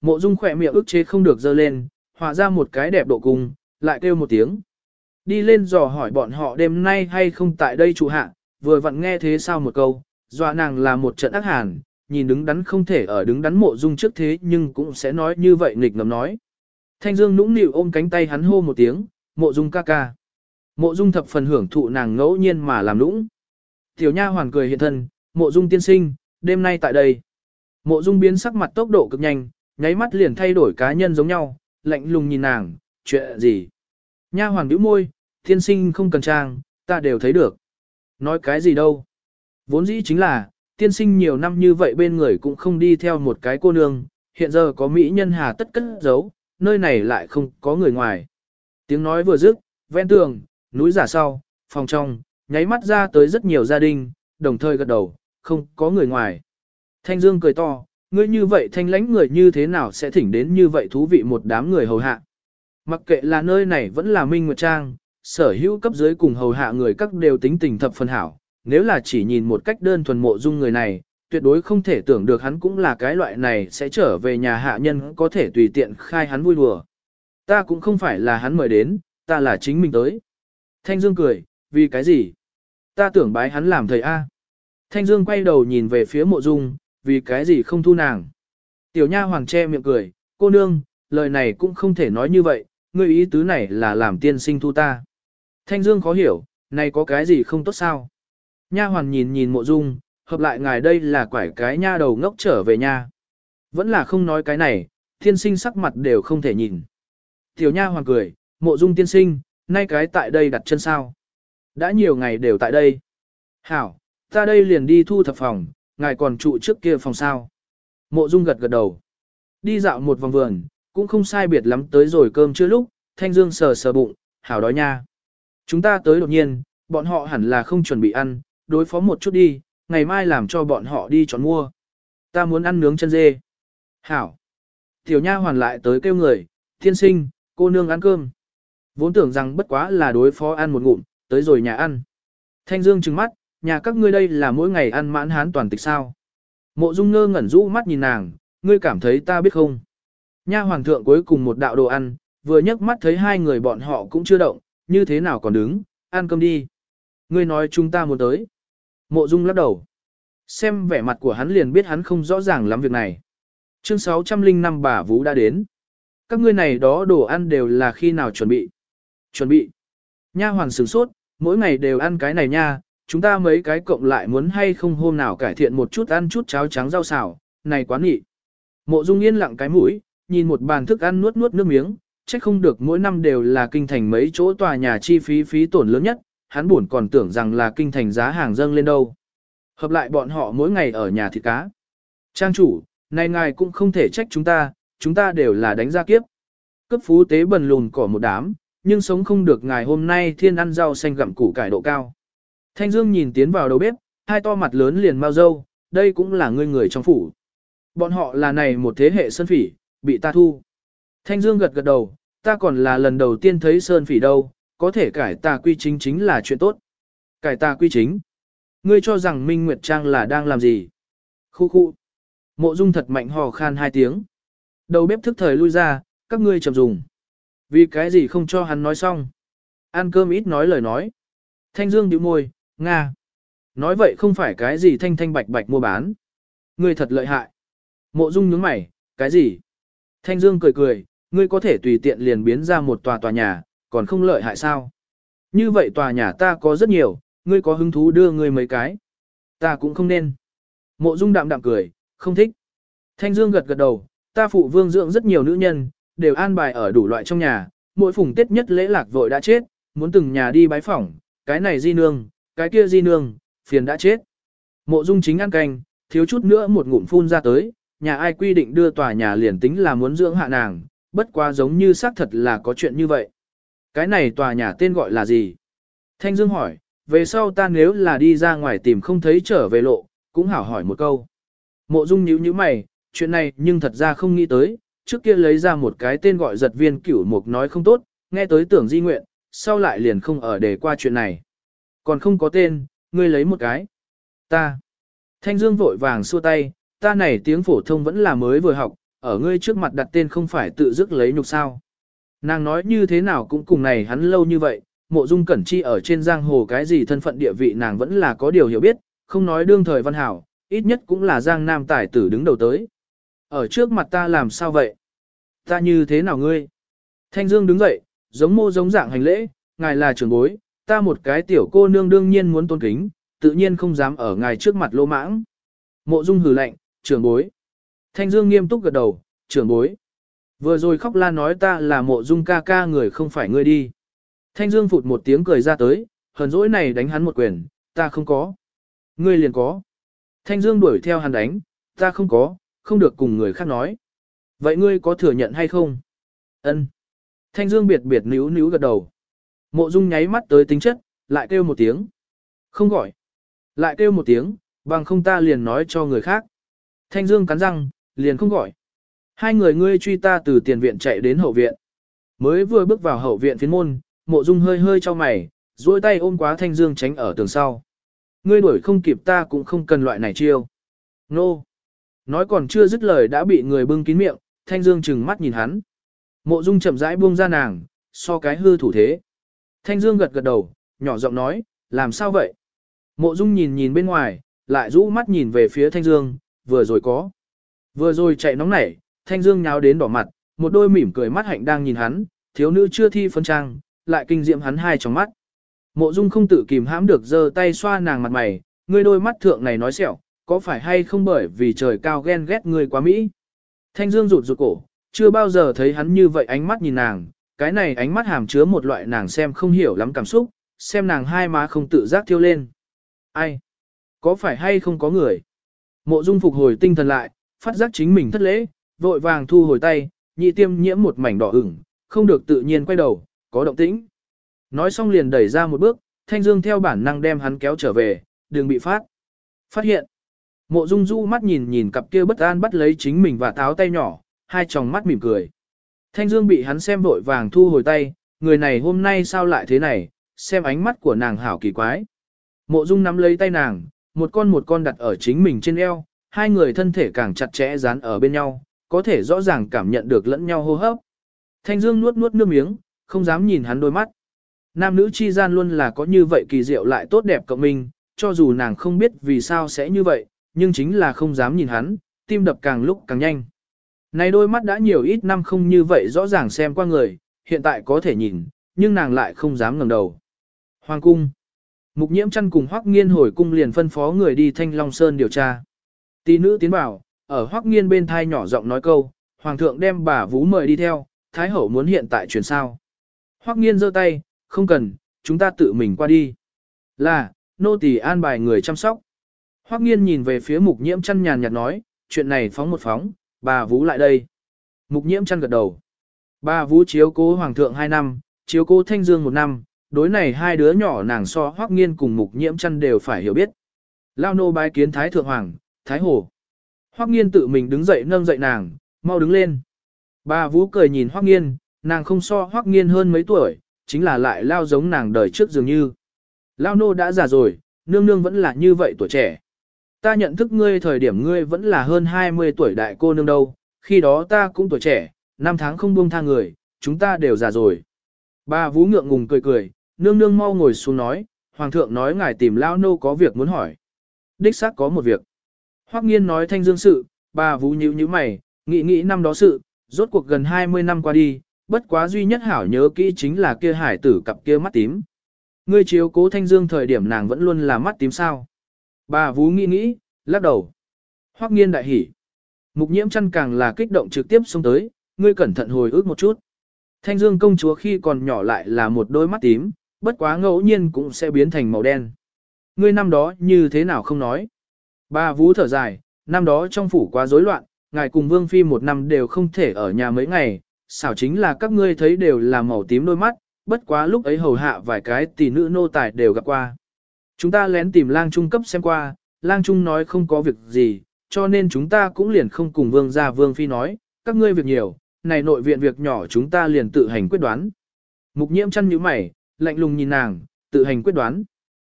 Mộ Dung khỏe miệng ức chế không được dơ lên, họa ra một cái đẹp độ cùng, lại kêu một tiếng. Đi lên dò hỏi bọn họ đêm nay hay không tại đây trụ hạ, vừa vặn nghe thế sao một câu, dọa nàng là một trận ác hàn, nhìn đứng đắn không thể ở đứng đắn mộ dung trước thế nhưng cũng sẽ nói như vậy nghịch ngầm nói. Thanh Dương nũng nịu ôm cánh tay hắn hô một tiếng, mộ dung ca ca. Mộ dung thập phần hưởng thụ nàng ngẫu nhiên mà làm nũng. Tiểu nha hoàn cười hiện thân, mộ dung tiên sinh, đêm nay tại đây. Mộ dung biến sắc mặt tốc độ cực nhanh, nháy mắt liền thay đổi cá nhân giống nhau, lạnh lùng nhìn nàng, chuyện gì. Nha hoàng bĩu môi, Thiên sinh không cần trang, ta đều thấy được. Nói cái gì đâu. Vốn dĩ chính là, tiên sinh nhiều năm như vậy bên người cũng không đi theo một cái cô nương, hiện giờ có mỹ nhân hà tất cất giấu, nơi này lại không có người ngoài. Tiếng nói vừa dứt, ven tường, núi giả sau, phòng trong, nháy mắt ra tới rất nhiều gia đình, đồng thời gật đầu, không có người ngoài. Thanh Dương cười to, ngươi như vậy thanh lãnh người như thế nào sẽ thỉnh đến như vậy thú vị một đám người hầu hạ. Mặc kệ là nơi này vẫn là Minh Nguyệt Trang, sở hữu cấp dưới cùng hầu hạ người các đều tính tình thập phần hảo, nếu là chỉ nhìn một cách đơn thuần mộ dung người này, tuyệt đối không thể tưởng được hắn cũng là cái loại này sẽ trở về nhà hạ nhân có thể tùy tiện khai hắn vui đùa. Ta cũng không phải là hắn mời đến, ta là chính mình tới. Thanh Dương cười, vì cái gì? Ta tưởng bái hắn làm thầy A. Thanh Dương quay đầu nhìn về phía mộ dung, vì cái gì không thu nàng. Tiểu nha hoàng che miệng cười, cô nương, lời này cũng không thể nói như vậy, ngươi ý tứ này là làm tiên sinh thu ta. Thanh Dương khó hiểu, này có cái gì không tốt sao? Nha hoàn nhìn nhìn mộ dung, hợp lại ngài đây là quải cái nha đầu ngốc trở về nha. Vẫn là không nói cái này, tiên sinh sắc mặt đều không thể nhìn. Tiểu nha hoàn cười, mộ dung tiên sinh, nay cái tại đây đặt chân sao. Đã nhiều ngày đều tại đây. Hảo, ta đây liền đi thu thập phòng, ngài còn trụ trước kia phòng sao. Mộ dung gật gật đầu. Đi dạo một vòng vườn, cũng không sai biệt lắm tới rồi cơm chưa lúc, thanh dương sờ sờ bụng, hảo đói nha. Chúng ta tới đột nhiên, bọn họ hẳn là không chuẩn bị ăn, đối phó một chút đi, ngày mai làm cho bọn họ đi chọn mua. Ta muốn ăn nướng chân dê. Hảo. Tiểu nha hoàn lại tới kêu người, thiên sinh, cô nương ăn cơm. Vốn tưởng rằng bất quá là đối phó ăn một ngụm, tới rồi nhà ăn. Thanh Dương trừng mắt, nhà các ngươi đây là mỗi ngày ăn mãn hán toàn tịch sao. Mộ Dung ngơ ngẩn rũ mắt nhìn nàng, ngươi cảm thấy ta biết không. Nha hoàng thượng cuối cùng một đạo đồ ăn, vừa nhấc mắt thấy hai người bọn họ cũng chưa động, như thế nào còn đứng, ăn cơm đi. Ngươi nói chúng ta muốn tới. Mộ Dung lắc đầu. Xem vẻ mặt của hắn liền biết hắn không rõ ràng lắm việc này. Chương 605 bà Vũ đã đến. Các ngươi này đó đồ ăn đều là khi nào chuẩn bị? Chuẩn bị. Nha Hoàng sửng sốt, mỗi ngày đều ăn cái này nha, chúng ta mấy cái cộng lại muốn hay không hôm nào cải thiện một chút ăn chút cháo trắng rau xào, này quá nghị. Mộ Dung yên lặng cái mũi, nhìn một bàn thức ăn nuốt nuốt nước miếng, chắc không được mỗi năm đều là kinh thành mấy chỗ tòa nhà chi phí phí tổn lớn nhất, hắn buồn còn tưởng rằng là kinh thành giá hàng dâng lên đâu. Hợp lại bọn họ mỗi ngày ở nhà thịt cá. Trang chủ, này ngài cũng không thể trách chúng ta, chúng ta đều là đánh ra kiếp. Cấp phú tế bần lùn cỏ một đám, nhưng sống không được ngài hôm nay thiên ăn rau xanh gặm củ cải độ cao. Thanh Dương nhìn tiến vào đầu bếp, hai to mặt lớn liền mau dâu, đây cũng là người người trong phủ. Bọn họ là này một thế hệ sơn phỉ, bị ta thu. Thanh Dương gật gật đầu, ta còn là lần đầu tiên thấy sơn phỉ đâu, có thể cải tà quy chính chính là chuyện tốt. Cải tà quy chính. Ngươi cho rằng Minh Nguyệt Trang là đang làm gì? Khu khu. Mộ Dung thật mạnh hò khan hai tiếng. Đầu bếp thức thời lui ra, các ngươi chậm dùng. Vì cái gì không cho hắn nói xong? Ăn cơm ít nói lời nói. Thanh Dương nhíu môi, Nga. Nói vậy không phải cái gì thanh thanh bạch bạch mua bán. Ngươi thật lợi hại. Mộ Dung nhướng mày, cái gì? Thanh Dương cười cười, ngươi có thể tùy tiện liền biến ra một tòa tòa nhà, còn không lợi hại sao? Như vậy tòa nhà ta có rất nhiều, ngươi có hứng thú đưa ngươi mấy cái. Ta cũng không nên. Mộ Dung đạm đạm cười, không thích. Thanh Dương gật gật đầu, ta phụ vương dưỡng rất nhiều nữ nhân, đều an bài ở đủ loại trong nhà, mỗi phùng tết nhất lễ lạc vội đã chết, muốn từng nhà đi bái phỏng, cái này di nương, cái kia di nương, phiền đã chết. Mộ dung chính ăn canh, thiếu chút nữa một ngụm phun ra tới, nhà ai quy định đưa tòa nhà liền tính là muốn dưỡng hạ nàng, bất quá giống như xác thật là có chuyện như vậy. Cái này tòa nhà tên gọi là gì? Thanh Dương hỏi, về sau ta nếu là đi ra ngoài tìm không thấy trở về lộ, cũng hảo hỏi một câu. Mộ dung nhíu nhíu mày, chuyện này nhưng thật ra không nghĩ tới, trước kia lấy ra một cái tên gọi giật viên cửu mục nói không tốt, nghe tới tưởng di nguyện, sau lại liền không ở để qua chuyện này. Còn không có tên, ngươi lấy một cái. Ta. Thanh Dương vội vàng xua tay, ta này tiếng phổ thông vẫn là mới vừa học, ở ngươi trước mặt đặt tên không phải tự dứt lấy nhục sao. Nàng nói như thế nào cũng cùng này hắn lâu như vậy, mộ dung cẩn chi ở trên giang hồ cái gì thân phận địa vị nàng vẫn là có điều hiểu biết, không nói đương thời văn hảo, ít nhất cũng là giang nam tài tử đứng đầu tới. Ở trước mặt ta làm sao vậy? Ta như thế nào ngươi? Thanh Dương đứng dậy, giống mô giống dạng hành lễ, ngài là trưởng bối, ta một cái tiểu cô nương đương nhiên muốn tôn kính, tự nhiên không dám ở ngài trước mặt lô mãng. Mộ Dung hừ lạnh, trưởng bối. Thanh Dương nghiêm túc gật đầu, trưởng bối. Vừa rồi khóc la nói ta là mộ Dung ca ca người không phải ngươi đi. Thanh Dương phụt một tiếng cười ra tới, hờn dỗi này đánh hắn một quyền, ta không có. Ngươi liền có. Thanh Dương đuổi theo hắn đánh, ta không có, không được cùng người khác nói. Vậy ngươi có thừa nhận hay không? Ân. Thanh Dương biệt biệt níu níu gật đầu. Mộ Dung nháy mắt tới tính chất, lại kêu một tiếng. Không gọi. Lại kêu một tiếng, bằng không ta liền nói cho người khác. Thanh Dương cắn răng, liền không gọi. Hai người ngươi truy ta từ tiền viện chạy đến hậu viện. Mới vừa bước vào hậu viện phiến môn, mộ dung hơi hơi cho mày, duỗi tay ôm quá Thanh Dương tránh ở tường sau. Ngươi đuổi không kịp ta cũng không cần loại này chiêu. Nô. Nói còn chưa dứt lời đã bị người bưng kín miệng, Thanh Dương chừng mắt nhìn hắn. Mộ dung chậm rãi buông ra nàng, so cái hư thủ thế. Thanh Dương gật gật đầu, nhỏ giọng nói, làm sao vậy? Mộ dung nhìn nhìn bên ngoài, lại rũ mắt nhìn về phía Thanh Dương, vừa rồi có. Vừa rồi chạy nóng nảy, Thanh Dương nháo đến đỏ mặt, một đôi mỉm cười mắt hạnh đang nhìn hắn, thiếu nữ chưa thi phân trang, lại kinh diệm hắn hai trong mắt. Mộ Dung không tự kìm hãm được giơ tay xoa nàng mặt mày, ngươi đôi mắt thượng này nói sẹo, có phải hay không bởi vì trời cao ghen ghét ngươi quá mỹ? Thanh Dương rụt rụt cổ, chưa bao giờ thấy hắn như vậy ánh mắt nhìn nàng, cái này ánh mắt hàm chứa một loại nàng xem không hiểu lắm cảm xúc, xem nàng hai má không tự giác thiêu lên. Ai? Có phải hay không có người? Mộ Dung phục hồi tinh thần lại, phát giác chính mình thất lễ, vội vàng thu hồi tay, nhị tiêm nhiễm một mảnh đỏ ửng, không được tự nhiên quay đầu, có động tĩnh. Nói xong liền đẩy ra một bước, Thanh Dương theo bản năng đem hắn kéo trở về, đừng bị phát. Phát hiện. Mộ Dung Du mắt nhìn nhìn cặp kia bất an bắt lấy chính mình và táo tay nhỏ, hai tròng mắt mỉm cười. Thanh Dương bị hắn xem vội vàng thu hồi tay, người này hôm nay sao lại thế này, xem ánh mắt của nàng hảo kỳ quái. Mộ Dung nắm lấy tay nàng, một con một con đặt ở chính mình trên eo, hai người thân thể càng chặt chẽ dán ở bên nhau, có thể rõ ràng cảm nhận được lẫn nhau hô hấp. Thanh Dương nuốt nuốt nước miếng, không dám nhìn hắn đôi mắt. Nam nữ chi gian luôn là có như vậy kỳ diệu lại tốt đẹp cộng minh, cho dù nàng không biết vì sao sẽ như vậy, nhưng chính là không dám nhìn hắn, tim đập càng lúc càng nhanh. Này đôi mắt đã nhiều ít năm không như vậy rõ ràng xem qua người, hiện tại có thể nhìn, nhưng nàng lại không dám ngẩng đầu. Hoàng cung. Mục nhiễm chăn cùng Hoắc Nghiên hồi cung liền phân phó người đi Thanh Long Sơn điều tra. Tỷ nữ tiến bảo, ở Hoắc Nghiên bên thai nhỏ giọng nói câu, Hoàng thượng đem bà Vú mời đi theo, Thái hậu muốn hiện tại truyền sao. Hoắc Nghiên giơ tay, không cần, chúng ta tự mình qua đi. Là, nô tỳ an bài người chăm sóc. Hoắc Nghiên nhìn về phía Mục Nhiễm chăn nhàn nhạt nói, chuyện này phóng một phóng, bà Vú lại đây. Mục Nhiễm chăn gật đầu. Bà Vú chiếu cố Hoàng thượng 2 năm, chiếu cố Thanh Dương 1 năm, đối này hai đứa nhỏ nàng so hoắc nghiên cùng mục nhiễm chăn đều phải hiểu biết. Lao nô bái kiến Thái Thượng Hoàng, Thái Hồ. Hoắc nghiên tự mình đứng dậy nâng dậy nàng, mau đứng lên. Bà Vũ cười nhìn Hoắc nghiên, nàng không so Hoắc nghiên hơn mấy tuổi, chính là lại lao giống nàng đời trước dường như. Lao nô đã già rồi, nương nương vẫn là như vậy tuổi trẻ. Ta nhận thức ngươi thời điểm ngươi vẫn là hơn 20 tuổi đại cô nương đâu, khi đó ta cũng tuổi trẻ, năm tháng không buông tha người, chúng ta đều già rồi. Bà Vũ ngượng ngùng cười cười, nương nương mau ngồi xuống nói, hoàng thượng nói ngài tìm lao nô có việc muốn hỏi. Đích xác có một việc. Hoắc nghiên nói thanh dương sự, bà vũ nhíu nhíu mày, nghĩ nghĩ năm đó sự, rốt cuộc gần 20 năm qua đi, bất quá duy nhất hảo nhớ kỹ chính là kia hải tử cặp kia mắt tím. Ngươi chiếu cố thanh dương thời điểm nàng vẫn luôn là mắt tím sao. Bà vũ nghĩ nghĩ, lắc đầu. Hoắc nghiên đại hỉ. Mục nhiễm chăn càng là kích động trực tiếp xông tới, ngươi cẩn thận hồi ức một chút. Thanh dương công chúa khi còn nhỏ lại là một đôi mắt tím, bất quá ngẫu nhiên cũng sẽ biến thành màu đen. Ngươi năm đó như thế nào không nói. bà vú thở dài, năm đó trong phủ quá rối loạn, ngài cùng vương phi một năm đều không thể ở nhà mấy ngày, xảo chính là các ngươi thấy đều là màu tím đôi mắt, bất quá lúc ấy hầu hạ vài cái tỷ nữ nô tài đều gặp qua. Chúng ta lén tìm lang trung cấp xem qua, lang trung nói không có việc gì, cho nên chúng ta cũng liền không cùng vương gia vương phi nói, các ngươi việc nhiều, này nội viện việc nhỏ chúng ta liền tự hành quyết đoán. Mục nhiễm chăn nhíu mày, lạnh lùng nhìn nàng, tự hành quyết đoán.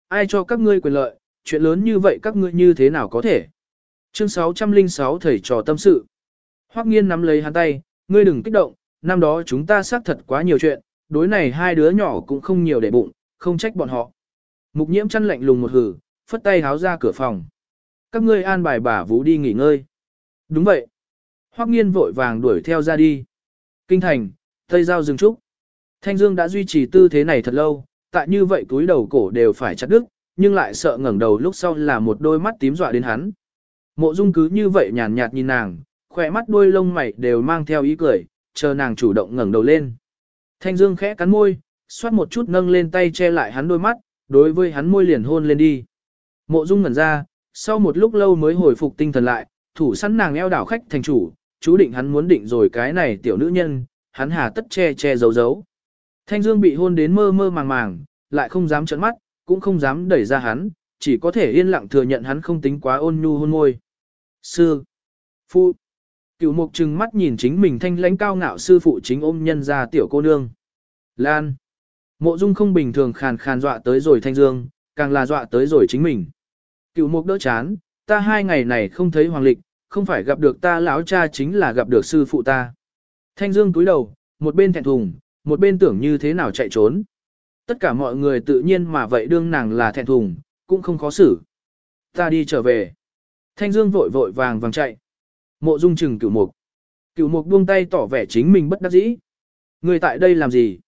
Ai cho các ngươi quyền lợi, chuyện lớn như vậy các ngươi như thế nào có thể? Chương 606 thầy trò tâm sự. Hoắc nghiên nắm lấy hắn tay, ngươi đừng kích động, năm đó chúng ta xác thật quá nhiều chuyện, đối này hai đứa nhỏ cũng không nhiều để bụng, không trách bọn họ. Mục nhiễm chăn lạnh lùng một hử, phất tay háo ra cửa phòng. Các ngươi an bài bà vũ đi nghỉ ngơi. Đúng vậy. Hoắc nghiên vội vàng đuổi theo ra đi. Kinh thành, Tây Giao dừng trúc. Thanh Dương đã duy trì tư thế này thật lâu, tại như vậy túi đầu cổ đều phải chặt đứt, nhưng lại sợ ngẩng đầu lúc sau là một đôi mắt tím dọa đến hắn. Mộ Dung cứ như vậy nhàn nhạt nhìn nàng, khỏe mắt đuôi lông mày đều mang theo ý cười, chờ nàng chủ động ngẩng đầu lên. Thanh Dương khẽ cắn môi, xoát một chút nâng lên tay che lại hắn đôi mắt, đối với hắn môi liền hôn lên đi. Mộ Dung ngẩn ra, sau một lúc lâu mới hồi phục tinh thần lại, thủ sẵn nàng eo đảo khách thành chủ, chú định hắn muốn định rồi cái này tiểu nữ nhân, hắn hà tất che che giấu giấu. Thanh Dương bị hôn đến mơ mơ màng màng, lại không dám trợn mắt, cũng không dám đẩy ra hắn, chỉ có thể yên lặng thừa nhận hắn không tính quá ôn nhu hôn môi. Sư, phụ, cửu mục trừng mắt nhìn chính mình thanh lãnh cao ngạo sư phụ chính ôm nhân ra tiểu cô nương. Lan, mộ dung không bình thường khàn khàn dọa tới rồi thanh dương, càng là dọa tới rồi chính mình. Cửu mục đỡ chán, ta hai ngày này không thấy hoàng lịch, không phải gặp được ta lão cha chính là gặp được sư phụ ta. Thanh dương cúi đầu, một bên thẹn thùng, một bên tưởng như thế nào chạy trốn. Tất cả mọi người tự nhiên mà vậy đương nàng là thẹn thùng, cũng không khó xử. Ta đi trở về. Thanh Dương vội vội vàng vàng chạy. Mộ Dung chừng cửu mục. Cửu mục buông tay tỏ vẻ chính mình bất đắc dĩ. Người tại đây làm gì?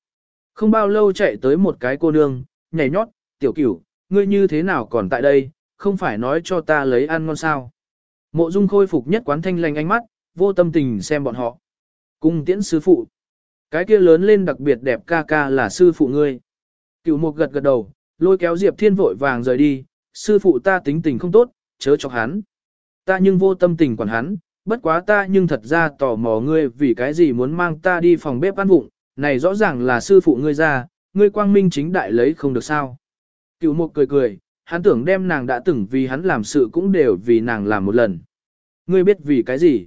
Không bao lâu chạy tới một cái cô nương, nhảy nhót, tiểu cửu, ngươi như thế nào còn tại đây, không phải nói cho ta lấy ăn ngon sao. Mộ Dung khôi phục nhất quán thanh lành ánh mắt, vô tâm tình xem bọn họ. Cung tiễn sư phụ. Cái kia lớn lên đặc biệt đẹp ca ca là sư phụ ngươi. Cửu một gật gật đầu, lôi kéo Diệp Thiên vội vàng rời đi, sư phụ ta tính tình không tốt, chớ chọc hắn. Ta nhưng vô tâm tình quản hắn, bất quá ta nhưng thật ra tò mò ngươi vì cái gì muốn mang ta đi phòng bếp ăn vụng, này rõ ràng là sư phụ ngươi ra, ngươi quang minh chính đại lấy không được sao. Cựu mục cười cười, hắn tưởng đem nàng đã từng vì hắn làm sự cũng đều vì nàng làm một lần. Ngươi biết vì cái gì?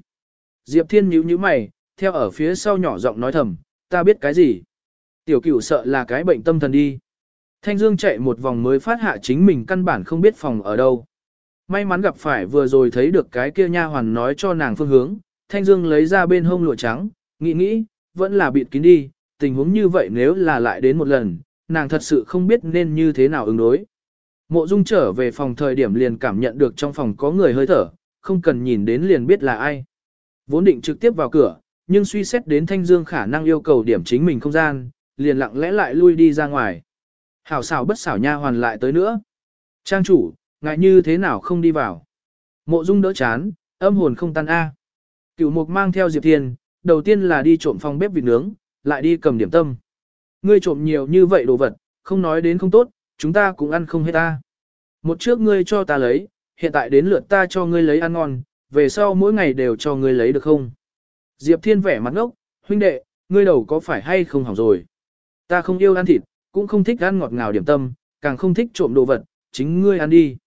Diệp Thiên nhíu nhíu mày, theo ở phía sau nhỏ giọng nói thầm, ta biết cái gì? Tiểu cửu sợ là cái bệnh tâm thần đi. Thanh Dương chạy một vòng mới phát hạ chính mình căn bản không biết phòng ở đâu. May mắn gặp phải vừa rồi thấy được cái kia nha hoàn nói cho nàng phương hướng, Thanh Dương lấy ra bên hông lụa trắng, nghĩ nghĩ, vẫn là bịt kín đi, tình huống như vậy nếu là lại đến một lần, nàng thật sự không biết nên như thế nào ứng đối. Mộ Dung trở về phòng thời điểm liền cảm nhận được trong phòng có người hơi thở, không cần nhìn đến liền biết là ai. Vốn định trực tiếp vào cửa, nhưng suy xét đến Thanh Dương khả năng yêu cầu điểm chính mình không gian, liền lặng lẽ lại lui đi ra ngoài. Hảo xảo bất xảo nha hoàn lại tới nữa. Trang chủ, ngại như thế nào không đi vào. Mộ dung đỡ chán, âm hồn không tan A. Cửu mục mang theo Diệp Thiên, đầu tiên là đi trộm phòng bếp vịt nướng, lại đi cầm điểm tâm. Ngươi trộm nhiều như vậy đồ vật, không nói đến không tốt, chúng ta cũng ăn không hết ta. Một trước ngươi cho ta lấy, hiện tại đến lượt ta cho ngươi lấy ăn ngon, về sau mỗi ngày đều cho ngươi lấy được không? Diệp Thiên vẻ mặt ngốc, huynh đệ, ngươi đầu có phải hay không hỏng rồi? Ta không yêu ăn thịt, cũng không thích ăn ngọt ngào điểm tâm, càng không thích trộm đồ vật, chính ngươi ăn đi.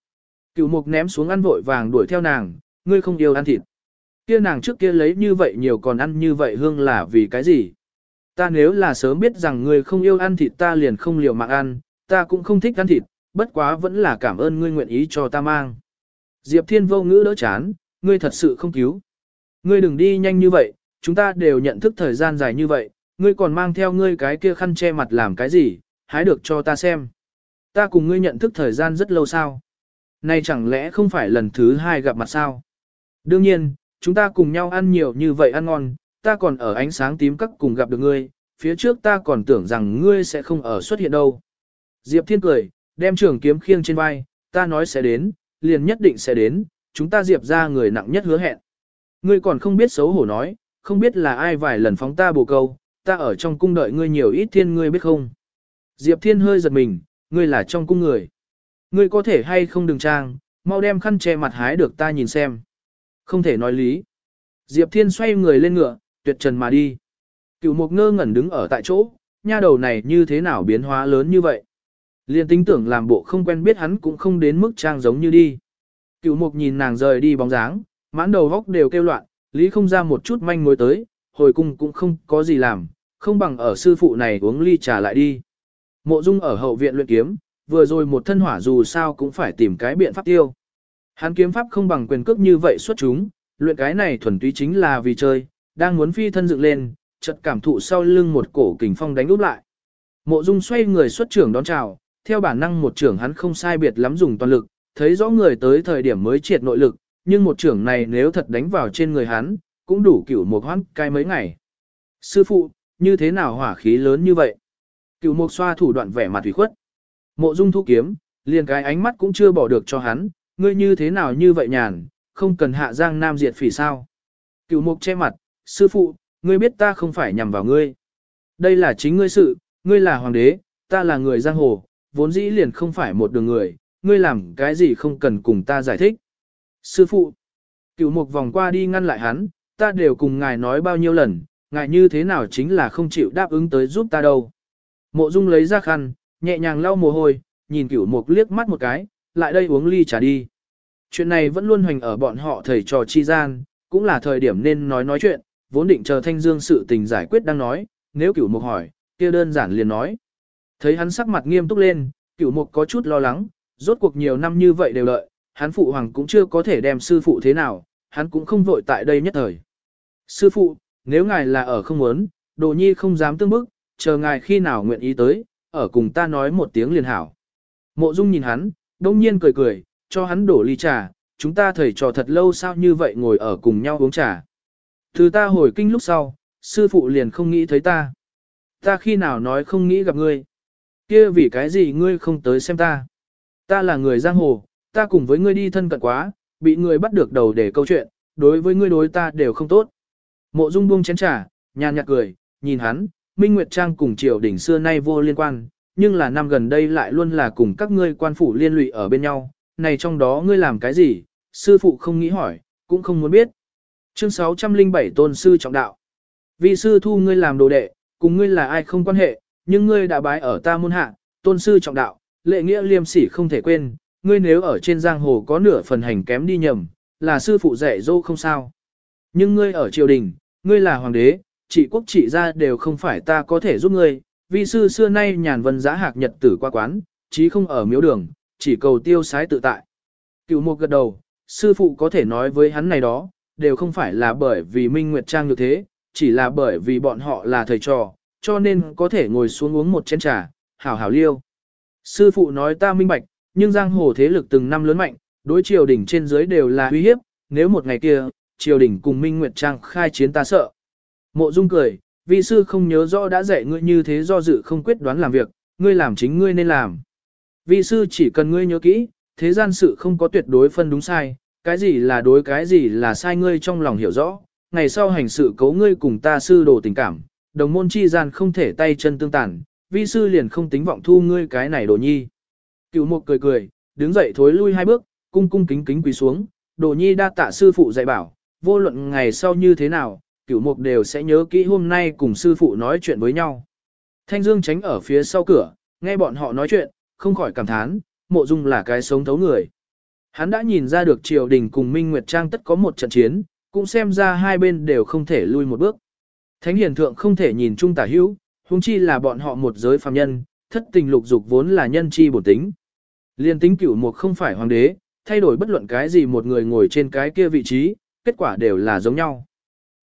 Cựu mục ném xuống ăn vội vàng đuổi theo nàng, ngươi không yêu ăn thịt. Kia nàng trước kia lấy như vậy nhiều còn ăn như vậy hương là vì cái gì? Ta nếu là sớm biết rằng ngươi không yêu ăn thịt ta liền không liều mạng ăn, ta cũng không thích ăn thịt, bất quá vẫn là cảm ơn ngươi nguyện ý cho ta mang. Diệp Thiên vô ngữ đỡ chán, ngươi thật sự không cứu. Ngươi đừng đi nhanh như vậy, chúng ta đều nhận thức thời gian dài như vậy, ngươi còn mang theo ngươi cái kia khăn che mặt làm cái gì, hái được cho ta xem. Ta cùng ngươi nhận thức thời gian rất lâu sao. Này chẳng lẽ không phải lần thứ hai gặp mặt sao? Đương nhiên, chúng ta cùng nhau ăn nhiều như vậy ăn ngon, ta còn ở ánh sáng tím các cùng gặp được ngươi, phía trước ta còn tưởng rằng ngươi sẽ không ở xuất hiện đâu. Diệp Thiên cười, đem trường kiếm khiêng trên vai, ta nói sẽ đến, liền nhất định sẽ đến, chúng ta Diệp ra người nặng nhất hứa hẹn. Ngươi còn không biết xấu hổ nói, không biết là ai vài lần phóng ta bồ câu, ta ở trong cung đợi ngươi nhiều ít thiên ngươi biết không. Diệp Thiên hơi giật mình, ngươi là trong cung người. Ngươi có thể hay không đừng trang, mau đem khăn che mặt hái được ta nhìn xem. Không thể nói lý. Diệp Thiên xoay người lên ngựa, tuyệt trần mà đi. cựu mục ngơ ngẩn đứng ở tại chỗ, nha đầu này như thế nào biến hóa lớn như vậy. Liên tính tưởng làm bộ không quen biết hắn cũng không đến mức trang giống như đi. cựu mục nhìn nàng rời đi bóng dáng, mãn đầu góc đều kêu loạn, lý không ra một chút manh mối tới, hồi cung cũng không có gì làm, không bằng ở sư phụ này uống ly trà lại đi. Mộ Dung ở hậu viện luyện kiếm, vừa rồi một thân hỏa dù sao cũng phải tìm cái biện pháp tiêu. Hắn kiếm pháp không bằng quyền cước như vậy xuất chúng, Luyện cái này thuần túy chính là vì chơi, đang muốn phi thân dựng lên, chợt cảm thụ sau lưng một cổ kình phong đánh úp lại. Mộ Dung xoay người xuất trưởng đón chào, theo bản năng một trưởng hắn không sai biệt lắm dùng toàn lực, thấy rõ người tới thời điểm mới triệt nội lực, nhưng một trưởng này nếu thật đánh vào trên người hắn, cũng đủ cửu một hoãn cai mấy ngày. Sư phụ, như thế nào hỏa khí lớn như vậy? Cửu mục xoa thủ đoạn vẻ mặt thủy khuất. Mộ Dung thu kiếm, liền cái ánh mắt cũng chưa bỏ được cho hắn, ngươi như thế nào như vậy nhàn, không cần hạ giang nam diệt phỉ sao. Cửu mục che mặt, sư phụ, ngươi biết ta không phải nhằm vào ngươi. Đây là chính ngươi sự, ngươi là hoàng đế, ta là người giang hồ, vốn dĩ liền không phải một đường người, ngươi làm cái gì không cần cùng ta giải thích. Sư phụ, cửu mục vòng qua đi ngăn lại hắn, ta đều cùng ngài nói bao nhiêu lần, ngài như thế nào chính là không chịu đáp ứng tới giúp ta đâu. Mộ Dung lấy ra khăn, nhẹ nhàng lau mồ hôi, nhìn cửu mục liếc mắt một cái, lại đây uống ly trà đi. Chuyện này vẫn luôn hoành ở bọn họ thầy trò chi gian, cũng là thời điểm nên nói nói chuyện, vốn định chờ thanh dương sự tình giải quyết đang nói, nếu cửu mục hỏi, kia đơn giản liền nói. Thấy hắn sắc mặt nghiêm túc lên, cửu mục có chút lo lắng, rốt cuộc nhiều năm như vậy đều lợi, hắn phụ hoàng cũng chưa có thể đem sư phụ thế nào, hắn cũng không vội tại đây nhất thời. Sư phụ, nếu ngài là ở không muốn, đồ nhi không dám tương bức, chờ ngài khi nào nguyện ý tới, ở cùng ta nói một tiếng liền hảo. Mộ Dung nhìn hắn, đông nhiên cười cười, cho hắn đổ ly trà, chúng ta thầy trò thật lâu sao như vậy ngồi ở cùng nhau uống trà. Từ ta hồi kinh lúc sau, sư phụ liền không nghĩ thấy ta. Ta khi nào nói không nghĩ gặp ngươi. kia vì cái gì ngươi không tới xem ta. Ta là người giang hồ, ta cùng với ngươi đi thân cận quá, bị ngươi bắt được đầu để câu chuyện, đối với ngươi đối ta đều không tốt. Mộ Dung buông chén trà, nhàn nhạt cười, nhìn hắn, Minh Nguyệt Trang cùng triều đỉnh xưa nay vô liên quan, nhưng là năm gần đây lại luôn là cùng các ngươi quan phủ liên lụy ở bên nhau, này trong đó ngươi làm cái gì, sư phụ không nghĩ hỏi, cũng không muốn biết. Chương 607 Tôn Sư Trọng Đạo vị sư thu ngươi làm đồ đệ, cùng ngươi là ai không quan hệ, nhưng ngươi đã bái ở ta môn hạ, Tôn Sư Trọng Đạo, lệ nghĩa liêm sỉ không thể quên, ngươi nếu ở trên giang hồ có nửa phần hành kém đi nhầm, là sư phụ dạy dỗ không sao. Nhưng ngươi ở triều đình, ngươi là hoàng đế, trị quốc trị gia đều không phải ta có thể giúp ngươi, Vị sư xưa nay nhàn vân giã hạc nhật tử qua quán, chí không ở miếu đường, chỉ cầu tiêu sái tự tại. Cựu một gật đầu, sư phụ có thể nói với hắn này đó, đều không phải là bởi vì Minh Nguyệt Trang như thế, chỉ là bởi vì bọn họ là thầy trò, cho nên có thể ngồi xuống uống một chén trà, hảo hảo liêu. Sư phụ nói ta minh bạch, nhưng giang hồ thế lực từng năm lớn mạnh, đối triều đỉnh trên dưới đều là uy hiếp, nếu một ngày kia, triều đỉnh cùng Minh Nguyệt Trang khai chiến ta sợ. Mộ Dung cười, vị sư không nhớ rõ đã dạy ngươi như thế do dự không quyết đoán làm việc, ngươi làm chính ngươi nên làm. Vị sư chỉ cần ngươi nhớ kỹ, thế gian sự không có tuyệt đối phân đúng sai, cái gì là đối cái gì là sai ngươi trong lòng hiểu rõ, ngày sau hành sự cấu ngươi cùng ta sư đồ tình cảm, đồng môn chi gian không thể tay chân tương tàn, vi sư liền không tính vọng thu ngươi cái này đồ nhi. Cựu mục cười cười, đứng dậy thối lui hai bước, cung cung kính kính quỳ xuống, đồ nhi đa tạ sư phụ dạy bảo, vô luận ngày sau như thế nào, cửu mục đều sẽ nhớ kỹ hôm nay cùng sư phụ nói chuyện với nhau. Thanh Dương tránh ở phía sau cửa, nghe bọn họ nói chuyện, không khỏi cảm thán, mộ dung là cái sống thấu người. Hắn đã nhìn ra được triều đình cùng Minh Nguyệt Trang tất có một trận chiến, cũng xem ra hai bên đều không thể lui một bước. Thánh hiền thượng không thể nhìn chung tả hữu, huống chi là bọn họ một giới phàm nhân, thất tình lục dục vốn là nhân chi bổn tính. Liên tính cửu mục không phải hoàng đế, thay đổi bất luận cái gì một người ngồi trên cái kia vị trí, kết quả đều là giống nhau.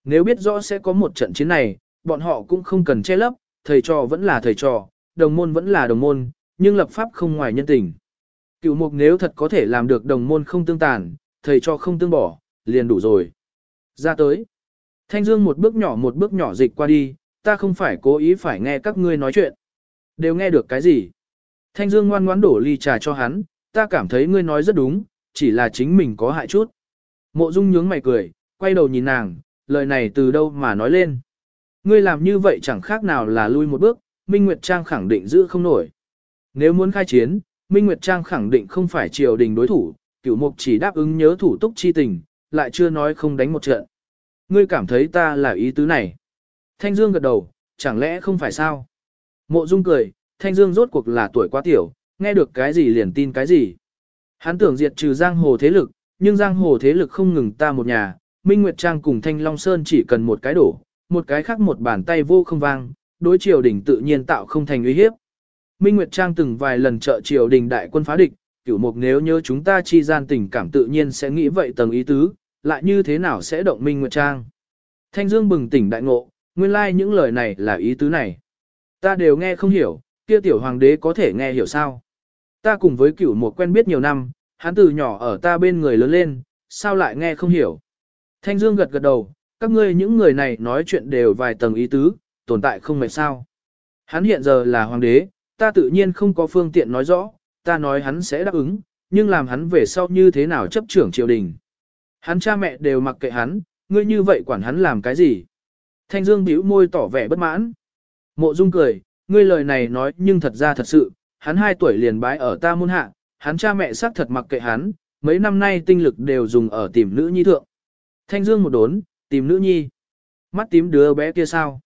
Nếu biết rõ sẽ có một trận chiến này, bọn họ cũng không cần che lấp, thầy trò vẫn là thầy trò, đồng môn vẫn là đồng môn, nhưng lập pháp không ngoài nhân tình. Cựu mục nếu thật có thể làm được đồng môn không tương tàn, thầy cho không tương bỏ, liền đủ rồi. Ra tới. Thanh Dương một bước nhỏ một bước nhỏ dịch qua đi, ta không phải cố ý phải nghe các ngươi nói chuyện. Đều nghe được cái gì? Thanh Dương ngoan ngoãn đổ ly trà cho hắn, ta cảm thấy ngươi nói rất đúng, chỉ là chính mình có hại chút. Mộ Dung nhướng mày cười, quay đầu nhìn nàng, lời này từ đâu mà nói lên. Ngươi làm như vậy chẳng khác nào là lui một bước, Minh Nguyệt Trang khẳng định giữ không nổi. Nếu muốn khai chiến, Minh Nguyệt Trang khẳng định không phải triều đình đối thủ, cửu mục chỉ đáp ứng nhớ thủ túc chi tình, lại chưa nói không đánh một trận. Ngươi cảm thấy ta là ý tứ này. Thanh Dương gật đầu, chẳng lẽ không phải sao? Mộ Dung cười, Thanh Dương rốt cuộc là tuổi quá tiểu, nghe được cái gì liền tin cái gì. Hắn tưởng diệt trừ giang hồ thế lực, nhưng giang hồ thế lực không ngừng ta một nhà, Minh Nguyệt Trang cùng Thanh Long Sơn chỉ cần một cái đổ, một cái khác một bàn tay vô không vang, đối triều đình tự nhiên tạo không thành uy hiếp. Minh Nguyệt Trang từng vài lần trợ triều đình đại quân phá địch, cửu mục nếu nhớ chúng ta chi gian tình cảm tự nhiên sẽ nghĩ vậy tầng ý tứ, lại như thế nào sẽ động minh nguyệt trang. Thanh Dương bừng tỉnh đại ngộ, nguyên lai like những lời này là ý tứ này. Ta đều nghe không hiểu, kia tiểu hoàng đế có thể nghe hiểu sao. Ta cùng với cửu Mục quen biết nhiều năm, hắn từ nhỏ ở ta bên người lớn lên, sao lại nghe không hiểu. Thanh Dương gật gật đầu, các ngươi những người này nói chuyện đều vài tầng ý tứ, tồn tại không mệt sao. Hắn hiện giờ là hoàng đế, ta tự nhiên không có phương tiện nói rõ, ta nói hắn sẽ đáp ứng, nhưng làm hắn về sau như thế nào chấp trưởng triều đình. Hắn cha mẹ đều mặc kệ hắn, ngươi như vậy quản hắn làm cái gì? Thanh Dương bĩu môi tỏ vẻ bất mãn. Mộ Dung cười, ngươi lời này nói nhưng thật ra thật sự, hắn 2 tuổi liền bái ở ta môn hạ, hắn cha mẹ xác thật mặc kệ hắn, mấy năm nay tinh lực đều dùng ở tìm nữ nhi thượng. Thanh Dương một đốn, tìm nữ nhi. Mắt tím đứa bé kia sao?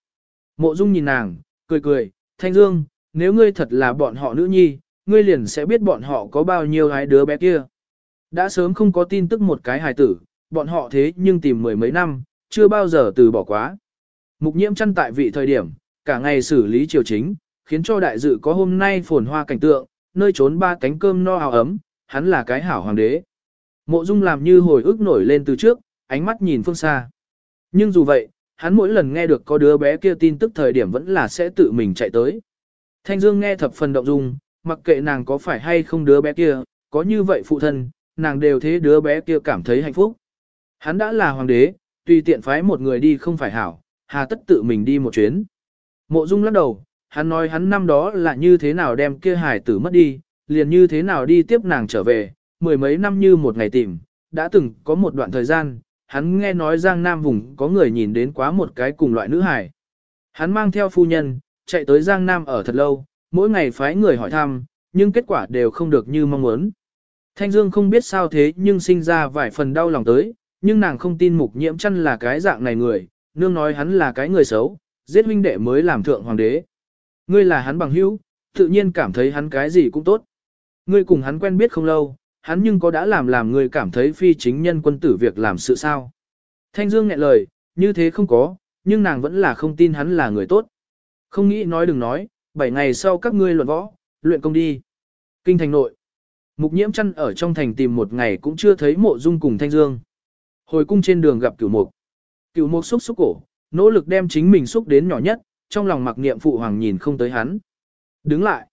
Mộ Dung nhìn nàng, cười cười, Thanh Dương, nếu ngươi thật là bọn họ nữ nhi, ngươi liền sẽ biết bọn họ có bao nhiêu gái đứa bé kia. Đã sớm không có tin tức một cái hài tử, bọn họ thế nhưng tìm mười mấy năm, chưa bao giờ từ bỏ quá. Mục nhiễm chăn tại vị thời điểm, cả ngày xử lý triều chính, khiến cho đại dự có hôm nay phồn hoa cảnh tượng, nơi trốn ba cánh cơm no hào ấm, hắn là cái hảo hoàng đế. Mộ Dung làm như hồi ức nổi lên từ trước, ánh mắt nhìn phương xa. Nhưng dù vậy, hắn mỗi lần nghe được có đứa bé kia tin tức thời điểm vẫn là sẽ tự mình chạy tới. Thanh Dương nghe thập phần động dung, mặc kệ nàng có phải hay không đứa bé kia, có như vậy phụ thân, nàng đều thế đứa bé kia cảm thấy hạnh phúc. Hắn đã là hoàng đế, tùy tiện phái một người đi không phải hảo, hà tất tự mình đi một chuyến. Mộ Dung lắc đầu, hắn nói hắn năm đó là như thế nào đem kia hải tử mất đi, liền như thế nào đi tiếp nàng trở về, mười mấy năm như một ngày tìm, đã từng có một đoạn thời gian, hắn nghe nói Giang Nam vùng có người nhìn đến quá một cái cùng loại nữ hải. Hắn mang theo phu nhân, chạy tới Giang Nam ở thật lâu, mỗi ngày phái người hỏi thăm, nhưng kết quả đều không được như mong muốn. Thanh Dương không biết sao thế nhưng sinh ra vài phần đau lòng tới, nhưng nàng không tin mục nhiễm chăn là cái dạng này người, nương nói hắn là cái người xấu, giết huynh đệ mới làm thượng hoàng đế. Ngươi là hắn bằng hữu, tự nhiên cảm thấy hắn cái gì cũng tốt. Ngươi cùng hắn quen biết không lâu, hắn nhưng có đã làm làm ngươi cảm thấy phi chính nhân quân tử việc làm sự sao. Thanh Dương nghẹn lời, như thế không có, nhưng nàng vẫn là không tin hắn là người tốt. Không nghĩ nói đừng nói, bảy ngày sau các ngươi luận võ, luyện công đi. Kinh thành nội. Mục nhiễm chăn ở trong thành tìm một ngày cũng chưa thấy mộ dung cùng Thanh Dương. Hồi cung trên đường gặp cửu mục. Cửu mục xúc xúc cổ, nỗ lực đem chính mình xúc đến nhỏ nhất, trong lòng mặc niệm phụ hoàng nhìn không tới hắn. Đứng lại.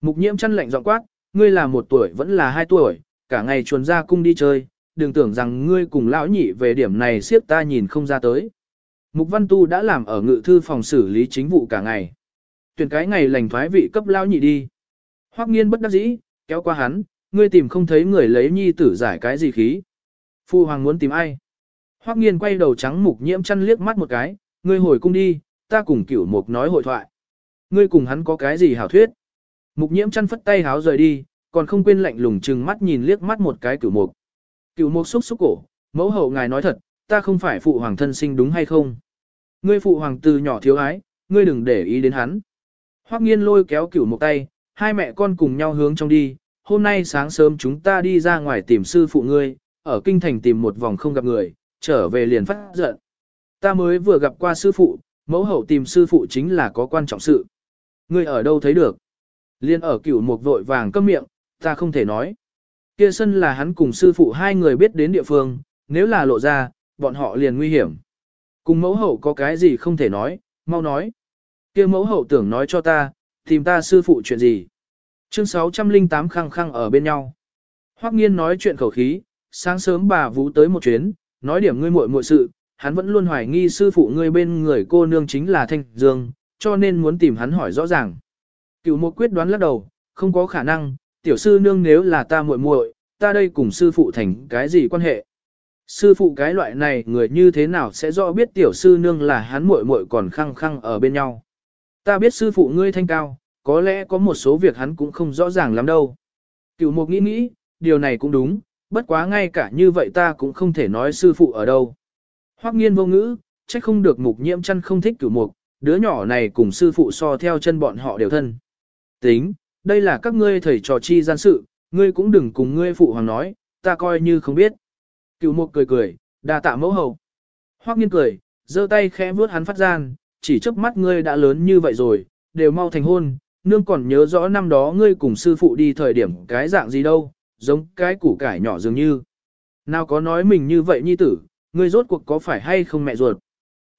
Mục nhiễm chăn lạnh giọng quát, ngươi là một tuổi vẫn là hai tuổi, cả ngày chuồn ra cung đi chơi, đừng tưởng rằng ngươi cùng lão nhị về điểm này siếp ta nhìn không ra tới. Mục Văn Tu đã làm ở ngự thư phòng xử lý chính vụ cả ngày. Tuyển cái ngày lành thoái vị cấp lao nhị đi. Hoắc nghiên bất đắc dĩ, kéo qua hắn, ngươi tìm không thấy người lấy nhi tử giải cái gì khí. Phu hoàng muốn tìm ai? Hoắc nghiên quay đầu trắng mục nhiễm chăn liếc mắt một cái, ngươi hồi cung đi, ta cùng cửu mục nói hội thoại. Ngươi cùng hắn có cái gì hảo thuyết? Mục nhiễm chăn phất tay háo rời đi, còn không quên lạnh lùng chừng mắt nhìn liếc mắt một cái cửu mục. Cửu mục xúc xúc cổ, mẫu hậu ngài nói thật, ta không phải phụ hoàng thân sinh đúng hay không? Ngươi phụ hoàng từ nhỏ thiếu ái, ngươi đừng để ý đến hắn. Hoắc nghiên lôi kéo cửu một tay, hai mẹ con cùng nhau hướng trong đi. Hôm nay sáng sớm chúng ta đi ra ngoài tìm sư phụ ngươi, ở kinh thành tìm một vòng không gặp người, trở về liền phát giận. Ta mới vừa gặp qua sư phụ, mẫu hậu tìm sư phụ chính là có quan trọng sự. Ngươi ở đâu thấy được? Liên ở cửu một vội vàng câm miệng, ta không thể nói. Kia sân là hắn cùng sư phụ hai người biết đến địa phương, nếu là lộ ra, bọn họ liền nguy hiểm. Cùng mẫu hậu có cái gì không thể nói, mau nói. Kia mẫu hậu tưởng nói cho ta, tìm ta sư phụ chuyện gì. Chương 608 khăng khăng ở bên nhau. Hoắc nghiên nói chuyện khẩu khí, sáng sớm bà vũ tới một chuyến, nói điểm ngươi muội muội sự, hắn vẫn luôn hoài nghi sư phụ ngươi bên người cô nương chính là Thanh Dương, cho nên muốn tìm hắn hỏi rõ ràng. Cửu Mục quyết đoán lắc đầu, không có khả năng, tiểu sư nương nếu là ta muội muội, ta đây cùng sư phụ thành cái gì quan hệ? Sư phụ cái loại này người như thế nào sẽ rõ biết tiểu sư nương là hắn muội muội còn khăng khăng ở bên nhau. Ta biết sư phụ ngươi thanh cao, có lẽ có một số việc hắn cũng không rõ ràng lắm đâu. Cửu mục nghĩ nghĩ, điều này cũng đúng, bất quá ngay cả như vậy ta cũng không thể nói sư phụ ở đâu. Hoắc nghiên vô ngữ, trách không được mục nhiễm chăn không thích cửu mục, đứa nhỏ này cùng sư phụ so theo chân bọn họ đều thân. Tính, đây là các ngươi thầy trò chi gian sự, ngươi cũng đừng cùng ngươi phụ hoàng nói, ta coi như không biết. Cửu mục cười cười, đa tạ mẫu hậu. Hoắc nghiên cười, giơ tay khẽ vuốt hắn phát gian, chỉ trước mắt ngươi đã lớn như vậy rồi, đều mau thành hôn, nương còn nhớ rõ năm đó ngươi cùng sư phụ đi thời điểm cái dạng gì đâu, giống cái củ cải nhỏ dường như. Nào có nói mình như vậy nhi tử, ngươi rốt cuộc có phải hay không mẹ ruột.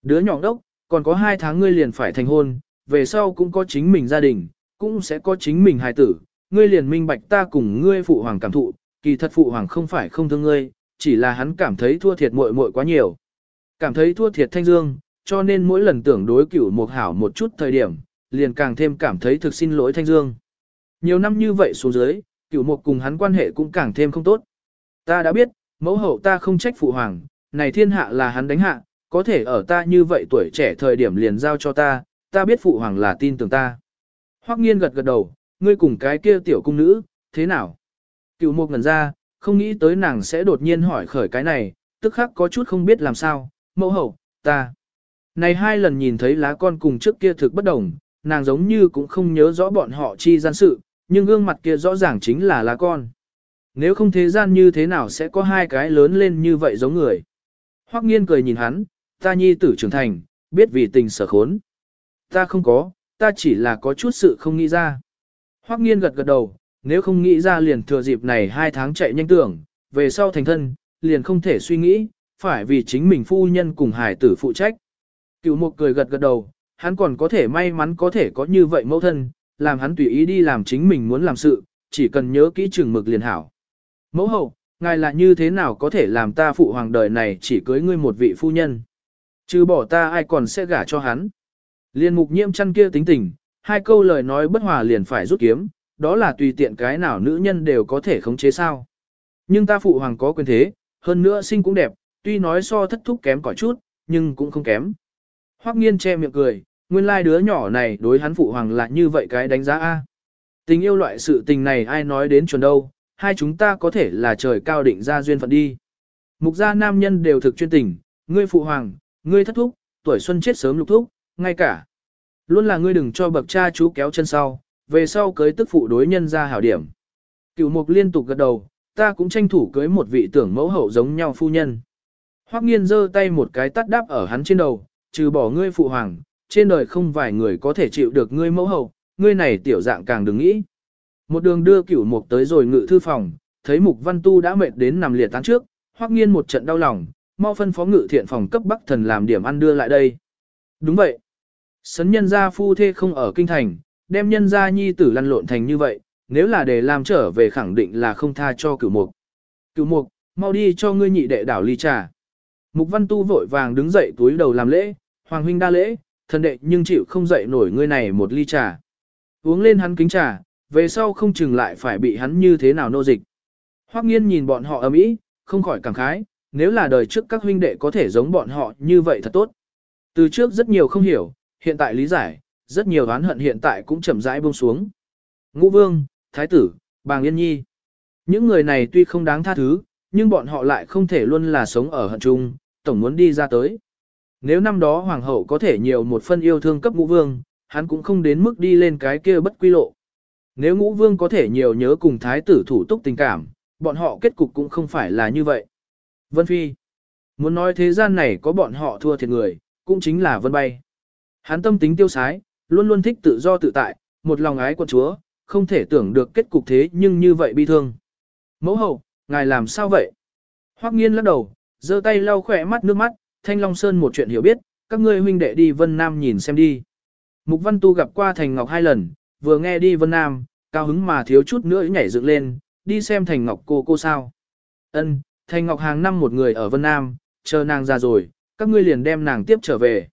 Đứa nhỏ đốc, còn có hai tháng ngươi liền phải thành hôn, về sau cũng có chính mình gia đình, cũng sẽ có chính mình hài tử, ngươi liền minh bạch ta cùng ngươi phụ hoàng cảm thụ, kỳ thật phụ hoàng không phải không thương ngươi, chỉ là hắn cảm thấy thua thiệt muội muội quá nhiều. Cảm thấy thua thiệt thanh dương, cho nên mỗi lần tưởng đối cửu một hảo một chút thời điểm, liền càng thêm cảm thấy thực xin lỗi thanh dương. Nhiều năm như vậy xuống dưới, cửu một cùng hắn quan hệ cũng càng thêm không tốt. Ta đã biết, mẫu hậu ta không trách phụ hoàng, này thiên hạ là hắn đánh hạ, có thể ở ta như vậy tuổi trẻ thời điểm liền giao cho ta, ta biết phụ hoàng là tin tưởng ta. Hoắc nghiên gật gật đầu, ngươi cùng cái kia tiểu cung nữ, thế nào? Cựu mục ngần ra, không nghĩ tới nàng sẽ đột nhiên hỏi khởi cái này, tức khắc có chút không biết làm sao, mẫu hậu, ta. Này hai lần nhìn thấy lá con cùng trước kia thực bất đồng, nàng giống như cũng không nhớ rõ bọn họ chi gian sự, nhưng gương mặt kia rõ ràng chính là lá con. Nếu không thế gian như thế nào sẽ có hai cái lớn lên như vậy giống người. Hoắc nghiên cười nhìn hắn, ta nhi tử trưởng thành, biết vì tình sở khốn. Ta không có, ta chỉ là có chút sự không nghĩ ra. Hoắc nghiên gật gật đầu, nếu không nghĩ ra liền thừa dịp này hai tháng chạy nhanh tưởng, về sau thành thân, liền không thể suy nghĩ, phải vì chính mình phu nhân cùng hải tử phụ trách. Cựu một cười gật gật đầu, hắn còn có thể may mắn có thể có như vậy mẫu thân, làm hắn tùy ý đi làm chính mình muốn làm sự, chỉ cần nhớ kỹ chừng mực liền hảo. Mẫu hậu, ngài là như thế nào có thể làm ta phụ hoàng đời này chỉ cưới ngươi một vị phu nhân? Chứ bỏ ta ai còn sẽ gả cho hắn. Liên mục nhiễm chăn kia tính tình, hai câu lời nói bất hòa liền phải rút kiếm, đó là tùy tiện cái nào nữ nhân đều có thể khống chế sao. Nhưng ta phụ hoàng có quyền thế, hơn nữa sinh cũng đẹp, tuy nói so thất thúc kém cỏi chút, nhưng cũng không kém. Hoắc nghiên che miệng cười, nguyên lai đứa nhỏ này đối hắn phụ hoàng là như vậy cái đánh giá A. Tình yêu loại sự tình này ai nói đến chuẩn đâu, hai chúng ta có thể là trời cao định ra duyên phận đi. Mục gia nam nhân đều thực chuyên tình, ngươi phụ hoàng, ngươi thất thúc, tuổi xuân chết sớm lục thúc, ngay cả. Luôn là ngươi đừng cho bậc cha chú kéo chân sau, về sau cưới tức phụ đối nhân ra hảo điểm. cửu mục liên tục gật đầu, ta cũng tranh thủ cưới một vị tưởng mẫu hậu giống nhau phu nhân. Hoắc nghiên giơ tay một cái tắt đáp ở hắn trên đầu, trừ bỏ ngươi phụ hoàng, trên đời không vài người có thể chịu được ngươi mẫu hậu, ngươi này tiểu dạng càng đừng nghĩ. Một đường đưa cửu mục tới rồi ngự thư phòng, thấy mục văn tu đã mệt đến nằm liệt tán trước, Hoắc nghiên một trận đau lòng, mau phân phó ngự thiện phòng cấp bắc thần làm điểm ăn đưa lại đây. Đúng vậy. Sấn nhân gia phu thê không ở kinh thành, đem nhân gia nhi tử lăn lộn thành như vậy, nếu là để làm trở về khẳng định là không tha cho cửu mục. Cửu mục, mau đi cho ngươi nhị đệ đảo ly trà. Mục văn tu vội vàng đứng dậy túi đầu làm lễ, hoàng huynh đa lễ, thần đệ nhưng chịu không dậy nổi ngươi này một ly trà. Uống lên hắn kính trà, về sau không chừng lại phải bị hắn như thế nào nô dịch. Hoắc nghiên nhìn bọn họ ấm ý, không khỏi cảm khái, nếu là đời trước các huynh đệ có thể giống bọn họ như vậy thật tốt. Từ trước rất nhiều không hiểu, hiện tại lý giải, rất nhiều oán hận hiện tại cũng chậm rãi buông xuống. Ngũ Vương, Thái tử, Bàng Yên Nhi. Những người này tuy không đáng tha thứ, nhưng bọn họ lại không thể luôn là sống ở hận chung, tổng muốn đi ra tới. Nếu năm đó Hoàng hậu có thể nhiều một phân yêu thương cấp Ngũ Vương, hắn cũng không đến mức đi lên cái kia bất quy lộ. Nếu Ngũ Vương có thể nhiều nhớ cùng Thái tử thủ túc tình cảm, bọn họ kết cục cũng không phải là như vậy. Vân Phi. Muốn nói thế gian này có bọn họ thua thiệt người, cũng chính là Vân Bay. Hắn tâm tính tiêu sái, luôn luôn thích tự do tự tại, một lòng ái quân chúa, không thể tưởng được kết cục thế nhưng như vậy bi thương. Mẫu hậu, ngài làm sao vậy? Hoắc nghiên lắc đầu, giơ tay lau khỏe mắt nước mắt, Thanh Long Sơn một chuyện hiểu biết, các ngươi huynh đệ đi Vân Nam nhìn xem đi. Mục Văn Tu gặp qua Thành Ngọc hai lần, vừa nghe đi Vân Nam, cao hứng mà thiếu chút nữa nhảy dựng lên, đi xem Thành Ngọc cô cô sao. Ân, Thành Ngọc hàng năm một người ở Vân Nam, chờ nàng ra rồi, các ngươi liền đem nàng tiếp trở về.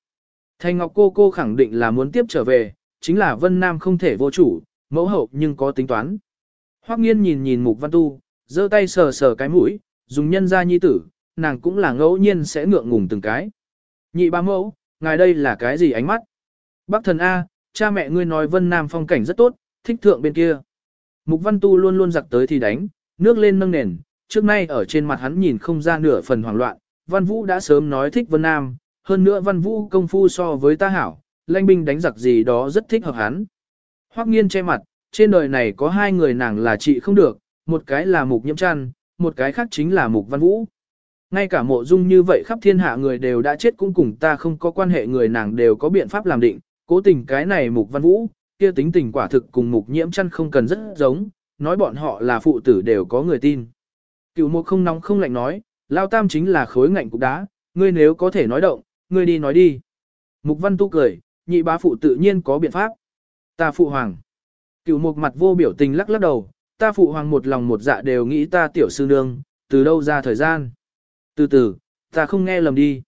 Thanh Ngọc cô cô khẳng định là muốn tiếp trở về, chính là Vân Nam không thể vô chủ, mẫu hậu nhưng có tính toán. Hoắc nghiên nhìn nhìn Mục Văn Tu, giơ tay sờ sờ cái mũi, dùng nhân gia nhi tử, nàng cũng là ngẫu nhiên sẽ ngượng ngùng từng cái. Nhị ba mẫu, ngài đây là cái gì ánh mắt? Bác thần A, cha mẹ ngươi nói Vân Nam phong cảnh rất tốt, thích thượng bên kia. Mục Văn Tu luôn luôn giặc tới thì đánh, nước lên nâng nền, trước nay ở trên mặt hắn nhìn không ra nửa phần hoảng loạn, Văn Vũ đã sớm nói thích Vân Nam, hơn nữa Văn Vũ công phu so với ta hảo, lanh binh đánh giặc gì đó rất thích hợp hắn. Hoắc nghiên che mặt, trên đời này có hai người nàng là chị không được, một cái là Mục Nhiễm Trăn, một cái khác chính là Mục Văn Vũ. Ngay cả mộ dung như vậy khắp thiên hạ người đều đã chết cũng cùng ta không có quan hệ người nàng đều có biện pháp làm định, cố tình cái này Mục Văn Vũ, kia tính tình quả thực cùng Mục Nhiễm Trăn không cần rất giống, nói bọn họ là phụ tử đều có người tin. Cựu mục không nóng không lạnh nói, lao tam chính là khối ngạnh cục đá, ngươi nếu có thể nói động, ngươi đi nói đi. Mục văn tu cười, nhị bá phụ tự nhiên có biện pháp. Ta phụ hoàng. Cửu mục mặt vô biểu tình lắc lắc đầu, ta phụ hoàng một lòng một dạ đều nghĩ ta tiểu sư nương, từ đâu ra thời gian. Từ từ, ta không nghe lầm đi.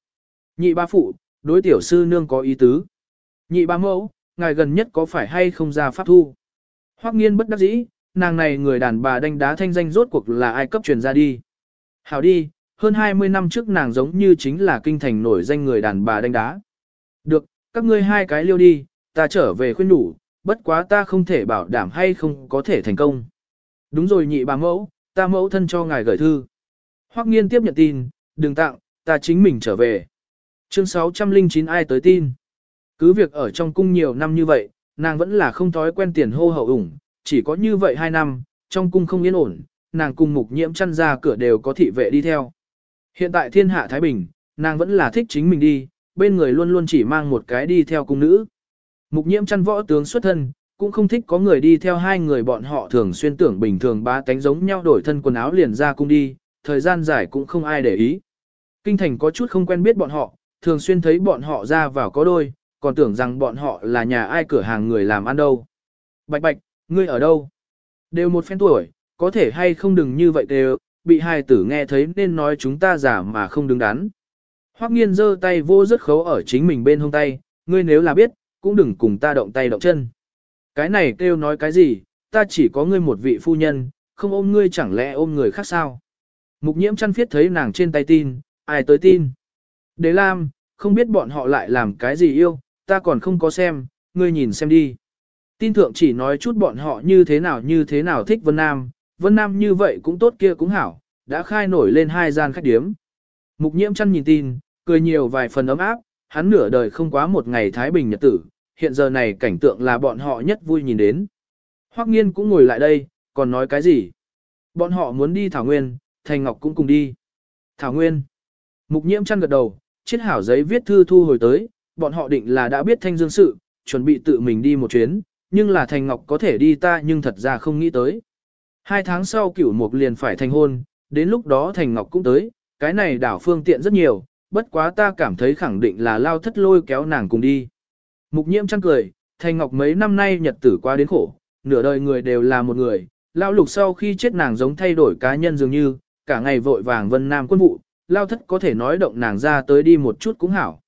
Nhị bá phụ, đối tiểu sư nương có ý tứ. Nhị bá mẫu, ngài gần nhất có phải hay không ra pháp thu? Hoắc nghiên bất đắc dĩ, nàng này người đàn bà đánh đá thanh danh rốt cuộc là ai cấp truyền ra đi. Hảo đi, hơn 20 năm trước nàng giống như chính là kinh thành nổi danh người đàn bà đánh đá. Được, các ngươi hai cái liêu đi, ta trở về khuyên đủ, bất quá ta không thể bảo đảm hay không có thể thành công. Đúng rồi nhị bà mẫu, ta mẫu thân cho ngài gửi thư. Hoắc nghiên tiếp nhận tin, đừng tặng, ta chính mình trở về. Chương 609 ai tới tin. Cứ việc ở trong cung nhiều năm như vậy, nàng vẫn là không thói quen tiền hô hậu ủng, chỉ có như vậy hai năm, trong cung không yên ổn, nàng cùng mục nhiễm chăn ra cửa đều có thị vệ đi theo. Hiện tại thiên hạ Thái Bình, nàng vẫn là thích chính mình đi, bên người luôn luôn chỉ mang một cái đi theo cung nữ. Mục nhiễm chăn võ tướng xuất thân, cũng không thích có người đi theo hai người bọn họ thường xuyên tưởng bình thường ba tánh giống nhau đổi thân quần áo liền ra cung đi, thời gian dài cũng không ai để ý. Kinh thành có chút không quen biết bọn họ, thường xuyên thấy bọn họ ra vào có đôi, còn tưởng rằng bọn họ là nhà ai cửa hàng người làm ăn đâu. Bạch bạch, ngươi ở đâu? Đều một phen tuổi, có thể hay không đừng như vậy đều, bị hai tử nghe thấy nên nói chúng ta giả mà không đứng đắn. Hoắc nghiên giơ tay vô rất khấu ở chính mình bên hông tay, ngươi nếu là biết, cũng đừng cùng ta động tay động chân. Cái này kêu nói cái gì, ta chỉ có ngươi một vị phu nhân, không ôm ngươi chẳng lẽ ôm người khác sao? Mục nhiễm chăn phiết thấy nàng trên tay tin, ai tới tin? Đế Lam, không biết bọn họ lại làm cái gì yêu, ta còn không có xem, ngươi nhìn xem đi. Tin thượng chỉ nói chút bọn họ như thế nào như thế nào thích Vân Nam, Vân Nam như vậy cũng tốt kia cũng hảo, đã khai nổi lên hai gian khách điếm. Mục nhiễm chăn nhìn tin, cười nhiều vài phần ấm áp, hắn nửa đời không quá một ngày Thái Bình nhật tử, hiện giờ này cảnh tượng là bọn họ nhất vui nhìn đến. Hoắc nghiên cũng ngồi lại đây, còn nói cái gì? Bọn họ muốn đi Thảo Nguyên, Thành Ngọc cũng cùng đi. Thảo Nguyên. Mục nhiễm chăn gật đầu, chiết hảo giấy viết thư thu hồi tới, bọn họ định là đã biết thanh dương sự, chuẩn bị tự mình đi một chuyến, nhưng là Thành Ngọc có thể đi ta nhưng thật ra không nghĩ tới. Hai tháng sau cửu mục liền phải thành hôn, đến lúc đó Thành Ngọc cũng tới, cái này đảo phương tiện rất nhiều, bất quá ta cảm thấy khẳng định là lao thất lôi kéo nàng cùng đi. Mục nhiễm chăng cười, Thành Ngọc mấy năm nay nhật tử qua đến khổ, nửa đời người đều là một người, lao lục sau khi chết nàng giống thay đổi cá nhân dường như, cả ngày vội vàng vân nam quân vụ, lao thất có thể nói động nàng ra tới đi một chút cũng hảo.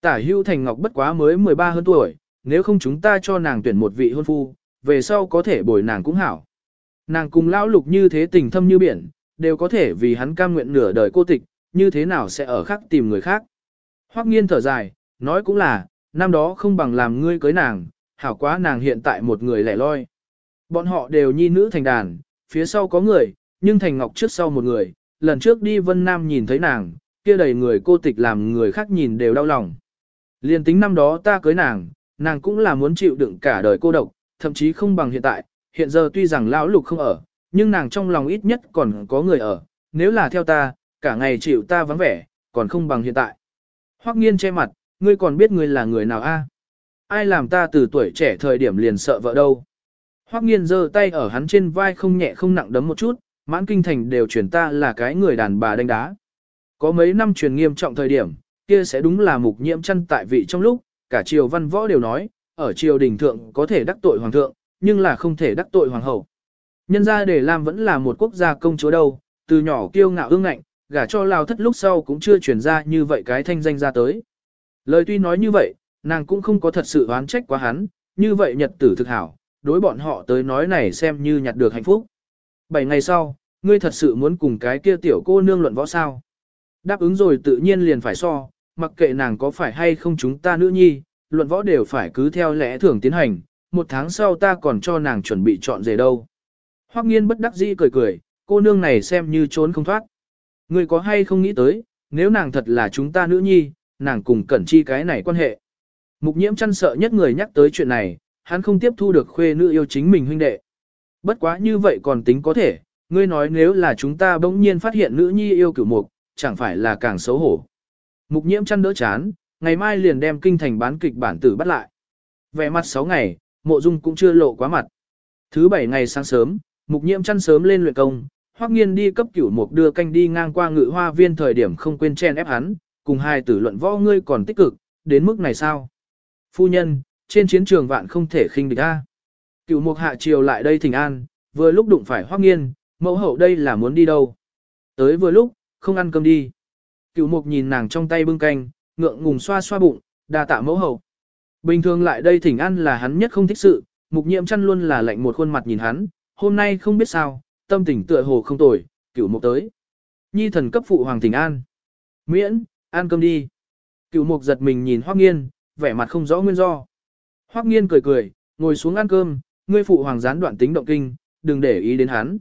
Tả hưu Thành Ngọc bất quá mới 13 hơn tuổi, nếu không chúng ta cho nàng tuyển một vị hôn phu, về sau có thể bồi nàng cũng hảo. Nàng cùng lão lục như thế tình thâm như biển, đều có thể vì hắn cam nguyện nửa đời cô tịch, như thế nào sẽ ở khác tìm người khác. Hoắc nghiên thở dài, nói cũng là, năm đó không bằng làm ngươi cưới nàng, hảo quá nàng hiện tại một người lẻ loi. Bọn họ đều nhi nữ thành đàn, phía sau có người, nhưng thành ngọc trước sau một người, lần trước đi Vân Nam nhìn thấy nàng, kia đầy người cô tịch làm người khác nhìn đều đau lòng. Liên tính năm đó ta cưới nàng, nàng cũng là muốn chịu đựng cả đời cô độc, thậm chí không bằng hiện tại, hiện giờ tuy rằng lão lục không ở, nhưng nàng trong lòng ít nhất còn có người ở, nếu là theo ta, cả ngày chịu ta vắng vẻ, còn không bằng hiện tại. Hoắc nghiên che mặt, ngươi còn biết ngươi là người nào a? Ai làm ta từ tuổi trẻ thời điểm liền sợ vợ đâu? Hoắc nghiên giơ tay ở hắn trên vai không nhẹ không nặng đấm một chút, mãn kinh thành đều truyền ta là cái người đàn bà đánh đá. Có mấy năm truyền nghiêm trọng thời điểm, kia sẽ đúng là mục nhiễm chân tại vị trong lúc, cả triều văn võ đều nói, ở triều đình thượng có thể đắc tội hoàng thượng, nhưng là không thể đắc tội hoàng hậu. Nhân ra để làm vẫn là một quốc gia công chúa đâu, từ nhỏ kiêu ngạo ương ngạnh, gả cho lao thất lúc sau cũng chưa truyền ra như vậy cái thanh danh ra tới. Lời tuy nói như vậy, nàng cũng không có thật sự oán trách quá hắn, như vậy nhật tử thực hảo, đối bọn họ tới nói này xem như nhặt được hạnh phúc. Bảy ngày sau, ngươi thật sự muốn cùng cái kia tiểu cô nương luận võ sao. Đáp ứng rồi tự nhiên liền phải so, mặc kệ nàng có phải hay không chúng ta nữ nhi, luận võ đều phải cứ theo lẽ thường tiến hành, một tháng sau ta còn cho nàng chuẩn bị chọn rể đâu. Hoắc nghiên bất đắc dĩ cười cười, cô nương này xem như trốn không thoát. Ngươi có hay không nghĩ tới, nếu nàng thật là chúng ta nữ nhi, nàng cùng cẩn chi cái này quan hệ. Mục nhiễm chăn sợ nhất người nhắc tới chuyện này, hắn không tiếp thu được khuê nữ yêu chính mình huynh đệ. Bất quá như vậy còn tính có thể, ngươi nói nếu là chúng ta bỗng nhiên phát hiện nữ nhi yêu cửu mục, chẳng phải là càng xấu hổ. Mục nhiễm chăn đỡ chán, ngày mai liền đem kinh thành bán kịch bản tử bắt lại. Vẻ mặt 6 ngày, mộ dung cũng chưa lộ quá mặt. Thứ bảy ngày sáng sớm, mục nhiễm chăn sớm lên luyện công, Hoắc Nghiên đi cấp cửu mục đưa canh đi ngang qua ngự hoa viên thời điểm không quên chen ép hắn, cùng hai tử luận võ ngươi còn tích cực, đến mức này sao? Phu nhân, trên chiến trường vạn không thể khinh địch a. Cửu mục hạ triều lại đây thỉnh an, vừa lúc đụng phải Hoắc Nghiên, mẫu hậu đây là muốn đi đâu? Tới vừa lúc, không ăn cơm đi. Cửu mục nhìn nàng trong tay bưng canh, ngượng ngùng xoa xoa bụng, đa tạ mẫu hậu. Bình thường lại đây thỉnh ăn là hắn nhất không thích sự, mục nhiệm chăn luôn là lạnh một khuôn mặt nhìn hắn, hôm nay không biết sao, tâm tình tựa hồ không tồi, cửu mục tới. Nhi thần cấp phụ hoàng thỉnh an. Miễn, ăn cơm đi. Cửu mục giật mình nhìn Hoắc Nghiên, vẻ mặt không rõ nguyên do. Hoắc Nghiên cười cười, ngồi xuống ăn cơm, ngươi phụ hoàng gián đoạn tính động kinh, đừng để ý đến hắn.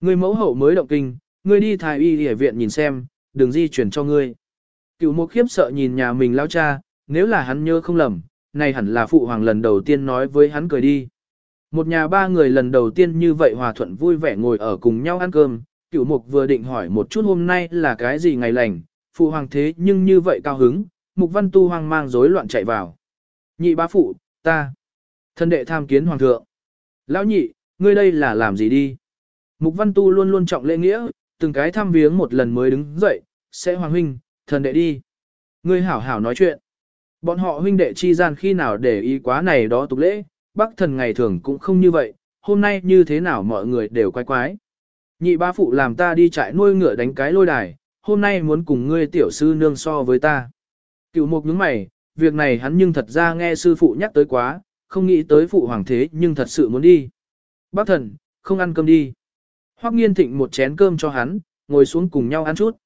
Ngươi mẫu hậu mới động kinh, ngươi đi thái y y viện nhìn xem, đừng di chuyển cho ngươi. Cửu mục khiếp sợ nhìn nhà mình lao cha, nếu là hắn nhớ không lầm, này hẳn là phụ hoàng lần đầu tiên nói với hắn cười đi. Một nhà ba người lần đầu tiên như vậy hòa thuận vui vẻ ngồi ở cùng nhau ăn cơm, cửu mục vừa định hỏi một chút hôm nay là cái gì ngày lành, phụ hoàng thế nhưng như vậy cao hứng, mục văn tu hoang mang rối loạn chạy vào. Nhị bá phụ, ta, thân đệ tham kiến hoàng thượng. Lão nhị, ngươi đây là làm gì đi? Mục văn tu luôn luôn trọng lễ nghĩa, từng cái thăm viếng một lần mới đứng dậy, sẽ hoàng huynh, thần đệ đi. Ngươi hảo hảo nói chuyện. Bọn họ huynh đệ chi gian khi nào để ý quá này đó tục lễ, bác thần ngày thường cũng không như vậy, hôm nay như thế nào mọi người đều quái quái. Nhị ba phụ làm ta đi trại nuôi ngựa đánh cái lôi đài, hôm nay muốn cùng ngươi tiểu sư nương so với ta. Cựu mục nhướng mày, việc này hắn nhưng thật ra nghe sư phụ nhắc tới quá, không nghĩ tới phụ hoàng thế nhưng thật sự muốn đi. Bác thần, không ăn cơm đi. Hoắc nghiên thịnh một chén cơm cho hắn, ngồi xuống cùng nhau ăn chút.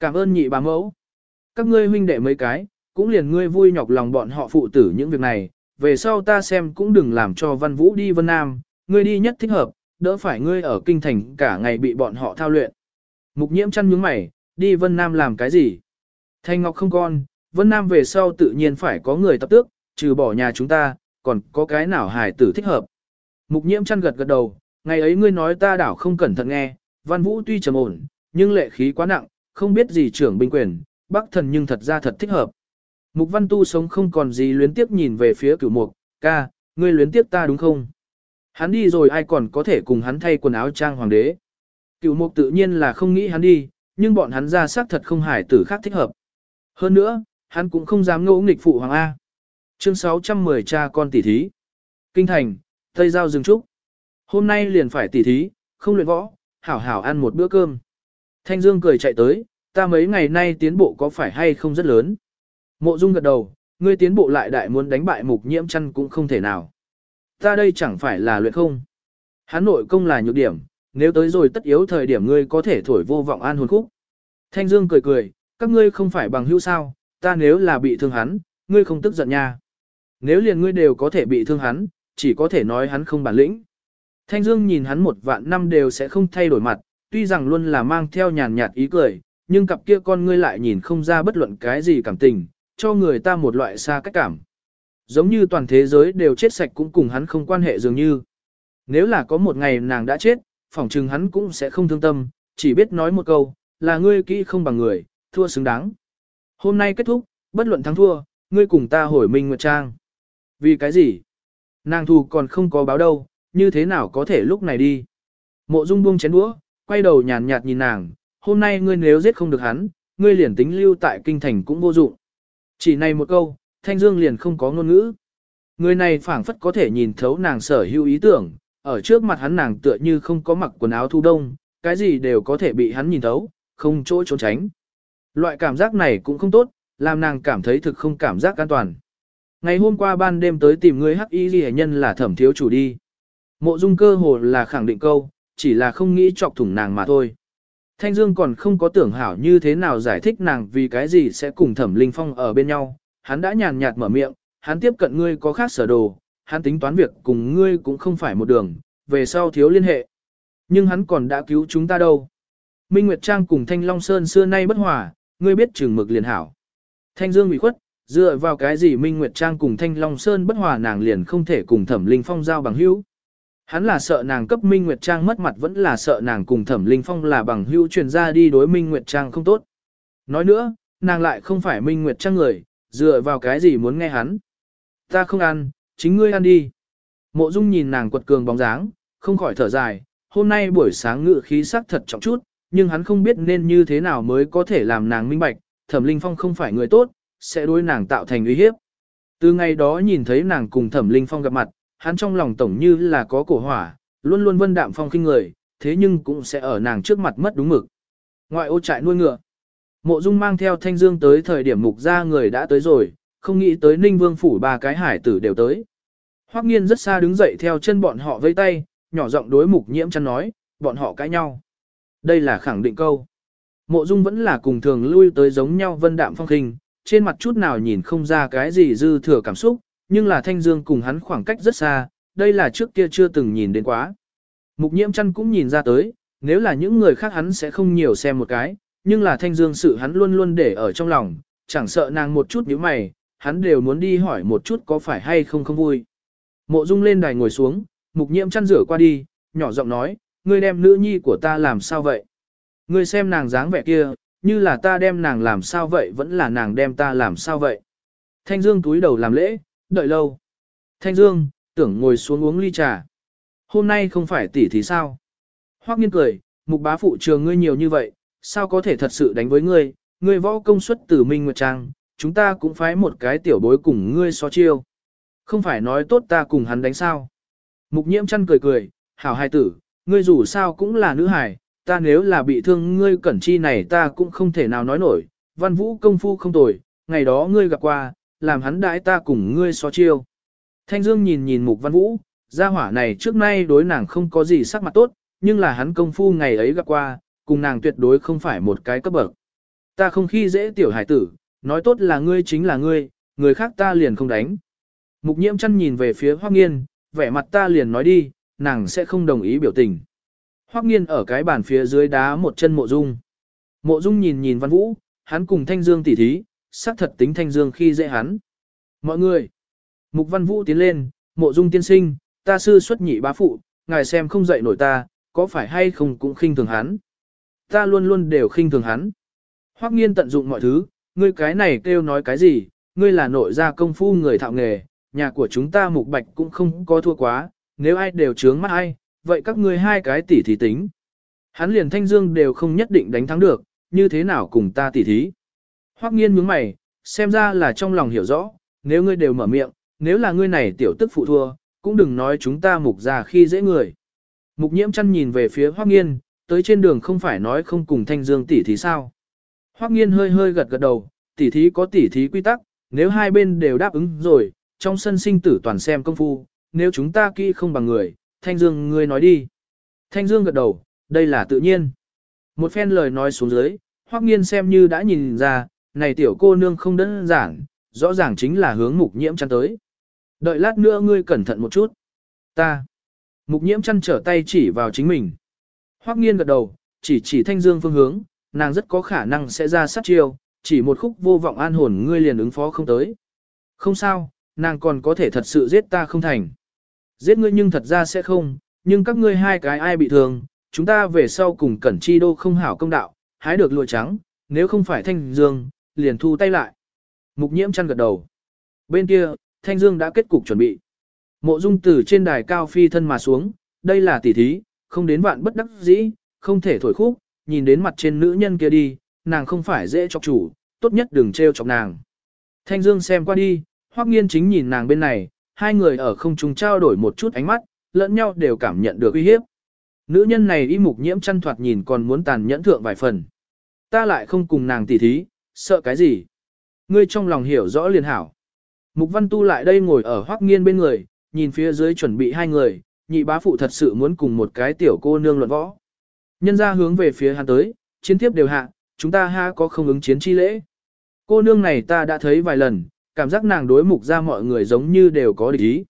Cảm ơn nhị bà mẫu. Các ngươi huynh đệ mấy cái, cũng liền ngươi vui nhọc lòng bọn họ phụ tử những việc này, về sau ta xem cũng đừng làm cho Văn Vũ đi Vân Nam, ngươi đi nhất thích hợp, đỡ phải ngươi ở kinh thành cả ngày bị bọn họ thao luyện. Mục nhiễm chăn nhướng mày, đi Vân Nam làm cái gì? Thanh Ngọc không con, Vân Nam về sau tự nhiên phải có người tập tước, trừ bỏ nhà chúng ta, còn có cái nào hài tử thích hợp. Mục nhiễm chăn gật gật đầu, ngày ấy ngươi nói ta đảo không cẩn thận nghe, Văn Vũ tuy trầm ổn, nhưng lệ khí quá nặng, không biết gì trưởng binh quyền, Bắc thần nhưng thật ra thật thích hợp. Mục văn tu sống không còn gì luyến tiếp nhìn về phía cửu mục, ca, ngươi luyến tiếp ta đúng không? Hắn đi rồi ai còn có thể cùng hắn thay quần áo trang hoàng đế. Cửu mục tự nhiên là không nghĩ hắn đi, nhưng bọn hắn ra xác thật không hải tử khác thích hợp. Hơn nữa, hắn cũng không dám ngỗ nghịch phụ hoàng A. Chương 610 cha con tỷ thí. Kinh thành, Tây Giao dừng trúc. Hôm nay liền phải tỷ thí, không luyện võ, hảo hảo ăn một bữa cơm. Thanh Dương cười chạy tới, ta mấy ngày nay tiến bộ có phải hay không rất lớn. Mộ Dung gật đầu, ngươi tiến bộ lại đại muốn đánh bại mục nhiễm chăn cũng không thể nào. Ta đây chẳng phải là luyện không. Hắn nội công là nhược điểm, nếu tới rồi tất yếu thời điểm ngươi có thể thổi vô vọng an hồn khúc. Thanh Dương cười cười, các ngươi không phải bằng hữu sao, ta nếu là bị thương hắn, ngươi không tức giận nha. Nếu liền ngươi đều có thể bị thương hắn, chỉ có thể nói hắn không bản lĩnh. Thanh Dương nhìn hắn một vạn năm đều sẽ không thay đổi mặt, tuy rằng luôn là mang theo nhàn nhạt ý cười, nhưng cặp kia con ngươi lại nhìn không ra bất luận cái gì cảm tình, cho người ta một loại xa cách cảm. Giống như toàn thế giới đều chết sạch cũng cùng hắn không quan hệ dường như. Nếu là có một ngày nàng đã chết, phỏng chừng hắn cũng sẽ không thương tâm, chỉ biết nói một câu, là ngươi kỹ không bằng người, thua xứng đáng. Hôm nay kết thúc, bất luận thắng thua, ngươi cùng ta hồi minh nguyệt trang. Vì cái gì? Nàng thù còn không có báo đâu, như thế nào có thể lúc này đi? Mộ Dung buông chén đũa, quay đầu nhàn nhạt nhìn nàng, hôm nay ngươi nếu giết không được hắn, ngươi liền tính lưu tại kinh thành cũng vô dụng. Chỉ này một câu, Thanh Dương liền không có ngôn ngữ. Người này phảng phất có thể nhìn thấu nàng sở hữu ý tưởng, ở trước mặt hắn nàng tựa như không có mặc quần áo thu đông, cái gì đều có thể bị hắn nhìn thấu, không chỗ trốn tránh. Loại cảm giác này cũng không tốt, làm nàng cảm thấy thực không cảm giác an toàn. Ngày hôm qua ban đêm tới tìm người hắc y ghi nhân là thẩm thiếu chủ đi. Mộ dung cơ hồ là khẳng định câu, chỉ là không nghĩ chọc thủng nàng mà thôi. Thanh Dương còn không có tưởng hảo như thế nào giải thích nàng vì cái gì sẽ cùng Thẩm Linh Phong ở bên nhau, hắn đã nhàn nhạt mở miệng, hắn tiếp cận ngươi có khác sở đồ, hắn tính toán việc cùng ngươi cũng không phải một đường, về sau thiếu liên hệ. Nhưng hắn còn đã cứu chúng ta đâu. Minh Nguyệt Trang cùng Thanh Long Sơn xưa nay bất hòa, ngươi biết chừng mực liền hảo. Thanh Dương bị khuất, dựa vào cái gì Minh Nguyệt Trang cùng Thanh Long Sơn bất hòa nàng liền không thể cùng Thẩm Linh Phong giao bằng hữu. Hắn là sợ nàng cấp Minh Nguyệt Trang mất mặt vẫn là sợ nàng cùng Thẩm Linh Phong là bằng hữu truyền ra đi đối Minh Nguyệt Trang không tốt. Nói nữa, nàng lại không phải Minh Nguyệt Trang người, dựa vào cái gì muốn nghe hắn. Ta không ăn, chính ngươi ăn đi. Mộ Dung nhìn nàng quật cường bóng dáng, không khỏi thở dài, hôm nay buổi sáng ngự khí sắc thật trọng chút, nhưng hắn không biết nên như thế nào mới có thể làm nàng minh bạch, Thẩm Linh Phong không phải người tốt, sẽ đối nàng tạo thành uy hiếp. Từ ngày đó nhìn thấy nàng cùng Thẩm Linh Phong gặp mặt, hắn trong lòng tổng như là có cổ hỏa, luôn luôn vân đạm phong khinh người, thế nhưng cũng sẽ ở nàng trước mặt mất đúng mực. Ngoại ô trại nuôi ngựa. Mộ Dung mang theo Thanh Dương tới thời điểm mục ra người đã tới rồi, không nghĩ tới Ninh Vương phủ ba cái hải tử đều tới. Hoắc Nghiên rất xa đứng dậy theo chân bọn họ vây tay, nhỏ giọng đối mục nhiễm chăn nói, bọn họ cãi nhau. Đây là khẳng định câu. Mộ Dung vẫn là cùng thường lui tới giống nhau vân đạm phong khinh, trên mặt chút nào nhìn không ra cái gì dư thừa cảm xúc, nhưng là Thanh Dương cùng hắn khoảng cách rất xa, đây là trước kia chưa từng nhìn đến quá. Mục nhiễm chăn cũng nhìn ra tới, nếu là những người khác hắn sẽ không nhiều xem một cái, nhưng là Thanh Dương sự hắn luôn luôn để ở trong lòng, chẳng sợ nàng một chút nhíu mày, hắn đều muốn đi hỏi một chút có phải hay không không vui. Mộ Dung lên đài ngồi xuống, mục nhiễm chăn rửa qua đi, nhỏ giọng nói, ngươi đem nữ nhi của ta làm sao vậy? Ngươi xem nàng dáng vẻ kia, như là ta đem nàng làm sao vậy vẫn là nàng đem ta làm sao vậy? Thanh Dương túi đầu làm lễ, đợi lâu. Thanh Dương, tưởng ngồi xuống uống ly trà. Hôm nay không phải tỷ thì sao? Hoắc nghiên cười, mục bá phụ trường ngươi nhiều như vậy, sao có thể thật sự đánh với ngươi, ngươi võ công suất từ Minh Nguyệt Trang, chúng ta cũng phái một cái tiểu bối cùng ngươi so chiêu. Không phải nói tốt ta cùng hắn đánh sao. Mục nhiễm chăn cười cười, hảo hài tử, ngươi dù sao cũng là nữ hài, ta nếu là bị thương ngươi cẩn chi này ta cũng không thể nào nói nổi, văn vũ công phu không tồi, ngày đó ngươi gặp qua, làm hắn đãi ta cùng ngươi so chiêu. Thanh Dương nhìn nhìn mục văn vũ, gia hỏa này trước nay đối nàng không có gì sắc mặt tốt, nhưng là hắn công phu ngày ấy gặp qua, cùng nàng tuyệt đối không phải một cái cấp bậc. Ta không khi dễ tiểu hải tử, nói tốt là ngươi chính là ngươi, người khác ta liền không đánh. Mục nhiễm chăn nhìn về phía Hoắc Nghiên, vẻ mặt ta liền nói đi, nàng sẽ không đồng ý biểu tình. Hoắc Nghiên ở cái bàn phía dưới đá một chân Mộ Dung. Mộ Dung nhìn nhìn Văn Vũ, hắn cùng Thanh Dương tỉ thí, xác thật tính Thanh Dương khi dễ hắn. Mọi người. Mục Văn Vũ tiến lên, Mộ Dung tiên sinh, ta sư xuất nhị bá phụ, ngài xem không dậy nổi ta, có phải hay không cũng khinh thường hắn. Ta luôn luôn đều khinh thường hắn. Hoắc Nghiên tận dụng mọi thứ, ngươi cái này kêu nói cái gì, ngươi là nội gia công phu người thạo nghề, nhà của chúng ta mục bạch cũng không có thua quá, nếu ai đều trướng mắt ai, vậy các ngươi hai cái tỷ thì tính. Hắn liền thanh dương đều không nhất định đánh thắng được, như thế nào cùng ta tỷ thí. Hoắc nghiên nhướng mày, xem ra là trong lòng hiểu rõ, nếu ngươi đều mở miệng, nếu là ngươi này tiểu tức phụ thua, cũng đừng nói chúng ta mục ra khi dễ người. Mục nhiễm chăn nhìn về phía Hoắc nghiên, tới trên đường không phải nói không cùng thanh dương tỷ thí sao. Hoắc nghiên hơi hơi gật gật đầu, tỷ thí có tỷ thí quy tắc, nếu hai bên đều đáp ứng rồi, trong sân sinh tử toàn xem công phu, nếu chúng ta kỹ không bằng người, Thanh Dương ngươi nói đi. Thanh Dương gật đầu, đây là tự nhiên. Một phen lời nói xuống dưới, Hoắc Nghiên xem như đã nhìn ra, này tiểu cô nương không đơn giản, rõ ràng chính là hướng mục nhiễm chăn tới. Đợi lát nữa ngươi cẩn thận một chút. Ta. Mục nhiễm chăn trở tay chỉ vào chính mình. Hoắc Nghiên gật đầu, chỉ chỉ Thanh Dương phương hướng, nàng rất có khả năng sẽ ra sát chiêu, chỉ một khúc vô vọng an hồn ngươi liền ứng phó không tới. Không sao, nàng còn có thể thật sự giết ta không thành. Giết ngươi nhưng thật ra sẽ không, nhưng các ngươi hai cái ai bị thương, chúng ta về sau cùng cẩn chi đô không hảo công đạo, hái được lụa trắng, nếu không phải thanh dương, liền thu tay lại. Mục nhiễm chăn gật đầu. Bên kia, thanh dương đã kết cục chuẩn bị. Mộ dung từ trên đài cao phi thân mà xuống, đây là tỷ thí, không đến vạn bất đắc dĩ, không thể thổi khúc, nhìn đến mặt trên nữ nhân kia đi, nàng không phải dễ chọc chủ, tốt nhất đừng trêu chọc nàng. Thanh Dương xem qua đi, Hoắc Nghiên chính nhìn nàng bên này, hai người ở không trung trao đổi một chút ánh mắt, lẫn nhau đều cảm nhận được uy hiếp. Nữ nhân này y mục nhiễm chăn thoạt nhìn còn muốn tàn nhẫn thượng vài phần. Ta lại không cùng nàng tỉ thí, sợ cái gì? Ngươi trong lòng hiểu rõ liền hảo. Mục Văn Tu lại đây ngồi ở Hoắc Nghiên bên người, nhìn phía dưới chuẩn bị hai người, nhị bá phụ thật sự muốn cùng một cái tiểu cô nương luận võ. Nhân ra hướng về phía hắn tới, chiến tiếp đều hạ, chúng ta ha có không ứng chiến chi lễ. Cô nương này ta đã thấy vài lần, cảm giác nàng đối mục ra mọi người giống như đều có địch ý.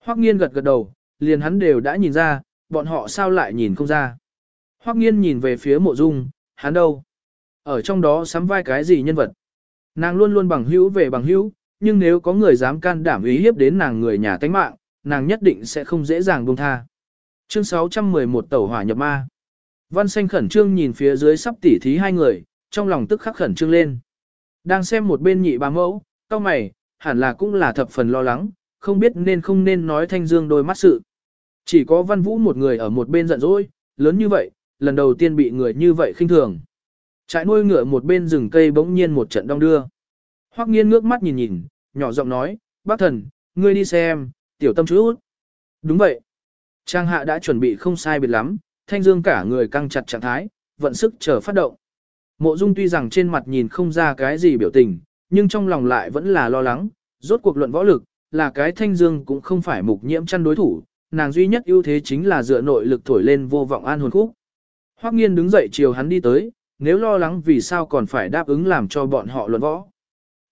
Hoắc nghiên gật gật đầu, liền hắn đều đã nhìn ra, bọn họ sao lại nhìn không ra. Hoắc nghiên nhìn về phía mộ dung, hắn đâu? Ở trong đó sắm vai cái gì nhân vật? Nàng luôn luôn bằng hữu về bằng hữu, nhưng nếu có người dám can đảm ý hiếp đến nàng người nhà tánh mạng, nàng nhất định sẽ không dễ dàng buông tha. Chương 611 tẩu hỏa nhập ma. Văn xanh khẩn trương nhìn phía dưới sắp tỉ thí hai người, trong lòng tức khắc khẩn trương lên. Đang xem một bên nhị bà mẫu, cao mày, hẳn là cũng là thập phần lo lắng, không biết nên không nên nói thanh dương đôi mắt sự. Chỉ có văn vũ một người ở một bên giận dỗi, lớn như vậy, lần đầu tiên bị người như vậy khinh thường. Trại nuôi ngựa một bên rừng cây bỗng nhiên một trận đông đưa. Hoắc nghiên ngước mắt nhìn nhìn, nhỏ giọng nói, bác thần, ngươi đi xem, tiểu tâm chút. Đúng vậy. Trang hạ đã chuẩn bị không sai biệt lắm, thanh dương cả người căng chặt trạng thái, vận sức chờ phát động. Mộ dung tuy rằng trên mặt nhìn không ra cái gì biểu tình, nhưng trong lòng lại vẫn là lo lắng, rốt cuộc luận võ lực, là cái thanh dương cũng không phải mục nhiễm chăn đối thủ, nàng duy nhất ưu thế chính là dựa nội lực thổi lên vô vọng an hồn khúc. Hoắc nghiên đứng dậy chiều hắn đi tới, nếu lo lắng vì sao còn phải đáp ứng làm cho bọn họ luận võ.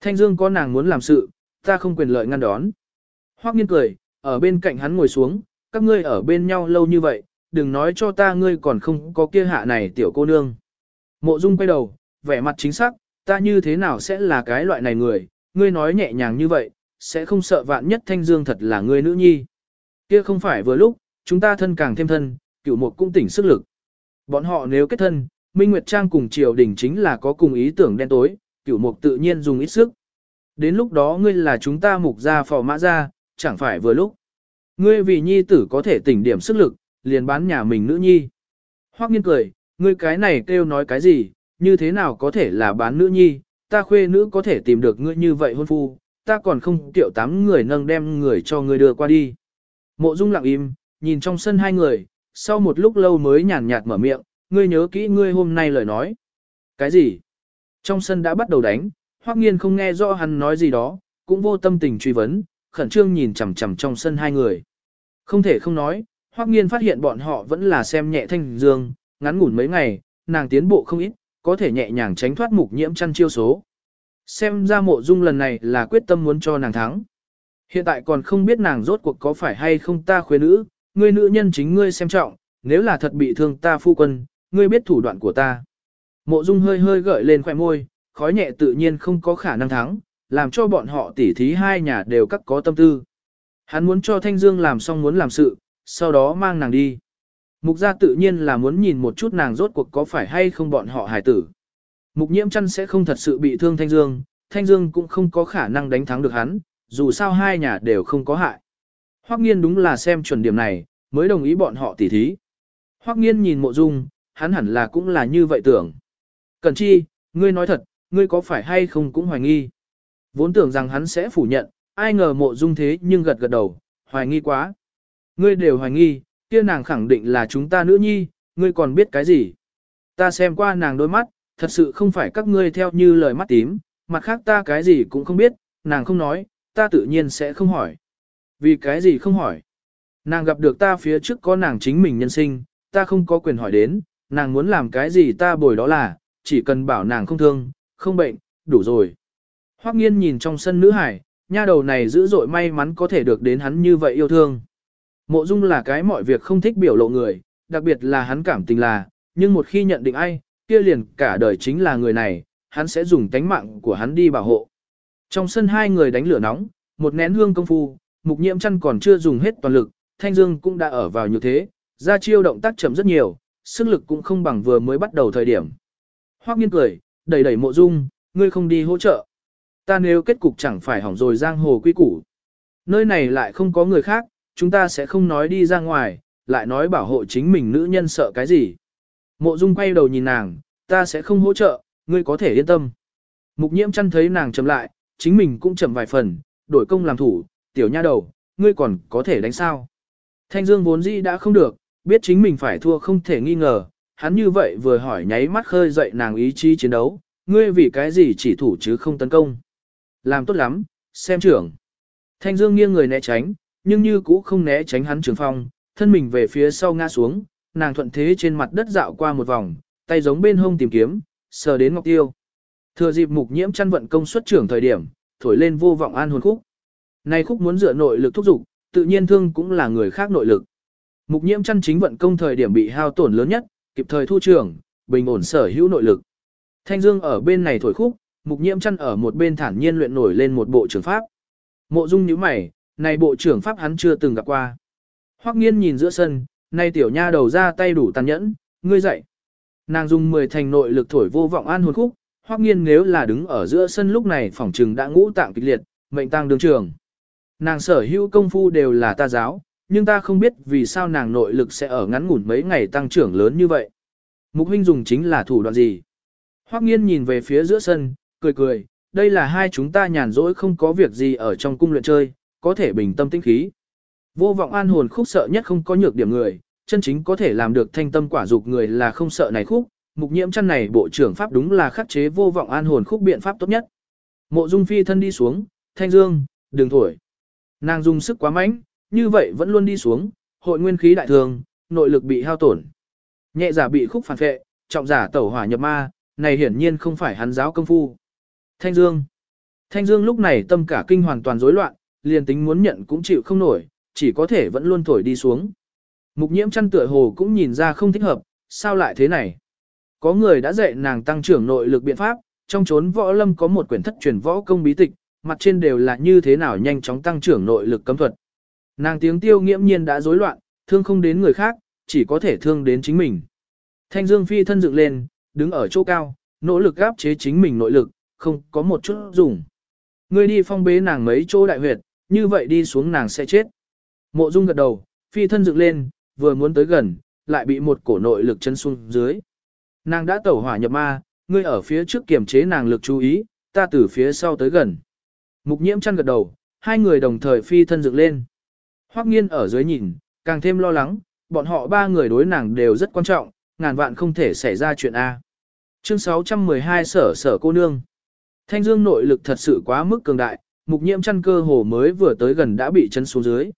Thanh dương có nàng muốn làm sự, ta không quyền lợi ngăn đón. Hoắc nghiên cười, ở bên cạnh hắn ngồi xuống, các ngươi ở bên nhau lâu như vậy, đừng nói cho ta ngươi còn không có kia hạ này tiểu cô nương. Mộ Dung quay đầu, vẻ mặt chính xác, ta như thế nào sẽ là cái loại này người, ngươi nói nhẹ nhàng như vậy, sẽ không sợ vạn nhất thanh dương thật là ngươi nữ nhi. Kia không phải vừa lúc, chúng ta thân càng thêm thân, cửu mục cũng tỉnh sức lực. Bọn họ nếu kết thân, Minh Nguyệt Trang cùng triều đình chính là có cùng ý tưởng đen tối, cửu mục tự nhiên dùng ít sức. Đến lúc đó ngươi là chúng ta mục ra phò mã ra, chẳng phải vừa lúc. Ngươi vì nhi tử có thể tỉnh điểm sức lực, liền bán nhà mình nữ nhi. Hoắc nghiên cười, ngươi cái này kêu nói cái gì, như thế nào có thể là bán nữ nhi, ta khuê nữ có thể tìm được ngươi như vậy hôn phu, ta còn không tiểu tám người nâng đem người cho ngươi đưa qua đi. Mộ Dung lặng im, nhìn trong sân hai người, sau một lúc lâu mới nhàn nhạt mở miệng, ngươi nhớ kỹ ngươi hôm nay lời nói. Cái gì? Trong sân đã bắt đầu đánh, Hoắc Nghiên không nghe rõ hắn nói gì đó, cũng vô tâm tình truy vấn, khẩn trương nhìn chằm chằm trong sân hai người. Không thể không nói, Hoắc Nghiên phát hiện bọn họ vẫn là xem nhẹ Thanh Dương, ngắn ngủn mấy ngày, nàng tiến bộ không ít, có thể nhẹ nhàng tránh thoát mục nhiễm chăn chiêu số. Xem ra mộ dung lần này là quyết tâm muốn cho nàng thắng. Hiện tại còn không biết nàng rốt cuộc có phải hay không ta khuê nữ, ngươi nữ nhân chính ngươi xem trọng, nếu là thật bị thương ta phu quân, ngươi biết thủ đoạn của ta. Mộ dung hơi hơi gợi lên khoẻ môi, khói nhẹ tự nhiên không có khả năng thắng, làm cho bọn họ tỉ thí hai nhà đều cắt có tâm tư. Hắn muốn cho Thanh Dương làm xong muốn làm sự, sau đó mang nàng đi. Mục gia tự nhiên là muốn nhìn một chút nàng rốt cuộc có phải hay không bọn họ hài tử. Mục nhiễm chăn sẽ không thật sự bị thương Thanh Dương, Thanh Dương cũng không có khả năng đánh thắng được hắn, dù sao hai nhà đều không có hại. Hoắc nghiên đúng là xem chuẩn điểm này, mới đồng ý bọn họ tỉ thí. Hoắc nghiên nhìn mộ dung, hắn hẳn là cũng là như vậy tưởng. Cẩn chi, ngươi nói thật, ngươi có phải hay không cũng hoài nghi. Vốn tưởng rằng hắn sẽ phủ nhận, ai ngờ mộ dung thế nhưng gật gật đầu, hoài nghi quá. Ngươi đều hoài nghi, kia nàng khẳng định là chúng ta nữ nhi, ngươi còn biết cái gì. Ta xem qua nàng đôi mắt, thật sự không phải các ngươi theo như lời mắt tím, mặt khác ta cái gì cũng không biết, nàng không nói, ta tự nhiên sẽ không hỏi. Vì cái gì không hỏi? Nàng gặp được ta phía trước có nàng chính mình nhân sinh, ta không có quyền hỏi đến, nàng muốn làm cái gì ta bồi đó là, chỉ cần bảo nàng không thương, không bệnh, đủ rồi. Hoắc nghiên nhìn trong sân nữ hải, nha đầu này dữ dội may mắn có thể được đến hắn như vậy yêu thương. Mộ dung là cái mọi việc không thích biểu lộ người, đặc biệt là hắn cảm tình là, nhưng một khi nhận định ai, kia liền cả đời chính là người này, hắn sẽ dùng tánh mạng của hắn đi bảo hộ. Trong sân hai người đánh lửa nóng, một nén hương công phu, mục nhiễm chăn còn chưa dùng hết toàn lực, thanh dương cũng đã ở vào như thế, ra chiêu động tác chậm rất nhiều, sức lực cũng không bằng vừa mới bắt đầu thời điểm. Hoắc nghiên cười, đẩy đẩy mộ dung, ngươi không đi hỗ trợ. Ta nếu kết cục chẳng phải hỏng rồi giang hồ quy củ. Nơi này lại không có người khác, chúng ta sẽ không nói đi ra ngoài, lại nói bảo hộ chính mình nữ nhân sợ cái gì. Mộ dung quay đầu nhìn nàng, ta sẽ không hỗ trợ, ngươi có thể yên tâm. Mục nhiễm chăn thấy nàng chậm lại, chính mình cũng chậm vài phần, đổi công làm thủ, tiểu nha đầu, ngươi còn có thể đánh sao. Thanh Dương vốn dĩ đã không được, biết chính mình phải thua không thể nghi ngờ, hắn như vậy vừa hỏi nháy mắt khơi dậy nàng ý chí chiến đấu, ngươi vì cái gì chỉ thủ chứ không tấn công. Làm tốt lắm, xem trưởng. Thanh Dương nghiêng người né tránh, nhưng như cũ không né tránh hắn trường phong, thân mình về phía sau ngã xuống, nàng thuận thế trên mặt đất dạo qua một vòng, tay giống bên hông tìm kiếm, sờ đến ngọc tiêu. Thừa dịp mục nhiễm chăn vận công suất trưởng thời điểm, thổi lên vô vọng an hồn khúc. Này khúc muốn dựa nội lực thúc dục, tự nhiên thương cũng là người khác nội lực. Mục nhiễm chăn chính vận công thời điểm bị hao tổn lớn nhất, kịp thời thu trưởng, bình ổn sở hữu nội lực. Thanh Dương ở bên này thổi khúc, mục nhiễm chăn ở một bên thản nhiên luyện nổi lên một bộ trưởng pháp. Mộ Dung nhíu mày, này bộ trưởng pháp hắn chưa từng gặp qua. Hoắc Nghiên nhìn giữa sân, nay tiểu nha đầu ra tay đủ tàn nhẫn, ngươi dậy. Nàng dùng 10 thành nội lực thổi vô vọng an hồn khúc, Hoắc Nghiên nếu là đứng ở giữa sân lúc này phỏng trừng đã ngũ tạng kịch liệt, mệnh tang đường trường. Nàng sở hữu công phu đều là ta giáo, nhưng ta không biết vì sao nàng nội lực sẽ ở ngắn ngủn mấy ngày tăng trưởng lớn như vậy. Mục huynh dùng chính là thủ đoạn gì? Hoắc nghiên nhìn về phía giữa sân, cười cười, đây là hai chúng ta nhàn rỗi không có việc gì ở trong cung luyện chơi, có thể bình tâm tĩnh khí. Vô vọng an hồn khúc sợ nhất không có nhược điểm người, chân chính có thể làm được thanh tâm quả dục người là không sợ này khúc, mục nhiễm chăn này bộ trưởng pháp đúng là khắc chế vô vọng an hồn khúc biện pháp tốt nhất. Mộ Dung Phi thân đi xuống, thanh dương, đừng thổi. Nàng dùng sức quá mạnh, như vậy vẫn luôn đi xuống, hội nguyên khí đại thường, nội lực bị hao tổn. Nhẹ giả bị khúc phản vệ, trọng giả tẩu hỏa nhập ma, này hiển nhiên không phải hắn giáo công phu. Thanh Dương. Thanh Dương lúc này tâm cả kinh hoàn toàn rối loạn, liền tính muốn nhận cũng chịu không nổi, chỉ có thể vẫn luôn thổi đi xuống. Mục nhiễm chăn tựa hồ cũng nhìn ra không thích hợp, sao lại thế này? Có người đã dạy nàng tăng trưởng nội lực biện pháp, trong chốn võ lâm có một quyển thất truyền võ công bí tịch, mặt trên đều là như thế nào nhanh chóng tăng trưởng nội lực cấm thuật. Nàng tiếng tiêu nghiễm nhiên đã rối loạn, thương không đến người khác, chỉ có thể thương đến chính mình. Thanh Dương phi thân dựng lên, đứng ở chỗ cao, nỗ lực gáp chế chính mình nội lực, không có một chút dùng. Ngươi đi phong bế nàng mấy chỗ đại huyệt, như vậy đi xuống nàng sẽ chết. Mộ Dung gật đầu, phi thân dựng lên, vừa muốn tới gần, lại bị một cổ nội lực chân xuống dưới. Nàng đã tẩu hỏa nhập ma, ngươi ở phía trước kiềm chế nàng lực chú ý, ta từ phía sau tới gần. Mục nhiễm chăn gật đầu, hai người đồng thời phi thân dựng lên. Hoắc nghiên ở dưới nhìn, càng thêm lo lắng, bọn họ ba người đối nàng đều rất quan trọng, ngàn vạn không thể xảy ra chuyện A. Chương 612 sở sở cô nương. Thanh dương nội lực thật sự quá mức cường đại, mục nhiễm chăn cơ hồ mới vừa tới gần đã bị chân xuống dưới.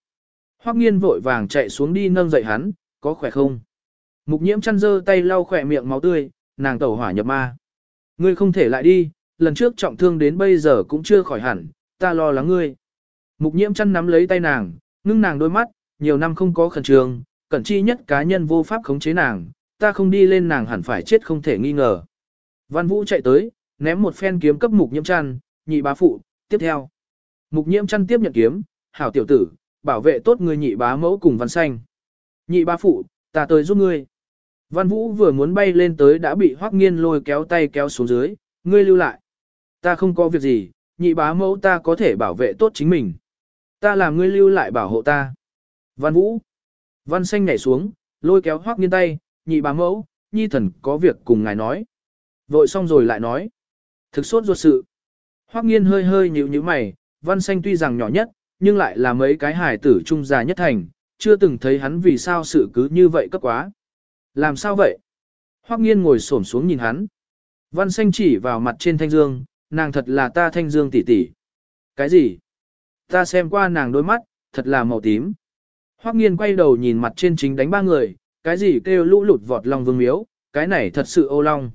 Hoắc nghiên vội vàng chạy xuống đi nâng dậy hắn, có khỏe không? Mục nhiễm chăn dơ tay lau khỏe miệng máu tươi, nàng tẩu hỏa nhập ma. Ngươi không thể lại đi, lần trước trọng thương đến bây giờ cũng chưa khỏi hẳn, ta lo lắng ngươi. Mục nhiễm chăn nắm lấy tay nàng, ngưng nàng đôi mắt, nhiều năm không có khẩn trương, cẩn chi nhất cá nhân vô pháp khống chế nàng, ta không đi lên nàng hẳn phải chết không thể nghi ngờ. Văn Vũ chạy tới, ném một phen kiếm cấp mục nhiễm chăn, nhị bá phụ, tiếp theo. Mục nhiễm chăn tiếp nhận kiếm, hảo tiểu tử, bảo vệ tốt người nhị bá mẫu cùng văn xanh. Nhị bá phụ, ta tới giúp ngươi. Văn Vũ vừa muốn bay lên tới đã bị Hoắc Nghiên lôi kéo tay kéo xuống dưới, ngươi lưu lại. Ta không có việc gì, nhị bá mẫu ta có thể bảo vệ tốt chính mình. Ta làm ngươi lưu lại bảo hộ ta. Văn Vũ. Văn Xanh nhảy xuống, lôi kéo Hoắc Nghiên tay, nhị bà mẫu, nhi thần có việc cùng ngài nói. Vội xong rồi lại nói. Thực sốt ruột sự. Hoắc Nghiên hơi hơi nhíu nhíu mày, Văn Xanh tuy rằng nhỏ nhất, nhưng lại là mấy cái hải tử trung già nhất thành, chưa từng thấy hắn vì sao sự cứ như vậy cấp quá. Làm sao vậy? Hoắc nghiên ngồi xổm xuống nhìn hắn. Văn xanh chỉ vào mặt trên thanh dương, nàng thật là ta thanh dương tỷ tỷ. Cái gì? Ta xem qua nàng đôi mắt, thật là màu tím. Hoắc nghiên quay đầu nhìn mặt trên chính đánh ba người, cái gì kêu lũ lụt vọt lòng vương miếu, cái này thật sự ô long.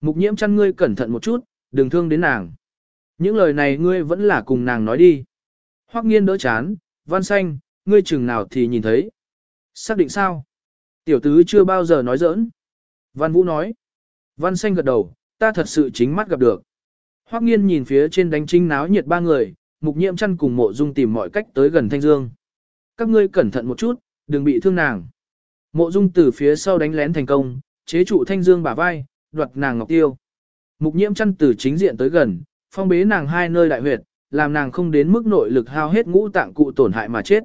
Mục nhiễm chăn ngươi cẩn thận một chút, đừng thương đến nàng. Những lời này ngươi vẫn là cùng nàng nói đi. Hoắc nghiên đỡ chán, văn xanh, ngươi chừng nào thì nhìn thấy. Xác định sao? Tiểu tứ chưa bao giờ nói giỡn. Văn Vũ nói. Văn xanh gật đầu, ta thật sự chính mắt gặp được. Hoắc nghiên nhìn phía trên đánh trinh náo nhiệt ba người, mục nhiễm chăn cùng mộ dung tìm mọi cách tới gần thanh dương. Các ngươi cẩn thận một chút, đừng bị thương nàng. Mộ dung từ phía sau đánh lén thành công, chế trụ thanh dương bả vai, đoạt nàng ngọc tiêu. Mục nhiễm chăn từ chính diện tới gần, phong bế nàng hai nơi đại huyệt, làm nàng không đến mức nội lực hao hết ngũ tạng cụ tổn hại mà chết.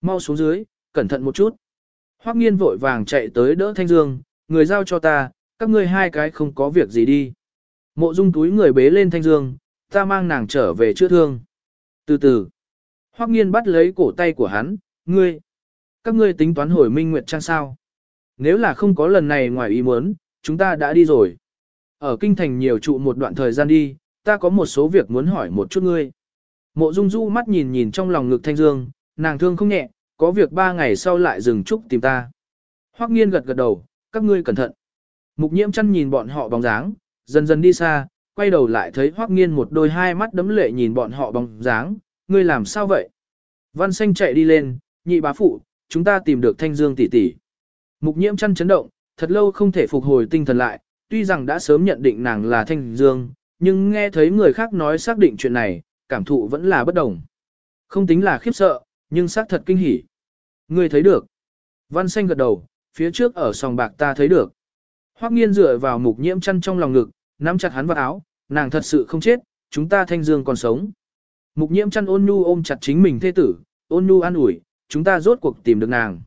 Mau xuống dưới, cẩn thận một chút. Hoắc nghiên vội vàng chạy tới đỡ Thanh Dương, người giao cho ta, các ngươi hai cái không có việc gì đi. Mộ dung túi người bế lên Thanh Dương, ta mang nàng trở về chữa thương. Từ từ, Hoắc nghiên bắt lấy cổ tay của hắn, ngươi, các ngươi tính toán hồi minh nguyệt trang sao. Nếu là không có lần này ngoài ý muốn, chúng ta đã đi rồi. Ở kinh thành nhiều trụ một đoạn thời gian đi, ta có một số việc muốn hỏi một chút ngươi. Mộ Dung Du mắt nhìn nhìn trong lòng ngực Thanh Dương, nàng thương không nhẹ, có việc ba ngày sau lại dừng trúc tìm ta. Hoắc nghiên gật gật đầu, các ngươi cẩn thận. Mục nhiễm chăn nhìn bọn họ bóng dáng, dần dần đi xa, quay đầu lại thấy Hoắc nghiên một đôi hai mắt đấm lệ nhìn bọn họ bóng dáng, ngươi làm sao vậy? Văn xanh chạy đi lên, nhị bá phụ, chúng ta tìm được thanh dương tỷ tỷ. Mục nhiễm chăn chấn động, thật lâu không thể phục hồi tinh thần lại, tuy rằng đã sớm nhận định nàng là thanh dương, nhưng nghe thấy người khác nói xác định chuyện này, cảm thụ vẫn là bất đồng. Không tính là khiếp sợ, nhưng xác thật kinh hỉ. Ngươi thấy được. Văn xanh gật đầu, phía trước ở sòng bạc ta thấy được. Hoắc nghiên dựa vào mục nhiễm chăn trong lòng ngực, nắm chặt hắn vào áo, nàng thật sự không chết, chúng ta thanh dương còn sống. Mục nhiễm chăn ôn nhu ôm chặt chính mình thê tử, ôn nhu an ủi, chúng ta rốt cuộc tìm được nàng.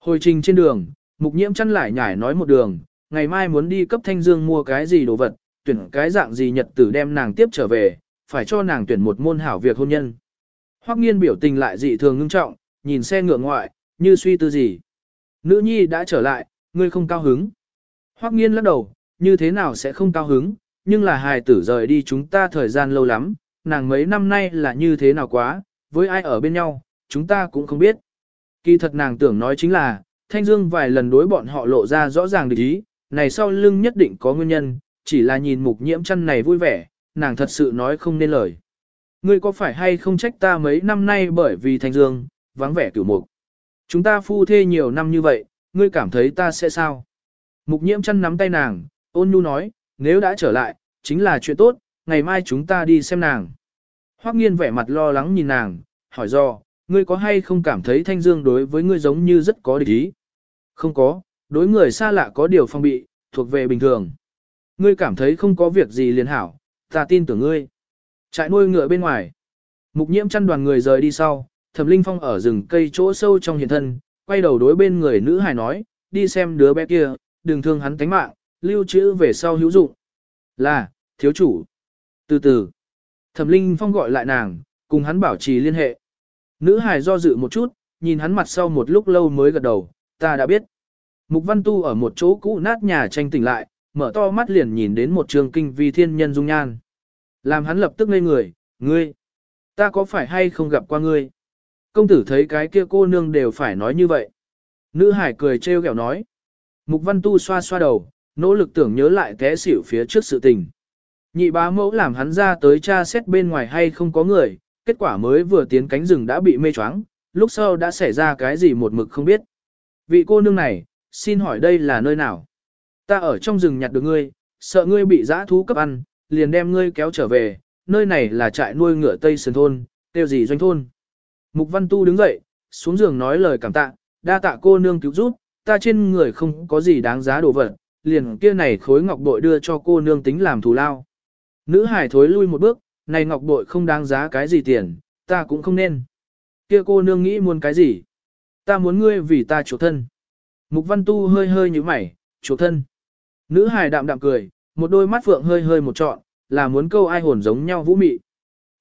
Hồi trình trên đường, mục nhiễm chăn lại nhải nói một đường, ngày mai muốn đi cấp thanh dương mua cái gì đồ vật, tuyển cái dạng gì nhật tử đem nàng tiếp trở về, phải cho nàng tuyển một môn hảo việc hôn nhân. Hoắc nghiên biểu tình lại dị thường ngưng trọng, nhìn xe ngựa ngoại, như suy tư gì. Nữ nhi đã trở lại, ngươi không cao hứng. Hoắc nghiên lắc đầu, như thế nào sẽ không cao hứng, nhưng là hài tử rời đi chúng ta thời gian lâu lắm, nàng mấy năm nay là như thế nào quá, với ai ở bên nhau, chúng ta cũng không biết. Kỳ thật nàng tưởng nói chính là, Thanh Dương vài lần đối bọn họ lộ ra rõ ràng địch ý, này sau lưng nhất định có nguyên nhân, chỉ là nhìn mục nhiễm chăn này vui vẻ, nàng thật sự nói không nên lời. Ngươi có phải hay không trách ta mấy năm nay bởi vì Thanh Dương, vắng vẻ cửu mục. Chúng ta phu thê nhiều năm như vậy, ngươi cảm thấy ta sẽ sao? Mục nhiễm chăn nắm tay nàng, ôn nhu nói, nếu đã trở lại, chính là chuyện tốt, ngày mai chúng ta đi xem nàng. Hoắc nghiên vẻ mặt lo lắng nhìn nàng, hỏi do, ngươi có hay không cảm thấy Thanh Dương đối với ngươi giống như rất có địch ý? Không có, đối người xa lạ có điều phong bị, thuộc về bình thường. Ngươi cảm thấy không có việc gì liền hảo, ta tin tưởng ngươi. Trại nuôi ngựa bên ngoài. Mục nhiễm chăn đoàn người rời đi sau, thẩm linh phong ở rừng cây chỗ sâu trong hiện thân, quay đầu đối bên người nữ hài nói, đi xem đứa bé kia, đừng thương hắn tánh mạng, lưu trữ về sau hữu dụng. Là, thiếu chủ. Từ từ. Thẩm linh phong gọi lại nàng, cùng hắn bảo trì liên hệ. Nữ hài do dự một chút, nhìn hắn mặt sau một lúc lâu mới gật đầu, ta đã biết. Mục văn tu ở một chỗ cũ nát nhà tranh tỉnh lại, mở to mắt liền nhìn đến một trường kinh vi thiên nhân dung nhan. Làm hắn lập tức ngây người, ngươi, ta có phải hay không gặp qua ngươi? Công tử thấy cái kia cô nương đều phải nói như vậy. Nữ hải cười trêu ghẹo nói. Mục văn tu xoa xoa đầu, nỗ lực tưởng nhớ lại té xỉu phía trước sự tình. Nhị bá mẫu làm hắn ra tới tra xét bên ngoài hay không có người, kết quả mới vừa tiến cánh rừng đã bị mê choáng, lúc sau đã xảy ra cái gì một mực không biết. Vị cô nương này, xin hỏi đây là nơi nào? Ta ở trong rừng nhặt được ngươi, sợ ngươi bị dã thú cấp ăn, liền đem ngươi kéo trở về, nơi này là trại nuôi ngựa Tây Sơn Thôn, tiêu gì doanh thôn. Mục Văn Tu đứng dậy, xuống giường nói lời cảm tạ, đa tạ cô nương cứu giúp, ta trên người không có gì đáng giá đồ vật, liền kia này khối ngọc bội đưa cho cô nương tính làm thù lao. Nữ hải thối lui một bước, này ngọc bội không đáng giá cái gì tiền, ta cũng không nên. Kia cô nương nghĩ muốn cái gì? Ta muốn ngươi vì ta chủ thân. Mục Văn Tu hơi hơi như mày, chủ thân. Nữ hải đạm đạm cười, một đôi mắt phượng hơi hơi một trọn, là muốn câu ai hồn giống nhau vũ mị.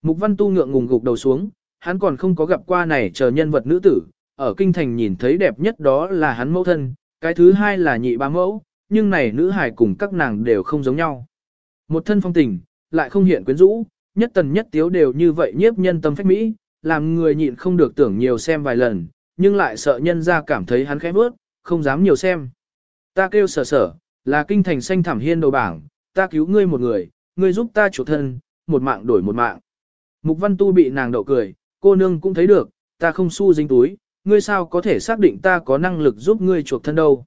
Mục Văn Tu ngượng ngùng gục đầu xuống, hắn còn không có gặp qua này chờ nhân vật nữ tử, ở kinh thành nhìn thấy đẹp nhất đó là hắn mẫu thân, cái thứ hai là nhị ba mẫu, nhưng này nữ hài cùng các nàng đều không giống nhau. Một thân phong tình, lại không hiện quyến rũ, nhất tần nhất tiếu đều như vậy nhiếp nhân tâm phách mỹ, làm người nhịn không được tưởng nhiều xem vài lần, nhưng lại sợ nhân ra cảm thấy hắn khẽ bước, không dám nhiều xem. Ta kêu sở sở, là kinh thành xanh thảm hiên đầu bảng, ta cứu ngươi một người, ngươi giúp ta chủ thân, một mạng đổi một mạng. Mục văn tu bị nàng đậu cười, cô nương cũng thấy được, ta không su dính túi, ngươi sao có thể xác định ta có năng lực giúp ngươi chuộc thân đâu.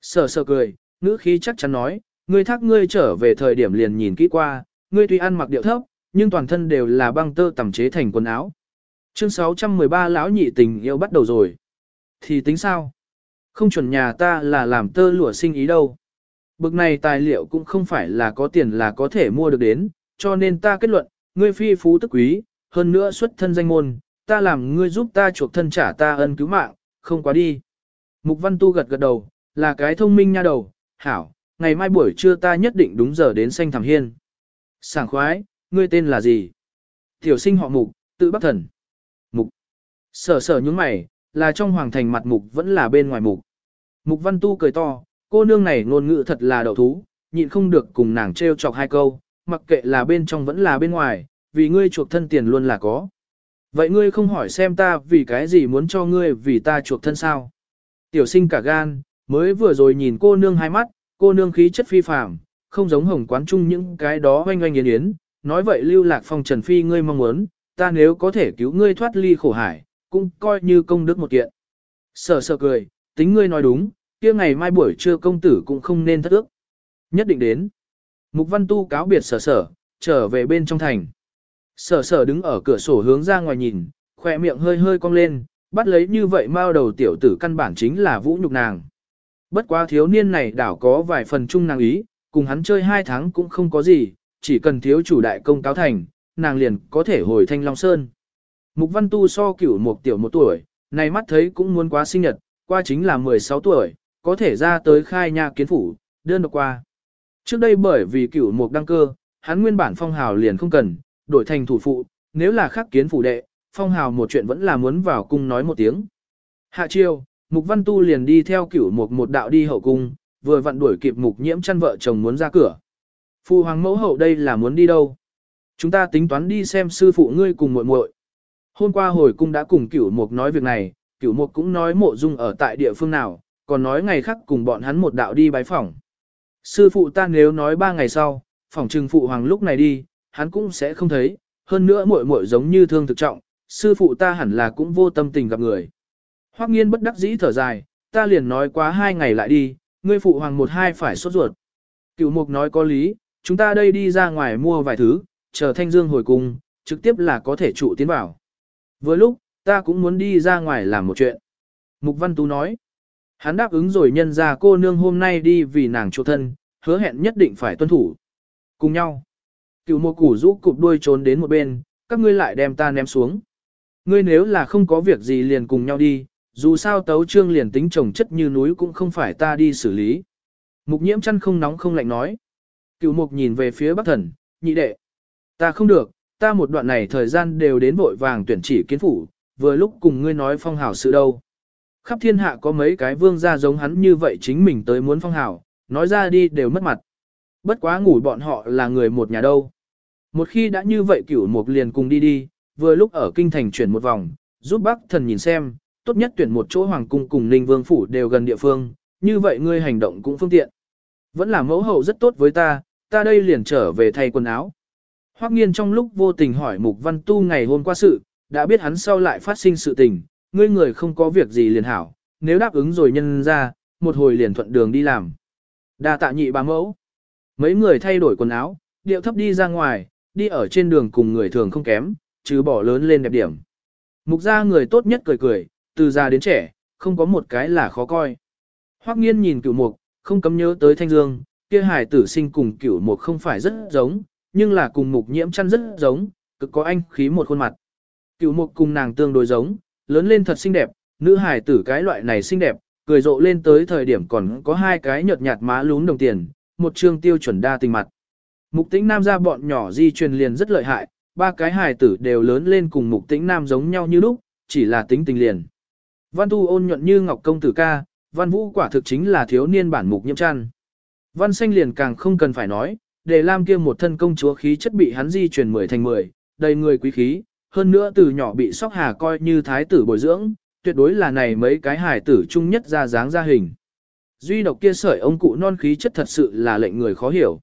Sở sở cười, ngữ khí chắc chắn nói, ngươi thác ngươi trở về thời điểm liền nhìn kỹ qua, ngươi tuy ăn mặc điệu thấp, nhưng toàn thân đều là băng tơ tẩm chế thành quần áo. Chương 613 lão nhị tình yêu bắt đầu rồi. Thì tính sao? Không chuẩn nhà ta là làm tơ lụa sinh ý đâu. Bực này tài liệu cũng không phải là có tiền là có thể mua được đến, cho nên ta kết luận, ngươi phi phú tức quý, hơn nữa xuất thân danh môn, ta làm ngươi giúp ta chuộc thân trả ta ân cứu mạng, không quá đi. Mục Văn Tu gật gật đầu, là cái thông minh nha đầu, hảo, ngày mai buổi trưa ta nhất định đúng giờ đến xanh thảm hiên. Sảng khoái, ngươi tên là gì? Tiểu sinh họ Mục, tự bắc thần. Mục. Sở sở những mày, là trong hoàng thành mặt Mục vẫn là bên ngoài Mục. Mục Văn Tu cười to, cô nương này ngôn ngữ thật là đậu thú, nhịn không được cùng nàng trêu chọc hai câu, mặc kệ là bên trong vẫn là bên ngoài, vì ngươi chuộc thân tiền luôn là có. Vậy ngươi không hỏi xem ta vì cái gì muốn cho ngươi vì ta chuộc thân sao? Tiểu sinh cả gan, mới vừa rồi nhìn cô nương hai mắt, cô nương khí chất phi phàm, không giống hồng quán chung những cái đó oanh oanh yến yến. Nói vậy lưu lạc phong trần phi ngươi mong muốn, ta nếu có thể cứu ngươi thoát ly khổ hải, cũng coi như công đức một kiện. Sở sở cười, tính ngươi nói đúng, kia ngày mai buổi trưa công tử cũng không nên thất ước. Nhất định đến. Mục văn tu cáo biệt sở sở, trở về bên trong thành. Sở sở đứng ở cửa sổ hướng ra ngoài nhìn, khỏe miệng hơi hơi cong lên, bắt lấy như vậy mao đầu tiểu tử căn bản chính là vũ nhục nàng. Bất quá thiếu niên này đảo có vài phần chung nàng ý, cùng hắn chơi hai tháng cũng không có gì, chỉ cần thiếu chủ đại công cáo thành, nàng liền có thể hồi thanh Long Sơn. Mục văn tu so cửu một tiểu một tuổi, Này mắt thấy cũng muốn quá sinh nhật, qua chính là 16 tuổi, có thể ra tới khai nhà kiến phủ, đơn độc qua. Trước đây bởi vì cửu mục đăng cơ, hắn nguyên bản phong hào liền không cần, đổi thành thủ phụ, nếu là khắc kiến phủ đệ, phong hào một chuyện vẫn là muốn vào cung nói một tiếng. Hạ chiêu, mục văn tu liền đi theo cửu mục một đạo đi hậu cung, vừa vặn đuổi kịp mục nhiễm chăn vợ chồng muốn ra cửa. Phu hoàng mẫu hậu đây là muốn đi đâu? Chúng ta tính toán đi xem sư phụ ngươi cùng muội muội. Hôm qua hồi cung đã cùng cửu mục nói việc này, cửu mục cũng nói mộ dung ở tại địa phương nào, còn nói ngày khác cùng bọn hắn một đạo đi bái phỏng. Sư phụ ta nếu nói ba ngày sau, phỏng trừng phụ hoàng lúc này đi, hắn cũng sẽ không thấy, hơn nữa muội muội giống như thương thực trọng, sư phụ ta hẳn là cũng vô tâm tình gặp người. Hoắc nghiên bất đắc dĩ thở dài, ta liền nói quá hai ngày lại đi, ngươi phụ hoàng một hai phải sốt ruột. Cửu mục nói có lý, chúng ta đây đi ra ngoài mua vài thứ, chờ thanh dương hồi cung, trực tiếp là có thể trụ tiến vào. Vừa lúc, ta cũng muốn đi ra ngoài làm một chuyện. Mục Văn Tú nói, hắn đáp ứng rồi nhân ra cô nương hôm nay đi vì nàng chỗ thân, hứa hẹn nhất định phải tuân thủ. Cùng nhau, cựu mục củ rũ cụp đuôi trốn đến một bên, các ngươi lại đem ta ném xuống. Ngươi nếu là không có việc gì liền cùng nhau đi, dù sao tấu trương liền tính trồng chất như núi cũng không phải ta đi xử lý. Mục nhiễm chăn không nóng không lạnh nói. Cựu mục nhìn về phía bắc thần, nhị đệ. Ta không được, ta một đoạn này thời gian đều đến vội vàng tuyển chỉ kiến phủ, vừa lúc cùng ngươi nói phong hào sự đâu. Khắp thiên hạ có mấy cái vương gia giống hắn như vậy chính mình tới muốn phong hào, nói ra đi đều mất mặt. Bất quá ngủ bọn họ là người một nhà đâu. Một khi đã như vậy cửu mục liền cùng đi đi, vừa lúc ở kinh thành chuyển một vòng, giúp bác thần nhìn xem, tốt nhất tuyển một chỗ hoàng cung cùng ninh vương phủ đều gần địa phương, như vậy ngươi hành động cũng phương tiện. Vẫn là mẫu hậu rất tốt với ta, ta đây liền trở về thay quần áo. Hoắc nghiên trong lúc vô tình hỏi Mục Văn Tu ngày hôm qua sự, đã biết hắn sau lại phát sinh sự tình, ngươi người không có việc gì liền hảo, nếu đáp ứng rồi nhân ra, một hồi liền thuận đường đi làm. Đa tạ nhị bà mẫu. Mấy người thay đổi quần áo, điệu thấp đi ra ngoài, đi ở trên đường cùng người thường không kém, chứ bỏ lớn lên đẹp điểm. Mục ra người tốt nhất cười cười, từ già đến trẻ, không có một cái là khó coi. Hoắc nghiên nhìn cửu mục, không cấm nhớ tới thanh dương, kia hài tử sinh cùng cửu mục không phải rất giống, nhưng là cùng mục nhiễm chăn rất giống, cực có anh khí một khuôn mặt. Cửu mục cùng nàng tương đối giống, lớn lên thật xinh đẹp, nữ hài tử cái loại này xinh đẹp, cười rộ lên tới thời điểm còn có hai cái nhợt nhạt má lún đồng tiền, một trương tiêu chuẩn đa tình mặt. Mục tĩnh nam ra bọn nhỏ di truyền liền rất lợi hại, ba cái hài tử đều lớn lên cùng mục tĩnh nam giống nhau như lúc, chỉ là tính tình liền. Văn tu ôn nhuận như ngọc công tử ca, văn vũ quả thực chính là thiếu niên bản mục nhiễm chăn. Văn xanh liền càng không cần phải nói, để lam kia một thân công chúa khí chất bị hắn di truyền mười thành mười, đầy người quý khí, hơn nữa từ nhỏ bị sóc hà coi như thái tử bồi dưỡng, tuyệt đối là này mấy cái hài tử chung nhất ra dáng ra hình. Duy độc kia sợi ông cụ non khí chất thật sự là lệnh người khó hiểu.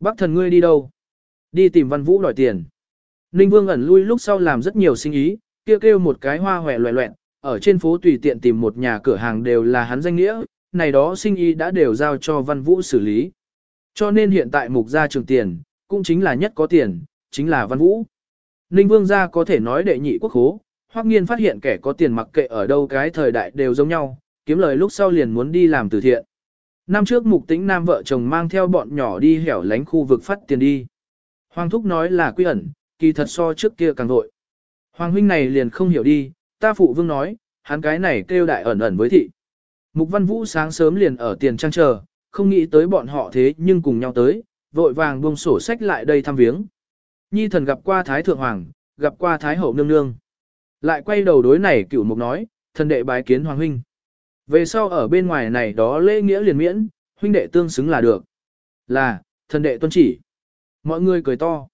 Bác thần ngươi đi đâu? Đi tìm văn vũ đòi tiền. Ninh Vương ẩn lui lúc sau làm rất nhiều sinh ý, kia kêu, kêu một cái hoa hòe loẹ loẹn, ở trên phố tùy tiện tìm một nhà cửa hàng đều là hắn danh nghĩa, này đó sinh y đã đều giao cho văn vũ xử lý. Cho nên hiện tại mục gia trường tiền, cũng chính là nhất có tiền, chính là văn vũ. Ninh Vương gia có thể nói đệ nhị quốc hố, hoắc nghiên phát hiện kẻ có tiền mặc kệ ở đâu cái thời đại đều giống nhau, kiếm lời lúc sau liền muốn đi làm từ thiện. Năm trước mục tĩnh nam vợ chồng mang theo bọn nhỏ đi hẻo lánh khu vực phát tiền đi. Hoàng thúc nói là quy ẩn, kỳ thật so trước kia càng vội. Hoàng huynh này liền không hiểu đi, ta phụ vương nói, hắn cái này kêu đại ẩn ẩn với thị. Mục văn vũ sáng sớm liền ở tiền trang chờ, không nghĩ tới bọn họ thế nhưng cùng nhau tới, vội vàng buông sổ sách lại đây thăm viếng. Nhi thần gặp qua Thái Thượng Hoàng, gặp qua Thái Hậu Nương Nương. Lại quay đầu đối này cửu mục nói, thần đệ bái kiến Hoàng Huynh. Về sau ở bên ngoài này đó lễ nghĩa liền miễn, huynh đệ tương xứng là được. Là, thần đệ tuân chỉ. Mọi người cười to.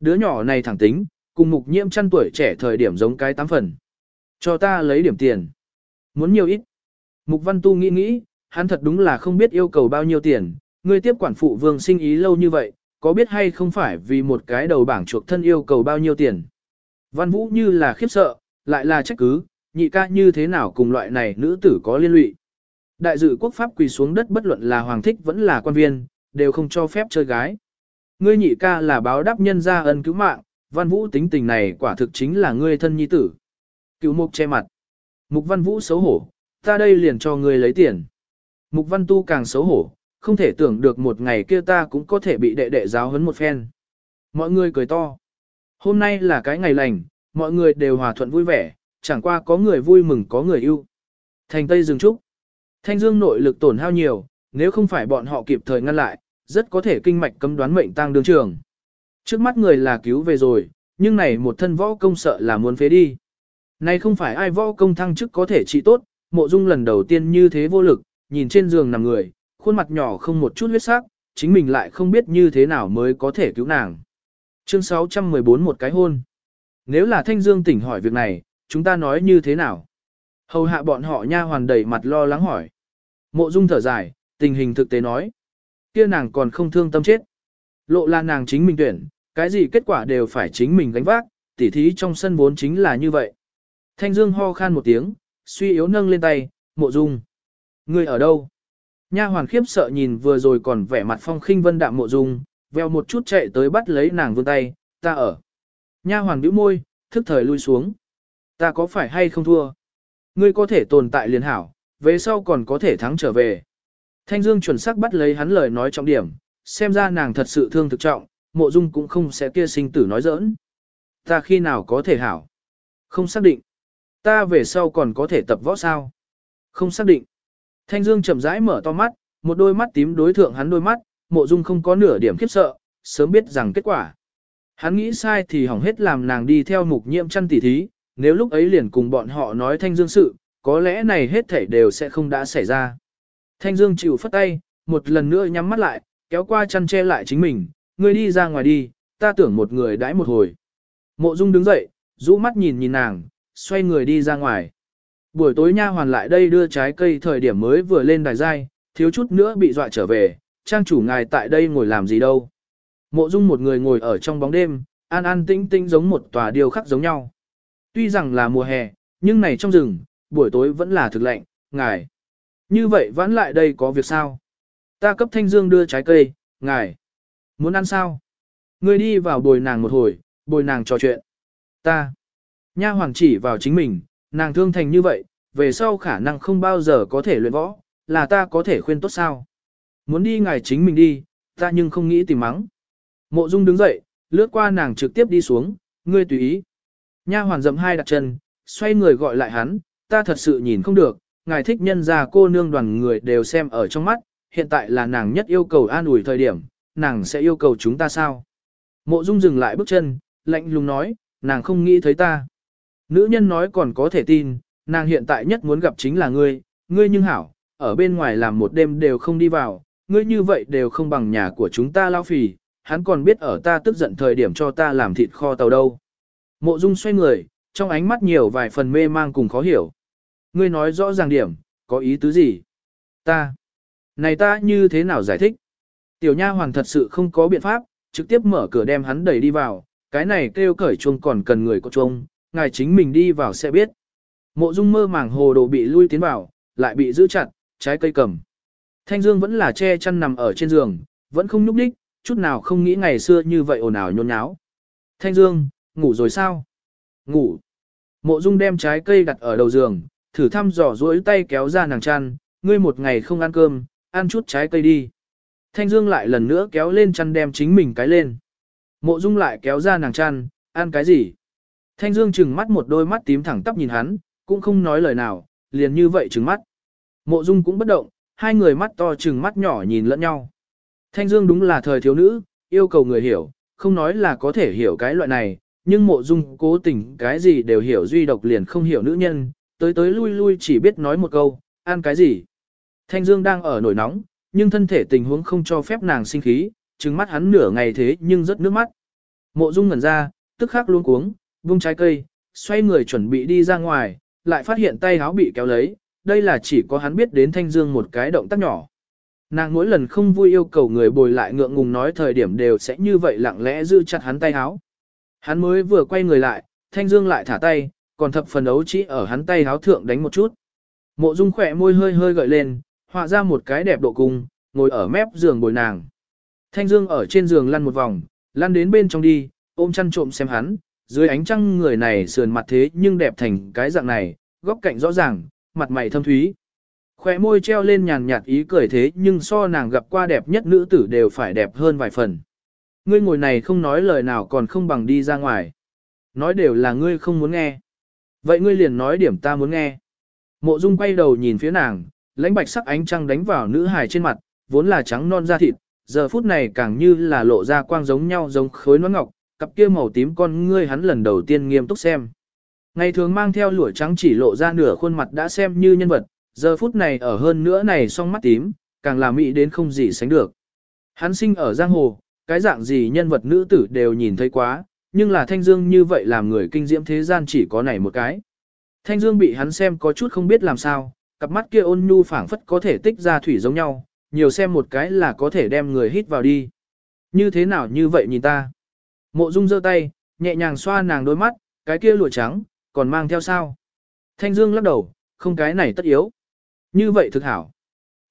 Đứa nhỏ này thẳng tính, cùng mục nhiễm chăn tuổi trẻ thời điểm giống cái tám phần. Cho ta lấy điểm tiền. Muốn nhiều ít. Mục văn tu nghĩ nghĩ, hắn thật đúng là không biết yêu cầu bao nhiêu tiền. Ngươi tiếp quản phụ vương sinh ý lâu như vậy, có biết hay không phải vì một cái đầu bảng chuộc thân yêu cầu bao nhiêu tiền. Văn vũ như là khiếp sợ, lại là trách cứ, nhị ca như thế nào cùng loại này nữ tử có liên lụy. Đại dự quốc pháp quỳ xuống đất bất luận là hoàng thích vẫn là quan viên, đều không cho phép chơi gái. Ngươi nhị ca là báo đáp nhân gia ân cứu mạng, văn vũ tính tình này quả thực chính là ngươi thân nhi tử. Cựu mục che mặt. Mục văn vũ xấu hổ, ta đây liền cho ngươi lấy tiền. Mục văn tu càng xấu hổ, không thể tưởng được một ngày kia ta cũng có thể bị đệ đệ giáo huấn một phen. Mọi người cười to. Hôm nay là cái ngày lành, mọi người đều hòa thuận vui vẻ, chẳng qua có người vui mừng có người yêu. Thành Tây dừng trúc. Thanh Dương nội lực tổn hao nhiều, nếu không phải bọn họ kịp thời ngăn lại, rất có thể kinh mạch cấm đoán mệnh tăng đường trường. Trước mắt người là cứu về rồi, nhưng này một thân võ công sợ là muốn phế đi. Này không phải ai võ công thăng chức có thể trị tốt, mộ dung lần đầu tiên như thế vô lực, nhìn trên giường nằm người, khuôn mặt nhỏ không một chút huyết sắc, chính mình lại không biết như thế nào mới có thể cứu nàng. Chương 614 một cái hôn. Nếu là Thanh Dương tỉnh hỏi việc này, chúng ta nói như thế nào? Hầu hạ bọn họ nha hoàn đầy mặt lo lắng hỏi. Mộ Dung thở dài, tình hình thực tế nói. Kia nàng còn không thương tâm chết. Lộ là nàng chính mình tuyển, cái gì kết quả đều phải chính mình gánh vác, tỉ thí trong sân vốn chính là như vậy. Thanh Dương ho khan một tiếng, suy yếu nâng lên tay, Mộ Dung. Ngươi ở đâu? Nha hoàn khiếp sợ nhìn vừa rồi còn vẻ mặt phong khinh vân đạm Mộ Dung, veo một chút chạy tới bắt lấy nàng vươn tay, ta ở. Nha hoàn bĩu môi, thức thời lui xuống. Ta có phải hay không thua? Ngươi có thể tồn tại liền hảo, về sau còn có thể thắng trở về. Thanh Dương chuẩn xác bắt lấy hắn lời nói trọng điểm, xem ra nàng thật sự thương thực trọng, mộ dung cũng không sẽ kia sinh tử nói giỡn. Ta khi nào có thể hảo? Không xác định. Ta về sau còn có thể tập võ sao? Không xác định. Thanh Dương chậm rãi mở to mắt, một đôi mắt tím đối thượng hắn đôi mắt, mộ dung không có nửa điểm khiếp sợ, sớm biết rằng kết quả. Hắn nghĩ sai thì hỏng hết làm nàng đi theo mục nhiệm chăn tỉ thí, nếu lúc ấy liền cùng bọn họ nói thanh dương sự, có lẽ này hết thảy đều sẽ không đã xảy ra. Thanh dương chịu phất tay, một lần nữa nhắm mắt lại, kéo qua chăn che lại chính mình, ngươi đi ra ngoài đi, ta tưởng một người đãi một hồi. Mộ dung đứng dậy, rũ mắt nhìn nhìn nàng, xoay người đi ra ngoài. Buổi tối nha hoàn lại đây đưa trái cây thời điểm mới vừa lên đài giai, thiếu chút nữa bị dọa trở về, trang chủ ngài tại đây ngồi làm gì đâu. Mộ dung một người ngồi ở trong bóng đêm, an an tĩnh tĩnh giống một tòa điêu khắc giống nhau. Tuy rằng là mùa hè, nhưng này trong rừng, buổi tối vẫn là thực lạnh, ngài. Như vậy vẫn lại đây có việc sao? Ta cấp thanh dương đưa trái cây, ngài. Muốn ăn sao? Ngươi đi vào bồi nàng một hồi, bồi nàng trò chuyện. Ta. Nha hoàng chỉ vào chính mình, nàng thương thành như vậy, về sau khả năng không bao giờ có thể luyện võ, là ta có thể khuyên tốt sao? Muốn đi ngài chính mình đi, ta nhưng không nghĩ tìm mắng. Mộ Dung đứng dậy, lướt qua nàng trực tiếp đi xuống, ngươi tùy ý. Nha hoàn dậm hai đặt chân, xoay người gọi lại hắn, ta thật sự nhìn không được, ngài thích nhân ra cô nương đoàn người đều xem ở trong mắt, hiện tại là nàng nhất yêu cầu an ủi thời điểm, nàng sẽ yêu cầu chúng ta sao? Mộ Dung dừng lại bước chân, lạnh lùng nói, nàng không nghĩ thấy ta. Nữ nhân nói còn có thể tin, nàng hiện tại nhất muốn gặp chính là ngươi, ngươi nhưng hảo, ở bên ngoài làm một đêm đều không đi vào, ngươi như vậy đều không bằng nhà của chúng ta lao phì, hắn còn biết ở ta tức giận thời điểm cho ta làm thịt kho tàu đâu. Mộ Dung xoay người, trong ánh mắt nhiều vài phần mê mang cùng khó hiểu. Ngươi nói rõ ràng điểm, có ý tứ gì? Ta. Này ta như thế nào giải thích? Tiểu nha hoàng thật sự không có biện pháp, trực tiếp mở cửa đem hắn đẩy đi vào, cái này kêu cởi chuông còn cần người có chuông, ngài chính mình đi vào sẽ biết. Mộ Dung mơ màng hồ đồ bị lui tiến vào, lại bị giữ chặt, trái cây cầm. Thanh Dương vẫn là che chăn nằm ở trên giường, vẫn không nhúc nhích, chút nào không nghĩ ngày xưa như vậy ồn ào nhôn nháo. Thanh Dương, ngủ rồi sao? Ngủ. Mộ Dung đem trái cây đặt ở đầu giường, thử thăm dò duỗi tay kéo ra nàng chăn, ngươi một ngày không ăn cơm, ăn chút trái cây đi. Thanh Dương lại lần nữa kéo lên chăn đem chính mình cái lên. Mộ Dung lại kéo ra nàng chăn, ăn cái gì? Thanh Dương trừng mắt một đôi mắt tím thẳng tắp nhìn hắn, cũng không nói lời nào, liền như vậy trừng mắt. Mộ Dung cũng bất động, hai người mắt to trừng mắt nhỏ nhìn lẫn nhau. Thanh Dương đúng là thời thiếu nữ, yêu cầu người hiểu, không nói là có thể hiểu cái loại này, nhưng mộ dung cố tình cái gì đều hiểu duy độc liền không hiểu nữ nhân, tới tới lui lui chỉ biết nói một câu, ăn cái gì. Thanh Dương đang ở nổi nóng, nhưng thân thể tình huống không cho phép nàng sinh khí, trừng mắt hắn nửa ngày thế nhưng rất nước mắt. Mộ dung ngẩn ra, tức khắc luôn cuống, vung trái cây, xoay người chuẩn bị đi ra ngoài, lại phát hiện tay háo bị kéo lấy, đây là chỉ có hắn biết đến Thanh Dương một cái động tác nhỏ. Nàng mỗi lần không vui yêu cầu người bồi lại ngượng ngùng nói thời điểm đều sẽ như vậy lặng lẽ giữ chặt hắn tay háo. Hắn mới vừa quay người lại, Thanh Dương lại thả tay, còn thập phần ấu chỉ ở hắn tay háo thượng đánh một chút. Mộ Dung khỏe môi hơi hơi gợi lên, họa ra một cái đẹp độ cung, ngồi ở mép giường bồi nàng. Thanh Dương ở trên giường lăn một vòng, lăn đến bên trong đi, ôm chăn trộm xem hắn, dưới ánh trăng người này sườn mặt thế nhưng đẹp thành cái dạng này, góc cạnh rõ ràng, mặt mày thâm thúy. Khóe môi treo lên nhàn nhạt ý cười thế nhưng so nàng gặp qua đẹp nhất nữ tử đều phải đẹp hơn vài phần. Ngươi ngồi này không nói lời nào còn không bằng đi ra ngoài. Nói đều là ngươi không muốn nghe. Vậy ngươi liền nói điểm ta muốn nghe. Mộ Dung quay đầu nhìn phía nàng, lãnh bạch sắc ánh trăng đánh vào nữ hài trên mặt, vốn là trắng non da thịt, giờ phút này càng như là lộ ra quang giống nhau giống khối nón ngọc, cặp kia màu tím con ngươi hắn lần đầu tiên nghiêm túc xem. Ngày thường mang theo lụa trắng chỉ lộ ra nửa khuôn mặt đã xem như nhân vật, giờ phút này ở hơn nữa này song mắt tím, càng là mỹ đến không gì sánh được. Hắn sinh ở giang hồ, cái dạng gì nhân vật nữ tử đều nhìn thấy quá, nhưng là Thanh Dương như vậy làm người kinh diễm thế gian chỉ có này một cái. Thanh Dương bị hắn xem có chút không biết làm sao, cặp mắt kia ôn nhu phảng phất có thể tích ra thủy giống nhau, nhiều xem một cái là có thể đem người hít vào đi. Như thế nào như vậy nhìn ta? Mộ Dung giơ tay, nhẹ nhàng xoa nàng đôi mắt, cái kia lụa trắng, còn mang theo sao? Thanh Dương lắc đầu, không cái này tất yếu. Như vậy thực hảo.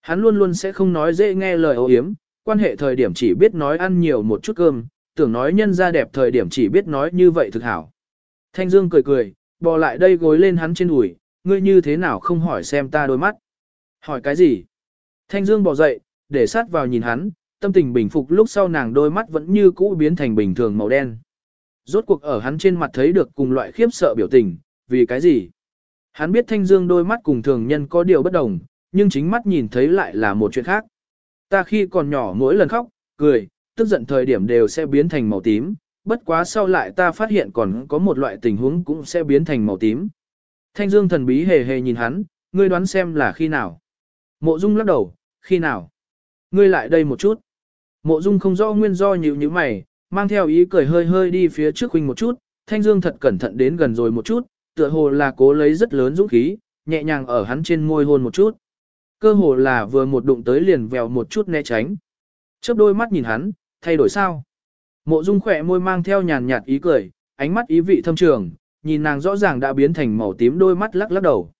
Hắn luôn luôn sẽ không nói dễ nghe lời ấu yếm, quan hệ thời điểm chỉ biết nói ăn nhiều một chút cơm, tưởng nói nhân ra đẹp thời điểm chỉ biết nói như vậy thực hảo. Thanh Dương cười cười, bò lại đây gối lên hắn trên đùi, ngươi như thế nào không hỏi xem ta đôi mắt. Hỏi cái gì? Thanh Dương bò dậy, để sát vào nhìn hắn, tâm tình bình phục lúc sau nàng đôi mắt vẫn như cũ biến thành bình thường màu đen. Rốt cuộc ở hắn trên mặt thấy được cùng loại khiếp sợ biểu tình, vì cái gì? Hắn biết Thanh Dương đôi mắt cùng thường nhân có điều bất đồng, nhưng chính mắt nhìn thấy lại là một chuyện khác. Ta khi còn nhỏ mỗi lần khóc, cười, tức giận thời điểm đều sẽ biến thành màu tím, bất quá sau lại ta phát hiện còn có một loại tình huống cũng sẽ biến thành màu tím. Thanh Dương thần bí hề hề nhìn hắn, ngươi đoán xem là khi nào. Mộ Dung lắc đầu, khi nào? Ngươi lại đây một chút. Mộ Dung không rõ nguyên do nhíu nhíu mày, mang theo ý cười hơi hơi đi phía trước huynh một chút, Thanh Dương thật cẩn thận đến gần rồi một chút, tựa hồ là cố lấy rất lớn dũng khí, nhẹ nhàng ở hắn trên môi hôn một chút. Cơ hồ là vừa một đụng tới liền vèo một chút né tránh. Chớp đôi mắt nhìn hắn, thay đổi sao? Mộ Dung khỏe môi mang theo nhàn nhạt ý cười, ánh mắt ý vị thâm trường, nhìn nàng rõ ràng đã biến thành màu tím đôi mắt lắc lắc đầu.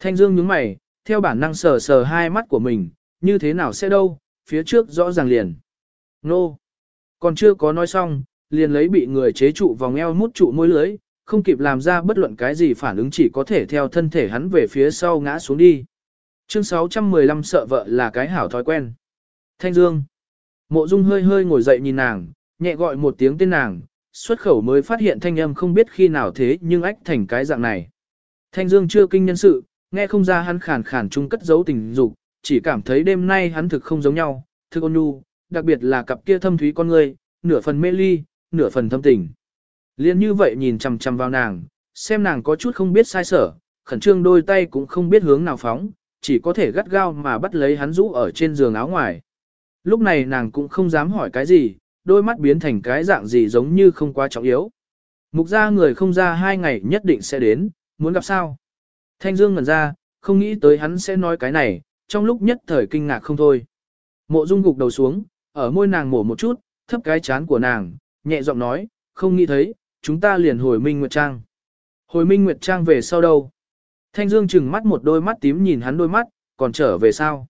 Thanh Dương nhướng mày, theo bản năng sờ sờ hai mắt của mình, như thế nào sẽ đâu, phía trước rõ ràng liền. Nô! Còn chưa có nói xong, liền lấy bị người chế trụ vòng eo mút trụ môi lưới, không kịp làm ra bất luận cái gì phản ứng chỉ có thể theo thân thể hắn về phía sau ngã xuống đi. Chương 615 sợ vợ là cái hảo thói quen. Thanh Dương. Mộ Dung hơi hơi ngồi dậy nhìn nàng, nhẹ gọi một tiếng tên nàng, xuất khẩu mới phát hiện thanh âm không biết khi nào thế nhưng ách thành cái dạng này. Thanh Dương chưa kinh nhân sự, nghe không ra hắn khàn khàn chung cất giấu tình dục, chỉ cảm thấy đêm nay hắn thực không giống nhau, thực ôn nhu, đặc biệt là cặp kia thâm thúy con người, nửa phần mê ly, nửa phần thâm tình. Liên như vậy nhìn chằm chằm vào nàng, xem nàng có chút không biết sai sở, khẩn trương đôi tay cũng không biết hướng nào phóng, chỉ có thể gắt gao mà bắt lấy hắn rũ ở trên giường áo ngoài. Lúc này nàng cũng không dám hỏi cái gì, đôi mắt biến thành cái dạng gì giống như không quá trọng yếu. Mục ra người không ra hai ngày nhất định sẽ đến, muốn gặp sao. Thanh Dương ngẩn ra, không nghĩ tới hắn sẽ nói cái này, trong lúc nhất thời kinh ngạc không thôi. Mộ Dung gục đầu xuống, ở môi nàng mổ một chút, thấp cái chán của nàng, nhẹ giọng nói, không nghĩ thấy, chúng ta liền hồi Minh Nguyệt Trang. Hồi Minh Nguyệt Trang về sau đâu? Thanh Dương chừng mắt một đôi mắt tím nhìn hắn đôi mắt, còn trở về sao?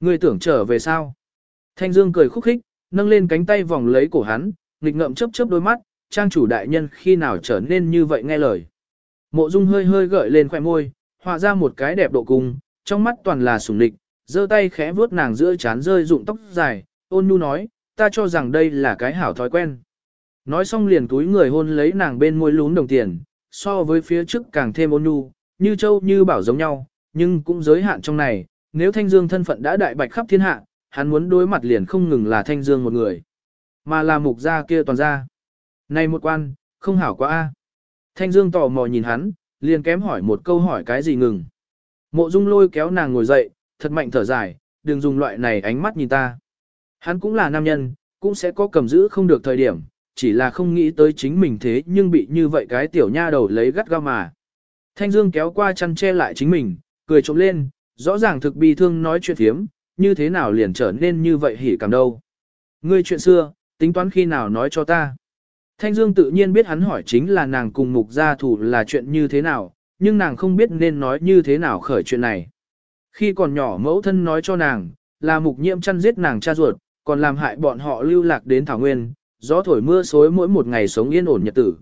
Ngươi tưởng trở về sao? Thanh Dương cười khúc khích, nâng lên cánh tay vòng lấy cổ hắn, nghịch ngậm chớp chớp đôi mắt, trang chủ đại nhân khi nào trở nên như vậy nghe lời. Mộ Dung hơi hơi gợi lên khóe môi, họa ra một cái đẹp độ cùng, trong mắt toàn là sủng lịch, giơ tay khẽ vuốt nàng giữa trán rơi rụng tóc dài, ôn nhu nói, ta cho rằng đây là cái hảo thói quen. Nói xong liền túi người hôn lấy nàng bên môi lún đồng tiền, so với phía trước càng thêm ôn nhu, như châu như bảo giống nhau, nhưng cũng giới hạn trong này, nếu Thanh Dương thân phận đã đại bạch khắp thiên hạ, hắn muốn đối mặt liền không ngừng là Thanh Dương một người, mà là mục gia kia toàn gia. Này một quan, không hảo quá a. Thanh Dương tò mò nhìn hắn, liền kém hỏi một câu hỏi cái gì ngừng. Mộ Dung lôi kéo nàng ngồi dậy, thật mạnh thở dài, đừng dùng loại này ánh mắt nhìn ta. Hắn cũng là nam nhân, cũng sẽ có cầm giữ không được thời điểm, chỉ là không nghĩ tới chính mình thế nhưng bị như vậy cái tiểu nha đầu lấy gắt gao mà. Thanh Dương kéo qua chăn che lại chính mình, cười trộm lên, rõ ràng thực bi thương nói chuyện thiếm, như thế nào liền trở nên như vậy hỉ cảm đâu. Ngươi chuyện xưa, tính toán khi nào nói cho ta. Thanh Dương tự nhiên biết hắn hỏi chính là nàng cùng mục gia thủ là chuyện như thế nào, nhưng nàng không biết nên nói như thế nào khởi chuyện này. Khi còn nhỏ mẫu thân nói cho nàng, là mục nhiễm chăn giết nàng cha ruột, còn làm hại bọn họ lưu lạc đến Thảo Nguyên, gió thổi mưa xối mỗi một ngày sống yên ổn nhật tử.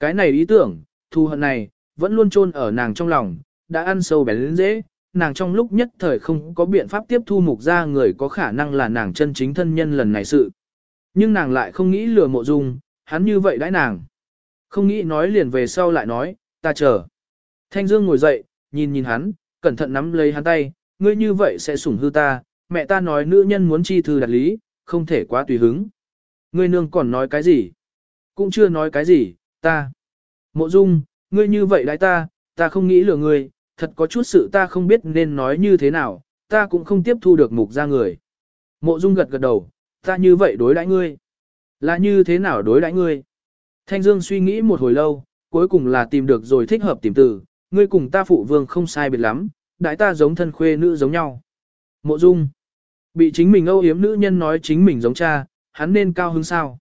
Cái này ý tưởng, thù hận này, vẫn luôn chôn ở nàng trong lòng, đã ăn sâu bén lên dễ, nàng trong lúc nhất thời không có biện pháp tiếp thu mục ra người có khả năng là nàng chân chính thân nhân lần này sự. Nhưng nàng lại không nghĩ lừa mộ dung, hắn như vậy đãi nàng. Không nghĩ nói liền về sau lại nói, ta chờ. Thanh Dương ngồi dậy, nhìn nhìn hắn, cẩn thận nắm lấy hắn tay, ngươi như vậy sẽ sủng hư ta, mẹ ta nói nữ nhân muốn chi thư đặt lý, không thể quá tùy hứng. Ngươi nương còn nói cái gì? Cũng chưa nói cái gì, ta. Mộ dung, ngươi như vậy đái ta, ta không nghĩ lừa ngươi, thật có chút sự ta không biết nên nói như thế nào, ta cũng không tiếp thu được mục ra người. Mộ dung gật gật đầu, ta như vậy đối đãi ngươi. Là như thế nào đối đãi ngươi? Thanh Dương suy nghĩ một hồi lâu, cuối cùng là tìm được rồi thích hợp tìm từ, ngươi cùng ta phụ vương không sai biệt lắm, đại ta giống thân khuê nữ giống nhau. Mộ Dung, bị chính mình âu yếm nữ nhân nói chính mình giống cha, hắn nên cao hứng sao?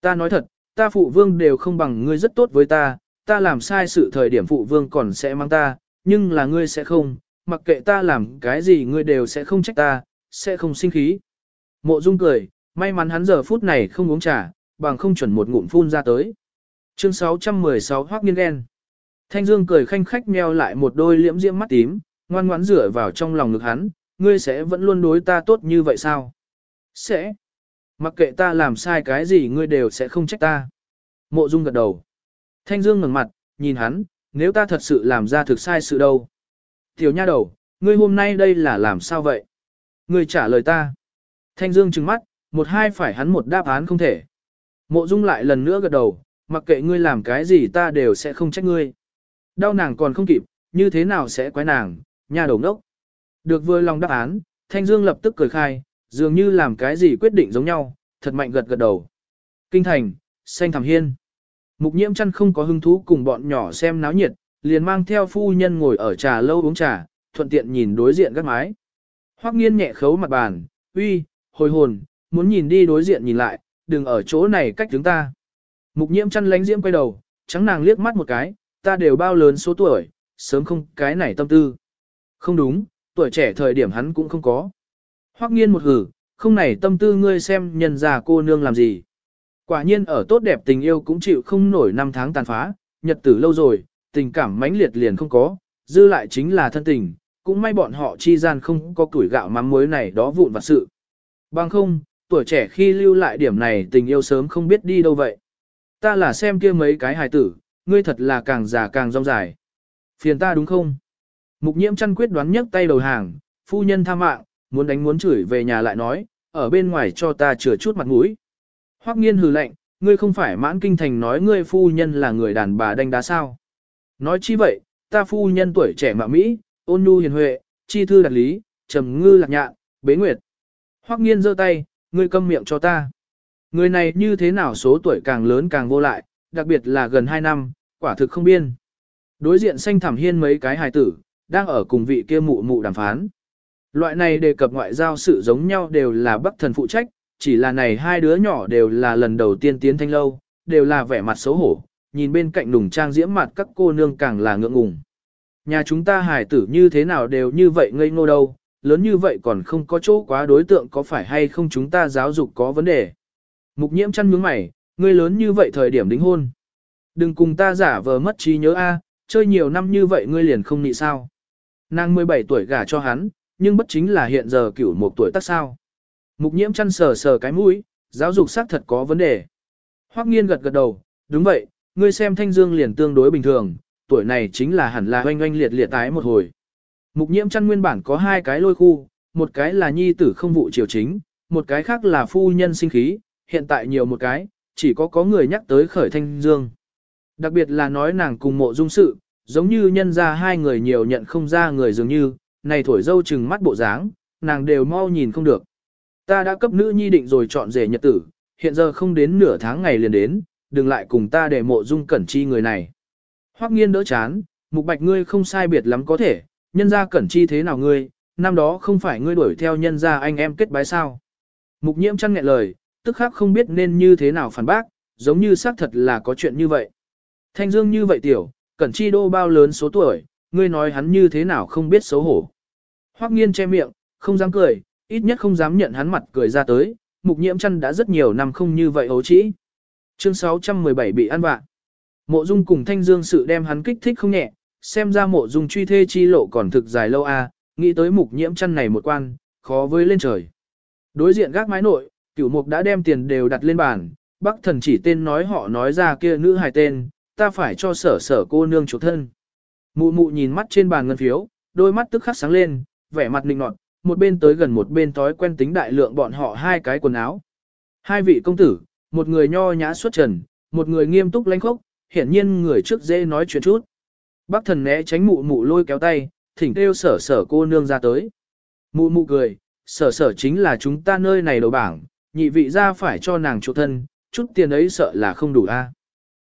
Ta nói thật, ta phụ vương đều không bằng ngươi rất tốt với ta, ta làm sai sự thời điểm phụ vương còn sẽ mang ta, nhưng là ngươi sẽ không, mặc kệ ta làm cái gì ngươi đều sẽ không trách ta, sẽ không sinh khí. Mộ Dung cười, may mắn hắn giờ phút này không uống trà, bằng không chuẩn một ngụm phun ra tới. Chương 616 Hoắc Nghiên Đen Thanh Dương cười khanh khách meo lại một đôi liễm diễm mắt tím, ngoan ngoãn rửa vào trong lòng ngực hắn, ngươi sẽ vẫn luôn đối ta tốt như vậy sao? Sẽ. Mặc kệ ta làm sai cái gì ngươi đều sẽ không trách ta. Mộ Dung gật đầu. Thanh Dương ngẩng mặt, nhìn hắn, nếu ta thật sự làm ra thực sai sự đâu. Tiểu nha đầu, ngươi hôm nay đây là làm sao vậy? Ngươi trả lời ta. Thanh Dương trừng mắt, một hai phải hắn một đáp án không thể. Mộ Dung lại lần nữa gật đầu, mặc kệ ngươi làm cái gì ta đều sẽ không trách ngươi. Đau nàng còn không kịp, như thế nào sẽ quái nàng, nhà đầu ngốc. Được vừa lòng đáp án, Thanh Dương lập tức cười khai, dường như làm cái gì quyết định giống nhau, thật mạnh gật gật đầu. Kinh thành, xanh thảm hiên. Mục nhiễm chăn không có hứng thú cùng bọn nhỏ xem náo nhiệt, liền mang theo phu nhân ngồi ở trà lâu uống trà, thuận tiện nhìn đối diện gác mái. Hoắc nghiên nhẹ khấu mặt bàn, uy, hồi hồn, muốn nhìn đi đối diện nhìn lại, đừng ở chỗ này cách chúng ta. Mục nhiễm chăn lánh diễm quay đầu, trắng nàng liếc mắt một cái, ta đều bao lớn số tuổi, sớm không cái này tâm tư. Không đúng, tuổi trẻ thời điểm hắn cũng không có. Hoắc nghiên một hử, không này tâm tư ngươi xem nhân già cô nương làm gì. Quả nhiên ở tốt đẹp tình yêu cũng chịu không nổi năm tháng tàn phá, nhật tử lâu rồi, tình cảm mãnh liệt liền không có, dư lại chính là thân tình, cũng may bọn họ chi gian không có tuổi gạo mắm muối này đó vụn vặt sự. Bằng không, tuổi trẻ khi lưu lại điểm này tình yêu sớm không biết đi đâu vậy. Ta là xem kia mấy cái hài tử, ngươi thật là càng già càng rong dài. Phiền ta đúng không? Mục nhiễm chăn quyết đoán nhấc tay đầu hàng, phu nhân tha mạng, muốn đánh muốn chửi về nhà lại nói, ở bên ngoài cho ta chừa chút mặt mũi. Hoắc nghiên hừ lạnh, ngươi không phải mãn kinh thành nói ngươi phu nhân là người đàn bà đánh đá sao. Nói chi vậy, ta phu nhân tuổi trẻ mạ Mỹ, ôn nhu hiền huệ, chi thư đặt lý, trầm ngư lạc nhạn, bế nguyệt. Hoắc nghiên giơ tay, ngươi câm miệng cho ta. Người này như thế nào số tuổi càng lớn càng vô lại, đặc biệt là gần 2 năm, quả thực không biên. Đối diện xanh thảm hiên mấy cái hài tử, đang ở cùng vị kia mụ mụ đàm phán. Loại này đề cập ngoại giao sự giống nhau đều là bắc thần phụ trách, chỉ là này hai đứa nhỏ đều là lần đầu tiên tiến thanh lâu, đều là vẻ mặt xấu hổ, nhìn bên cạnh nùng trang diễm mặt các cô nương càng là ngượng ngùng. Nhà chúng ta hài tử như thế nào đều như vậy ngây ngô đâu, lớn như vậy còn không có chỗ quá đối tượng có phải hay không chúng ta giáo dục có vấn đề. Mục nhiễm chăn nhướng mày, ngươi lớn như vậy thời điểm đính hôn. Đừng cùng ta giả vờ mất trí nhớ a, chơi nhiều năm như vậy ngươi liền không nị sao. Nàng 17 tuổi gả cho hắn, nhưng bất chính là hiện giờ cửu một tuổi tác sao. Mục nhiễm chăn sờ sờ cái mũi, giáo dục xác thật có vấn đề. Hoắc nghiên gật gật đầu, đúng vậy, ngươi xem thanh dương liền tương đối bình thường, tuổi này chính là hẳn là oanh oanh liệt liệt tái một hồi. Mục nhiễm chăn nguyên bản có hai cái lôi khu, một cái là nhi tử không vụ triều chính, một cái khác là phu nhân sinh khí, hiện tại nhiều một cái, chỉ có có người nhắc tới khởi thanh dương. Đặc biệt là nói nàng cùng mộ dung sự, giống như nhân ra hai người nhiều nhận không ra người dường như, này thổi dâu chừng mắt bộ dáng, nàng đều mau nhìn không được. Ta đã cấp nữ nhi định rồi chọn rể nhật tử, hiện giờ không đến nửa tháng ngày liền đến, đừng lại cùng ta để mộ dung cẩn chi người này. Hoắc nghiên đỡ chán, mục bạch ngươi không sai biệt lắm có thể, nhân ra cẩn chi thế nào ngươi, năm đó không phải ngươi đuổi theo nhân ra anh em kết bái sao. Mục nhiễm chăn nghẹn lời, tức khắc không biết nên như thế nào phản bác, giống như xác thật là có chuyện như vậy. Thanh Dương như vậy tiểu, Cẩn Chi Đô bao lớn số tuổi, ngươi nói hắn như thế nào không biết xấu hổ. Hoắc Nghiên che miệng, không dám cười, ít nhất không dám nhận hắn mặt cười ra tới, mục nhiễm chân đã rất nhiều năm không như vậy hấu trĩ. Chương 617 bị ăn vạ. Mộ Dung cùng Thanh Dương sự đem hắn kích thích không nhẹ, xem ra Mộ Dung truy thê chi lộ còn thực dài lâu a, à, nghĩ tới mục nhiễm chân này một quan, khó với lên trời. Đối diện gác mái nội, Cửu Mục đã đem tiền đều đặt lên bàn, Bắc Thần chỉ tên nói họ nói ra kia nữ hài tên, ta phải cho sở sở cô nương chủ thân. Mụ mụ nhìn mắt trên bàn ngân phiếu, đôi mắt tức khắc sáng lên, vẻ mặt nịnh nọt, một bên tới gần một bên thói quen tính đại lượng bọn họ hai cái quần áo. Hai vị công tử, một người nho nhã xuất trần, một người nghiêm túc lãnh khốc, hiển nhiên người trước dễ nói chuyện chút. Bác thần né tránh mụ mụ lôi kéo tay, thỉnh kêu sở sở cô nương ra tới. Mụ mụ cười, sở sở chính là chúng ta nơi này đầu bảng, nhị vị ra phải cho nàng chỗ thân, chút tiền ấy sợ là không đủ a.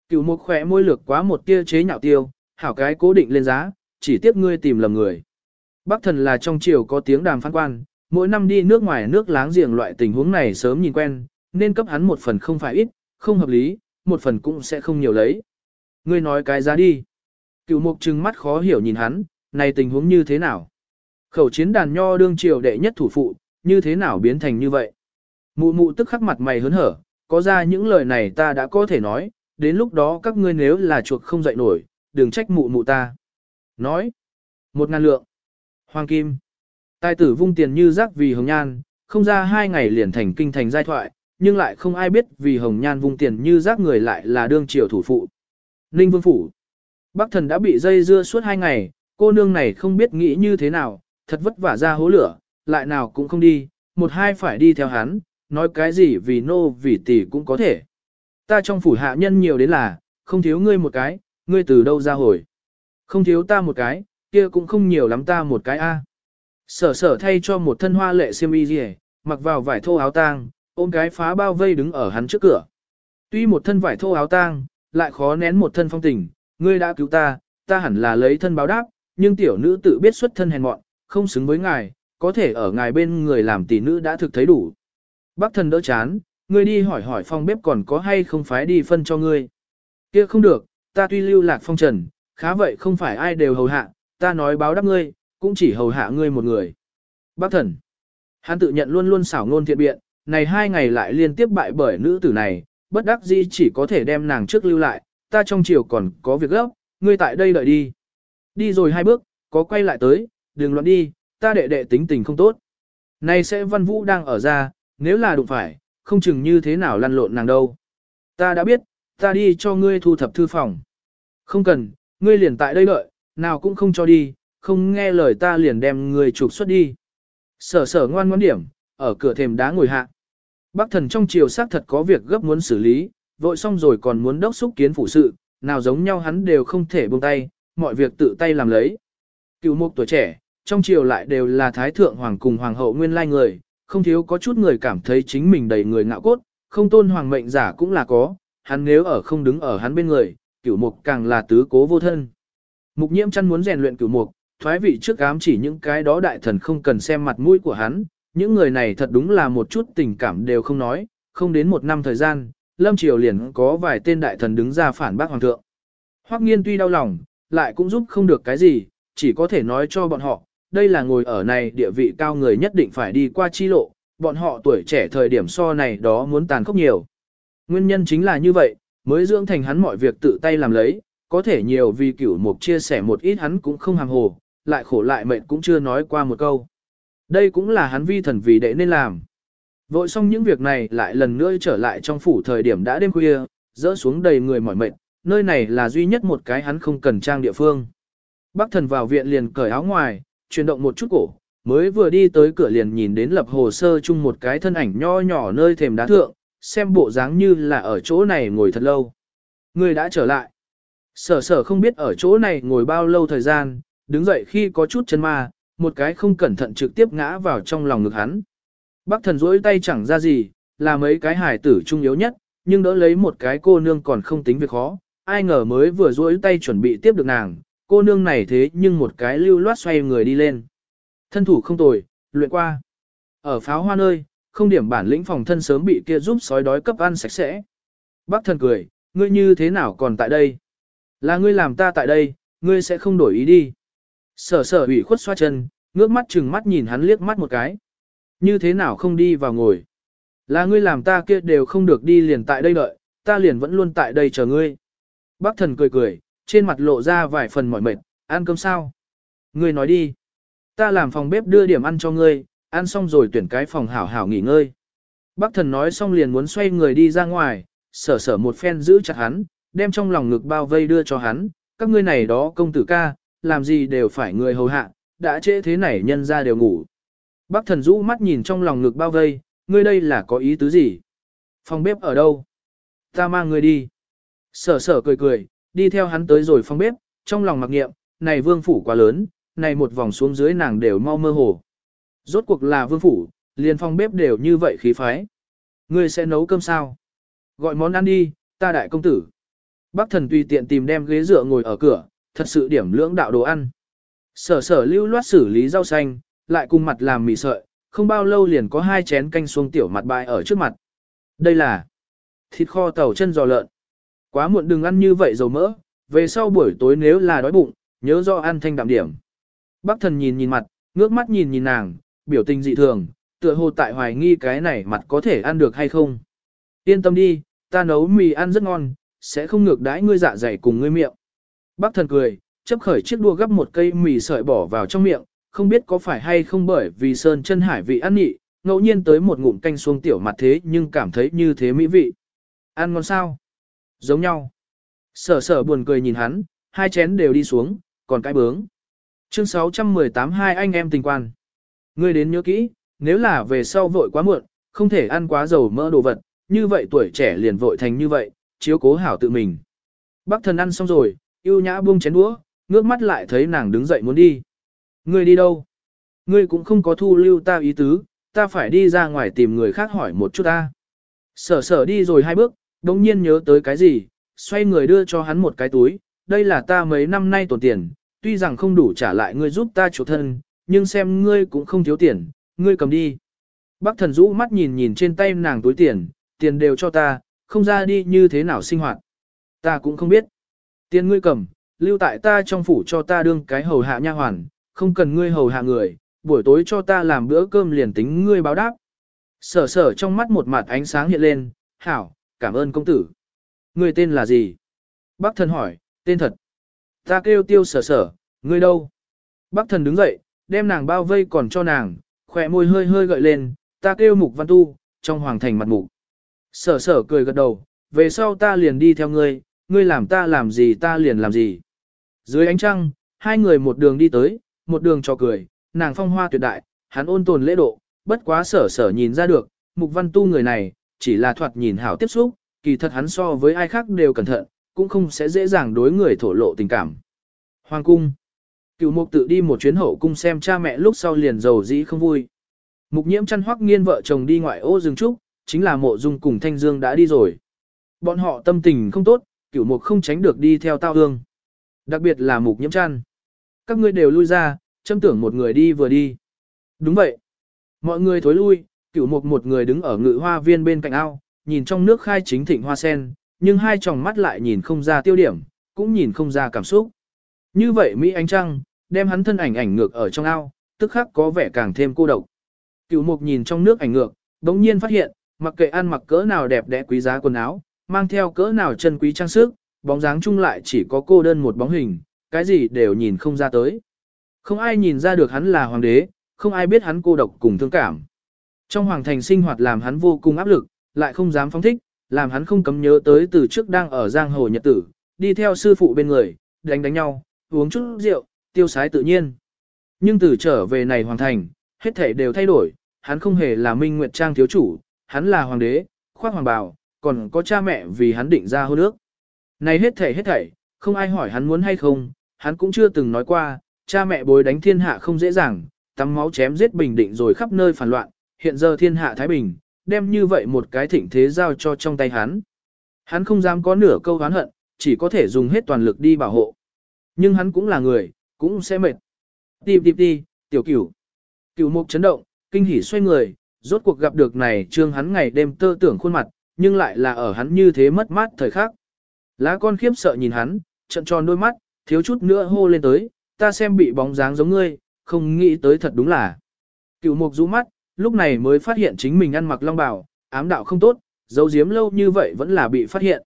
Cựu một khỏe môi lược quá một tia chế nhạo tiêu, hảo cái cố định lên giá, chỉ tiếp ngươi tìm lầm người. Bác thần là trong triều có tiếng đàm phán quan, mỗi năm đi nước ngoài nước láng giềng loại tình huống này sớm nhìn quen, nên cấp hắn một phần không phải ít, không hợp lý, một phần cũng sẽ không nhiều lấy. Ngươi nói cái giá đi. Cựu mục trừng mắt khó hiểu nhìn hắn, này tình huống như thế nào? Khẩu chiến đàn nho đương triều đệ nhất thủ phụ, như thế nào biến thành như vậy? Mụ mụ tức khắc mặt mày hớn hở, có ra những lời này ta đã có thể nói, đến lúc đó các ngươi nếu là chuộc không dậy nổi, đừng trách mụ mụ ta. Nói, một ngàn lượng, hoàng kim, tài tử vung tiền như rác vì hồng nhan, không ra hai ngày liền thành kinh thành giai thoại, nhưng lại không ai biết vì hồng nhan vung tiền như rác người lại là đương triều thủ phụ. Ninh Vương Phủ Bắc thần đã bị dây dưa suốt hai ngày, cô nương này không biết nghĩ như thế nào, thật vất vả ra hố lửa, lại nào cũng không đi, một hai phải đi theo hắn, nói cái gì vì nô vì tỷ cũng có thể. Ta trong phủ hạ nhân nhiều đến là, không thiếu ngươi một cái, ngươi từ đâu ra hồi. Không thiếu ta một cái, kia cũng không nhiều lắm ta một cái a. Sở sở thay cho một thân hoa lệ xiêm y gì, mặc vào vải thô áo tang, ôm cái phá bao vây đứng ở hắn trước cửa. Tuy một thân vải thô áo tang, lại khó nén một thân phong tình, ngươi đã cứu ta, ta hẳn là lấy thân báo đáp, nhưng tiểu nữ tự biết xuất thân hèn mọn, không xứng với ngài, có thể ở ngài bên người làm tỷ nữ đã thực thấy đủ. Bác thần đỡ chán, ngươi đi hỏi hỏi phong bếp còn có hay không phái đi phân cho ngươi. kia không được, ta tuy lưu lạc phong trần, khá vậy không phải ai đều hầu hạ, ta nói báo đáp ngươi, cũng chỉ hầu hạ ngươi một người. Bác thần, hắn tự nhận luôn luôn xảo ngôn thiện biện, này hai ngày lại liên tiếp bại bởi nữ tử này, bất đắc dĩ chỉ có thể đem nàng trước lưu lại, ta trong chiều còn có việc gấp, ngươi tại đây đợi đi. Đi rồi hai bước, có quay lại tới, đừng loạn đi, ta đệ đệ tính tình không tốt. Này sẽ văn vũ đang ở ra, nếu là đụng phải, không chừng như thế nào lăn lộn nàng đâu. Ta đã biết, ta đi cho ngươi thu thập thư phòng. Không cần, ngươi liền tại đây đợi, nào cũng không cho đi, không nghe lời ta liền đem ngươi trục xuất đi. Sở sở ngoan ngoãn điểm, ở cửa thềm đá ngồi hạ. Bác thần trong chiều xác thật có việc gấp muốn xử lý, vội xong rồi còn muốn đốc xúc kiến phụ sự, nào giống nhau hắn đều không thể buông tay, mọi việc tự tay làm lấy. Cựu mục tuổi trẻ, trong chiều lại đều là thái thượng hoàng cùng hoàng hậu nguyên lai người, không thiếu có chút người cảm thấy chính mình đầy người ngạo cốt, không tôn hoàng mệnh giả cũng là có, hắn nếu ở không đứng ở hắn bên người, cửu mục càng là tứ cố vô thân. Mục nhiễm chăn muốn rèn luyện cửu mục, thoái vị trước ám chỉ những cái đó đại thần không cần xem mặt mũi của hắn, những người này thật đúng là một chút tình cảm đều không nói, không đến một năm thời gian, Lâm Triều liền có vài tên đại thần đứng ra phản bác hoàng thượng. Hoắc nghiên tuy đau lòng, lại cũng giúp không được cái gì, chỉ có thể nói cho bọn họ, đây là ngồi ở này địa vị cao người nhất định phải đi qua chi lộ, bọn họ tuổi trẻ thời điểm so này đó muốn tàn khốc nhiều. Nguyên nhân chính là như vậy, mới dưỡng thành hắn mọi việc tự tay làm lấy, có thể nhiều vì cửu mục chia sẻ một ít hắn cũng không hàng hồ, lại khổ lại mệnh cũng chưa nói qua một câu. Đây cũng là hắn vi thần vì đệ nên làm. Vội xong những việc này lại lần nữa trở lại trong phủ thời điểm đã đêm khuya, dỡ xuống đầy người mỏi mệt, nơi này là duy nhất một cái hắn không cần trang địa phương. Bác thần vào viện liền cởi áo ngoài, chuyển động một chút cổ, mới vừa đi tới cửa liền nhìn đến lập hồ sơ chung một cái thân ảnh nho nhỏ nơi thềm đá thượng, xem bộ dáng như là ở chỗ này ngồi thật lâu. Người đã trở lại. Sở sở không biết ở chỗ này ngồi bao lâu thời gian, đứng dậy khi có chút chân ma, một cái không cẩn thận trực tiếp ngã vào trong lòng ngực hắn. Bác thần rỗi tay chẳng ra gì, là mấy cái hải tử trung yếu nhất, nhưng đỡ lấy một cái cô nương còn không tính việc khó, ai ngờ mới vừa rỗi tay chuẩn bị tiếp được nàng, cô nương này thế nhưng một cái lưu loát xoay người đi lên. Thân thủ không tồi, luyện qua. Ở pháo hoa nơi, không điểm bản lĩnh phòng thân sớm bị kia giúp sói đói cấp ăn sạch sẽ. Bác thần cười, ngươi như thế nào còn tại đây? Là ngươi làm ta tại đây, ngươi sẽ không đổi ý đi. Sở sở ủy khuất xoa chân, ngước mắt chừng mắt nhìn hắn liếc mắt một cái. Như thế nào không đi vào ngồi? Là ngươi làm ta kia đều không được đi liền tại đây đợi, ta liền vẫn luôn tại đây chờ ngươi. Bác thần cười cười, trên mặt lộ ra vài phần mỏi mệt, ăn cơm sao? Ngươi nói đi. Ta làm phòng bếp đưa điểm ăn cho ngươi, ăn xong rồi tuyển cái phòng hảo hảo nghỉ ngơi. Bác thần nói xong liền muốn xoay người đi ra ngoài, sở sở một phen giữ chặt hắn, đem trong lòng ngực bao vây đưa cho hắn, các ngươi này đó công tử ca, làm gì đều phải người hầu hạ, đã trễ thế này nhân ra đều ngủ. Bác thần rũ mắt nhìn trong lòng ngực bao vây, ngươi đây là có ý tứ gì? Phòng bếp ở đâu? Ta mang ngươi đi. Sở sở cười cười, đi theo hắn tới rồi phong bếp, trong lòng mặc nghiệm, này vương phủ quá lớn, này một vòng xuống dưới nàng đều mau mơ hồ. Rốt cuộc là vương phủ, liền phong bếp đều như vậy khí phái. Ngươi sẽ nấu cơm sao? Gọi món ăn đi, ta đại công tử. Bác thần tùy tiện tìm đem ghế dựa ngồi ở cửa, thật sự điểm lưỡng đạo đồ ăn. Sở sở lưu loát xử lý rau xanh, lại cùng mặt làm mì sợi, không bao lâu liền có hai chén canh xuống tiểu mặt bài ở trước mặt. Đây là thịt kho tàu chân giò lợn. Quá muộn đừng ăn như vậy dầu mỡ, về sau buổi tối nếu là đói bụng, nhớ do ăn thanh đạm điểm. Bác thần nhìn nhìn mặt, ngước mắt nhìn nhìn nàng, biểu tình dị thường, tựa hồ tại hoài nghi cái này mặt có thể ăn được hay không. Yên tâm đi, ta nấu mì ăn rất ngon, sẽ không ngược đãi ngươi dạ dày cùng ngươi miệng. Bác thần cười, chấp khởi chiếc đua gấp một cây mì sợi bỏ vào trong miệng, không biết có phải hay không bởi vì sơn chân hải vị ăn nhị, ngẫu nhiên tới một ngụm canh xuống tiểu mặt thế nhưng cảm thấy như thế mỹ vị. Ăn ngon sao? Giống nhau. Sở sở buồn cười nhìn hắn, hai chén đều đi xuống, còn cái bướng. Chương 618 hai anh em tình quan. Ngươi đến nhớ kỹ, nếu là về sau vội quá muộn, không thể ăn quá dầu mỡ đồ vật, như vậy tuổi trẻ liền vội thành như vậy, chiếu cố hảo tự mình. Bác thần ăn xong rồi, yêu nhã buông chén đũa, ngước mắt lại thấy nàng đứng dậy muốn đi. Ngươi đi đâu? Ngươi cũng không có thu lưu ta ý tứ, ta phải đi ra ngoài tìm người khác hỏi một chút ta. Sở sở đi rồi hai bước, đồng nhiên nhớ tới cái gì, xoay người đưa cho hắn một cái túi, đây là ta mấy năm nay tổn tiền, tuy rằng không đủ trả lại ngươi giúp ta chủ thân, nhưng xem ngươi cũng không thiếu tiền, ngươi cầm đi. Bác thần rũ mắt nhìn nhìn trên tay nàng túi tiền, tiền đều cho ta, không ra đi như thế nào sinh hoạt. Ta cũng không biết. Tiền ngươi cầm, lưu tại ta trong phủ cho ta đương cái hầu hạ nha hoàn, không cần ngươi hầu hạ người, buổi tối cho ta làm bữa cơm liền tính ngươi báo đáp. Sở sở trong mắt một mặt ánh sáng hiện lên, hảo, cảm ơn công tử. người tên là gì? Bác thần hỏi, tên thật. Ta kêu tiêu sở sở, ngươi đâu? Bác thần đứng dậy, đem nàng bao vây còn cho nàng, khỏe môi hơi hơi gợi lên, ta kêu mục văn tu, trong hoàng thành mặt mục. Sở sở cười gật đầu, về sau ta liền đi theo ngươi, ngươi làm ta làm gì ta liền làm gì. Dưới ánh trăng, hai người một đường đi tới, một đường cho cười, nàng phong hoa tuyệt đại, hắn ôn tồn lễ độ, bất quá sở sở nhìn ra được, mục văn tu người này, chỉ là thoạt nhìn hảo tiếp xúc, kỳ thật hắn so với ai khác đều cẩn thận, cũng không sẽ dễ dàng đối người thổ lộ tình cảm. Hoàng cung Cựu mục tự đi một chuyến hậu cung xem cha mẹ lúc sau liền giàu dĩ không vui. Mục nhiễm chăn hoắc nghiên vợ chồng đi ngoại ô rừng trúc, chính là mộ dung cùng thanh dương đã đi rồi. Bọn họ tâm tình không tốt, cửu mục không tránh được đi theo tao hương. Đặc biệt là mục nhiễm chăn. Các ngươi đều lui ra, châm tưởng một người đi vừa đi. Đúng vậy. Mọi người thối lui, cửu mục một người đứng ở ngự hoa viên bên cạnh ao, nhìn trong nước khai chính thịnh hoa sen, nhưng hai tròng mắt lại nhìn không ra tiêu điểm, cũng nhìn không ra cảm xúc. Như vậy Mỹ ánh trăng, đem hắn thân ảnh ảnh ngược ở trong ao, tức khắc có vẻ càng thêm cô độc. Cửu mục nhìn trong nước ảnh ngược, đống nhiên phát hiện, mặc kệ ăn mặc cỡ nào đẹp đẽ quý giá quần áo, mang theo cỡ nào chân quý trang sức, bóng dáng chung lại chỉ có cô đơn một bóng hình, cái gì đều nhìn không ra tới. Không ai nhìn ra được hắn là hoàng đế, không ai biết hắn cô độc cùng thương cảm. Trong hoàng thành sinh hoạt làm hắn vô cùng áp lực, lại không dám phóng thích, làm hắn không cấm nhớ tới từ trước đang ở giang hồ nhật tử, đi theo sư phụ bên người, đánh đánh nhau, uống chút rượu, tiêu sái tự nhiên. Nhưng từ trở về này hoàng thành, hết thể đều thay đổi, hắn không hề là Minh Nguyệt Trang thiếu chủ, hắn là hoàng đế, khoác hoàng bào, còn có cha mẹ vì hắn định ra hôn ước. Này hết thể hết thảy, không ai hỏi hắn muốn hay không, hắn cũng chưa từng nói qua, cha mẹ bối đánh thiên hạ không dễ dàng, tắm máu chém giết bình định rồi khắp nơi phản loạn, hiện giờ thiên hạ thái bình, đem như vậy một cái thịnh thế giao cho trong tay hắn. Hắn không dám có nửa câu oán hận, chỉ có thể dùng hết toàn lực đi bảo hộ. Nhưng hắn cũng là người, cũng sẽ mệt. Tìm tìm đi, tiểu cửu. Cửu mục chấn động, kinh hỉ xoay người, rốt cuộc gặp được này trương hắn ngày đêm tơ tưởng khuôn mặt, nhưng lại là ở hắn như thế mất mát thời khắc. Lá con khiếp sợ nhìn hắn, trận tròn đôi mắt, thiếu chút nữa hô lên tới, ta xem bị bóng dáng giống ngươi, không nghĩ tới thật đúng là. Cửu mục rũ mắt, lúc này mới phát hiện chính mình ăn mặc long bào, ám đạo không tốt, giấu giếm lâu như vậy vẫn là bị phát hiện.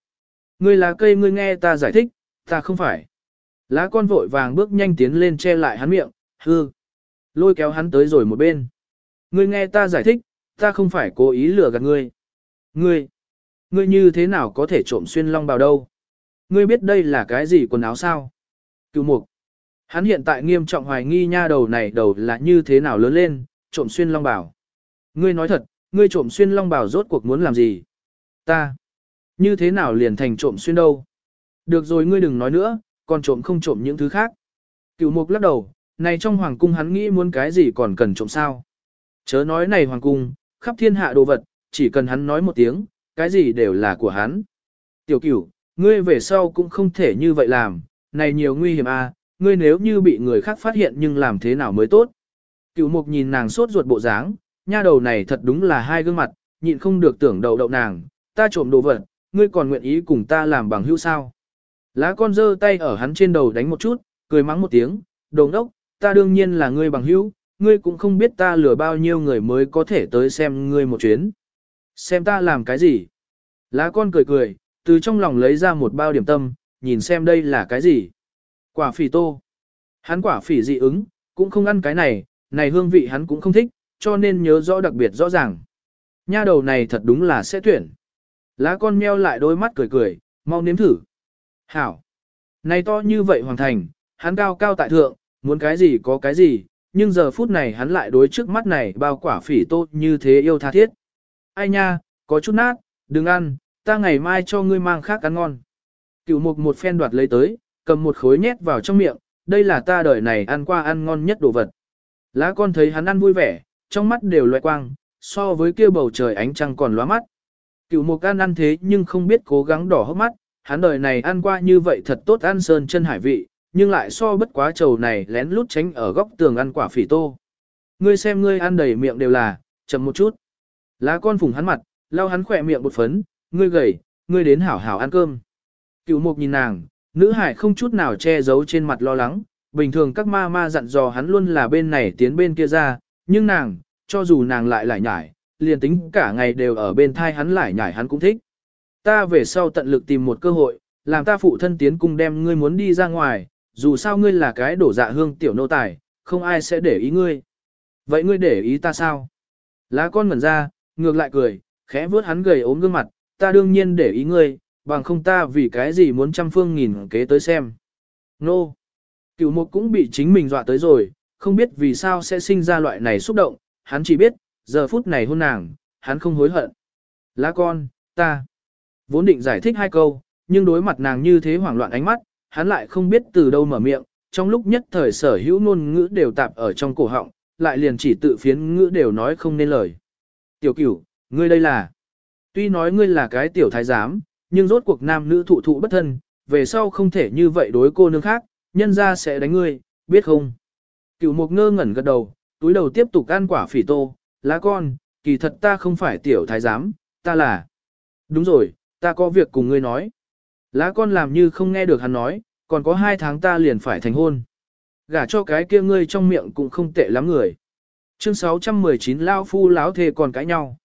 Ngươi lá cây ngươi nghe ta giải thích, ta không phải. Lá con vội vàng bước nhanh tiến lên che lại hắn miệng, hư. Lôi kéo hắn tới rồi một bên. Ngươi nghe ta giải thích, ta không phải cố ý lừa gạt ngươi. Ngươi, ngươi như thế nào có thể trộm xuyên long bào đâu? Ngươi biết đây là cái gì quần áo sao? Cựu mục. Hắn hiện tại nghiêm trọng hoài nghi nha đầu này đầu là như thế nào lớn lên, trộm xuyên long bào. Ngươi nói thật, ngươi trộm xuyên long bảo rốt cuộc muốn làm gì? Ta. Như thế nào liền thành trộm xuyên đâu? Được rồi ngươi đừng nói nữa, còn trộm không trộm những thứ khác. Cựu mục lắc đầu, này trong hoàng cung hắn nghĩ muốn cái gì còn cần trộm sao? Chớ nói này hoàng cung, khắp thiên hạ đồ vật, chỉ cần hắn nói một tiếng, cái gì đều là của hắn. Tiểu cửu, ngươi về sau cũng không thể như vậy làm, này nhiều nguy hiểm à, ngươi nếu như bị người khác phát hiện nhưng làm thế nào mới tốt. Cửu mục nhìn nàng sốt ruột bộ dáng, nha đầu này thật đúng là hai gương mặt, nhịn không được tưởng đầu đậu nàng, ta trộm đồ vật, ngươi còn nguyện ý cùng ta làm bằng hữu sao. Lá con giơ tay ở hắn trên đầu đánh một chút, cười mắng một tiếng, đồ ngốc, ta đương nhiên là ngươi bằng hữu, ngươi cũng không biết ta lừa bao nhiêu người mới có thể tới xem ngươi một chuyến. Xem ta làm cái gì? Lá con cười cười, từ trong lòng lấy ra một bao điểm tâm, nhìn xem đây là cái gì? Quả phỉ tô. Hắn quả phỉ dị ứng, cũng không ăn cái này, này hương vị hắn cũng không thích, cho nên nhớ rõ đặc biệt rõ ràng. Nha đầu này thật đúng là sẽ tuyển. Lá con meo lại đôi mắt cười cười, mau nếm thử. Hảo. Này to như vậy hoàn thành, hắn cao cao tại thượng, muốn cái gì có cái gì, nhưng giờ phút này hắn lại đối trước mắt này bao quả phỉ tốt như thế yêu tha thiết. Ai nha, có chút nát, đừng ăn, ta ngày mai cho ngươi mang khác ăn ngon. Cựu mục một phen đoạt lấy tới, cầm một khối nhét vào trong miệng, đây là ta đời này ăn qua ăn ngon nhất đồ vật. Lá con thấy hắn ăn vui vẻ, trong mắt đều loại quang, so với kia bầu trời ánh trăng còn lóa mắt. Cựu mục ăn ăn thế nhưng không biết cố gắng đỏ hốc mắt, hắn đời này ăn qua như vậy thật tốt ăn sơn chân hải vị, nhưng lại so bất quá trầu này lén lút tránh ở góc tường ăn quả phỉ tô. Ngươi xem ngươi ăn đầy miệng đều là, chậm một chút. Lá con phùng hắn mặt, lau hắn khỏe miệng bột phấn, ngươi gầy, ngươi đến hảo hảo ăn cơm. Cựu mục nhìn nàng, nữ hải không chút nào che giấu trên mặt lo lắng, bình thường các ma ma dặn dò hắn luôn là bên này tiến bên kia ra, nhưng nàng, cho dù nàng lại lại nhải, liền tính cả ngày đều ở bên thai hắn lại nhải hắn cũng thích. Ta về sau tận lực tìm một cơ hội, làm ta phụ thân tiến cung đem ngươi muốn đi ra ngoài, dù sao ngươi là cái đổ dạ hương tiểu nô tài, không ai sẽ để ý ngươi. Vậy ngươi để ý ta sao? Lá con ngẩn ra, ngược lại cười, khẽ vướt hắn gầy ốm gương mặt, ta đương nhiên để ý ngươi, bằng không ta vì cái gì muốn trăm phương nghìn kế tới xem. Nô! No. Cửu mục cũng bị chính mình dọa tới rồi, không biết vì sao sẽ sinh ra loại này xúc động, hắn chỉ biết, giờ phút này hôn nàng, hắn không hối hận. Lá con, ta! Vốn định giải thích hai câu, nhưng đối mặt nàng như thế hoảng loạn ánh mắt, hắn lại không biết từ đâu mở miệng, trong lúc nhất thời sở hữu ngôn ngữ đều tạp ở trong cổ họng, lại liền chỉ tự phiến ngữ đều nói không nên lời. Tiểu cửu, ngươi đây là... Tuy nói ngươi là cái tiểu thái giám, nhưng rốt cuộc nam nữ thụ thụ bất thân, về sau không thể như vậy đối cô nương khác, nhân ra sẽ đánh ngươi, biết không? Cửu mục ngơ ngẩn gật đầu, túi đầu tiếp tục ăn quả phỉ tô, lá con, kỳ thật ta không phải tiểu thái giám, ta là... Đúng rồi, ta có việc cùng ngươi nói. Lá con làm như không nghe được hắn nói, còn có hai tháng ta liền phải thành hôn. Gả cho cái kia ngươi trong miệng cũng không tệ lắm người. Chương 619 Lao Phu Láo Thề còn cãi nhau.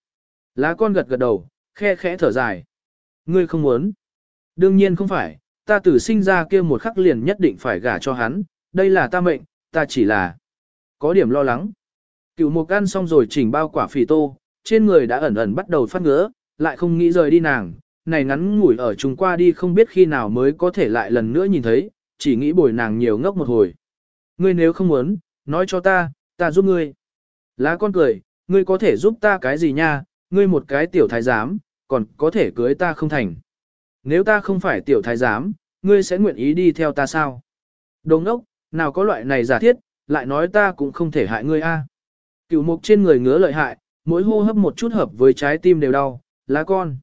Lá con gật gật đầu, khe khẽ thở dài. Ngươi không muốn. Đương nhiên không phải, ta tử sinh ra kia một khắc liền nhất định phải gả cho hắn, đây là ta mệnh, ta chỉ là có điểm lo lắng. Cựu một ăn xong rồi chỉnh bao quả phì tô, trên người đã ẩn ẩn bắt đầu phát ngứa, lại không nghĩ rời đi nàng, này ngắn ngủi ở chung qua đi không biết khi nào mới có thể lại lần nữa nhìn thấy, chỉ nghĩ bồi nàng nhiều ngốc một hồi. Ngươi nếu không muốn, nói cho ta, ta giúp ngươi. Lá con cười, ngươi có thể giúp ta cái gì nha, ngươi một cái tiểu thái giám, còn có thể cưới ta không thành. Nếu ta không phải tiểu thái giám, ngươi sẽ nguyện ý đi theo ta sao? Đồng ốc, nào có loại này giả thiết, lại nói ta cũng không thể hại ngươi a. Cửu mục trên người ngứa lợi hại, mỗi hô hấp một chút hợp với trái tim đều đau, lá con.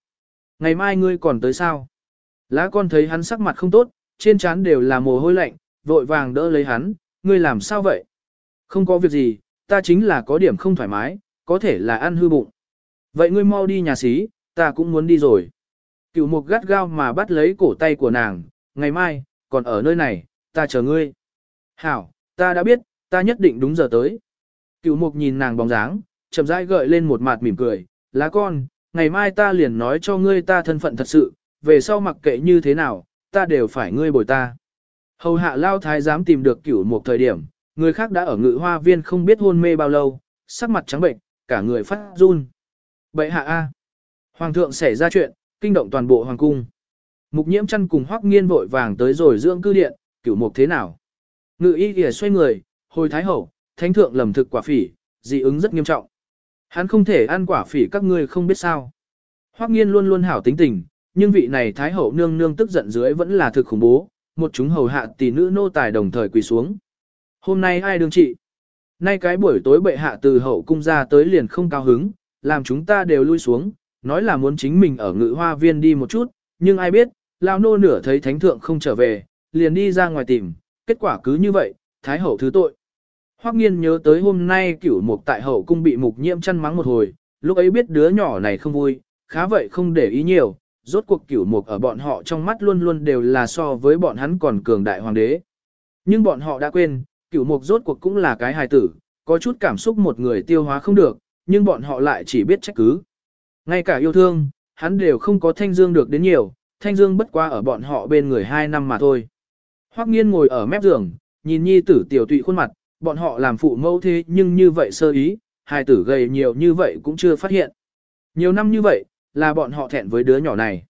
Ngày mai ngươi còn tới sao? Lá con thấy hắn sắc mặt không tốt, trên trán đều là mồ hôi lạnh, vội vàng đỡ lấy hắn, ngươi làm sao vậy? Không có việc gì, ta chính là có điểm không thoải mái, có thể là ăn hư bụng. Vậy ngươi mau đi nhà xí, ta cũng muốn đi rồi. Cựu mục gắt gao mà bắt lấy cổ tay của nàng, ngày mai, còn ở nơi này, ta chờ ngươi. Hảo, ta đã biết, ta nhất định đúng giờ tới. Cựu mục nhìn nàng bóng dáng, chậm rãi gợi lên một mặt mỉm cười, lá con, ngày mai ta liền nói cho ngươi ta thân phận thật sự, về sau mặc kệ như thế nào, ta đều phải ngươi bồi ta. Hầu hạ lao thái dám tìm được cửu một thời điểm, người khác đã ở ngự hoa viên không biết hôn mê bao lâu, sắc mặt trắng bệnh, cả người phát run. Bậy hạ A. Hoàng thượng xảy ra chuyện, kinh động toàn bộ hoàng cung. Mục nhiễm chăn cùng hoắc nghiên vội vàng tới rồi dưỡng cư điện, cửu mục thế nào? Ngự y kìa xoay người, hồi thái hậu, thánh thượng lầm thực quả phỉ, dị ứng rất nghiêm trọng. Hắn không thể ăn quả phỉ các ngươi không biết sao. Hoắc nghiên luôn luôn hảo tính tình, nhưng vị này thái hậu nương nương tức giận dưới vẫn là thực khủng bố, một chúng hầu hạ tỷ nữ nô tài đồng thời quỳ xuống. Hôm nay ai đương trị? Nay cái buổi tối bệ hạ từ hậu cung ra tới liền không cao hứng, làm chúng ta đều lui xuống, nói là muốn chính mình ở ngự hoa viên đi một chút, nhưng ai biết, lao nô nửa thấy thánh thượng không trở về, liền đi ra ngoài tìm, kết quả cứ như vậy, thái hậu thứ tội. Hoắc nghiên nhớ tới hôm nay cửu mục tại hậu cung bị mục nhiễm chăn mắng một hồi, lúc ấy biết đứa nhỏ này không vui, khá vậy không để ý nhiều, rốt cuộc cửu mục ở bọn họ trong mắt luôn luôn đều là so với bọn hắn còn cường đại hoàng đế. Nhưng bọn họ đã quên, cửu mục rốt cuộc cũng là cái hài tử, có chút cảm xúc một người tiêu hóa không được, nhưng bọn họ lại chỉ biết trách cứ. Ngay cả yêu thương, hắn đều không có thanh dương được đến nhiều, thanh dương bất qua ở bọn họ bên người hai năm mà thôi. Hoắc nghiên ngồi ở mép giường, nhìn nhi tử tiểu tụy khuôn mặt, bọn họ làm phụ mẫu thế nhưng như vậy sơ ý, hai tử gầy nhiều như vậy cũng chưa phát hiện. Nhiều năm như vậy, là bọn họ thẹn với đứa nhỏ này.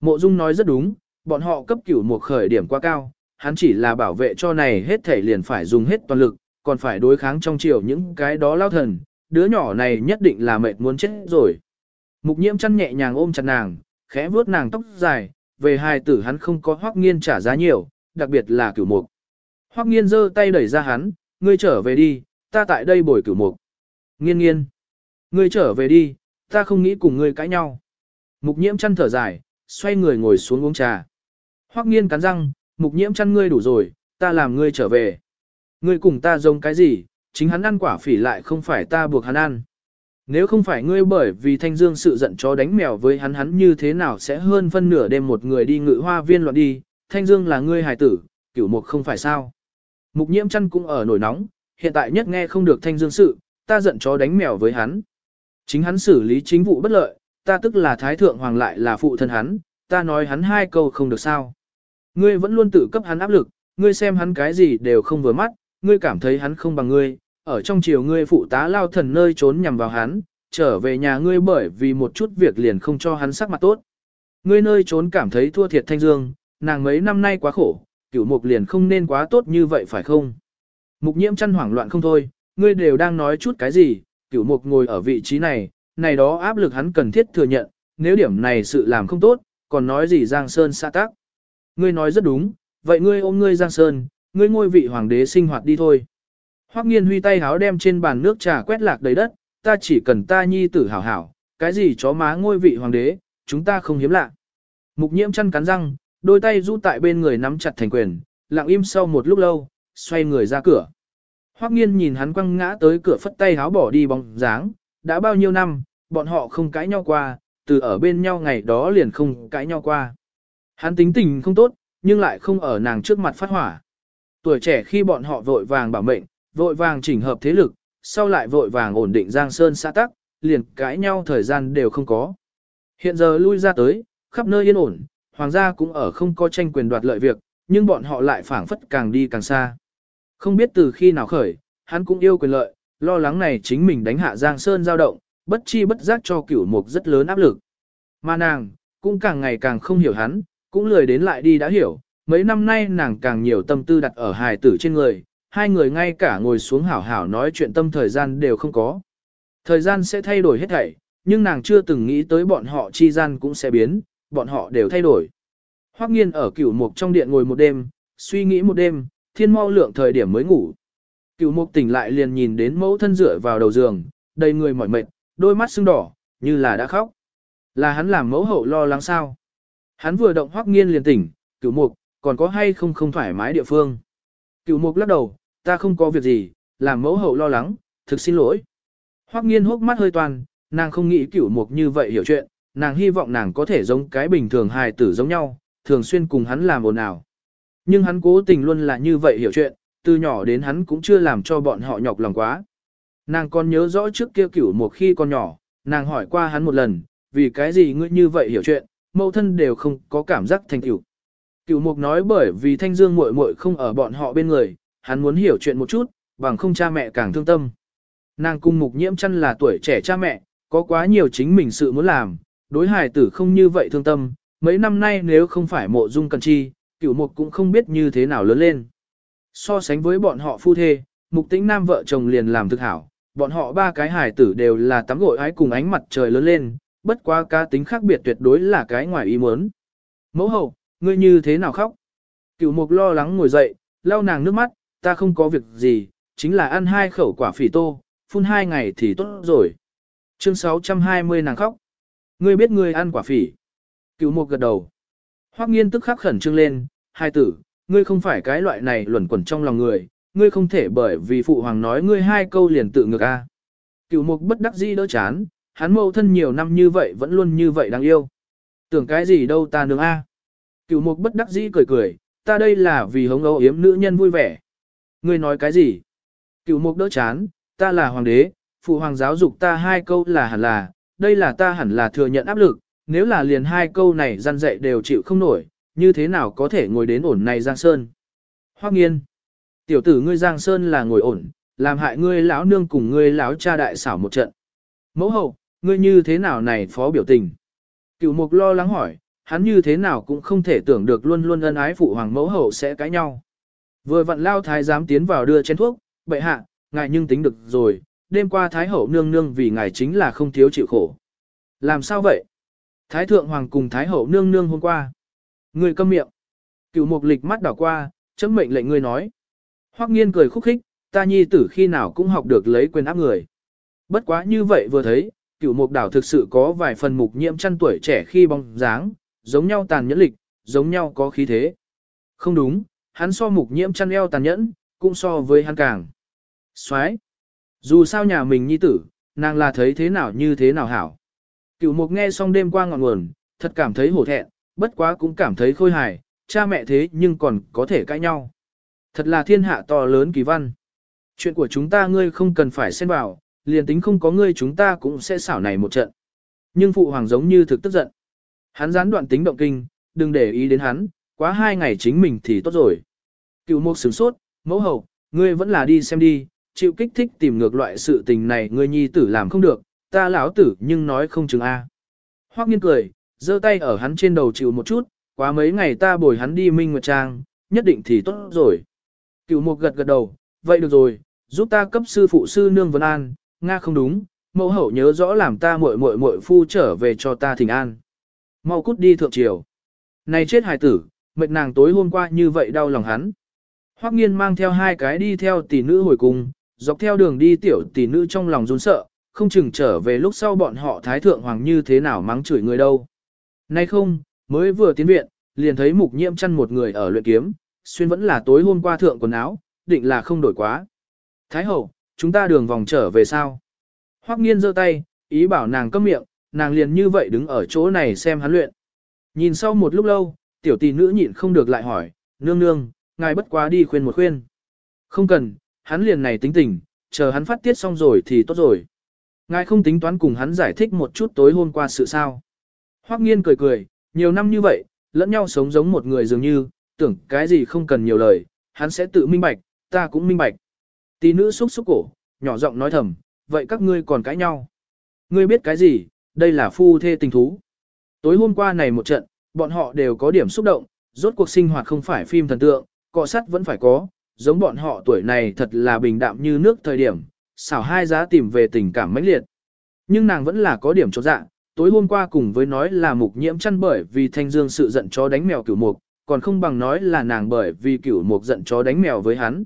Mộ Dung nói rất đúng, bọn họ cấp cửu một khởi điểm quá cao, hắn chỉ là bảo vệ cho này hết thể liền phải dùng hết toàn lực, còn phải đối kháng trong chiều những cái đó lao thần, đứa nhỏ này nhất định là mệt muốn chết rồi. Mục nhiễm chăn nhẹ nhàng ôm chặt nàng, khẽ vuốt nàng tóc dài, về hai tử hắn không có hoắc nghiên trả giá nhiều, đặc biệt là cửu mục. Hoắc nghiên giơ tay đẩy ra hắn, ngươi trở về đi, ta tại đây bồi cửu mục. Nghiên nghiên, ngươi trở về đi, ta không nghĩ cùng ngươi cãi nhau. Mục nhiễm chăn thở dài, xoay người ngồi xuống uống trà. Hoắc nghiên cắn răng, mục nhiễm chăn ngươi đủ rồi, ta làm ngươi trở về. Ngươi cùng ta giống cái gì, chính hắn ăn quả phỉ lại không phải ta buộc hắn ăn. Nếu không phải ngươi bởi vì thanh dương sự giận chó đánh mèo với hắn hắn như thế nào sẽ hơn phân nửa đêm một người đi ngự hoa viên loạn đi, thanh dương là ngươi hài tử, cửu mục không phải sao. Mục nhiễm chăn cũng ở nổi nóng, hiện tại nhất nghe không được thanh dương sự, ta giận chó đánh mèo với hắn. Chính hắn xử lý chính vụ bất lợi, ta tức là thái thượng hoàng lại là phụ thân hắn, ta nói hắn hai câu không được sao. Ngươi vẫn luôn tự cấp hắn áp lực, ngươi xem hắn cái gì đều không vừa mắt, ngươi cảm thấy hắn không bằng ngươi, ở trong chiều ngươi phụ tá lao thần nơi trốn nhằm vào hắn, trở về nhà ngươi bởi vì một chút việc liền không cho hắn sắc mặt tốt. Ngươi nơi trốn cảm thấy thua thiệt thanh dương, nàng mấy năm nay quá khổ, cửu mục liền không nên quá tốt như vậy phải không? Mục nhiễm chăn hoảng loạn không thôi, ngươi đều đang nói chút cái gì, cửu mục ngồi ở vị trí này, này đó áp lực hắn cần thiết thừa nhận, nếu điểm này sự làm không tốt, còn nói gì Giang Sơn xa tác. Ngươi nói rất đúng, vậy ngươi ôm ngươi Giang Sơn, ngươi ngôi vị hoàng đế sinh hoạt đi thôi. Hoắc nghiên huy tay háo đem trên bàn nước trà quét lạc đầy đất, ta chỉ cần ta nhi tử hảo hảo, cái gì chó má ngôi vị hoàng đế, chúng ta không hiếm lạ. Mục nhiễm chăn cắn răng, đôi tay rũ tại bên người nắm chặt thành quyền, lặng im sau một lúc lâu, xoay người ra cửa. Hoắc nghiên nhìn hắn quăng ngã tới cửa phất tay háo bỏ đi bóng dáng, đã bao nhiêu năm, bọn họ không cãi nhau qua, từ ở bên nhau ngày đó liền không cãi nhau qua. Hắn tính tình không tốt, nhưng lại không ở nàng trước mặt phát hỏa. Tuổi trẻ khi bọn họ vội vàng bảo mệnh, vội vàng chỉnh hợp thế lực, sau lại vội vàng ổn định Giang Sơn xã tắc, liền cãi nhau thời gian đều không có. Hiện giờ lui ra tới, khắp nơi yên ổn, hoàng gia cũng ở không có tranh quyền đoạt lợi việc, nhưng bọn họ lại phảng phất càng đi càng xa. Không biết từ khi nào khởi, hắn cũng yêu quyền lợi, lo lắng này chính mình đánh hạ Giang Sơn dao động, bất chi bất giác cho cửu mục rất lớn áp lực. Mà nàng, cũng càng ngày càng không hiểu hắn, cũng lười đến lại đi đã hiểu, mấy năm nay nàng càng nhiều tâm tư đặt ở hài tử trên người, hai người ngay cả ngồi xuống hảo hảo nói chuyện tâm thời gian đều không có. Thời gian sẽ thay đổi hết thảy, nhưng nàng chưa từng nghĩ tới bọn họ chi gian cũng sẽ biến, bọn họ đều thay đổi. Hoắc nghiên ở cửu mục trong điện ngồi một đêm, suy nghĩ một đêm, thiên mau lượng thời điểm mới ngủ. Cửu mục tỉnh lại liền nhìn đến mẫu thân dựa vào đầu giường, đầy người mỏi mệt, đôi mắt sưng đỏ, như là đã khóc. Là hắn làm mẫu hậu lo lắng sao? Hắn vừa động Hoắc nghiên liền tỉnh, cửu mục, còn có hay không không thoải mái địa phương? Cửu mục lắc đầu, ta không có việc gì, làm mẫu hậu lo lắng, thực xin lỗi. Hoắc nghiên hốc mắt hơi toàn, nàng không nghĩ cửu mục như vậy hiểu chuyện, nàng hy vọng nàng có thể giống cái bình thường hài tử giống nhau, thường xuyên cùng hắn làm ồn ào. Nhưng hắn cố tình luôn là như vậy hiểu chuyện, từ nhỏ đến hắn cũng chưa làm cho bọn họ nhọc lòng quá. Nàng còn nhớ rõ trước kia cửu một khi còn nhỏ, nàng hỏi qua hắn một lần, vì cái gì ngươi như vậy hiểu chuyện, mẫu thân đều không có cảm giác thành cửu. Cửu mục nói bởi vì thanh dương muội muội không ở bọn họ bên người, hắn muốn hiểu chuyện một chút, bằng không cha mẹ càng thương tâm. Nàng cung mục nhiễm chăn là tuổi trẻ cha mẹ, có quá nhiều chính mình sự muốn làm, đối hài tử không như vậy thương tâm, mấy năm nay nếu không phải mộ dung cần chi, cửu mục cũng không biết như thế nào lớn lên. So sánh với bọn họ phu thê, mục tĩnh nam vợ chồng liền làm thực hảo, bọn họ ba cái hài tử đều là tắm gội ái cùng ánh mặt trời lớn lên, bất quá cá tính khác biệt tuyệt đối là cái ngoài ý muốn. Mẫu hậu, ngươi như thế nào khóc? Cựu mục lo lắng ngồi dậy, lau nàng nước mắt, ta không có việc gì, chính là ăn hai khẩu quả phỉ tô, phun hai ngày thì tốt rồi. Chương 620 nàng khóc. Ngươi biết ngươi ăn quả phỉ. Cựu mục gật đầu. Hoắc nghiên tức khắc khẩn trương lên, hai tử, ngươi không phải cái loại này luẩn quẩn trong lòng người, ngươi không thể bởi vì phụ hoàng nói ngươi hai câu liền tự ngược a. Cựu mục bất đắc dĩ đỡ chán, hắn mâu thân nhiều năm như vậy vẫn luôn như vậy đáng yêu. Tưởng cái gì đâu ta nương a. Cựu mục bất đắc dĩ cười cười, ta đây là vì hống âu yếm nữ nhân vui vẻ. Ngươi nói cái gì? Cựu mục đỡ chán, ta là hoàng đế, phụ hoàng giáo dục ta hai câu là hẳn là, đây là ta hẳn là thừa nhận áp lực, nếu là liền hai câu này răn dạy đều chịu không nổi, như thế nào có thể ngồi đến ổn này Giang Sơn. Hoắc nghiên, tiểu tử ngươi Giang Sơn là ngồi ổn, làm hại ngươi lão nương cùng ngươi lão cha đại xảo một trận. Mẫu hậu, ngươi như thế nào này phó biểu tình? cửu mục lo lắng hỏi, hắn như thế nào cũng không thể tưởng được luôn luôn ân ái phụ hoàng mẫu hậu sẽ cãi nhau. Vừa vặn lao thái giám tiến vào đưa chén thuốc, bệ hạ, ngài nhưng tính được rồi, đêm qua thái hậu nương nương vì ngài chính là không thiếu chịu khổ. Làm sao vậy? Thái thượng hoàng cùng thái hậu nương nương hôm qua. Người câm miệng. Cựu mục lịch mắt đảo qua, chấm mệnh lệnh ngươi nói. Hoắc nghiên cười khúc khích, ta nhi tử khi nào cũng học được lấy quyền áp người. Bất quá như vậy vừa thấy, cựu mục đảo thực sự có vài phần mục nhiễm chăn tuổi trẻ khi bóng dáng, giống nhau tàn nhẫn lịch, giống nhau có khí thế. Không đúng, hắn so mục nhiễm chăn eo tàn nhẫn, cũng so với hắn càng. Xoái. Dù sao nhà mình nhi tử, nàng là thấy thế nào như thế nào hảo. Cựu mục nghe xong đêm qua ngọn nguồn, thật cảm thấy hổ thẹn, bất quá cũng cảm thấy khôi hài, cha mẹ thế nhưng còn có thể cãi nhau. Thật là thiên hạ to lớn kỳ văn. Chuyện của chúng ta ngươi không cần phải xen vào, liền tính không có ngươi chúng ta cũng sẽ xảo này một trận. Nhưng phụ hoàng giống như thực tức giận. Hắn gián đoạn tính động kinh, đừng để ý đến hắn, quá hai ngày chính mình thì tốt rồi. Cựu mục sửng sốt, mẫu hậu, ngươi vẫn là đi xem đi, chịu kích thích tìm ngược loại sự tình này ngươi nhi tử làm không được, ta lão tử nhưng nói không chừng a. Hoắc nghiên cười, giơ tay ở hắn trên đầu chịu một chút, quá mấy ngày ta bồi hắn đi Minh Nguyệt Trang, nhất định thì tốt rồi. Cựu mục gật gật đầu, vậy được rồi, giúp ta cấp sư phụ sư nương Vân An, Nga không đúng, mẫu hậu nhớ rõ làm ta muội muội muội phu trở về cho ta thỉnh an. Mau cút đi thượng triều. Này chết hài tử, mệt nàng tối hôm qua như vậy đau lòng hắn. Hoắc nghiên mang theo hai cái đi theo tỷ nữ hồi cùng, dọc theo đường đi tiểu tỷ nữ trong lòng run sợ, không chừng trở về lúc sau bọn họ thái thượng hoàng như thế nào mắng chửi người đâu. Nay không, mới vừa tiến viện, liền thấy mục nhiễm chăn một người ở luyện kiếm, xuyên vẫn là tối hôm qua thượng quần áo, định là không đổi quá. Thái hậu, chúng ta đường vòng trở về sao? Hoắc nghiên giơ tay, ý bảo nàng câm miệng, nàng liền như vậy đứng ở chỗ này xem hắn luyện. Nhìn sau một lúc lâu, tiểu tỷ nữ nhịn không được lại hỏi, nương nương, ngài bất quá đi khuyên một khuyên. Không cần, hắn liền này tính tình, chờ hắn phát tiết xong rồi thì tốt rồi. Ngài không tính toán cùng hắn giải thích một chút tối hôm qua sự sao. Hoắc nghiên cười cười, nhiều năm như vậy, lẫn nhau sống giống một người dường như, tưởng cái gì không cần nhiều lời, hắn sẽ tự minh bạch, ta cũng minh bạch. Tí nữ xúc xúc cổ, nhỏ giọng nói thầm, vậy các ngươi còn cãi nhau. Ngươi biết cái gì, đây là phu thê tình thú. Tối hôm qua này một trận, bọn họ đều có điểm xúc động, rốt cuộc sinh hoạt không phải phim thần tượng, cọ sắt vẫn phải có, giống bọn họ tuổi này thật là bình đạm như nước thời điểm, xảo hai giá tìm về tình cảm mãnh liệt. Nhưng nàng vẫn là có điểm cho dạ, tối hôm qua cùng với nói là mục nhiễm chăn bởi vì thanh dương sự giận chó đánh mèo cửu mục, còn không bằng nói là nàng bởi vì cửu mục giận chó đánh mèo với hắn.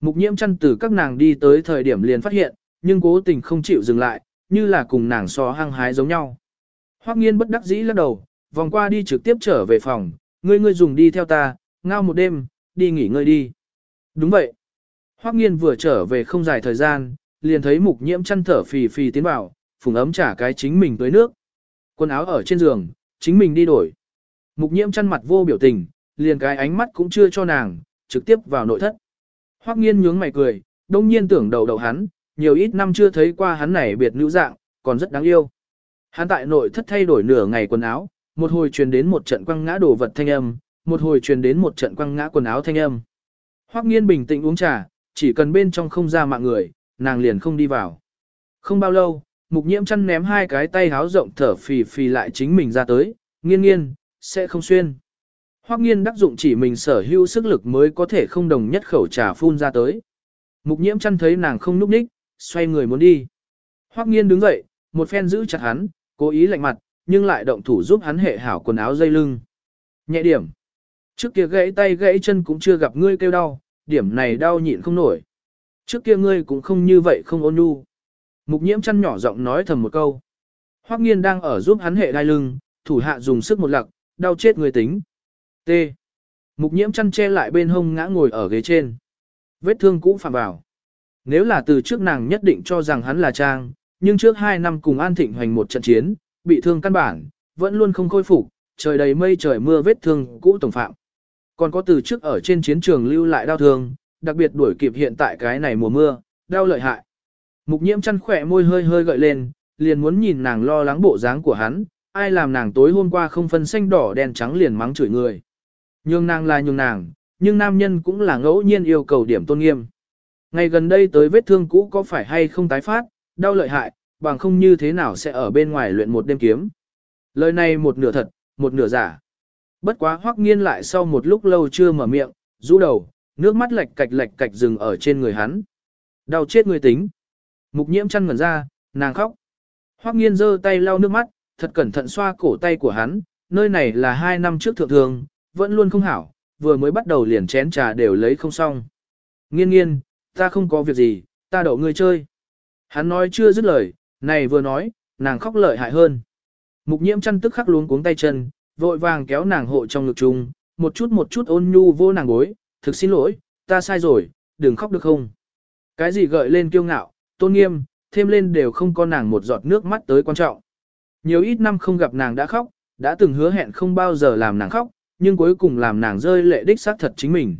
Mục nhiễm chăn từ các nàng đi tới thời điểm liền phát hiện, nhưng cố tình không chịu dừng lại, như là cùng nàng so hăng hái giống nhau. Hoắc nghiên bất đắc dĩ lắc đầu, vòng qua đi trực tiếp trở về phòng, ngươi ngươi dùng đi theo ta, ngao một đêm, đi nghỉ ngơi đi. Đúng vậy. Hoắc nghiên vừa trở về không dài thời gian, liền thấy mục nhiễm chăn thở phì phì tiến vào, phùng ấm trả cái chính mình tới nước. Quần áo ở trên giường, chính mình đi đổi. Mục nhiễm chăn mặt vô biểu tình, liền cái ánh mắt cũng chưa cho nàng, trực tiếp vào nội thất. Hoắc nghiên nhướng mày cười, đông nhiên tưởng đầu đầu hắn, nhiều ít năm chưa thấy qua hắn này biệt nữ dạng, còn rất đáng yêu. Hắn tại nội thất thay đổi nửa ngày quần áo, một hồi truyền đến một trận quăng ngã đồ vật thanh âm, một hồi truyền đến một trận quăng ngã quần áo thanh âm. Hoắc nghiên bình tĩnh uống trà, chỉ cần bên trong không ra mạng người, nàng liền không đi vào. Không bao lâu, mục nhiễm chăn ném hai cái tay háo rộng thở phì phì lại chính mình ra tới, nghiên nghiên, sẽ không xuyên. Hoắc nghiên đắc dụng chỉ mình sở hữu sức lực mới có thể không đồng nhất khẩu trà phun ra tới. Mục nhiễm chăn thấy nàng không núp ních, xoay người muốn đi. Hoắc nghiên đứng dậy, một phen giữ chặt hắn, cố ý lạnh mặt, nhưng lại động thủ giúp hắn hệ hảo quần áo dây lưng. Nhẹ điểm. Trước kia gãy tay gãy chân cũng chưa gặp ngươi kêu đau, điểm này đau nhịn không nổi. Trước kia ngươi cũng không như vậy không ôn nhu. Mục nhiễm chăn nhỏ giọng nói thầm một câu. Hoắc nghiên đang ở giúp hắn hệ đai lưng, thủ hạ dùng sức một lặc, đau chết người tính. T. Mục nhiễm chăn che lại bên hông ngã ngồi ở ghế trên. Vết thương cũ phạm vào. Nếu là từ trước nàng nhất định cho rằng hắn là Trang, nhưng trước hai năm cùng An Thịnh hoành một trận chiến, bị thương căn bản, vẫn luôn không khôi phục, trời đầy mây trời mưa vết thương cũ tổng phạm. Còn có từ trước ở trên chiến trường lưu lại đau thương, đặc biệt đuổi kịp hiện tại cái này mùa mưa, đau lợi hại. Mục nhiễm chăn khỏe môi hơi hơi gợi lên, liền muốn nhìn nàng lo lắng bộ dáng của hắn, ai làm nàng tối hôm qua không phân xanh đỏ đen trắng liền mắng chửi người. Nhường nàng là nhường nàng, nhưng nam nhân cũng là ngẫu nhiên yêu cầu điểm tôn nghiêm. Ngày gần đây tới vết thương cũ có phải hay không tái phát, đau lợi hại, bằng không như thế nào sẽ ở bên ngoài luyện một đêm kiếm. Lời này một nửa thật, một nửa giả. Bất quá hoắc nghiên lại sau một lúc lâu chưa mở miệng, rũ đầu, nước mắt lệch cạch lệch cạch dừng ở trên người hắn. Đau chết người tính. Mục nhiễm chăn ngẩn ra, nàng khóc. Hoắc nghiên giơ tay lau nước mắt, thật cẩn thận xoa cổ tay của hắn, nơi này là hai năm trước thượng thường, vẫn luôn không hảo, vừa mới bắt đầu liền chén trà đều lấy không xong. Nghiên nghiên, ta không có việc gì, ta đậu ngươi chơi. Hắn nói chưa dứt lời, này vừa nói, nàng khóc lợi hại hơn. Mục nhiễm chăn tức khắc luống cuống tay chân, vội vàng kéo nàng hộ trong ngực chung, một chút một chút ôn nhu vô nàng gối, thực xin lỗi, ta sai rồi, đừng khóc được không. Cái gì gợi lên kiêu ngạo, tôn nghiêm, thêm lên đều không có nàng một giọt nước mắt tới quan trọng. Nhiều ít năm không gặp nàng đã khóc, đã từng hứa hẹn không bao giờ làm nàng khóc, nhưng cuối cùng làm nàng rơi lệ đích xác thật chính mình.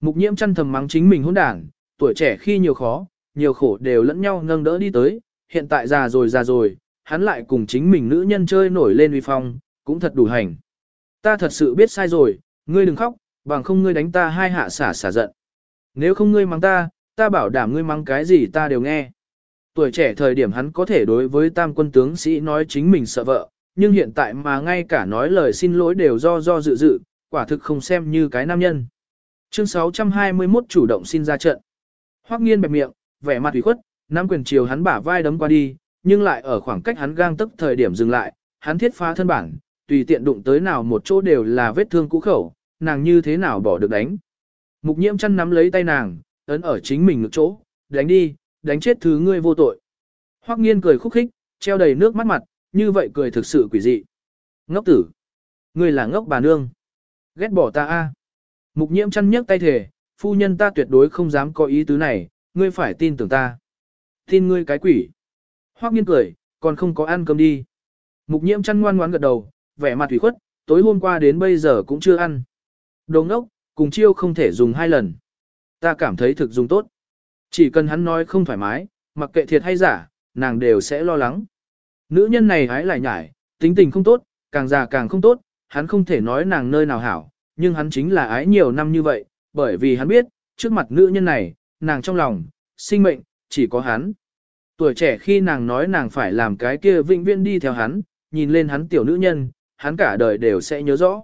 Mục nhiễm chăn thầm mắng chính mình hỗn đảng, tuổi trẻ khi nhiều khó, nhiều khổ đều lẫn nhau nâng đỡ đi tới, hiện tại già rồi già rồi, hắn lại cùng chính mình nữ nhân chơi nổi lên uy phong, cũng thật đủ hành. Ta thật sự biết sai rồi, ngươi đừng khóc, bằng không ngươi đánh ta hai hạ xả xả giận. Nếu không ngươi mắng ta, ta bảo đảm ngươi mắng cái gì ta đều nghe. Tuổi trẻ thời điểm hắn có thể đối với tam quân tướng sĩ nói chính mình sợ vợ, nhưng hiện tại mà ngay cả nói lời xin lỗi đều do do dự dự, quả thực không xem như cái nam nhân. Chương 621 chủ động xin ra trận. Hoắc nghiên bẹp miệng, vẻ mặt ủy khuất, nắm quyền chiều hắn bả vai đấm qua đi, nhưng lại ở khoảng cách hắn gang tức thời điểm dừng lại, hắn thiết phá thân bản, tùy tiện đụng tới nào một chỗ đều là vết thương cũ khẩu, nàng như thế nào bỏ được đánh. Mục nhiễm chăn nắm lấy tay nàng, ấn ở chính mình ngực chỗ, đánh đi, đánh chết thứ ngươi vô tội. Hoắc nghiên cười khúc khích, treo đầy nước mắt mặt, như vậy cười thực sự quỷ dị. Ngốc tử. Ngươi là ngốc bà nương. Ghét bỏ ta a. Mục nhiễm chăn nhấc tay thể, phu nhân ta tuyệt đối không dám có ý tứ này, ngươi phải tin tưởng ta. Tin ngươi cái quỷ. Hoắc nghiên cười, còn không có ăn cơm đi. Mục nhiễm chăn ngoan ngoãn gật đầu, vẻ mặt thủy khuất, tối hôm qua đến bây giờ cũng chưa ăn. Đồ ngốc, cùng chiêu không thể dùng hai lần. Ta cảm thấy thực dùng tốt. Chỉ cần hắn nói không thoải mái, mặc kệ thiệt hay giả, nàng đều sẽ lo lắng. Nữ nhân này hái lại nhải, tính tình không tốt, càng già càng không tốt, hắn không thể nói nàng nơi nào hảo, nhưng hắn chính là ái nhiều năm như vậy, bởi vì hắn biết, trước mặt nữ nhân này, nàng trong lòng, sinh mệnh, chỉ có hắn. Tuổi trẻ khi nàng nói nàng phải làm cái kia vĩnh viễn đi theo hắn, nhìn lên hắn tiểu nữ nhân, hắn cả đời đều sẽ nhớ rõ.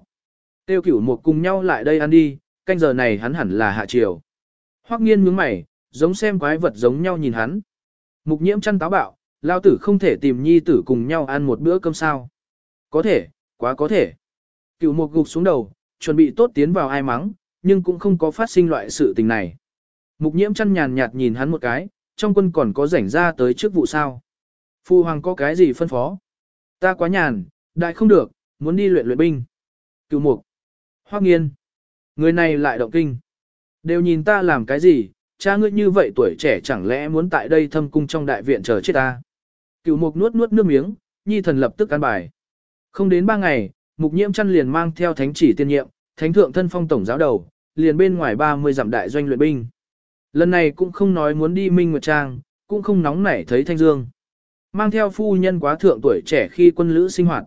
Tiêu cửu một cùng nhau lại đây ăn đi, canh giờ này hắn hẳn là hạ chiều. Hoắc nghiên nhướng mày, giống xem quái vật giống nhau nhìn hắn. Mục nhiễm chăn táo bạo, lao tử không thể tìm nhi tử cùng nhau ăn một bữa cơm sao. Có thể, quá có thể. Cửu một gục xuống đầu, chuẩn bị tốt tiến vào ai mắng, nhưng cũng không có phát sinh loại sự tình này. Mục nhiễm chăn nhàn nhạt nhìn hắn một cái, trong quân còn có rảnh ra tới trước vụ sao. Phu hoàng có cái gì phân phó? Ta quá nhàn, đại không được, muốn đi luyện luyện binh. Cửu mục. Hoắc nghiên. Người này lại động kinh. Đều nhìn ta làm cái gì, cha ngươi như vậy tuổi trẻ chẳng lẽ muốn tại đây thâm cung trong đại viện chờ chết ta. Cửu mục nuốt nuốt nước miếng, nhi thần lập tức ăn bài. Không đến ba ngày, mục nhiễm chăn liền mang theo thánh chỉ tiên nhiệm, thánh thượng thân phong tổng giáo đầu, liền bên ngoài 30 dặm đại doanh luyện binh. Lần này cũng không nói muốn đi Minh Nguyệt Trang, cũng không nóng nảy thấy Thanh Dương. Mang theo phu nhân quá thượng tuổi trẻ khi quân lữ sinh hoạt.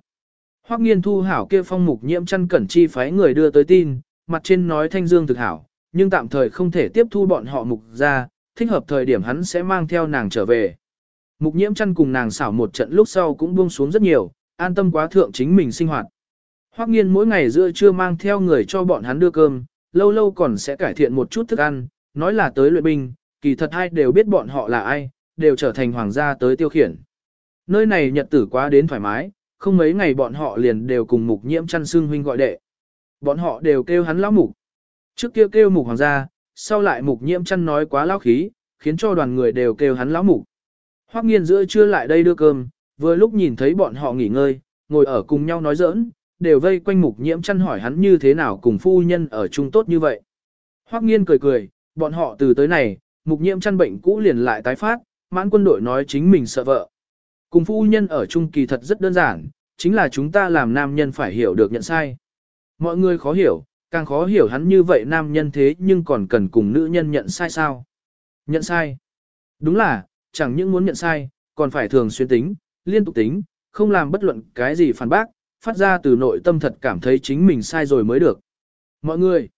Hoắc nghiên thu hảo kia phong mục nhiễm chăn cẩn chi phái người đưa tới tin, mặt trên nói Thanh Dương thực hảo, nhưng tạm thời không thể tiếp thu bọn họ mục ra, thích hợp thời điểm hắn sẽ mang theo nàng trở về. Mục nhiễm chăn cùng nàng xảo một trận lúc sau cũng buông xuống rất nhiều, an tâm quá thượng chính mình sinh hoạt. Hoắc nghiên mỗi ngày giữa trưa mang theo người cho bọn hắn đưa cơm, lâu lâu còn sẽ cải thiện một chút thức ăn, nói là tới luyện binh, kỳ thật hai đều biết bọn họ là ai, đều trở thành hoàng gia tới tiêu khiển. Nơi này nhật tử quá đến thoải mái, không mấy ngày bọn họ liền đều cùng mục nhiễm chăn xương huynh gọi đệ. Bọn họ đều kêu hắn lão mục. Trước kia kêu mục hoàng gia, sau lại mục nhiễm chăn nói quá lão khí, khiến cho đoàn người đều kêu hắn lão mục. Hoắc nghiên giữa trưa lại đây đưa cơm, vừa lúc nhìn thấy bọn họ nghỉ ngơi, ngồi ở cùng nhau nói giỡn, đều vây quanh mục nhiễm chăn hỏi hắn như thế nào cùng phu nhân ở chung tốt như vậy. Hoắc nghiên cười cười, bọn họ từ tới này, mục nhiễm chăn bệnh cũ liền lại tái phát, mãn quân đội nói chính mình sợ vợ. Cùng phu nhân ở chung kỳ thật rất đơn giản, chính là chúng ta làm nam nhân phải hiểu được nhận sai. Mọi người khó hiểu, càng khó hiểu hắn như vậy nam nhân thế nhưng còn cần cùng nữ nhân nhận sai sao. Nhận sai. Đúng là, chẳng những muốn nhận sai, còn phải thường xuyên tính, liên tục tính, không làm bất luận cái gì phản bác, phát ra từ nội tâm thật cảm thấy chính mình sai rồi mới được. Mọi người,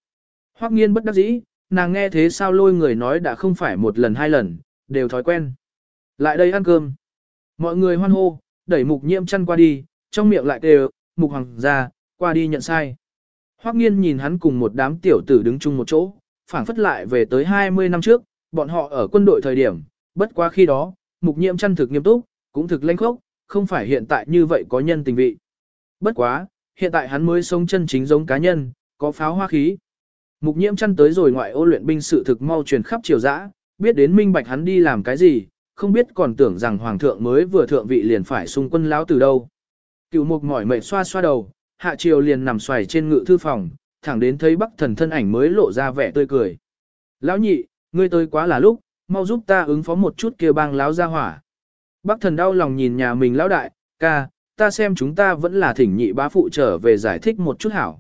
hoắc nghiên bất đắc dĩ, nàng nghe thế sao lôi người nói đã không phải một lần hai lần, đều thói quen. Lại đây ăn cơm. Mọi người hoan hô, đẩy mục nhiễm chăn qua đi, trong miệng lại kêu, mục hoàng ra, qua đi nhận sai. Hoắc nghiên nhìn hắn cùng một đám tiểu tử đứng chung một chỗ, phản phất lại về tới 20 năm trước, bọn họ ở quân đội thời điểm, bất quá khi đó, mục nhiệm chăn thực nghiêm túc, cũng thực lãnh khốc, không phải hiện tại như vậy có nhân tình vị. Bất quá, hiện tại hắn mới sống chân chính giống cá nhân, có pháo hoa khí. Mục nhiễm chăn tới rồi ngoại ô luyện binh sự thực mau truyền khắp triều dã, biết đến minh bạch hắn đi làm cái gì, không biết còn tưởng rằng hoàng thượng mới vừa thượng vị liền phải xung quân lão từ đâu. Cựu mục mỏi mệt xoa xoa đầu, hạ triều liền nằm xoài trên ngự thư phòng, thẳng đến thấy bắc thần thân ảnh mới lộ ra vẻ tươi cười. Lão nhị, ngươi tới quá là lúc, mau giúp ta ứng phó một chút kia bang lão ra hỏa. Bắc thần đau lòng nhìn nhà mình lão đại, ca, ta xem chúng ta vẫn là thỉnh nhị bá phụ trở về giải thích một chút hảo.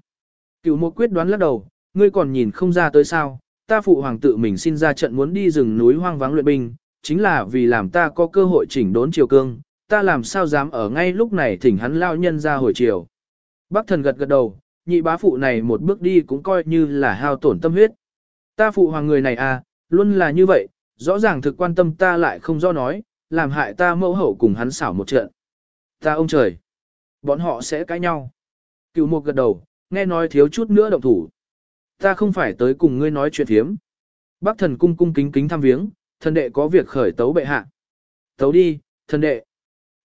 Cựu mục quyết đoán lắc đầu, ngươi còn nhìn không ra tới sao, ta phụ hoàng tự mình xin ra trận muốn đi rừng núi hoang vắng luyện binh, chính là vì làm ta có cơ hội chỉnh đốn triều cương, ta làm sao dám ở ngay lúc này thỉnh hắn lao nhân ra hồi chiều. Bác thần gật gật đầu, nhị bá phụ này một bước đi cũng coi như là hao tổn tâm huyết. Ta phụ hoàng người này à, luôn là như vậy, rõ ràng thực quan tâm ta lại không do nói, làm hại ta mẫu hậu cùng hắn xảo một trận. Ta ông trời, bọn họ sẽ cãi nhau. Cựu một gật đầu, nghe nói thiếu chút nữa động thủ. Ta không phải tới cùng ngươi nói chuyện thiếm. Bác thần cung cung kính kính thăm viếng, thần đệ có việc khởi tấu bệ hạ. Tấu đi, thần đệ.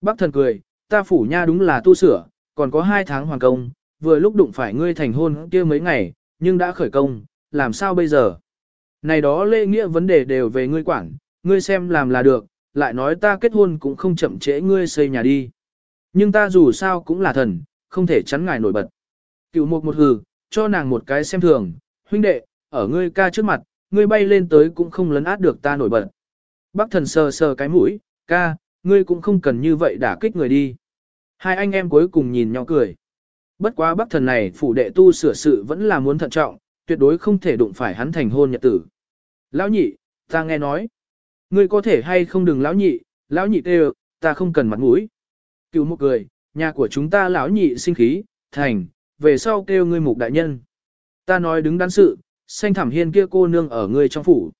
Bác thần cười, ta phủ nha đúng là tu sửa, còn có hai tháng hoàn công, vừa lúc đụng phải ngươi thành hôn kia mấy ngày, nhưng đã khởi công, làm sao bây giờ? Này đó lễ nghĩa vấn đề đều về ngươi quản, ngươi xem làm là được, lại nói ta kết hôn cũng không chậm trễ ngươi xây nhà đi. Nhưng ta dù sao cũng là thần, không thể chắn ngài nổi bật. Cựu một một hừ, cho nàng một cái xem thường, huynh đệ, ở ngươi ca trước mặt, ngươi bay lên tới cũng không lấn át được ta nổi bật. Bác thần sờ sờ cái mũi, ca, ngươi cũng không cần như vậy đả kích người đi. Hai anh em cuối cùng nhìn nhau cười. Bất quá bác thần này phủ đệ tu sửa sự vẫn là muốn thận trọng, tuyệt đối không thể đụng phải hắn thành hôn nhật tử. Lão nhị, ta nghe nói. Ngươi có thể hay không đừng lão nhị, lão nhị tê ta không cần mặt mũi. Cựu một cười, nhà của chúng ta lão nhị sinh khí, thành, về sau kêu ngươi mục đại nhân. Ta nói đứng đắn sự, xanh thảm hiên kia cô nương ở ngươi trong phủ.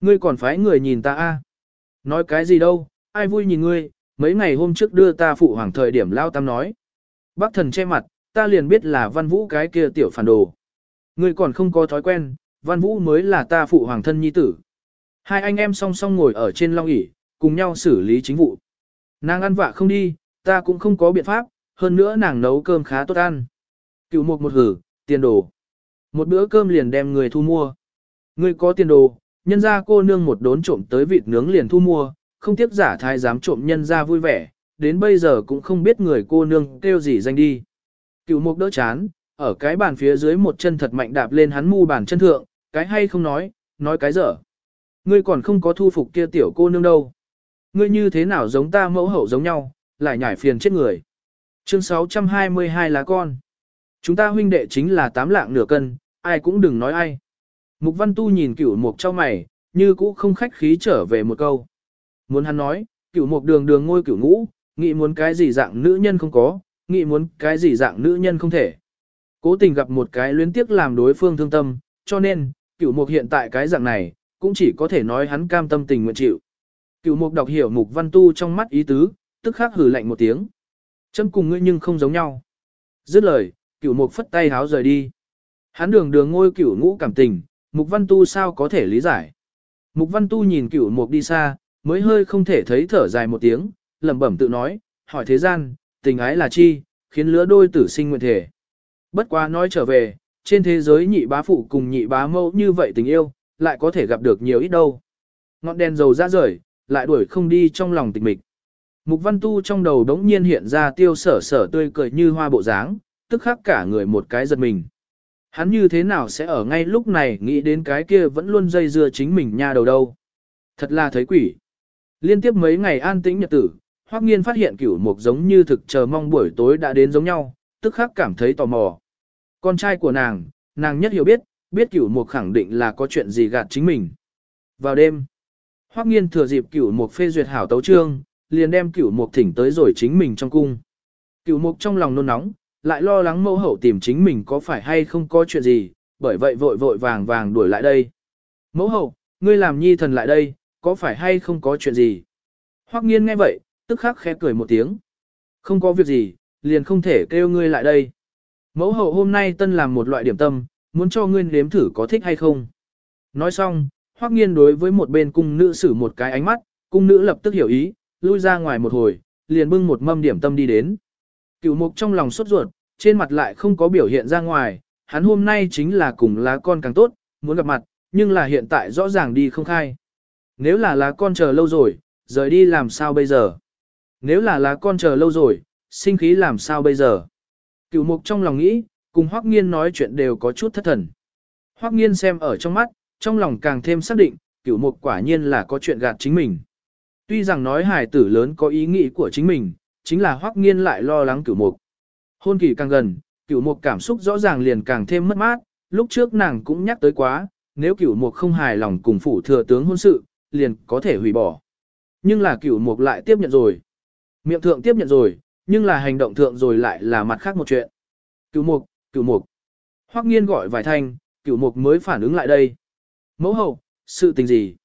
Ngươi còn phải người nhìn ta a? Nói cái gì đâu, ai vui nhìn ngươi, mấy ngày hôm trước đưa ta phụ hoàng thời điểm lao tam nói. Bác thần che mặt, ta liền biết là văn vũ cái kia tiểu phản đồ. Ngươi còn không có thói quen, văn vũ mới là ta phụ hoàng thân nhi tử. Hai anh em song song ngồi ở trên long ỷ cùng nhau xử lý chính vụ. Nàng ăn vạ không đi, ta cũng không có biện pháp, hơn nữa nàng nấu cơm khá tốt ăn. Cựu một một hử, tiền đồ. Một bữa cơm liền đem người thu mua. Ngươi có tiền đồ, nhân ra cô nương một đốn trộm tới vịt nướng liền thu mua, không tiếp giả thái dám trộm nhân ra vui vẻ, đến bây giờ cũng không biết người cô nương kêu gì danh đi. Cựu mục đỡ chán, ở cái bàn phía dưới một chân thật mạnh đạp lên hắn mu bàn chân thượng, cái hay không nói, nói cái dở. Ngươi còn không có thu phục kia tiểu cô nương đâu. Ngươi như thế nào giống ta mẫu hậu giống nhau, lại nhảy phiền chết người. Chương 622 lá con. Chúng ta huynh đệ chính là tám lạng nửa cân, ai cũng đừng nói ai. Mục văn tu nhìn cửu mục cho mày, như cũ không khách khí trở về một câu. Muốn hắn nói, cửu mục đường đường ngôi cửu ngũ, nghĩ muốn cái gì dạng nữ nhân không có, nghĩ muốn cái gì dạng nữ nhân không thể. Cố tình gặp một cái luyến tiếc làm đối phương thương tâm, cho nên, cửu mục hiện tại cái dạng này, cũng chỉ có thể nói hắn cam tâm tình nguyện chịu. Cửu mục đọc hiểu mục văn tu trong mắt ý tứ, tức khắc hử lạnh một tiếng. Châm cùng ngươi nhưng không giống nhau. Dứt lời, cửu mục phất tay háo rời đi. Hắn đường đường ngôi cửu ngũ cảm tình, mục văn tu sao có thể lý giải. Mục văn tu nhìn cửu mục đi xa, mới hơi không thể thấy thở dài một tiếng, lẩm bẩm tự nói, hỏi thế gian, tình ái là chi, khiến lứa đôi tử sinh nguyện thể. Bất quá nói trở về, trên thế giới nhị bá phụ cùng nhị bá mẫu như vậy tình yêu, lại có thể gặp được nhiều ít đâu. Ngọn đèn dầu ra rời, lại đuổi không đi trong lòng tịch mịch. Mục văn tu trong đầu đống nhiên hiện ra tiêu sở sở tươi cười như hoa bộ dáng, tức khắc cả người một cái giật mình. Hắn như thế nào sẽ ở ngay lúc này nghĩ đến cái kia vẫn luôn dây dưa chính mình nha đầu đâu. Thật là thấy quỷ. Liên tiếp mấy ngày an tĩnh nhật tử, Hoắc Nghiên phát hiện cửu mục giống như thực chờ mong buổi tối đã đến giống nhau, tức khắc cảm thấy tò mò. Con trai của nàng, nàng nhất hiểu biết, biết cửu mục khẳng định là có chuyện gì gạt chính mình. Vào đêm, Hoắc Nghiên thừa dịp cửu mục phê duyệt hảo tấu chương, liền đem cửu mục thỉnh tới rồi chính mình trong cung. Cửu mục trong lòng nôn nóng, lại lo lắng mẫu hậu tìm chính mình có phải hay không có chuyện gì, bởi vậy vội vội vàng vàng đuổi lại đây. Mẫu hậu, ngươi làm nhi thần lại đây, có phải hay không có chuyện gì? Hoắc nghiên nghe vậy, tức khắc khẽ cười một tiếng. Không có việc gì, liền không thể kêu ngươi lại đây. Mẫu hậu hôm nay tân làm một loại điểm tâm, muốn cho ngươi nếm thử có thích hay không. Nói xong, Hoắc nghiên đối với một bên cung nữ sử một cái ánh mắt, cung nữ lập tức hiểu ý, lui ra ngoài một hồi, liền bưng một mâm điểm tâm đi đến. Cửu mục trong lòng sốt ruột, trên mặt lại không có biểu hiện ra ngoài, hắn hôm nay chính là cùng lá con càng tốt, muốn gặp mặt, nhưng là hiện tại rõ ràng đi không khai. Nếu là lá con chờ lâu rồi, rời đi làm sao bây giờ? Nếu là lá con chờ lâu rồi, sinh khí làm sao bây giờ? Cửu mục trong lòng nghĩ, cùng Hoắc Nghiên nói chuyện đều có chút thất thần. Hoắc Nghiên xem ở trong mắt, trong lòng càng thêm xác định, cửu mục quả nhiên là có chuyện gạt chính mình. Tuy rằng nói hài tử lớn có ý nghĩ của chính mình, chính là Hoắc Nghiên lại lo lắng cửu mục. Hôn kỳ càng gần, cửu mục cảm xúc rõ ràng liền càng thêm mất mát, lúc trước nàng cũng nhắc tới quá, nếu cửu mục không hài lòng cùng phủ thừa tướng hôn sự, liền có thể hủy bỏ. Nhưng là cửu mục lại tiếp nhận rồi. Miệng thượng tiếp nhận rồi, nhưng là hành động thượng rồi lại là mặt khác một chuyện. Cửu mục, cửu mục. Hoắc nghiên gọi vài thanh, cửu mục mới phản ứng lại đây. Mẫu hậu, sự tình gì?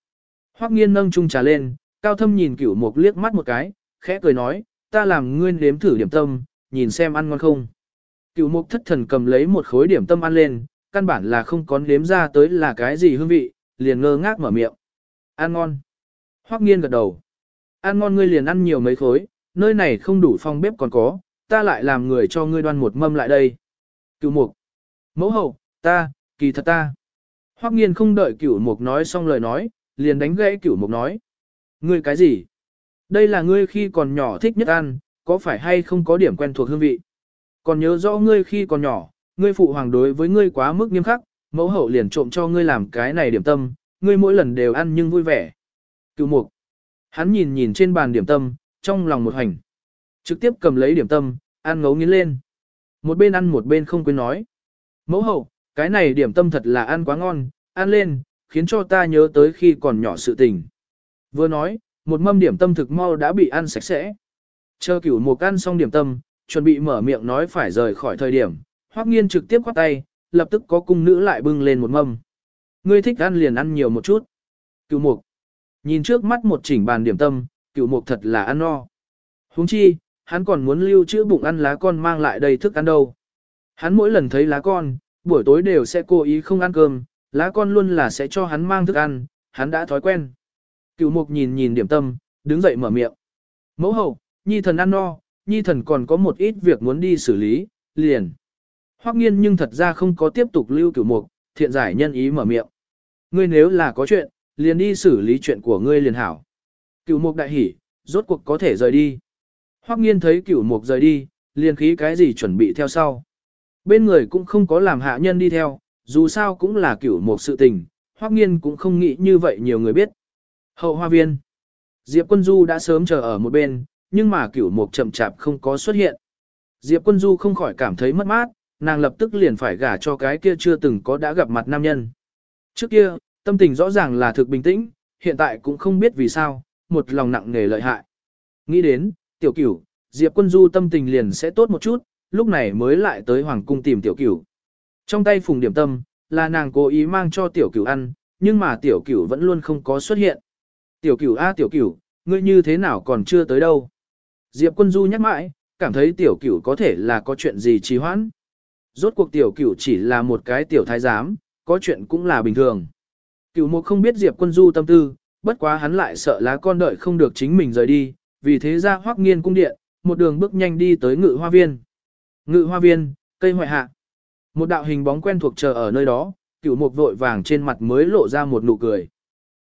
Hoắc nghiên nâng chung trà lên, cao thâm nhìn cửu mục liếc mắt một cái, khẽ cười nói, ta làm ngươi nếm thử điểm tâm, nhìn xem ăn ngon không. Cửu mục thất thần cầm lấy một khối điểm tâm ăn lên, căn bản là không có nếm ra tới là cái gì hương vị, liền ngơ ngác mở miệng. Ăn ngon. Hoắc nghiên gật đầu. Ăn ngon ngươi liền ăn nhiều mấy khối, nơi này không đủ phòng bếp còn có, ta lại làm người cho ngươi đoan một mâm lại đây. Cửu mục. Mẫu hậu, ta, kỳ thật ta. Hoắc nghiên không đợi cửu mục nói xong lời nói, liền đánh gãy cửu mục nói. Ngươi cái gì? Đây là ngươi khi còn nhỏ thích nhất ăn, có phải hay không có điểm quen thuộc hương vị? Còn nhớ rõ ngươi khi còn nhỏ, ngươi phụ hoàng đối với ngươi quá mức nghiêm khắc, mẫu hậu liền trộm cho ngươi làm cái này điểm tâm, ngươi mỗi lần đều ăn nhưng vui vẻ. Cựu mục. Hắn nhìn nhìn trên bàn điểm tâm, trong lòng một hành. Trực tiếp cầm lấy điểm tâm, ăn ngấu nghiến lên. Một bên ăn một bên không quên nói. Mẫu hậu, cái này điểm tâm thật là ăn quá ngon, ăn lên, khiến cho ta nhớ tới khi còn nhỏ sự tình. Vừa nói, một mâm điểm tâm thực mau đã bị ăn sạch sẽ. Chờ cửu mục ăn xong điểm tâm, chuẩn bị mở miệng nói phải rời khỏi thời điểm, hoắc nghiên trực tiếp khoát tay, lập tức có cung nữ lại bưng lên một mâm. Ngươi thích ăn liền ăn nhiều một chút. Cựu mục. Nhìn trước mắt một chỉnh bàn điểm tâm, cựu mục thật là ăn no. Huống chi, hắn còn muốn lưu trữ bụng ăn lá con mang lại đầy thức ăn đâu. Hắn mỗi lần thấy lá con, buổi tối đều sẽ cố ý không ăn cơm, lá con luôn là sẽ cho hắn mang thức ăn, hắn đã thói quen. Cựu mục nhìn nhìn điểm tâm, đứng dậy mở miệng. Mẫu hậu, nhi thần ăn no, nhi thần còn có một ít việc muốn đi xử lý, liền. Hoắc nghiên nhưng thật ra không có tiếp tục lưu cửu mục, thiện giải nhân ý mở miệng. Ngươi nếu là có chuyện, liền đi xử lý chuyện của ngươi liền hảo. Cửu mục đại hỉ, rốt cuộc có thể rời đi. Hoắc nghiên thấy cửu mục rời đi, liền khí cái gì chuẩn bị theo sau. Bên người cũng không có làm hạ nhân đi theo, dù sao cũng là cửu mục sự tình, Hoắc nghiên cũng không nghĩ như vậy nhiều người biết. Hậu hoa viên. Diệp Quân Du đã sớm chờ ở một bên, nhưng mà cửu mục chậm chạp không có xuất hiện. Diệp Quân Du không khỏi cảm thấy mất mát, nàng lập tức liền phải gả cho cái kia chưa từng có đã gặp mặt nam nhân. Trước kia, tâm tình rõ ràng là thực bình tĩnh, hiện tại cũng không biết vì sao, một lòng nặng nề lợi hại. Nghĩ đến, tiểu cửu, Diệp Quân Du tâm tình liền sẽ tốt một chút, lúc này mới lại tới Hoàng Cung tìm tiểu cửu. Trong tay phùng điểm tâm, là nàng cố ý mang cho tiểu cửu ăn, nhưng mà tiểu cửu vẫn luôn không có xuất hiện. Tiểu cửu a tiểu cửu, ngươi như thế nào còn chưa tới đâu? Diệp Quân Du nhắc mãi, cảm thấy tiểu cửu có thể là có chuyện gì trì hoãn. Rốt cuộc tiểu cửu chỉ là một cái tiểu thái giám, có chuyện cũng là bình thường. Cửu mục không biết Diệp quân du tâm tư, bất quá hắn lại sợ lá con đợi không được chính mình rời đi, vì thế ra hoác nghiên cung điện, một đường bước nhanh đi tới ngự hoa viên. Ngự hoa viên, cây hoại hạ. Một đạo hình bóng quen thuộc chờ ở nơi đó, cửu mục vội vàng trên mặt mới lộ ra một nụ cười.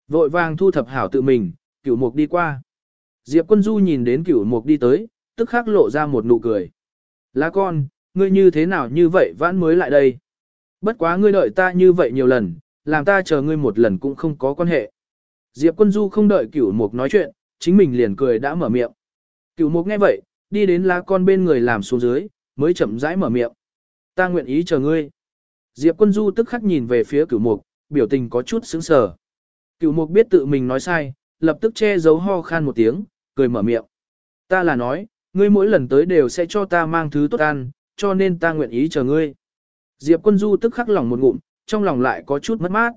Vội vàng thu thập hảo tự mình, cửu mục đi qua. Diệp quân du nhìn đến cửu mục đi tới, tức khắc lộ ra một nụ cười. Lá con, ngươi như thế nào như vậy vãn mới lại đây? Bất quá ngươi đợi ta như vậy nhiều lần, làm ta chờ ngươi một lần cũng không có quan hệ. Diệp quân du không đợi cửu mục nói chuyện, chính mình liền cười đã mở miệng. Cửu mục nghe vậy, đi đến lá con bên người làm xuống dưới, mới chậm rãi mở miệng. Ta nguyện ý chờ ngươi. Diệp quân du tức khắc nhìn về phía cửu mục, biểu tình có chút sững sờ. Cửu mục biết tự mình nói sai, lập tức che giấu ho khan một tiếng, cười mở miệng. Ta là nói, ngươi mỗi lần tới đều sẽ cho ta mang thứ tốt ăn, cho nên ta nguyện ý chờ ngươi. Diệp quân du tức khắc lòng một ngụm, trong lòng lại có chút mất mát.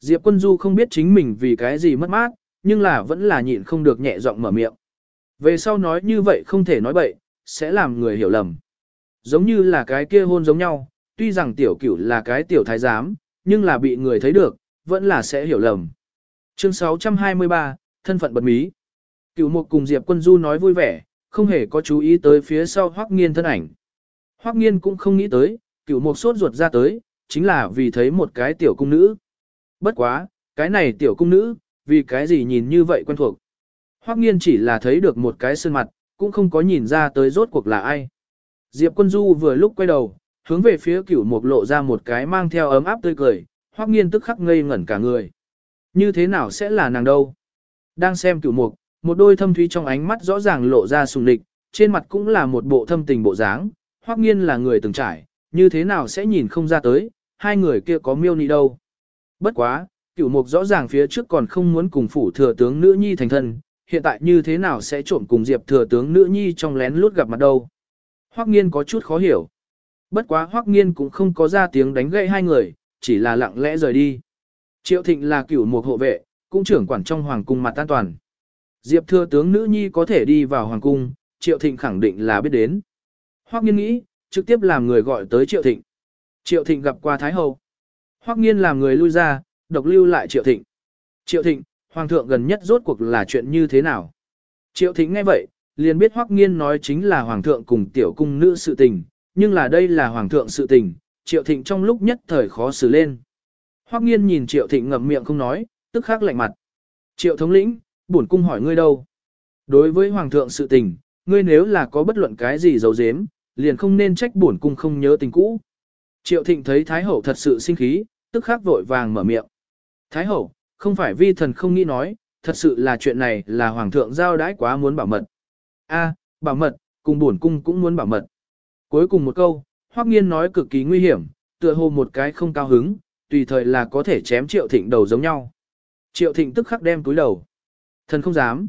Diệp quân du không biết chính mình vì cái gì mất mát, nhưng là vẫn là nhịn không được nhẹ giọng mở miệng. Về sau nói như vậy không thể nói bậy, sẽ làm người hiểu lầm. Giống như là cái kia hôn giống nhau, tuy rằng tiểu cửu là cái tiểu thái giám, nhưng là bị người thấy được, vẫn là sẽ hiểu lầm. Chương 623, thân phận bật mí. Cửu mục cùng Diệp quân du nói vui vẻ, không hề có chú ý tới phía sau hoắc nghiên thân ảnh. Hoắc nghiên cũng không nghĩ tới, cửu mục sốt ruột ra tới, chính là vì thấy một cái tiểu cung nữ. Bất quá, cái này tiểu cung nữ, vì cái gì nhìn như vậy quen thuộc. Hoắc nghiên chỉ là thấy được một cái sơn mặt, cũng không có nhìn ra tới rốt cuộc là ai. Diệp quân du vừa lúc quay đầu, hướng về phía cửu mục lộ ra một cái mang theo ấm áp tươi cười, Hoắc nghiên tức khắc ngây ngẩn cả người. Như thế nào sẽ là nàng đâu? Đang xem cửu mục, một đôi thâm thúy trong ánh mắt rõ ràng lộ ra sùng địch, trên mặt cũng là một bộ thâm tình bộ dáng, Hoắc nghiên là người từng trải, như thế nào sẽ nhìn không ra tới, hai người kia có miêu nị đâu. Bất quá, cửu mục rõ ràng phía trước còn không muốn cùng phủ thừa tướng nữ nhi thành thân, hiện tại như thế nào sẽ trộm cùng diệp thừa tướng nữ nhi trong lén lút gặp mặt đâu. Hoắc nghiên có chút khó hiểu. Bất quá Hoắc nghiên cũng không có ra tiếng đánh gậy hai người, chỉ là lặng lẽ rời đi. Triệu thịnh là cửu mục hộ vệ, cũng trưởng quản trong hoàng cung mặt an toàn. Diệp thừa tướng nữ nhi có thể đi vào hoàng cung, triệu thịnh khẳng định là biết đến. Hoắc nghiên nghĩ, trực tiếp làm người gọi tới triệu thịnh. Triệu thịnh gặp qua Thái Hậu. Hoắc nghiên làm người lui ra, độc lưu lại triệu thịnh. Triệu thịnh, hoàng thượng gần nhất rốt cuộc là chuyện như thế nào? Triệu thịnh nghe vậy, liền biết Hoắc nghiên nói chính là hoàng thượng cùng tiểu cung nữ sự tình, nhưng là đây là hoàng thượng sự tình, triệu thịnh trong lúc nhất thời khó xử lên. Hoắc nghiên nhìn triệu thịnh ngậm miệng không nói, tức khắc lạnh mặt. Triệu thống lĩnh, bổn cung hỏi ngươi đâu? Đối với hoàng thượng sự tình, ngươi nếu là có bất luận cái gì giấu giếm, liền không nên trách bổn cung không nhớ tình cũ. Triệu thịnh thấy Thái Hậu thật sự sinh khí, tức khắc vội vàng mở miệng. Thái Hậu, không phải vi thần không nghĩ nói, thật sự là chuyện này là Hoàng thượng giao đãi quá muốn bảo mật. A, bảo mật, cùng bổn cung cũng muốn bảo mật. Cuối cùng một câu, Hoắc Nghiên nói cực kỳ nguy hiểm, tựa hồ một cái không cao hứng, tùy thời là có thể chém Triệu Thịnh đầu giống nhau. Triệu Thịnh tức khắc đem túi đầu. Thần không dám.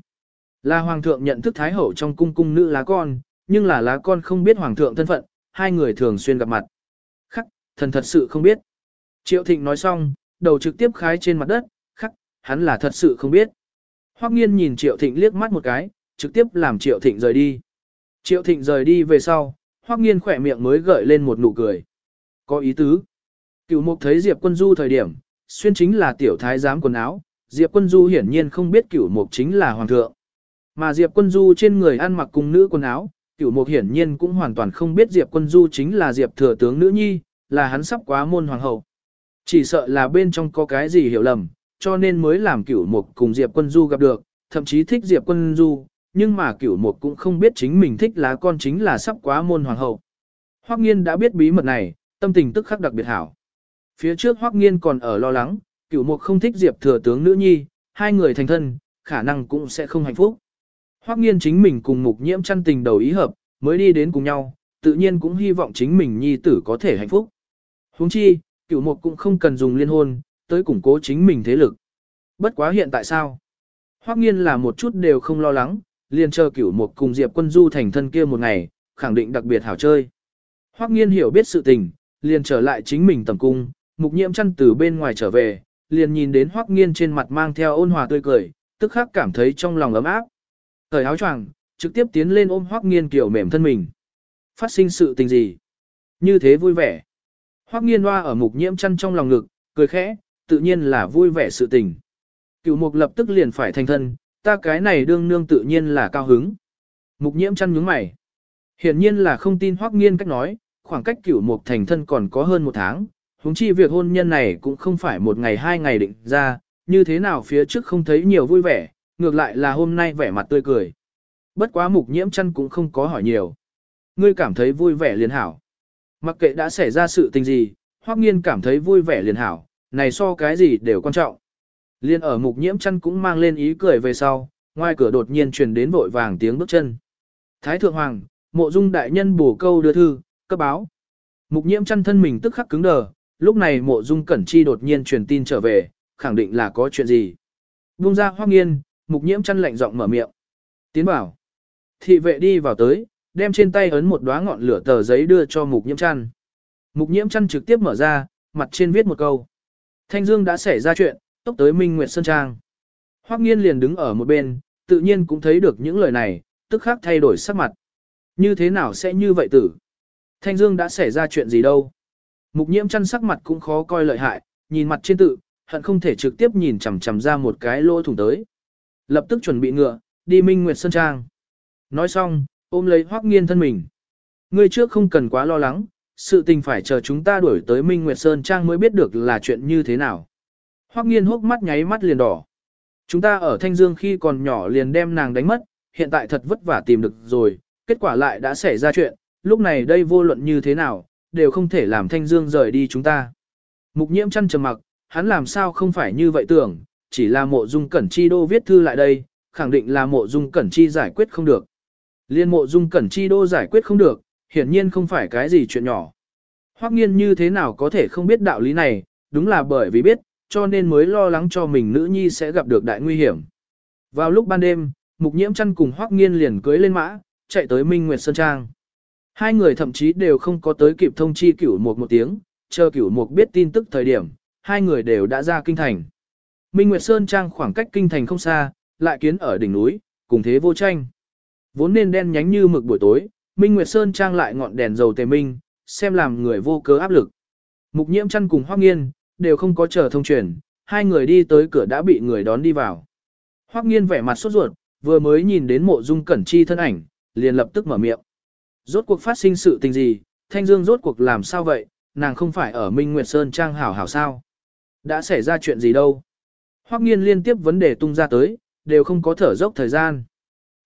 Là Hoàng thượng nhận thức Thái Hậu trong cung cung nữ lá con, nhưng là lá con không biết Hoàng thượng thân phận, hai người thường xuyên gặp mặt. Khắc, thần thật sự không biết. Triệu Thịnh nói xong, đầu trực tiếp khái trên mặt đất, khắc, hắn là thật sự không biết. Hoắc nghiên nhìn Triệu Thịnh liếc mắt một cái, trực tiếp làm Triệu Thịnh rời đi. Triệu Thịnh rời đi về sau, Hoắc nghiên khỏe miệng mới gợi lên một nụ cười. Có ý tứ. cựu mục thấy Diệp quân du thời điểm, xuyên chính là tiểu thái giám quần áo, Diệp quân du hiển nhiên không biết cửu mục chính là hoàng thượng. Mà Diệp quân du trên người ăn mặc cung nữ quần áo, cửu mục hiển nhiên cũng hoàn toàn không biết Diệp quân du chính là Diệp thừa tướng nữ nhi, là hắn sắp quá môn hoàng hậu. Chỉ sợ là bên trong có cái gì hiểu lầm, cho nên mới làm cửu mục cùng Diệp quân du gặp được, thậm chí thích Diệp quân du, nhưng mà cửu mục cũng không biết chính mình thích lá con chính là sắp quá môn hoàng hậu. Hoắc nghiên đã biết bí mật này, tâm tình tức khắc đặc biệt hảo. Phía trước Hoắc nghiên còn ở lo lắng, cửu mục không thích Diệp thừa tướng nữ nhi, hai người thành thân, khả năng cũng sẽ không hạnh phúc. Hoắc nghiên chính mình cùng mục nhiễm chăn tình đầu ý hợp, mới đi đến cùng nhau, tự nhiên cũng hy vọng chính mình nhi tử có thể hạnh phúc. Huống chi, cửu mục cũng không cần dùng liên hôn, tới củng cố chính mình thế lực. Bất quá hiện tại sao? Hoắc nghiên là một chút đều không lo lắng, liền chờ cửu mục cùng Diệp quân du thành thân kia một ngày, khẳng định đặc biệt hảo chơi. Hoắc nghiên hiểu biết sự tình, liền trở lại chính mình tầm cung, mục nhiễm chăn từ bên ngoài trở về, liền nhìn đến Hoắc nghiên trên mặt mang theo ôn hòa tươi cười, tức khắc cảm thấy trong lòng ấm áp cởi áo choàng, trực tiếp tiến lên ôm Hoắc nghiên kiểu mềm thân mình. Phát sinh sự tình gì? Như thế vui vẻ. Hoắc nghiên hoa ở mục nhiễm chăn trong lòng ngực, cười khẽ, tự nhiên là vui vẻ sự tình. Cửu mục lập tức liền phải thành thân, ta cái này đương nương tự nhiên là cao hứng. Mục nhiễm chăn nhướng mày. Hiển nhiên là không tin Hoắc nghiên cách nói, khoảng cách cửu mục thành thân còn có hơn một tháng, huống chi việc hôn nhân này cũng không phải một ngày hai ngày định ra, như thế nào phía trước không thấy nhiều vui vẻ, ngược lại là hôm nay vẻ mặt tươi cười. Bất quá mục nhiễm chăn cũng không có hỏi nhiều. Ngươi cảm thấy vui vẻ liền hảo. Mặc kệ đã xảy ra sự tình gì, Hoắc nghiên cảm thấy vui vẻ liền hảo, này so cái gì đều quan trọng. Liên ở mục nhiễm chăn cũng mang lên ý cười về sau, ngoài cửa đột nhiên truyền đến vội vàng tiếng bước chân. Thái thượng hoàng, mộ dung đại nhân bổ câu đưa thư, cấp báo. Mục nhiễm chăn thân mình tức khắc cứng đờ, lúc này mộ dung cẩn chi đột nhiên truyền tin trở về, khẳng định là có chuyện gì. Vung ra hoắc nghiên, mục nhiễm chăn lạnh giọng mở miệng. Tiến bảo. Thị vệ đi vào tới, đem trên tay ấn một đóa ngọn lửa tờ giấy đưa cho mục nhiễm chăn. Mục nhiễm chăn trực tiếp mở ra, mặt trên viết một câu. Thanh Dương đã xảy ra chuyện, tốc tới Minh Nguyệt Sơn Trang. Hoắc nghiên liền đứng ở một bên, tự nhiên cũng thấy được những lời này, tức khắc thay đổi sắc mặt. Như thế nào sẽ như vậy tử? Thanh Dương đã xảy ra chuyện gì đâu? Mục nhiễm chăn sắc mặt cũng khó coi lợi hại, nhìn mặt trên tự, hận không thể trực tiếp nhìn chằm chằm ra một cái lỗ thủng tới. Lập tức chuẩn bị ngựa, đi Minh Nguyệt Sơn Trang. Nói xong, ôm lấy Hoắc Nghiên thân mình. Ngươi trước không cần quá lo lắng, sự tình phải chờ chúng ta đuổi tới Minh Nguyệt Sơn Trang mới biết được là chuyện như thế nào. Hoắc Nghiên hốc mắt nháy mắt liền đỏ. Chúng ta ở Thanh Dương khi còn nhỏ liền đem nàng đánh mất, hiện tại thật vất vả tìm được rồi, kết quả lại đã xảy ra chuyện, lúc này đây vô luận như thế nào, đều không thể làm Thanh Dương rời đi chúng ta. Mục nhiễm chăn trầm mặc, hắn làm sao không phải như vậy tưởng, chỉ là mộ dung cẩn chi đô viết thư lại đây, khẳng định là mộ dung cẩn chi giải quyết không được. Liên mộ dung cẩn chi đô giải quyết không được, hiển nhiên không phải cái gì chuyện nhỏ. Hoắc nghiên như thế nào có thể không biết đạo lý này, đúng là bởi vì biết, cho nên mới lo lắng cho mình nữ nhi sẽ gặp được đại nguy hiểm. Vào lúc ban đêm, mục nhiễm chăn cùng Hoắc nghiên liền cưới lên mã, chạy tới Minh Nguyệt Sơn Trang. Hai người thậm chí đều không có tới kịp thông chi cửu một một tiếng, chờ cửu một biết tin tức thời điểm, hai người đều đã ra kinh thành. Minh Nguyệt Sơn Trang khoảng cách kinh thành không xa, lại kiến ở đỉnh núi, cùng thế vô tranh. Vốn nên đen nhánh như mực buổi tối, Minh Nguyệt Sơn Trang lại ngọn đèn dầu tề minh, xem làm người vô cớ áp lực. Mục nhiễm chăn cùng Hoắc Nghiên, đều không có chờ thông truyền, hai người đi tới cửa đã bị người đón đi vào. Hoắc Nghiên vẻ mặt sốt ruột, vừa mới nhìn đến mộ dung cẩn chi thân ảnh, liền lập tức mở miệng. Rốt cuộc phát sinh sự tình gì, Thanh Dương rốt cuộc làm sao vậy, nàng không phải ở Minh Nguyệt Sơn Trang hảo hảo sao? Đã xảy ra chuyện gì đâu? Hoắc nghiên liên tiếp vấn đề tung ra tới, đều không có thở dốc thời gian.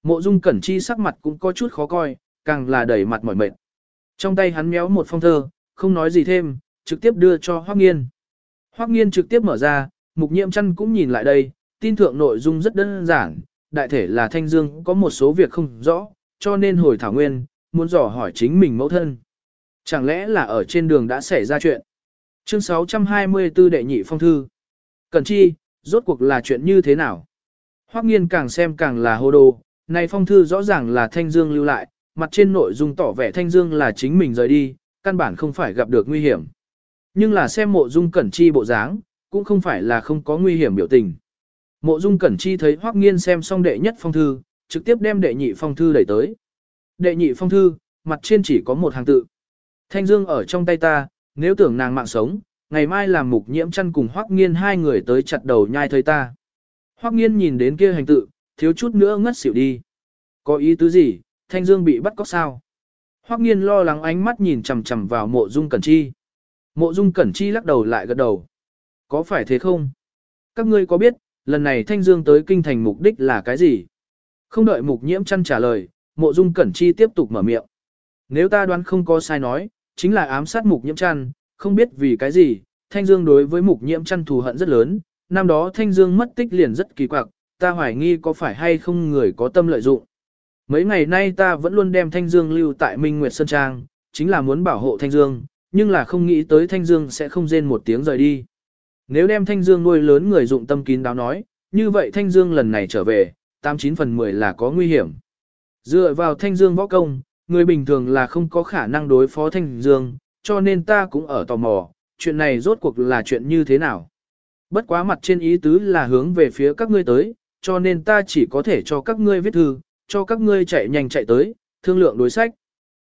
Mộ Dung Cẩn Chi sắc mặt cũng có chút khó coi, càng là đẩy mặt mỏi mệt. Trong tay hắn méo một phong thơ, không nói gì thêm, trực tiếp đưa cho Hoắc Nghiên. Hoắc Nghiên trực tiếp mở ra, Mục Nhiệm Chân cũng nhìn lại đây, tin thượng nội dung rất đơn giản, đại thể là Thanh Dương có một số việc không rõ, cho nên hồi thảo nguyên, muốn dò hỏi chính mình mẫu thân. Chẳng lẽ là ở trên đường đã xảy ra chuyện? Chương 624 đệ nhị phong thư. Cẩn chi, rốt cuộc là chuyện như thế nào? Hoắc nghiên càng xem càng là hô đồ, này phong thư rõ ràng là Thanh Dương lưu lại, mặt trên nội dung tỏ vẻ Thanh Dương là chính mình rời đi, căn bản không phải gặp được nguy hiểm. Nhưng là xem mộ dung cẩn chi bộ dáng, cũng không phải là không có nguy hiểm biểu tình. Mộ dung cẩn chi thấy Hoắc nghiên xem xong đệ nhất phong thư, trực tiếp đem đệ nhị phong thư đẩy tới. Đệ nhị phong thư, mặt trên chỉ có một hàng tự. Thanh Dương ở trong tay ta, nếu tưởng nàng mạng sống, ngày mai làm mục nhiễm chăn cùng Hoắc Nghiên hai người tới chặt đầu nhai thấy ta. Hoắc Nghiên nhìn đến kia hành tự, thiếu chút nữa ngất xỉu đi. Có ý tứ gì, Thanh Dương bị bắt cóc sao? Hoắc Nghiên lo lắng ánh mắt nhìn chằm chằm vào Mộ Dung Cẩn Chi. Mộ Dung Cẩn Chi lắc đầu lại gật đầu. Có phải thế không? Các ngươi có biết, lần này Thanh Dương tới kinh thành mục đích là cái gì? Không đợi Mục Nhiễm chăn trả lời, Mộ Dung Cẩn Chi tiếp tục mở miệng. Nếu ta đoán không có sai nói, chính là ám sát Mục Nhiễm chăn, không biết vì cái gì, Thanh Dương đối với Mục Nhiễm chăn thù hận rất lớn, năm đó Thanh Dương mất tích liền rất kỳ quặc, ta hoài nghi có phải hay không người có tâm lợi dụng. Mấy ngày nay ta vẫn luôn đem Thanh Dương lưu tại Minh Nguyệt Sơn Trang, chính là muốn bảo hộ Thanh Dương, nhưng là không nghĩ tới Thanh Dương sẽ không rên một tiếng rời đi. Nếu đem Thanh Dương nuôi lớn người dụng tâm kín đáo nói, như vậy Thanh Dương lần này trở về, 89 phần 10 là có nguy hiểm. Dựa vào Thanh Dương võ công, người bình thường là không có khả năng đối phó Thanh Dương, cho nên ta cũng ở tò mò, chuyện này rốt cuộc là chuyện như thế nào. Bất quá mặt trên ý tứ là hướng về phía các ngươi tới, cho nên ta chỉ có thể cho các ngươi viết thư, cho các ngươi chạy nhanh chạy tới, thương lượng đối sách.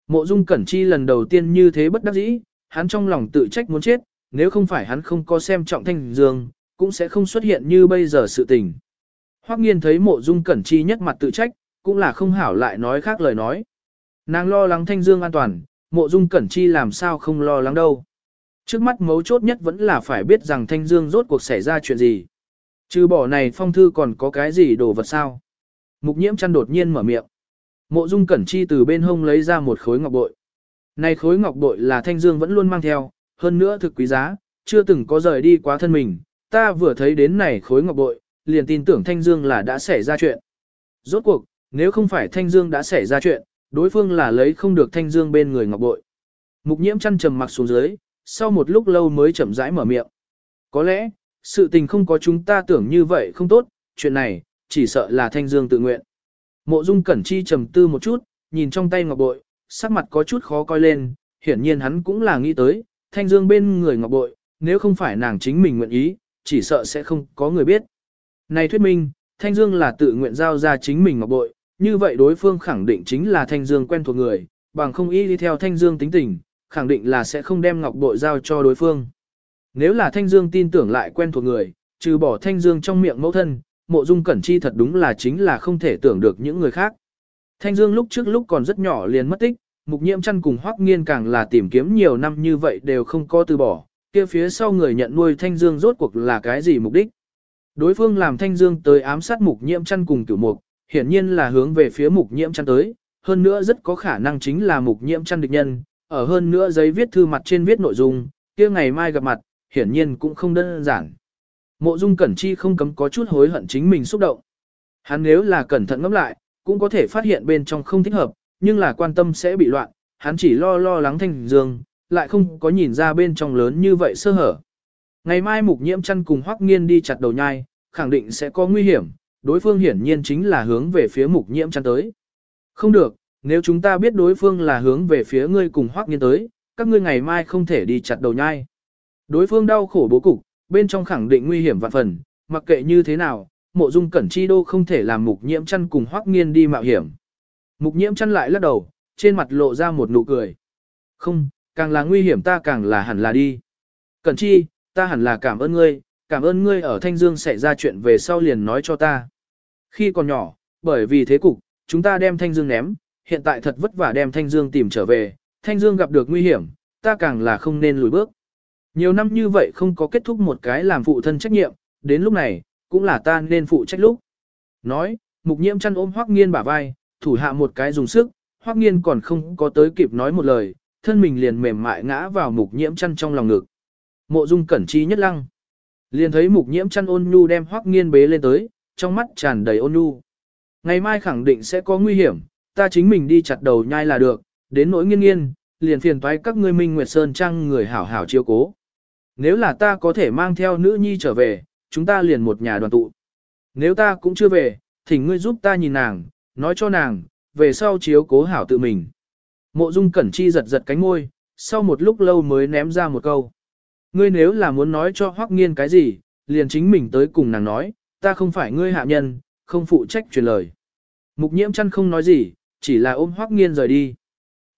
Mộ Dung Cẩn Chi lần đầu tiên như thế bất đắc dĩ, hắn trong lòng tự trách muốn chết, nếu không phải hắn không có xem trọng Thanh Dương, cũng sẽ không xuất hiện như bây giờ sự tình. Hoắc Nghiên thấy Mộ Dung Cẩn Chi nhất mặt tự trách, cũng là không hảo lại nói khác lời nói. Nàng lo lắng Thanh Dương an toàn, Mộ Dung Cẩn Chi làm sao không lo lắng đâu. Trước mắt mấu chốt nhất vẫn là phải biết rằng Thanh Dương rốt cuộc xảy ra chuyện gì. Trừ bỏ này phong thư còn có cái gì đồ vật sao? Mục nhiễm chăn đột nhiên mở miệng. Mộ Dung Cẩn Chi từ bên hông lấy ra một khối ngọc bội. Này khối ngọc bội là Thanh Dương vẫn luôn mang theo, hơn nữa thực quý giá, chưa từng có rời đi quá thân mình. Ta vừa thấy đến này khối ngọc bội, liền tin tưởng Thanh Dương là đã xảy ra chuyện. Rốt cuộc, nếu không phải Thanh Dương đã xảy ra chuyện, đối phương là lấy không được Thanh Dương bên người ngọc bội. Mục nhiễm chăn trầm mặc xuống dưới, sau một lúc lâu mới chậm rãi mở miệng. Có lẽ, sự tình không có chúng ta tưởng như vậy không tốt, chuyện này, chỉ sợ là Thanh Dương tự nguyện. Mộ Dung Cẩn Chi trầm tư một chút, nhìn trong tay ngọc bội, sắc mặt có chút khó coi lên, hiển nhiên hắn cũng là nghĩ tới, Thanh Dương bên người ngọc bội, nếu không phải nàng chính mình nguyện ý, chỉ sợ sẽ không có người biết. Này thuyết minh, Thanh Dương là tự nguyện giao ra chính mình ngọc bội, như vậy đối phương khẳng định chính là Thanh Dương quen thuộc người, bằng không ý đi theo Thanh Dương tính tình, khẳng định là sẽ không đem ngọc bội giao cho đối phương. Nếu là Thanh Dương tin tưởng lại quen thuộc người, trừ bỏ Thanh Dương trong miệng mẫu thân, mộ dung cẩn chi thật đúng là chính là không thể tưởng được những người khác. Thanh Dương lúc trước lúc còn rất nhỏ liền mất tích, mục nhiễm chăn cùng hoắc nghiên càng là tìm kiếm nhiều năm như vậy đều không có từ bỏ, kia phía sau người nhận nuôi Thanh Dương rốt cuộc là cái gì mục đích. Đối phương làm Thanh Dương tới ám sát mục nhiễm chăn cùng cửu mục, hiển nhiên là hướng về phía mục nhiễm chăn tới, hơn nữa rất có khả năng chính là mục nhiễm chăn địch nhân, ở hơn nữa giấy viết thư mặt trên viết nội dung, kia ngày mai gặp mặt, hiển nhiên cũng không đơn giản. Mộ Dung Cẩn Chi không cấm có chút hối hận chính mình xúc động. Hắn nếu là cẩn thận ngẫm lại, cũng có thể phát hiện bên trong không thích hợp, nhưng là quan tâm sẽ bị loạn, hắn chỉ lo lo lắng Thanh Dương, lại không có nhìn ra bên trong lớn như vậy sơ hở. Ngày mai Mục Nhiễm chăn cùng Hoắc Nghiên đi chặt đầu nhai, khẳng định sẽ có nguy hiểm, đối phương hiển nhiên chính là hướng về phía Mục Nhiễm chắn tới. Không được, nếu chúng ta biết đối phương là hướng về phía ngươi cùng Hoắc Nghiên tới, các ngươi ngày mai không thể đi chặt đầu nhai. Đối phương đau khổ bố cục, bên trong khẳng định nguy hiểm vạn phần, mặc kệ như thế nào, mộ dung cẩn chi đô không thể làm mục nhiễm chăn cùng hoắc nghiên đi mạo hiểm. Mục nhiễm chăn lại lắc đầu, trên mặt lộ ra một nụ cười. Không, càng là nguy hiểm ta càng là hẳn là đi. Cẩn chi, ta hẳn là cảm ơn ngươi, cảm ơn ngươi ở Thanh Dương xảy ra chuyện về sau liền nói cho ta. Khi còn nhỏ, bởi vì thế cục, chúng ta đem Thanh Dương ném, hiện tại thật vất vả đem Thanh Dương tìm trở về, Thanh Dương gặp được nguy hiểm, ta càng là không nên lùi bước. Nhiều năm như vậy không có kết thúc một cái làm phụ thân trách nhiệm, đến lúc này, cũng là ta nên phụ trách lúc. Nói, mục nhiễm chăn ôm hoắc nghiên bả vai, thủ hạ một cái dùng sức, hoắc nghiên còn không có tới kịp nói một lời, thân mình liền mềm mại ngã vào mục nhiễm chăn trong lòng ngực. Mộ dung cẩn chi nhất lăng. Liền thấy mục nhiễm chăn ôn nhu đem hoắc nghiên bế lên tới, trong mắt tràn đầy ôn nhu. Ngày mai khẳng định sẽ có nguy hiểm, ta chính mình đi chặt đầu nhai là được, đến nỗi nghiên nghiên, liền phiền toái các ngươi minh nguyệt sơn trang người hảo hảo chiếu cố. Nếu là ta có thể mang theo nữ nhi trở về, chúng ta liền một nhà đoàn tụ. Nếu ta cũng chưa về, thỉnh ngươi giúp ta nhìn nàng, nói cho nàng, về sau chiếu cố hảo tự mình. Mộ dung cẩn chi giật giật cánh môi, sau một lúc lâu mới ném ra một câu. Ngươi nếu là muốn nói cho hoắc nghiên cái gì, liền chính mình tới cùng nàng nói, ta không phải ngươi hạ nhân, không phụ trách truyền lời. Mục nhiễm chăn không nói gì, chỉ là ôm hoắc nghiên rời đi.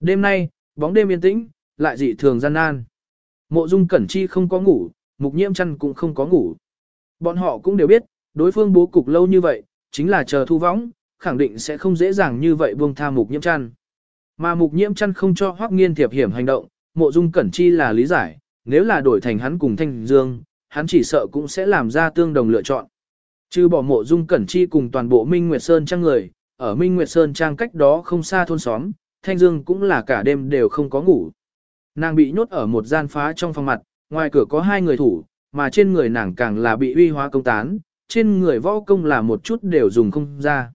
Đêm nay, bóng đêm yên tĩnh, lại dị thường gian nan. Mộ Dung Cẩn Chi không có ngủ, Mục Nhiễm chăn cũng không có ngủ. Bọn họ cũng đều biết, đối phương bố cục lâu như vậy, chính là chờ thu võng, khẳng định sẽ không dễ dàng như vậy buông tha Mục Nhiễm chăn. Mà Mục Nhiễm chăn không cho Hoắc Nghiên thiệp hiểm hành động, Mộ Dung Cẩn Chi là lý giải, nếu là đổi thành hắn cùng Thanh Dương, hắn chỉ sợ cũng sẽ làm ra tương đồng lựa chọn. Trừ bỏ Mộ Dung Cẩn Chi cùng toàn bộ Minh Nguyệt Sơn trang người, ở Minh Nguyệt Sơn trang cách đó không xa thôn xóm, Thanh Dương cũng là cả đêm đều không có ngủ. Nàng bị nhốt ở một gian phá trong phòng mặt, ngoài cửa có hai người thủ, mà trên người nàng càng là bị uy hóa công tán, trên người võ công là một chút đều dùng không ra.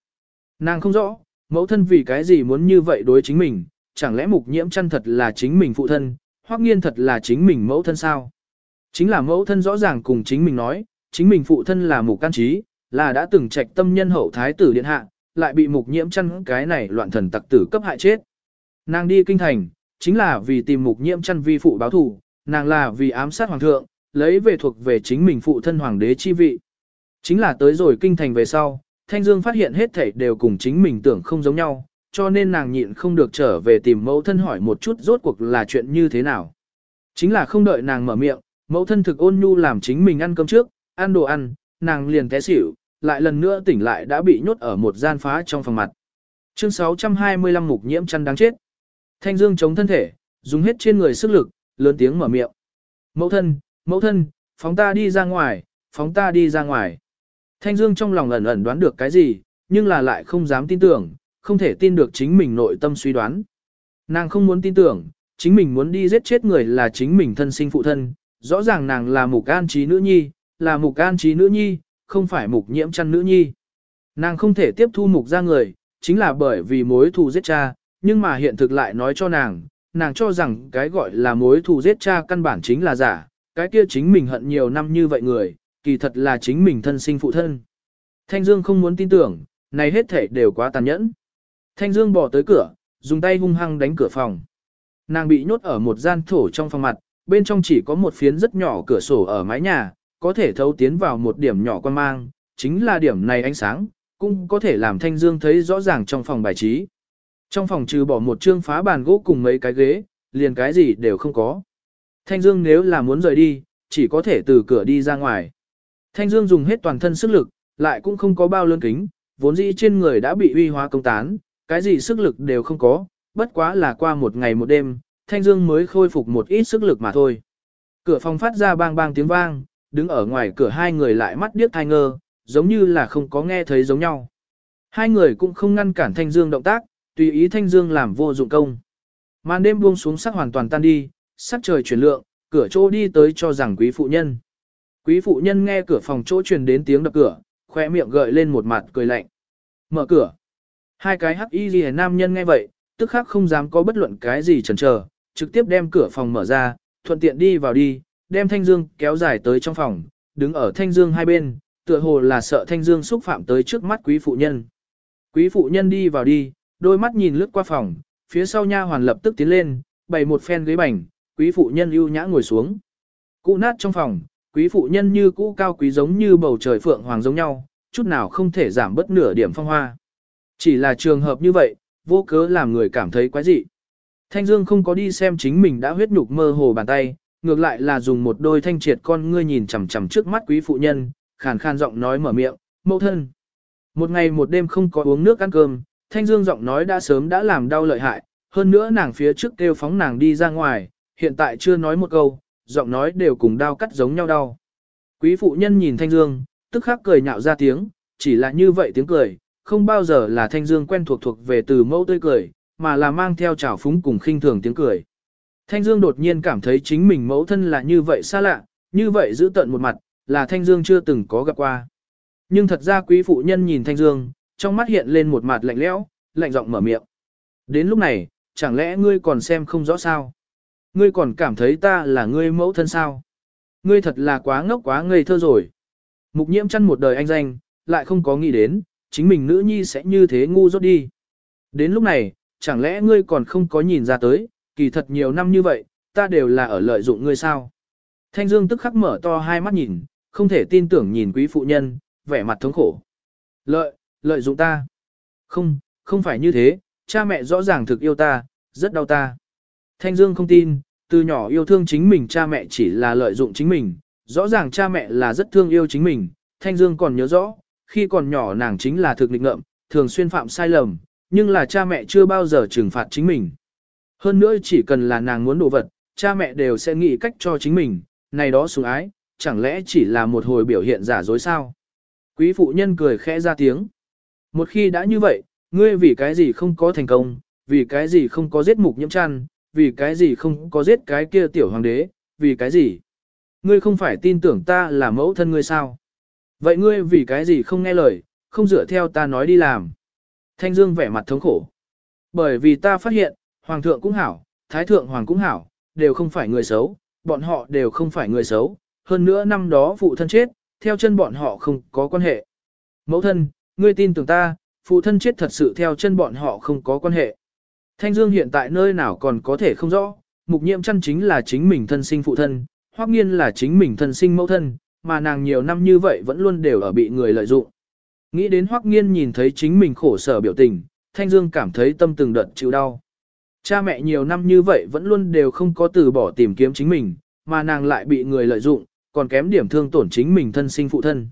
Nàng không rõ, mẫu thân vì cái gì muốn như vậy đối chính mình, chẳng lẽ mục nhiễm chân thật là chính mình phụ thân, Hoắc nghiên thật là chính mình mẫu thân sao? Chính là mẫu thân rõ ràng cùng chính mình nói, chính mình phụ thân là mục can trí, là đã từng trạch tâm nhân hậu thái tử điện hạ, lại bị mục nhiễm chân cái này loạn thần tặc tử cấp hại chết. Nàng đi kinh thành, chính là vì tìm mục nhiễm chăn vi phụ báo thù, nàng là vì ám sát hoàng thượng, lấy về thuộc về chính mình phụ thân hoàng đế chi vị. Chính là tới rồi kinh thành về sau, Thanh Dương phát hiện hết thảy đều cùng chính mình tưởng không giống nhau, cho nên nàng nhịn không được trở về tìm mẫu thân hỏi một chút rốt cuộc là chuyện như thế nào. Chính là không đợi nàng mở miệng, mẫu thân thực ôn nhu làm chính mình ăn cơm trước, ăn đồ ăn, nàng liền té xỉu, lại lần nữa tỉnh lại đã bị nhốt ở một gian phá trong phòng mặt. Chương 625 mục nhiễm chăn đáng chết. Thanh Dương chống thân thể, dùng hết trên người sức lực, lớn tiếng mở miệng. Mẫu thân, mẫu thân, phóng ta đi ra ngoài, phóng ta đi ra ngoài. Thanh Dương trong lòng ẩn ẩn đoán được cái gì, nhưng là lại không dám tin tưởng, không thể tin được chính mình nội tâm suy đoán. Nàng không muốn tin tưởng, chính mình muốn đi giết chết người là chính mình thân sinh phụ thân, rõ ràng nàng là mục an trí nữ nhi, là mục an trí nữ nhi, không phải mục nhiễm chăn nữ nhi. Nàng không thể tiếp thu mục ra người, chính là bởi vì mối thù giết cha, nhưng mà hiện thực lại nói cho nàng, nàng cho rằng cái gọi là mối thù giết cha căn bản chính là giả, cái kia chính mình hận nhiều năm như vậy người, kỳ thật là chính mình thân sinh phụ thân. Thanh Dương không muốn tin tưởng, này hết thể đều quá tàn nhẫn. Thanh Dương bỏ tới cửa, dùng tay hung hăng đánh cửa phòng. Nàng bị nhốt ở một gian thổ trong phòng mặt, bên trong chỉ có một phiến rất nhỏ cửa sổ ở mái nhà, có thể thấu tiến vào một điểm nhỏ quan mang, chính là điểm này ánh sáng, cũng có thể làm Thanh Dương thấy rõ ràng trong phòng bài trí. Trong phòng trừ bỏ một trương phá bàn gỗ cùng mấy cái ghế, liền cái gì đều không có. Thanh Dương nếu là muốn rời đi, chỉ có thể từ cửa đi ra ngoài. Thanh Dương dùng hết toàn thân sức lực, lại cũng không có bao lớn kính, vốn dĩ trên người đã bị uy hóa công tán, cái gì sức lực đều không có, bất quá là qua một ngày một đêm, Thanh Dương mới khôi phục một ít sức lực mà thôi. Cửa phòng phát ra bang bang tiếng vang, đứng ở ngoài cửa hai người lại mắt điếc thai ngơ, giống như là không có nghe thấy giống nhau. Hai người cũng không ngăn cản Thanh Dương động tác, tùy ý Thanh Dương làm vô dụng công. Màn đêm buông xuống sắc hoàn toàn tan đi, sắc trời chuyển lượng, cửa chỗ đi tới cho rằng quý phụ nhân. Quý phụ nhân nghe cửa phòng chỗ truyền đến tiếng đập cửa, khoe miệng gợi lên một mặt cười lạnh. Mở cửa. Hai cái hắc y ghi nam nhân nghe vậy, tức khắc không dám có bất luận cái gì chần chờ, trực tiếp đem cửa phòng mở ra, thuận tiện đi vào đi, đem Thanh Dương kéo dài tới trong phòng, đứng ở Thanh Dương hai bên, tựa hồ là sợ Thanh Dương xúc phạm tới trước mắt quý phụ nhân. Quý phụ nhân đi vào đi, đôi mắt nhìn lướt qua phòng, phía sau nha hoàn lập tức tiến lên, bày một phen ghế bành, quý phụ nhân ưu nhã ngồi xuống. Cụ nát trong phòng, quý phụ nhân như cũ cao quý giống như bầu trời phượng hoàng giống nhau, chút nào không thể giảm bất nửa điểm phong hoa. Chỉ là trường hợp như vậy, vô cớ làm người cảm thấy quái dị. Thanh Dương không có đi xem chính mình đã huyết nhục mơ hồ bàn tay, ngược lại là dùng một đôi thanh triệt con ngươi nhìn chằm chằm trước mắt quý phụ nhân, khàn khàn giọng nói mở miệng, mẫu thân. Một ngày một đêm không có uống nước ăn cơm, Thanh Dương giọng nói đã sớm đã làm đau lợi hại, hơn nữa nàng phía trước kêu phóng nàng đi ra ngoài, hiện tại chưa nói một câu, giọng nói đều cùng đau cắt giống nhau đau. Quý phụ nhân nhìn Thanh Dương, tức khắc cười nhạo ra tiếng, chỉ là như vậy tiếng cười, không bao giờ là Thanh Dương quen thuộc thuộc về từ mẫu tươi cười, mà là mang theo trào phúng cùng khinh thường tiếng cười. Thanh Dương đột nhiên cảm thấy chính mình mẫu thân là như vậy xa lạ, như vậy giữ tận một mặt, là Thanh Dương chưa từng có gặp qua. Nhưng thật ra quý phụ nhân nhìn Thanh Dương, trong mắt hiện lên một mặt lạnh lẽo, lạnh giọng mở miệng. Đến lúc này, chẳng lẽ ngươi còn xem không rõ sao? Ngươi còn cảm thấy ta là ngươi mẫu thân sao? Ngươi thật là quá ngốc quá ngây thơ rồi. Mục nhiễm chăn một đời anh danh, lại không có nghĩ đến, chính mình nữ nhi sẽ như thế ngu dốt đi. Đến lúc này, chẳng lẽ ngươi còn không có nhìn ra tới, kỳ thật nhiều năm như vậy, ta đều là ở lợi dụng ngươi sao? Thanh Dương tức khắc mở to hai mắt nhìn, không thể tin tưởng nhìn quý phụ nhân, vẻ mặt thống khổ. Lợi, lợi dụng ta. Không, không phải như thế, cha mẹ rõ ràng thực yêu ta, rất đau ta. Thanh Dương không tin, từ nhỏ yêu thương chính mình cha mẹ chỉ là lợi dụng chính mình, rõ ràng cha mẹ là rất thương yêu chính mình. Thanh Dương còn nhớ rõ, khi còn nhỏ nàng chính là thực định ngợm, thường xuyên phạm sai lầm, nhưng là cha mẹ chưa bao giờ trừng phạt chính mình. Hơn nữa chỉ cần là nàng muốn đồ vật, cha mẹ đều sẽ nghĩ cách cho chính mình, này đó sủng ái, chẳng lẽ chỉ là một hồi biểu hiện giả dối sao? Quý phụ nhân cười khẽ ra tiếng. Một khi đã như vậy, ngươi vì cái gì không có thành công, vì cái gì không có giết mục nhiễm chăn, vì cái gì không có giết cái kia tiểu hoàng đế, vì cái gì? Ngươi không phải tin tưởng ta là mẫu thân ngươi sao? Vậy ngươi vì cái gì không nghe lời, không dựa theo ta nói đi làm? Thanh Dương vẻ mặt thống khổ. Bởi vì ta phát hiện, hoàng thượng cũng hảo, thái thượng hoàng cũng hảo, đều không phải người xấu, bọn họ đều không phải người xấu, hơn nữa năm đó phụ thân chết, theo chân bọn họ không có quan hệ. Mẫu thân, ngươi tin tưởng ta, phụ thân chết thật sự theo chân bọn họ không có quan hệ. Thanh Dương hiện tại nơi nào còn có thể không rõ, mục nhiệm chân chính là chính mình thân sinh phụ thân, hoắc nghiên là chính mình thân sinh mẫu thân, mà nàng nhiều năm như vậy vẫn luôn đều ở bị người lợi dụng. Nghĩ đến hoắc nghiên nhìn thấy chính mình khổ sở biểu tình, Thanh Dương cảm thấy tâm từng đợt chịu đau. Cha mẹ nhiều năm như vậy vẫn luôn đều không có từ bỏ tìm kiếm chính mình, mà nàng lại bị người lợi dụng, còn kém điểm thương tổn chính mình thân sinh phụ thân.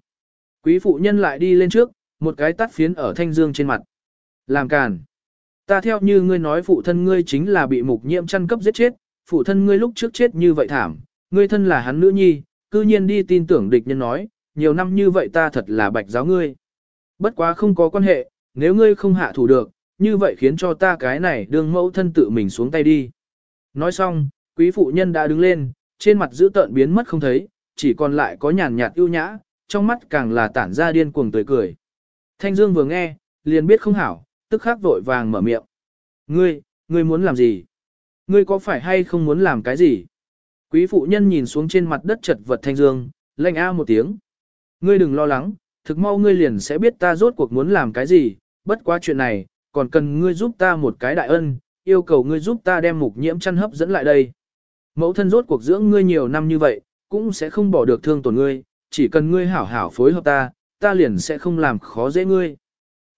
Quý phụ nhân lại đi lên trước, một cái tắt phiến ở Thanh Dương trên mặt. Làm càn. Ta theo như ngươi nói phụ thân ngươi chính là bị mục nhiễm chăn cấp giết chết, phụ thân ngươi lúc trước chết như vậy thảm, ngươi thân là hắn nữ nhi, cư nhiên đi tin tưởng địch nhân nói, nhiều năm như vậy ta thật là bạch giáo ngươi. Bất quá không có quan hệ, nếu ngươi không hạ thủ được, như vậy khiến cho ta cái này đương mẫu thân tự mình xuống tay đi. Nói xong, quý phụ nhân đã đứng lên, trên mặt giữ tợn biến mất không thấy, chỉ còn lại có nhàn nhạt ưu nhã, trong mắt càng là tản ra điên cuồng tươi cười. Thanh Dương vừa nghe, liền biết không hảo, tức khắc vội vàng mở miệng. Ngươi, ngươi muốn làm gì? Ngươi có phải hay không muốn làm cái gì? Quý phụ nhân nhìn xuống trên mặt đất chật vật Thanh Dương, lạnh a một tiếng. Ngươi đừng lo lắng, thực mau ngươi liền sẽ biết ta rốt cuộc muốn làm cái gì, bất quá chuyện này, còn cần ngươi giúp ta một cái đại ân, yêu cầu ngươi giúp ta đem mục nhiễm chăn hấp dẫn lại đây. Mẫu thân rốt cuộc dưỡng ngươi nhiều năm như vậy, cũng sẽ không bỏ được thương tổn ngươi, chỉ cần ngươi hảo hảo phối hợp ta, ta liền sẽ không làm khó dễ ngươi.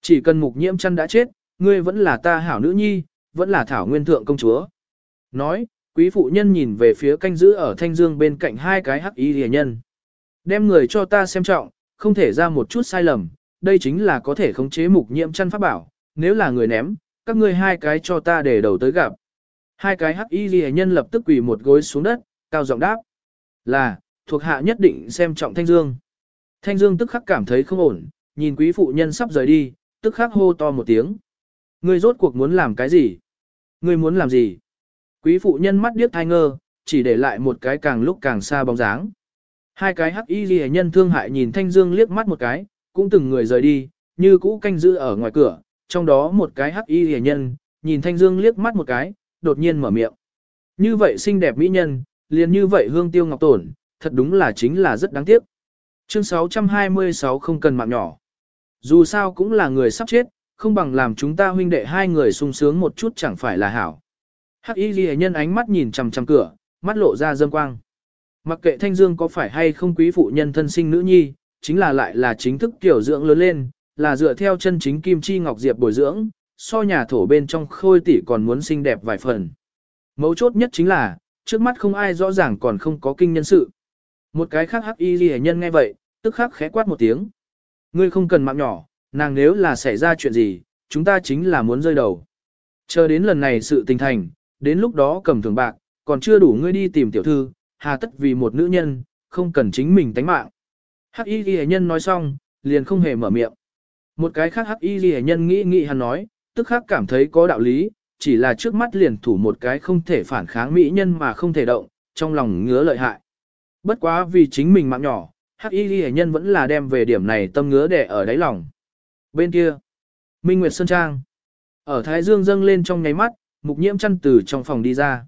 Chỉ cần mục nhiễm chăn đã chết, ngươi vẫn là ta hảo nữ nhi, vẫn là thảo nguyên thượng công chúa. Nói, quý phụ nhân nhìn về phía canh giữ ở thanh dương bên cạnh hai cái hắc y rìa nhân. Đem người cho ta xem trọng, không thể ra một chút sai lầm, đây chính là có thể khống chế mục nhiễm chăn pháp bảo, nếu là người ném, các ngươi hai cái cho ta để đầu tới gặp. Hai cái hắc y rìa nhân lập tức quỳ một gối xuống đất, cao giọng đáp. Là, thuộc hạ nhất định xem trọng Thanh Dương. Thanh Dương tức khắc cảm thấy không ổn, nhìn quý phụ nhân sắp rời đi, tức khắc hô to một tiếng. Ngươi rốt cuộc muốn làm cái gì? Ngươi muốn làm gì? Quý phụ nhân mắt điếc thai ngơ, chỉ để lại một cái càng lúc càng xa bóng dáng. Hai cái hắc y ghi nhân thương hại nhìn Thanh Dương liếc mắt một cái, cũng từng người rời đi, như cũ canh giữ ở ngoài cửa, trong đó một cái hắc y ghi nhân, nhìn Thanh Dương liếc mắt một cái, đột nhiên mở miệng. Như vậy xinh đẹp mỹ nhân, liền như vậy hương tiêu ngọc tổn, thật đúng là chính là rất đáng tiếc. Chương 626 không cần mạng nhỏ. Dù sao cũng là người sắp chết, không bằng làm chúng ta huynh đệ hai người sung sướng một chút chẳng phải là hảo. Hắc y ghi nhân ánh mắt nhìn chằm chằm cửa, mắt lộ ra dâm quang. Mặc kệ Thanh Dương có phải hay không quý phụ nhân thân sinh nữ nhi, chính là lại là chính thức tiểu dưỡng lớn lên, là dựa theo chân chính kim chi ngọc diệp bồi dưỡng, so nhà thổ bên trong khôi tỷ còn muốn xinh đẹp vài phần. Mấu chốt nhất chính là, trước mắt không ai rõ ràng còn không có kinh nhân sự. Một cái khác hắc y ghi nhân nghe vậy, tức khắc khẽ quát một tiếng. Ngươi không cần mạng nhỏ, nàng nếu là xảy ra chuyện gì, chúng ta chính là muốn rơi đầu. Chờ đến lần này sự tình thành, đến lúc đó cầm thường bạc, còn chưa đủ ngươi đi tìm tiểu thư, hà tất vì một nữ nhân, không cần chính mình tánh mạng. Hắc y ghi nhân nói xong, liền không hề mở miệng. Một cái khác hắc y ghi nhân nghĩ nghĩ hắn nói, tức khắc cảm thấy có đạo lý, chỉ là trước mắt liền thủ một cái không thể phản kháng mỹ nhân mà không thể động, trong lòng ngứa lợi hại. Bất quá vì chính mình mạng nhỏ, hắc y ghi nhân vẫn là đem về điểm này tâm ngứa để ở đáy lòng. Bên kia, Minh Nguyệt Sơn Trang. Ở Thái Dương dâng lên trong nháy mắt, mục nhiễm chăn từ trong phòng đi ra.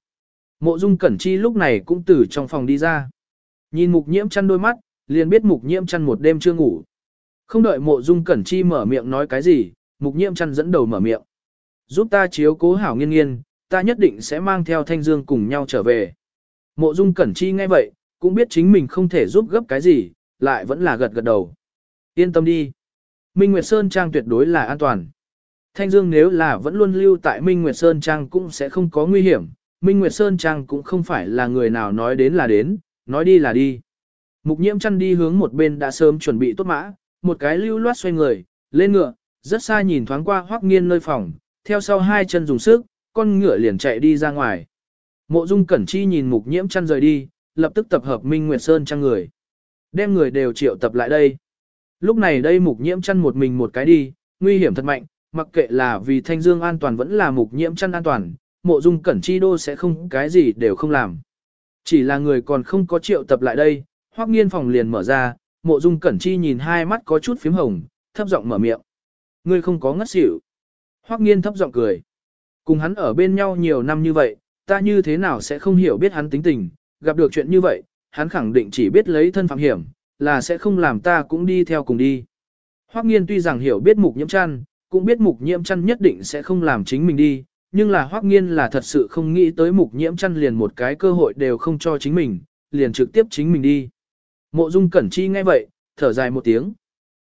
Mộ dung cẩn chi lúc này cũng từ trong phòng đi ra. Nhìn mục nhiễm chăn đôi mắt, liền biết mục nhiễm chăn một đêm chưa ngủ. Không đợi mộ dung cẩn chi mở miệng nói cái gì, mục nhiễm chăn dẫn đầu mở miệng. Giúp ta chiếu cố hảo nghiên nghiên, ta nhất định sẽ mang theo thanh dương cùng nhau trở về. Mộ dung cẩn chi nghe vậy, cũng biết chính mình không thể giúp gấp cái gì, lại vẫn là gật gật đầu. Yên tâm đi. Minh Nguyệt Sơn Trang tuyệt đối là an toàn. Thanh Dương nếu là vẫn luôn lưu tại Minh Nguyệt Sơn Trang cũng sẽ không có nguy hiểm, Minh Nguyệt Sơn Trang cũng không phải là người nào nói đến là đến, nói đi là đi. Mục nhiễm chăn đi hướng một bên đã sớm chuẩn bị tốt mã, một cái lưu loát xoay người, lên ngựa, rất xa nhìn thoáng qua hoắc nghiên nơi phòng, theo sau hai chân dùng sức, con ngựa liền chạy đi ra ngoài. Mộ Dung Cẩn Chi nhìn mục nhiễm chăn rời đi, lập tức tập hợp Minh Nguyệt Sơn Trang người. Đem người đều triệu tập lại đây. Lúc này đây mục nhiễm chăn một mình một cái đi, nguy hiểm thật mạnh, mặc kệ là vì thanh dương an toàn vẫn là mục nhiễm chăn an toàn, mộ dung cẩn chi đô sẽ không cái gì đều không làm. Chỉ là người còn không có triệu tập lại đây, hoắc nghiên phòng liền mở ra, mộ dung cẩn chi nhìn hai mắt có chút phím hồng, thấp giọng mở miệng. Ngươi không có ngất xỉu. Hoắc nghiên thấp giọng cười. Cùng hắn ở bên nhau nhiều năm như vậy, ta như thế nào sẽ không hiểu biết hắn tính tình, gặp được chuyện như vậy, hắn khẳng định chỉ biết lấy thân phạm hiểm, là sẽ không làm ta cũng đi theo cùng đi. Hoắc nghiên tuy rằng hiểu biết mục nhiễm chăn, cũng biết mục nhiễm chăn nhất định sẽ không làm chính mình đi, nhưng là Hoắc Nghiên là thật sự không nghĩ tới mục nhiễm chăn liền một cái cơ hội đều không cho chính mình, liền trực tiếp chính mình đi. Mộ Dung Cẩn Chi nghe vậy, thở dài một tiếng.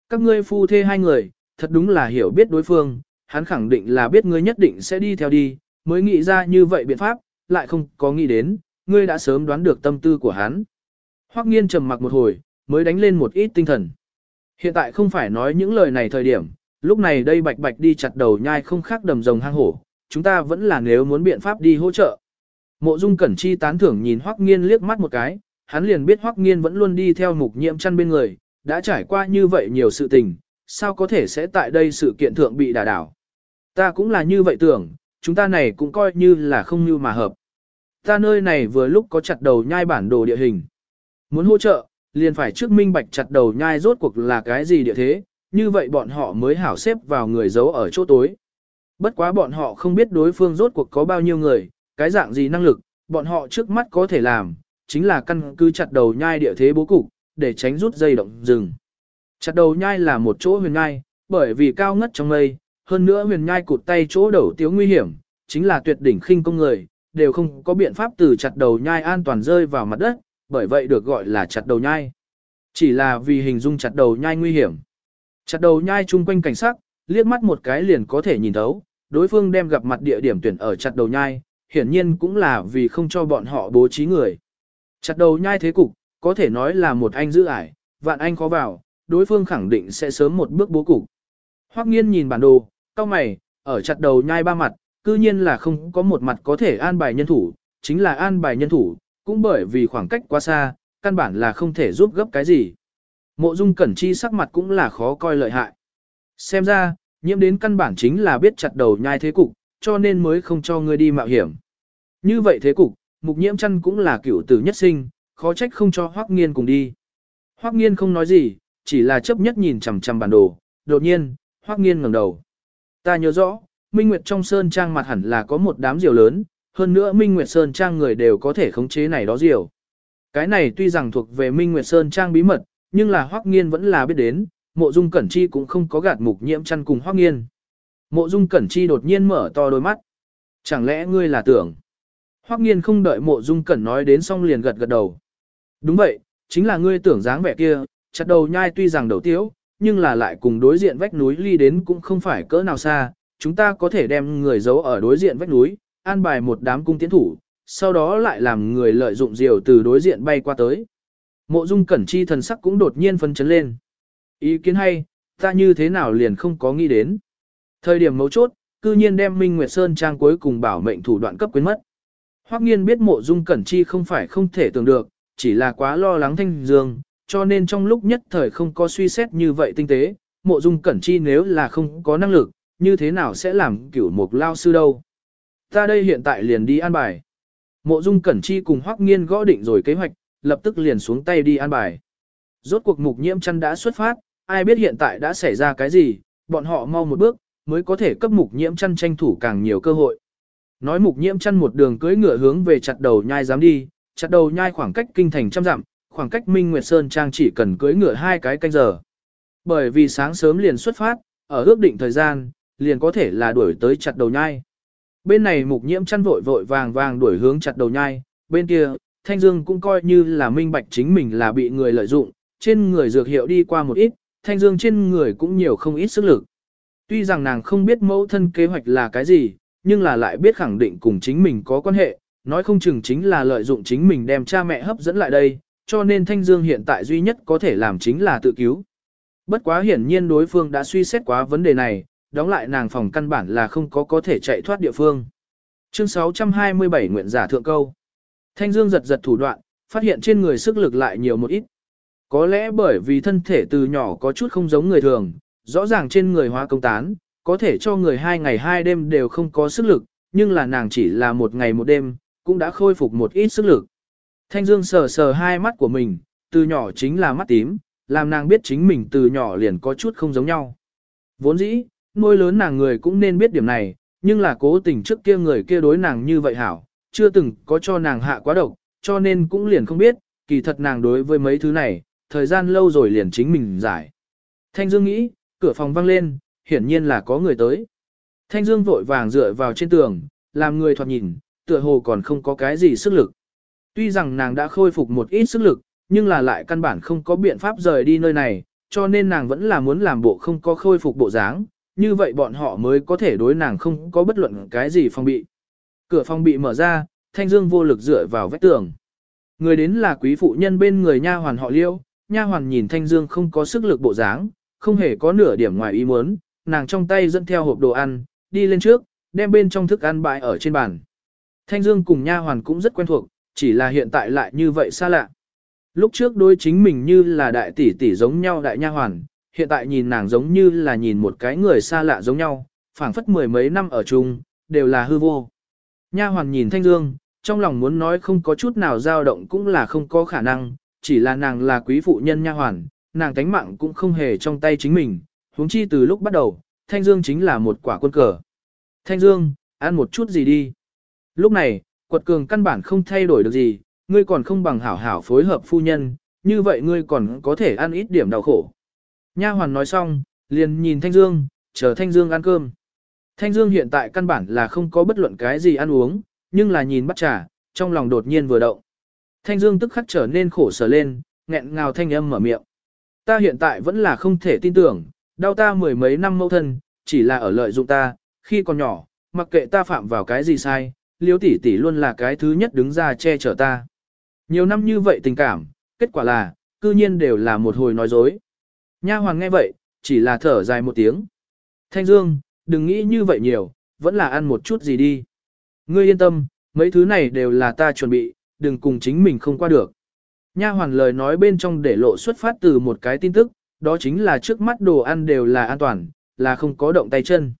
Các ngươi phu thê hai người, thật đúng là hiểu biết đối phương, hắn khẳng định là biết ngươi nhất định sẽ đi theo đi, mới nghĩ ra như vậy biện pháp, lại không có nghĩ đến, ngươi đã sớm đoán được tâm tư của hắn. Hoắc nghiên trầm mặc một hồi, mới đánh lên một ít tinh thần. Hiện tại không phải nói những lời này thời điểm, lúc này đây bạch bạch đi chặt đầu nhai không khác đầm rồng hang hổ, chúng ta vẫn là nếu muốn biện pháp đi hỗ trợ. Mộ Dung Cẩn Chi tán thưởng nhìn Hoắc Nghiên liếc mắt một cái, hắn liền biết Hoắc Nghiên vẫn luôn đi theo mục nhiễm chăn bên người, đã trải qua như vậy nhiều sự tình, sao có thể sẽ tại đây sự kiện thượng bị đả đảo. Ta cũng là như vậy tưởng, chúng ta này cũng coi như là không như mà hợp. Ta nơi này vừa lúc có chặt đầu nhai bản đồ địa hình. Muốn hỗ trợ, liền phải trước minh bạch chặt đầu nhai rốt cuộc là cái gì địa thế, như vậy bọn họ mới hảo xếp vào người giấu ở chỗ tối. Bất quá bọn họ không biết đối phương rốt cuộc có bao nhiêu người, cái dạng gì năng lực, bọn họ trước mắt có thể làm, chính là căn cứ chặt đầu nhai địa thế bố cục, để tránh rút dây động rừng. Chặt đầu nhai là một chỗ huyền nhai, bởi vì cao ngất trong mây, hơn nữa huyền nhai cụt tay chỗ đầu tiếu nguy hiểm, chính là tuyệt đỉnh khinh công người, đều không có biện pháp từ chặt đầu nhai an toàn rơi vào mặt đất, bởi vậy được gọi là chặt đầu nhai. Chỉ là vì hình dung chặt đầu nhai nguy hiểm. Chặt đầu nhai chung quanh cảnh sắc, liếc mắt một cái liền có thể nhìn thấu, đối phương đem gặp mặt địa điểm tuyển ở chặt đầu nhai, hiển nhiên cũng là vì không cho bọn họ bố trí người. Chặt đầu nhai thế cục, có thể nói là một anh giữ ải, vạn anh khó vào, đối phương khẳng định sẽ sớm một bước bố cục. Hoắc nghiên nhìn bản đồ, cao mày, ở chặt đầu nhai ba mặt, cư nhiên là không có một mặt có thể an bài nhân thủ, chính là an bài nhân thủ, cũng bởi vì khoảng cách quá xa, căn bản là không thể giúp gấp cái gì. Mộ dung cẩn chi sắc mặt cũng là khó coi lợi hại. Xem ra, nhiễm đến căn bản chính là biết chặt đầu nhai thế cục, cho nên mới không cho ngươi đi mạo hiểm. Như vậy thế cục, mục nhiễm chăn cũng là cựu tử nhất sinh, khó trách không cho Hoắc Nghiên cùng đi. Hoắc Nghiên không nói gì, chỉ là chấp nhất nhìn chằm chằm bản đồ, đột nhiên, Hoắc Nghiên ngẩng đầu. Ta nhớ rõ, Minh Nguyệt trong sơn trang mặt hẳn là có một đám diều lớn, hơn nữa Minh Nguyệt sơn trang người đều có thể khống chế này đó diều. Cái này tuy rằng thuộc về Minh Nguyệt sơn trang bí mật, nhưng là Hoắc Nghiên vẫn là biết đến, Mộ Dung Cẩn Chi cũng không có gạt mục nhiễm chăn cùng Hoắc Nghiên. Mộ Dung Cẩn Chi đột nhiên mở to đôi mắt. Chẳng lẽ ngươi là tưởng? Hoắc Nghiên không đợi Mộ Dung Cẩn nói đến xong liền gật gật đầu. Đúng vậy, chính là ngươi tưởng dáng vẻ kia, chặt đầu nhai tuy rằng đầu tiếu, nhưng là lại cùng đối diện vách núi ly đến cũng không phải cỡ nào xa, chúng ta có thể đem người giấu ở đối diện vách núi, an bài một đám cung tiến thủ, sau đó lại làm người lợi dụng diều từ đối diện bay qua tới. Mộ Dung Cẩn Chi thần sắc cũng đột nhiên phân chấn lên. Ý kiến hay, ta như thế nào liền không có nghĩ đến. Thời điểm mấu chốt, cư nhiên đem Minh Nguyệt Sơn trang cuối cùng bảo mệnh thủ đoạn cấp quyến mất. Hoắc Nghiên biết Mộ Dung Cẩn Chi không phải không thể tưởng được, chỉ là quá lo lắng Thanh Dương, cho nên trong lúc nhất thời không có suy xét như vậy tinh tế, Mộ Dung Cẩn Chi nếu là không có năng lực, như thế nào sẽ làm cửu mục lao sư đâu. Ta đây hiện tại liền đi an bài. Mộ Dung Cẩn Chi cùng Hoắc Nghiên gõ định rồi kế hoạch, lập tức liền xuống tay đi an bài. Rốt cuộc mục nhiễm chăn đã xuất phát, ai biết hiện tại đã xảy ra cái gì, bọn họ mau một bước, mới có thể cấp mục nhiễm chăn tranh thủ càng nhiều cơ hội. Nói mục nhiễm chăn một đường cưỡi ngựa hướng về chặt đầu nhai dám đi, chặt đầu nhai khoảng cách kinh thành trăm dặm, khoảng cách Minh Nguyệt Sơn Trang chỉ cần cưỡi ngựa hai cái canh giờ. Bởi vì sáng sớm liền xuất phát, ở ước định thời gian, liền có thể là đuổi tới chặt đầu nhai. Bên này mục nhiễm chăn vội vội vàng vàng đuổi hướng chặt đầu nhai, bên kia, Thanh Dương cũng coi như là minh bạch chính mình là bị người lợi dụng, trên người dược hiệu đi qua một ít, Thanh Dương trên người cũng nhiều không ít sức lực. Tuy rằng nàng không biết mẫu thân kế hoạch là cái gì, nhưng là lại biết khẳng định cùng chính mình có quan hệ, nói không chừng chính là lợi dụng chính mình đem cha mẹ hấp dẫn lại đây, cho nên Thanh Dương hiện tại duy nhất có thể làm chính là tự cứu. Bất quá hiển nhiên đối phương đã suy xét quá vấn đề này, đóng lại nàng phòng căn bản là không có có thể chạy thoát địa phương. Chương 627 nguyện giả thượng câu. Thanh Dương giật giật thủ đoạn, phát hiện trên người sức lực lại nhiều một ít. Có lẽ bởi vì thân thể từ nhỏ có chút không giống người thường, rõ ràng trên người hóa công tán, có thể cho người hai ngày hai đêm đều không có sức lực, nhưng là nàng chỉ là một ngày một đêm, cũng đã khôi phục một ít sức lực. Thanh Dương sờ sờ hai mắt của mình, từ nhỏ chính là mắt tím, làm nàng biết chính mình từ nhỏ liền có chút không giống nhau. Vốn dĩ, nuôi lớn nàng người cũng nên biết điểm này, nhưng là cố tình trước kia người kia đối nàng như vậy hảo, chưa từng có cho nàng hạ quá độc, cho nên cũng liền không biết, kỳ thật nàng đối với mấy thứ này, thời gian lâu rồi liền chính mình giải. Thanh Dương nghĩ, cửa phòng vang lên, hiển nhiên là có người tới. Thanh Dương vội vàng dựa vào trên tường, làm người thoạt nhìn, tựa hồ còn không có cái gì sức lực. Tuy rằng nàng đã khôi phục một ít sức lực, nhưng là lại căn bản không có biện pháp rời đi nơi này, cho nên nàng vẫn là muốn làm bộ không có khôi phục bộ dáng, như vậy bọn họ mới có thể đối nàng không có bất luận cái gì phòng bị. Cửa phòng bị mở ra, Thanh Dương vô lực dựa vào vách tường. Người đến là quý phụ nhân bên người nha hoàn họ Liêu, nha hoàn nhìn Thanh Dương không có sức lực bộ dáng, không hề có nửa điểm ngoài ý muốn, nàng trong tay dẫn theo hộp đồ ăn, đi lên trước, đem bên trong thức ăn bãi ở trên bàn. Thanh Dương cùng nha hoàn cũng rất quen thuộc, chỉ là hiện tại lại như vậy xa lạ. Lúc trước đối chính mình như là đại tỷ tỷ giống nhau đại nha hoàn, hiện tại nhìn nàng giống như là nhìn một cái người xa lạ giống nhau, phảng phất mười mấy năm ở chung, đều là hư vô. Nha hoàn nhìn Thanh Dương, trong lòng muốn nói không có chút nào dao động cũng là không có khả năng, chỉ là nàng là quý phụ nhân nha hoàn, nàng tánh mạng cũng không hề trong tay chính mình, huống chi từ lúc bắt đầu, Thanh Dương chính là một quả quân cờ. Thanh Dương, ăn một chút gì đi. Lúc này, quật cường căn bản không thay đổi được gì, ngươi còn không bằng hảo hảo phối hợp phu nhân, như vậy ngươi còn có thể ăn ít điểm đau khổ. Nha hoàn nói xong, liền nhìn Thanh Dương, chờ Thanh Dương ăn cơm. Thanh Dương hiện tại căn bản là không có bất luận cái gì ăn uống, nhưng là nhìn bắt trà, trong lòng đột nhiên vừa động. Thanh Dương tức khắc trở nên khổ sở lên, nghẹn ngào thanh âm mở miệng. Ta hiện tại vẫn là không thể tin tưởng, đau ta mười mấy năm mâu thân, chỉ là ở lợi dụng ta, khi còn nhỏ, mặc kệ ta phạm vào cái gì sai, liếu tỷ tỷ luôn là cái thứ nhất đứng ra che chở ta. Nhiều năm như vậy tình cảm, kết quả là, cư nhiên đều là một hồi nói dối. Nha hoàng nghe vậy, chỉ là thở dài một tiếng. Thanh Dương, đừng nghĩ như vậy nhiều, vẫn là ăn một chút gì đi. Ngươi yên tâm, mấy thứ này đều là ta chuẩn bị, đừng cùng chính mình không qua được. Nha hoàn lời nói bên trong để lộ xuất phát từ một cái tin tức, đó chính là trước mắt đồ ăn đều là an toàn, là không có động tay chân.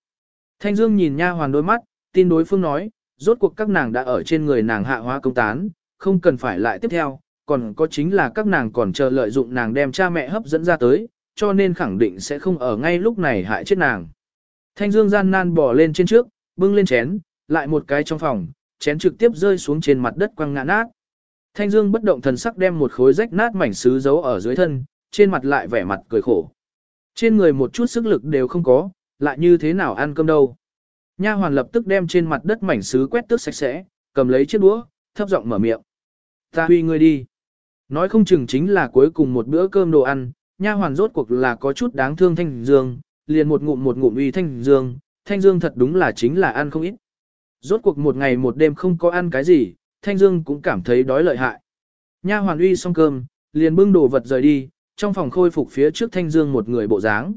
Thanh Dương nhìn nha hoàn đôi mắt, tin đối phương nói, rốt cuộc các nàng đã ở trên người nàng hạ hóa công tán, không cần phải lại tiếp theo, còn có chính là các nàng còn chờ lợi dụng nàng đem cha mẹ hấp dẫn ra tới, cho nên khẳng định sẽ không ở ngay lúc này hại chết nàng. Thanh Dương gian nan bỏ lên trên trước, bưng lên chén, lại một cái trong phòng, chén trực tiếp rơi xuống trên mặt đất quăng ngã nát. Thanh Dương bất động thần sắc đem một khối rách nát mảnh sứ giấu ở dưới thân, trên mặt lại vẻ mặt cười khổ. Trên người một chút sức lực đều không có, lại như thế nào ăn cơm đâu. Nha hoàn lập tức đem trên mặt đất mảnh sứ quét tước sạch sẽ, cầm lấy chiếc đũa, thấp giọng mở miệng. Ta huy ngươi đi. Nói không chừng chính là cuối cùng một bữa cơm đồ ăn, nha hoàn rốt cuộc là có chút đáng thương Thanh Dương, liền một ngụm một ngụm uy Thanh Dương, Thanh Dương thật đúng là chính là ăn không ít. Rốt cuộc một ngày một đêm không có ăn cái gì, Thanh Dương cũng cảm thấy đói lợi hại. Nha hoàn uy xong cơm, liền bưng đồ vật rời đi, trong phòng khôi phục phía trước Thanh Dương một người bộ dáng.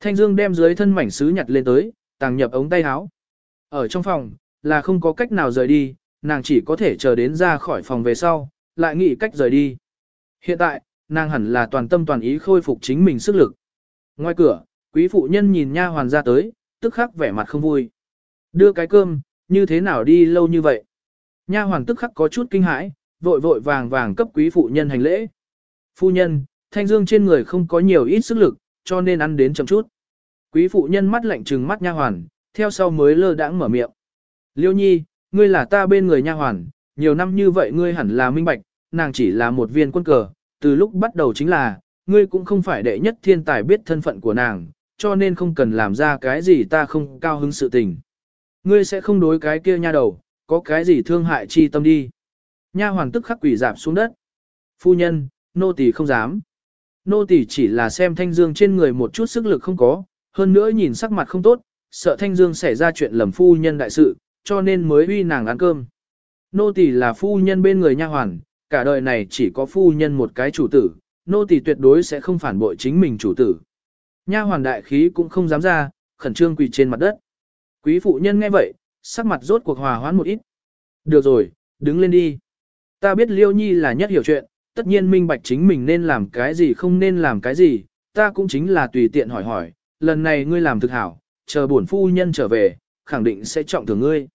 Thanh Dương đem dưới thân mảnh sứ nhặt lên tới, tàng nhập ống tay áo. Ở trong phòng, là không có cách nào rời đi, nàng chỉ có thể chờ đến ra khỏi phòng về sau, lại nghĩ cách rời đi. Hiện tại, nàng hẳn là toàn tâm toàn ý khôi phục chính mình sức lực. Ngoài cửa, quý phụ nhân nhìn nha hoàn ra tới, tức khắc vẻ mặt không vui. Đưa cái cơm, như thế nào đi lâu như vậy? Nha hoàn tức khắc có chút kinh hãi, vội vội vàng vàng cấp quý phụ nhân hành lễ. Phu nhân, thanh dương trên người không có nhiều ít sức lực, cho nên ăn đến chậm chút. Quý phụ nhân mắt lạnh trừng mắt nha hoàn, theo sau mới lơ đãng mở miệng. Liêu nhi, ngươi là ta bên người nha hoàn, nhiều năm như vậy ngươi hẳn là minh bạch, nàng chỉ là một viên quân cờ, từ lúc bắt đầu chính là, ngươi cũng không phải đệ nhất thiên tài biết thân phận của nàng, cho nên không cần làm ra cái gì ta không cao hứng sự tình. Ngươi sẽ không đối cái kia nha đầu, có cái gì thương hại chi tâm đi. Nha hoàng tức khắc quỷ dạp xuống đất. Phu nhân, nô tỳ không dám. Nô tỳ chỉ là xem thanh dương trên người một chút sức lực không có, hơn nữa nhìn sắc mặt không tốt, sợ thanh dương xảy ra chuyện lầm phu nhân đại sự, cho nên mới uy nàng ăn cơm. Nô tỳ là phu nhân bên người nha hoàn, cả đời này chỉ có phu nhân một cái chủ tử, nô tỳ tuyệt đối sẽ không phản bội chính mình chủ tử. Nha hoàn đại khí cũng không dám ra, khẩn trương quỳ trên mặt đất. Quý phụ nhân nghe vậy, sắc mặt rốt cuộc hòa hoãn một ít. Được rồi, đứng lên đi. Ta biết Liêu Nhi là nhất hiểu chuyện, tất nhiên minh bạch chính mình nên làm cái gì không nên làm cái gì, ta cũng chính là tùy tiện hỏi hỏi, lần này ngươi làm thực hảo, chờ bổn phu nhân trở về, khẳng định sẽ trọng thưởng ngươi.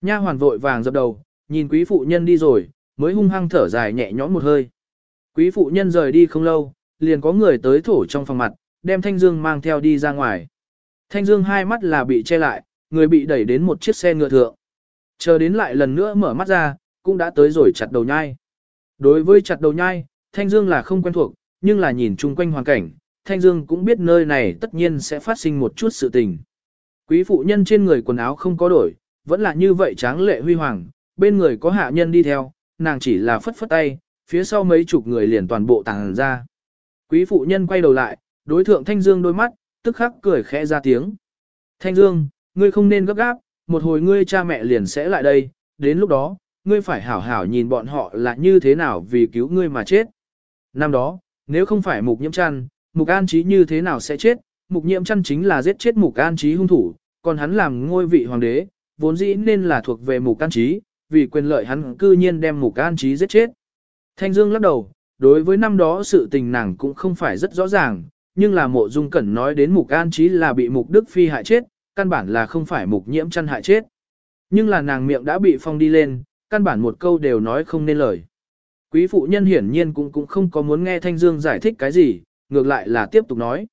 Nha hoàn vội vàng dập đầu, nhìn quý phụ nhân đi rồi, mới hung hăng thở dài nhẹ nhõm một hơi. Quý phụ nhân rời đi không lâu, liền có người tới thổ trong phòng mặt, đem Thanh Dương mang theo đi ra ngoài. Thanh Dương hai mắt là bị che lại, người bị đẩy đến một chiếc xe ngựa thượng. Chờ đến lại lần nữa mở mắt ra, cũng đã tới rồi chặt đầu nhai. Đối với chặt đầu nhai, Thanh Dương là không quen thuộc, nhưng là nhìn chung quanh hoàn cảnh, Thanh Dương cũng biết nơi này tất nhiên sẽ phát sinh một chút sự tình. Quý phụ nhân trên người quần áo không có đổi, vẫn là như vậy tráng lệ huy hoàng, bên người có hạ nhân đi theo, nàng chỉ là phất phất tay, phía sau mấy chục người liền toàn bộ tàng ra. Quý phụ nhân quay đầu lại, đối thượng Thanh Dương đôi mắt, tức khắc cười khẽ ra tiếng. Thanh Dương, ngươi không nên gấp gáp, một hồi ngươi cha mẹ liền sẽ lại đây, đến lúc đó, ngươi phải hảo hảo nhìn bọn họ là như thế nào vì cứu ngươi mà chết. Năm đó, nếu không phải mục nhiễm chăn, mục an trí như thế nào sẽ chết, mục nhiễm chăn chính là giết chết mục an trí hung thủ, còn hắn làm ngôi vị hoàng đế, vốn dĩ nên là thuộc về mục an trí, vì quyền lợi hắn cư nhiên đem mục an trí giết chết. Thanh Dương lắc đầu, đối với năm đó sự tình nàng cũng không phải rất rõ ràng, nhưng là mộ dung cẩn nói đến mục an trí là bị mục đức phi hại chết, căn bản là không phải mục nhiễm chăn hại chết. Nhưng là nàng miệng đã bị phong đi lên, căn bản một câu đều nói không nên lời. Quý phụ nhân hiển nhiên cũng cũng không có muốn nghe Thanh Dương giải thích cái gì, ngược lại là tiếp tục nói.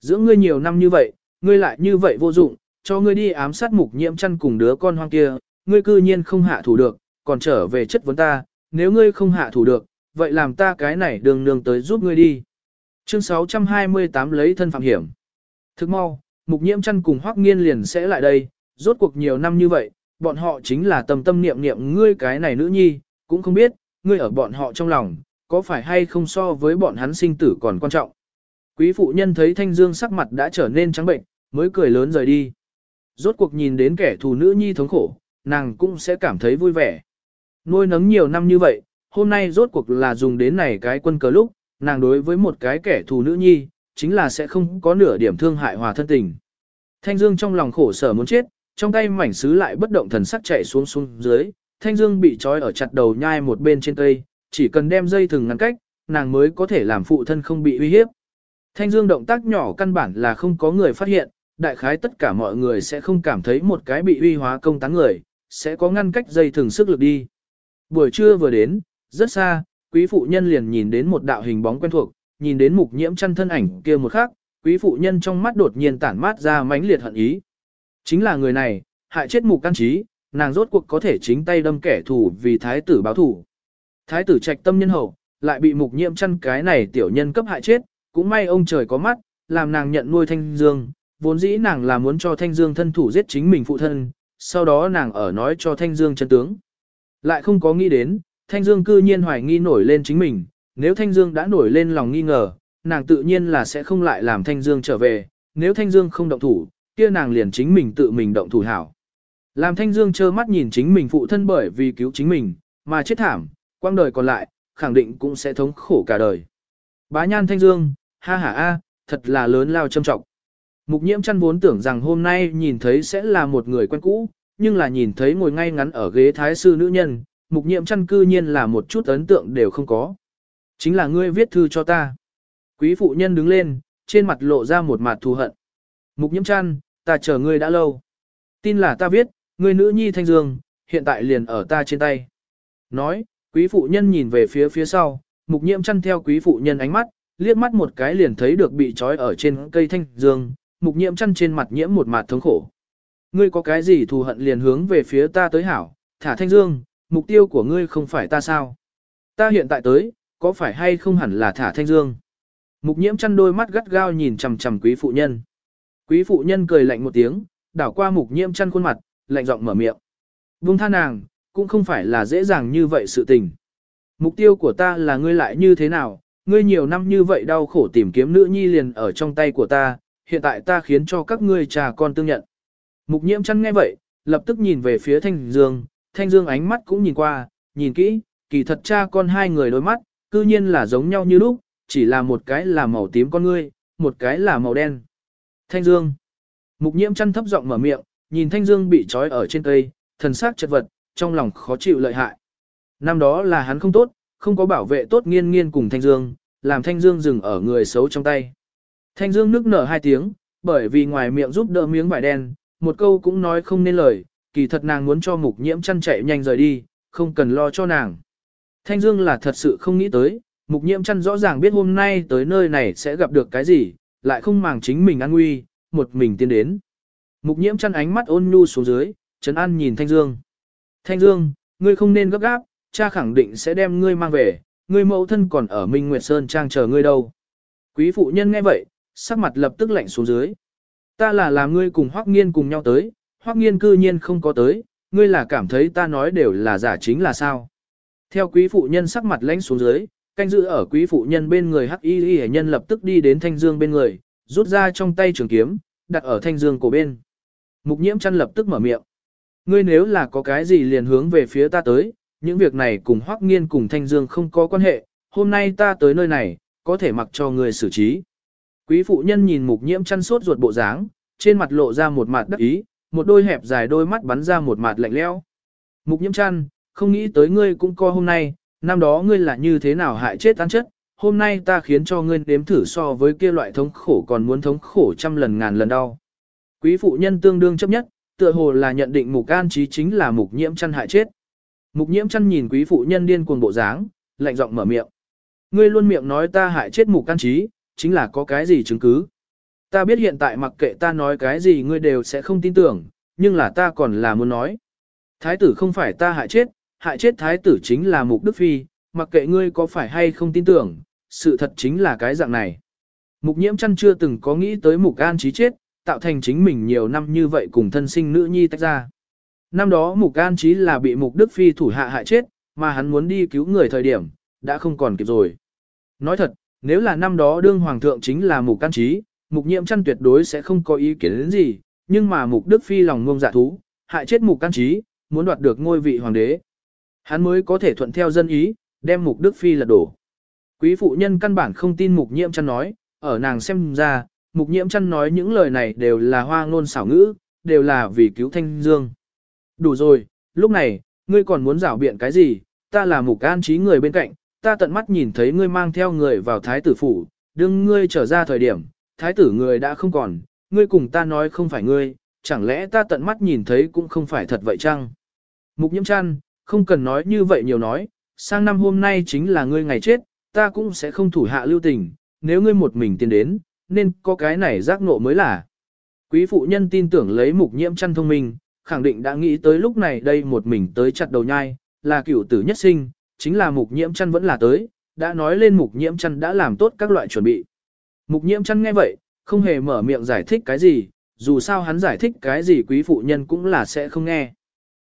Giữa ngươi nhiều năm như vậy, ngươi lại như vậy vô dụng, cho ngươi đi ám sát mục nhiễm chăn cùng đứa con hoang kia, ngươi cư nhiên không hạ thủ được, còn trở về chất vấn ta, nếu ngươi không hạ thủ được, vậy làm ta cái này đường nương tới giúp ngươi đi. Chương 628 lấy thân phạm hiểm. Thức mau, mục nhiễm chăn cùng hoắc nghiên liền sẽ lại đây, rốt cuộc nhiều năm như vậy, bọn họ chính là tâm tâm niệm niệm ngươi cái này nữ nhi, cũng không biết, ngươi ở bọn họ trong lòng, có phải hay không so với bọn hắn sinh tử còn quan trọng. Quý phụ nhân thấy Thanh Dương sắc mặt đã trở nên trắng bệnh, mới cười lớn rời đi. Rốt cuộc nhìn đến kẻ thù nữ nhi thống khổ, nàng cũng sẽ cảm thấy vui vẻ. Nuôi nấng nhiều năm như vậy, hôm nay rốt cuộc là dùng đến này cái quân cờ lúc, nàng đối với một cái kẻ thù nữ nhi, chính là sẽ không có nửa điểm thương hại hòa thân tình. Thanh Dương trong lòng khổ sở muốn chết, trong tay mảnh sứ lại bất động thần sắc chạy xuống xuống dưới, Thanh Dương bị trói ở chặt đầu nhai một bên trên cây, chỉ cần đem dây thừng ngăn cách, nàng mới có thể làm phụ thân không bị uy hiếp. Thanh Dương động tác nhỏ căn bản là không có người phát hiện, đại khái tất cả mọi người sẽ không cảm thấy một cái bị uy hóa công tán người, sẽ có ngăn cách dây thừng sức lực đi. Buổi trưa vừa đến, rất xa, quý phụ nhân liền nhìn đến một đạo hình bóng quen thuộc, nhìn đến mục nhiễm chăn thân ảnh kia một khắc, quý phụ nhân trong mắt đột nhiên tản mát ra mãnh liệt hận ý. Chính là người này, hại chết mục căn trí, nàng rốt cuộc có thể chính tay đâm kẻ thù vì thái tử báo thù. Thái tử trạch tâm nhân hậu, lại bị mục nhiễm chăn cái này tiểu nhân cấp hại chết, cũng may ông trời có mắt, làm nàng nhận nuôi thanh dương, vốn dĩ nàng là muốn cho thanh dương thân thủ giết chính mình phụ thân, sau đó nàng ở nói cho thanh dương chân tướng. Lại không có nghĩ đến, thanh dương cư nhiên hoài nghi nổi lên chính mình, nếu thanh dương đã nổi lên lòng nghi ngờ, nàng tự nhiên là sẽ không lại làm thanh dương trở về, nếu thanh dương không động thủ, kia nàng liền chính mình tự mình động thủ hảo. Làm thanh dương trơ mắt nhìn chính mình phụ thân bởi vì cứu chính mình, mà chết thảm, quang đời còn lại, khẳng định cũng sẽ thống khổ cả đời. Bá nhan thanh dương, ha ha a, thật là lớn lao châm trọng. Mục nhiễm chăn vốn tưởng rằng hôm nay nhìn thấy sẽ là một người quen cũ, nhưng là nhìn thấy ngồi ngay ngắn ở ghế thái sư nữ nhân, mục nhiệm chăn cư nhiên là một chút ấn tượng đều không có. Chính là ngươi viết thư cho ta. Quý phụ nhân đứng lên, trên mặt lộ ra một mặt thù hận. Mục nhiễm chăn, ta chờ ngươi đã lâu. Tin là ta viết, ngươi nữ nhi thanh dương, hiện tại liền ở ta trên tay. Nói, quý phụ nhân nhìn về phía phía sau, mục nhiễm chăn theo quý phụ nhân ánh mắt, liếc mắt một cái liền thấy được bị trói ở trên cây thanh dương, mục nhiễm chăn trên mặt nhiễm một mặt thống khổ. Ngươi có cái gì thù hận liền hướng về phía ta tới hảo, thả thanh dương, mục tiêu của ngươi không phải ta sao? Ta hiện tại tới, có phải hay không hẳn là thả thanh dương? Mục nhiễm chăn đôi mắt gắt gao nhìn chằm chằm quý phụ nhân. Quý phụ nhân cười lạnh một tiếng, đảo qua mục nhiễm chăn khuôn mặt, lạnh giọng mở miệng. Vung tha nàng, cũng không phải là dễ dàng như vậy sự tình. Mục tiêu của ta là ngươi lại như thế nào, ngươi nhiều năm như vậy đau khổ tìm kiếm nữ nhi liền ở trong tay của ta, hiện tại ta khiến cho các ngươi trà con tương nhận. Mục nhiễm chăn nghe vậy, lập tức nhìn về phía Thanh Dương, Thanh Dương ánh mắt cũng nhìn qua, nhìn kỹ, kỳ thật cha con hai người đôi mắt, cư nhiên là giống nhau như lúc, chỉ là một cái là màu tím con ngươi, một cái là màu đen. Thanh Dương. Mục nhiễm chăn thấp giọng mở miệng, nhìn Thanh Dương bị trói ở trên cây, thần sắc chật vật, trong lòng khó chịu lợi hại. Năm đó là hắn không tốt, không có bảo vệ tốt nghiên nghiên cùng Thanh Dương, làm Thanh Dương dừng ở người xấu trong tay. Thanh Dương nức nở hai tiếng, bởi vì ngoài miệng giúp đỡ miếng vải đen, một câu cũng nói không nên lời, kỳ thật nàng muốn cho mục nhiễm chăn chạy nhanh rời đi, không cần lo cho nàng. Thanh Dương là thật sự không nghĩ tới, mục nhiễm chăn rõ ràng biết hôm nay tới nơi này sẽ gặp được cái gì, lại không màng chính mình an nguy, một mình tiến đến. Mục nhiễm chăn ánh mắt ôn nhu xuống dưới, Trấn An nhìn Thanh Dương. Thanh Dương, ngươi không nên gấp gáp, cha khẳng định sẽ đem ngươi mang về, ngươi mẫu thân còn ở Minh Nguyệt Sơn Trang chờ ngươi đâu. Quý phụ nhân nghe vậy, sắc mặt lập tức lạnh xuống dưới. Ta là làm ngươi cùng Hoắc Nghiên cùng nhau tới, Hoắc Nghiên cư nhiên không có tới, ngươi là cảm thấy ta nói đều là giả chính là sao? Theo quý phụ nhân sắc mặt lãnh xuống dưới, canh giữ ở quý phụ nhân bên người Hắc Y Y nhân lập tức đi đến Thanh Dương bên người, rút ra trong tay trường kiếm, đặt ở Thanh Dương cổ bên. Mục nhiễm chăn lập tức mở miệng. Ngươi nếu là có cái gì liền hướng về phía ta tới, những việc này cùng Hoắc Nghiên cùng Thanh Dương không có quan hệ, hôm nay ta tới nơi này, có thể mặc cho ngươi xử trí. Quý phụ nhân nhìn mục nhiễm chăn suốt ruột bộ dáng, trên mặt lộ ra một mặt đắc ý, một đôi hẹp dài đôi mắt bắn ra một mặt lạnh lẽo. Mục nhiễm chăn, không nghĩ tới ngươi cũng co hôm nay, năm đó ngươi là như thế nào hại chết tán chất, hôm nay ta khiến cho ngươi đếm thử so với kia loại thống khổ còn muốn thống khổ trăm lần ngàn lần đau. Quý phụ nhân tương đương chấp nhất, tựa hồ là nhận định mục an trí chính là mục nhiễm chăn hại chết. Mục nhiễm chăn nhìn quý phụ nhân điên cuồng bộ dáng, lạnh giọng mở miệng. Ngươi luôn miệng nói ta hại chết mục an trí, chính là có cái gì chứng cứ. Ta biết hiện tại mặc kệ ta nói cái gì ngươi đều sẽ không tin tưởng, nhưng là ta còn là muốn nói. Thái tử không phải ta hại chết, hại chết thái tử chính là mục đức phi, mặc kệ ngươi có phải hay không tin tưởng, sự thật chính là cái dạng này. Mục nhiễm chăn chưa từng có nghĩ tới mục an trí chết, tạo thành chính mình nhiều năm như vậy cùng thân sinh nữ nhi tách ra. Năm đó mục an trí là bị mục đức phi thủ hạ hại chết, mà hắn muốn đi cứu người thời điểm, đã không còn kịp rồi. Nói thật, nếu là năm đó đương hoàng thượng chính là mục an trí, mục nhiễm chăn tuyệt đối sẽ không có ý kiến đến gì, nhưng mà mục đức phi lòng ngông dạ thú, hại chết mục Can trí, muốn đoạt được ngôi vị hoàng đế. Hắn mới có thể thuận theo dân ý, đem mục đức phi lật đổ. Quý phụ nhân căn bản không tin mục nhiễm chăn nói, ở nàng xem ra, mục nhiễm chăn nói những lời này đều là hoa ngôn xảo ngữ, đều là vì cứu thanh dương. Đủ rồi, lúc này, ngươi còn muốn rảo biện cái gì, ta là mục an trí người bên cạnh, ta tận mắt nhìn thấy ngươi mang theo người vào thái tử phủ, đương ngươi trở ra thời điểm, thái tử người đã không còn, ngươi cùng ta nói không phải ngươi, chẳng lẽ ta tận mắt nhìn thấy cũng không phải thật vậy chăng? Mục nhiễm chăn, không cần nói như vậy nhiều nói, sang năm hôm nay chính là ngươi ngày chết, ta cũng sẽ không thủ hạ lưu tình, nếu ngươi một mình tiến đến, nên có cái này giác ngộ mới là. Quý phụ nhân tin tưởng lấy mục nhiễm chăn thông minh, khẳng định đã nghĩ tới lúc này đây một mình tới chặt đầu nhai, là cựu tử nhất sinh, chính là mục nhiễm chăn vẫn là tới, đã nói lên mục nhiễm chăn đã làm tốt các loại chuẩn bị. Mục nhiễm chăn nghe vậy, không hề mở miệng giải thích cái gì, dù sao hắn giải thích cái gì quý phụ nhân cũng là sẽ không nghe.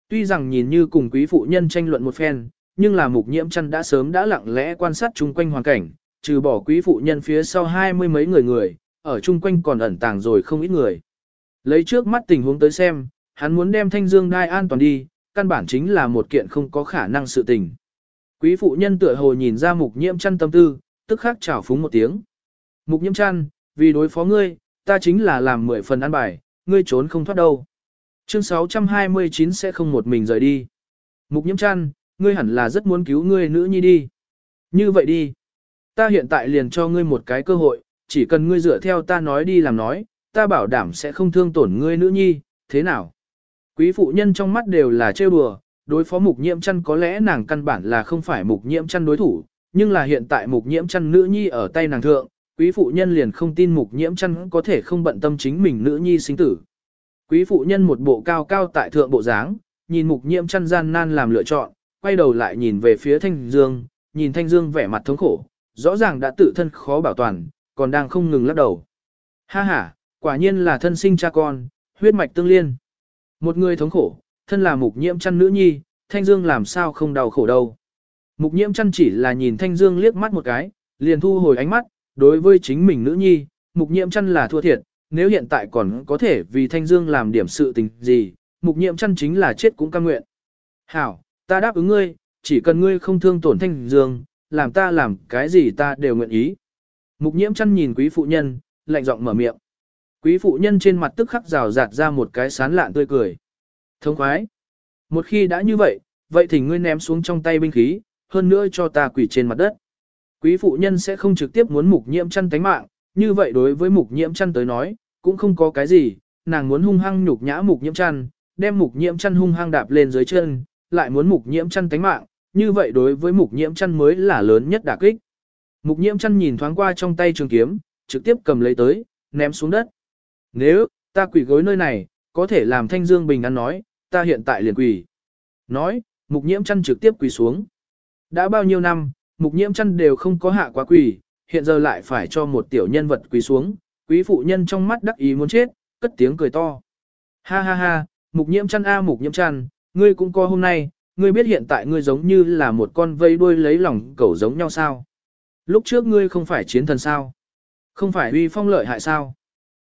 Tuy rằng nhìn như cùng quý phụ nhân tranh luận một phen, nhưng là mục nhiễm chăn đã sớm đã lặng lẽ quan sát chung quanh hoàn cảnh, trừ bỏ quý phụ nhân phía sau hai mươi mấy người người, ở chung quanh còn ẩn tàng rồi không ít người. Lấy trước mắt tình huống tới xem, hắn muốn đem thanh dương đai an toàn đi, căn bản chính là một kiện không có khả năng sự tình. Quý phụ nhân tựa hồ nhìn ra mục nhiễm chăn tâm tư, tức khắc chào phúng một tiếng. Mục nhiễm chăn, vì đối phó ngươi, ta chính là làm mười phần ăn bài, ngươi trốn không thoát đâu. Chương 629 sẽ không một mình rời đi. Mục nhiễm chăn, ngươi hẳn là rất muốn cứu ngươi nữ nhi đi. Như vậy đi. Ta hiện tại liền cho ngươi một cái cơ hội, chỉ cần ngươi dựa theo ta nói đi làm nói, ta bảo đảm sẽ không thương tổn ngươi nữ nhi, thế nào? Quý phụ nhân trong mắt đều là trêu đùa, đối phó mục nhiễm chăn có lẽ nàng căn bản là không phải mục nhiễm chăn đối thủ, nhưng là hiện tại mục nhiễm chăn nữ nhi ở tay nàng thượng, quý phụ nhân liền không tin mục nhiễm chăn có thể không bận tâm chính mình nữ nhi sinh tử. Quý phụ nhân một bộ cao cao tại thượng bộ dáng, nhìn mục nhiễm chăn gian nan làm lựa chọn, quay đầu lại nhìn về phía Thanh Dương, nhìn Thanh Dương vẻ mặt thống khổ, rõ ràng đã tự thân khó bảo toàn, còn đang không ngừng lắc đầu. Ha ha, quả nhiên là thân sinh cha con, huyết mạch tương liên. Một người thống khổ, thân là mục nhiễm chăn nữ nhi, Thanh Dương làm sao không đau khổ đâu. Mục nhiễm chăn chỉ là nhìn Thanh Dương liếc mắt một cái, liền thu hồi ánh mắt, đối với chính mình nữ nhi, mục nhiễm chăn là thua thiệt, nếu hiện tại còn có thể vì Thanh Dương làm điểm sự tình gì, mục nhiễm chăn chính là chết cũng cam nguyện. Hảo, ta đáp ứng ngươi, chỉ cần ngươi không thương tổn Thanh Dương, làm ta làm cái gì ta đều nguyện ý. Mục nhiễm chăn nhìn quý phụ nhân, lạnh giọng mở miệng. Quý phụ nhân trên mặt tức khắc rào rạt ra một cái sán lạn tươi cười. Thông khoái. Một khi đã như vậy, vậy thì ngươi ném xuống trong tay binh khí, hơn nữa cho ta quỷ trên mặt đất. Quý phụ nhân sẽ không trực tiếp muốn mục nhiễm chăn tánh mạng, như vậy đối với mục nhiễm chăn tới nói, cũng không có cái gì, nàng muốn hung hăng nhục nhã mục nhiễm chăn, đem mục nhiễm chăn hung hăng đạp lên dưới chân, lại muốn mục nhiễm chăn tánh mạng, như vậy đối với mục nhiễm chăn mới là lớn nhất đả kích. Mục nhiễm chăn nhìn thoáng qua trong tay trường kiếm, trực tiếp cầm lấy tới, ném xuống đất. Nếu, ta quỷ gối nơi này, có thể làm thanh dương bình an nói, ta hiện tại liền quỷ. Nói, mục nhiễm chăn trực tiếp quỳ xuống. Đã bao nhiêu năm, mục nhiễm chăn đều không có hạ quá quỳ, hiện giờ lại phải cho một tiểu nhân vật quỳ xuống, quý phụ nhân trong mắt đắc ý muốn chết, cất tiếng cười to. Ha ha ha, mục nhiễm chăn a mục nhiễm chăn, ngươi cũng có hôm nay, ngươi biết hiện tại ngươi giống như là một con vây đuôi lấy lòng cẩu giống nhau sao? Lúc trước ngươi không phải chiến thần sao? Không phải uy phong lợi hại sao?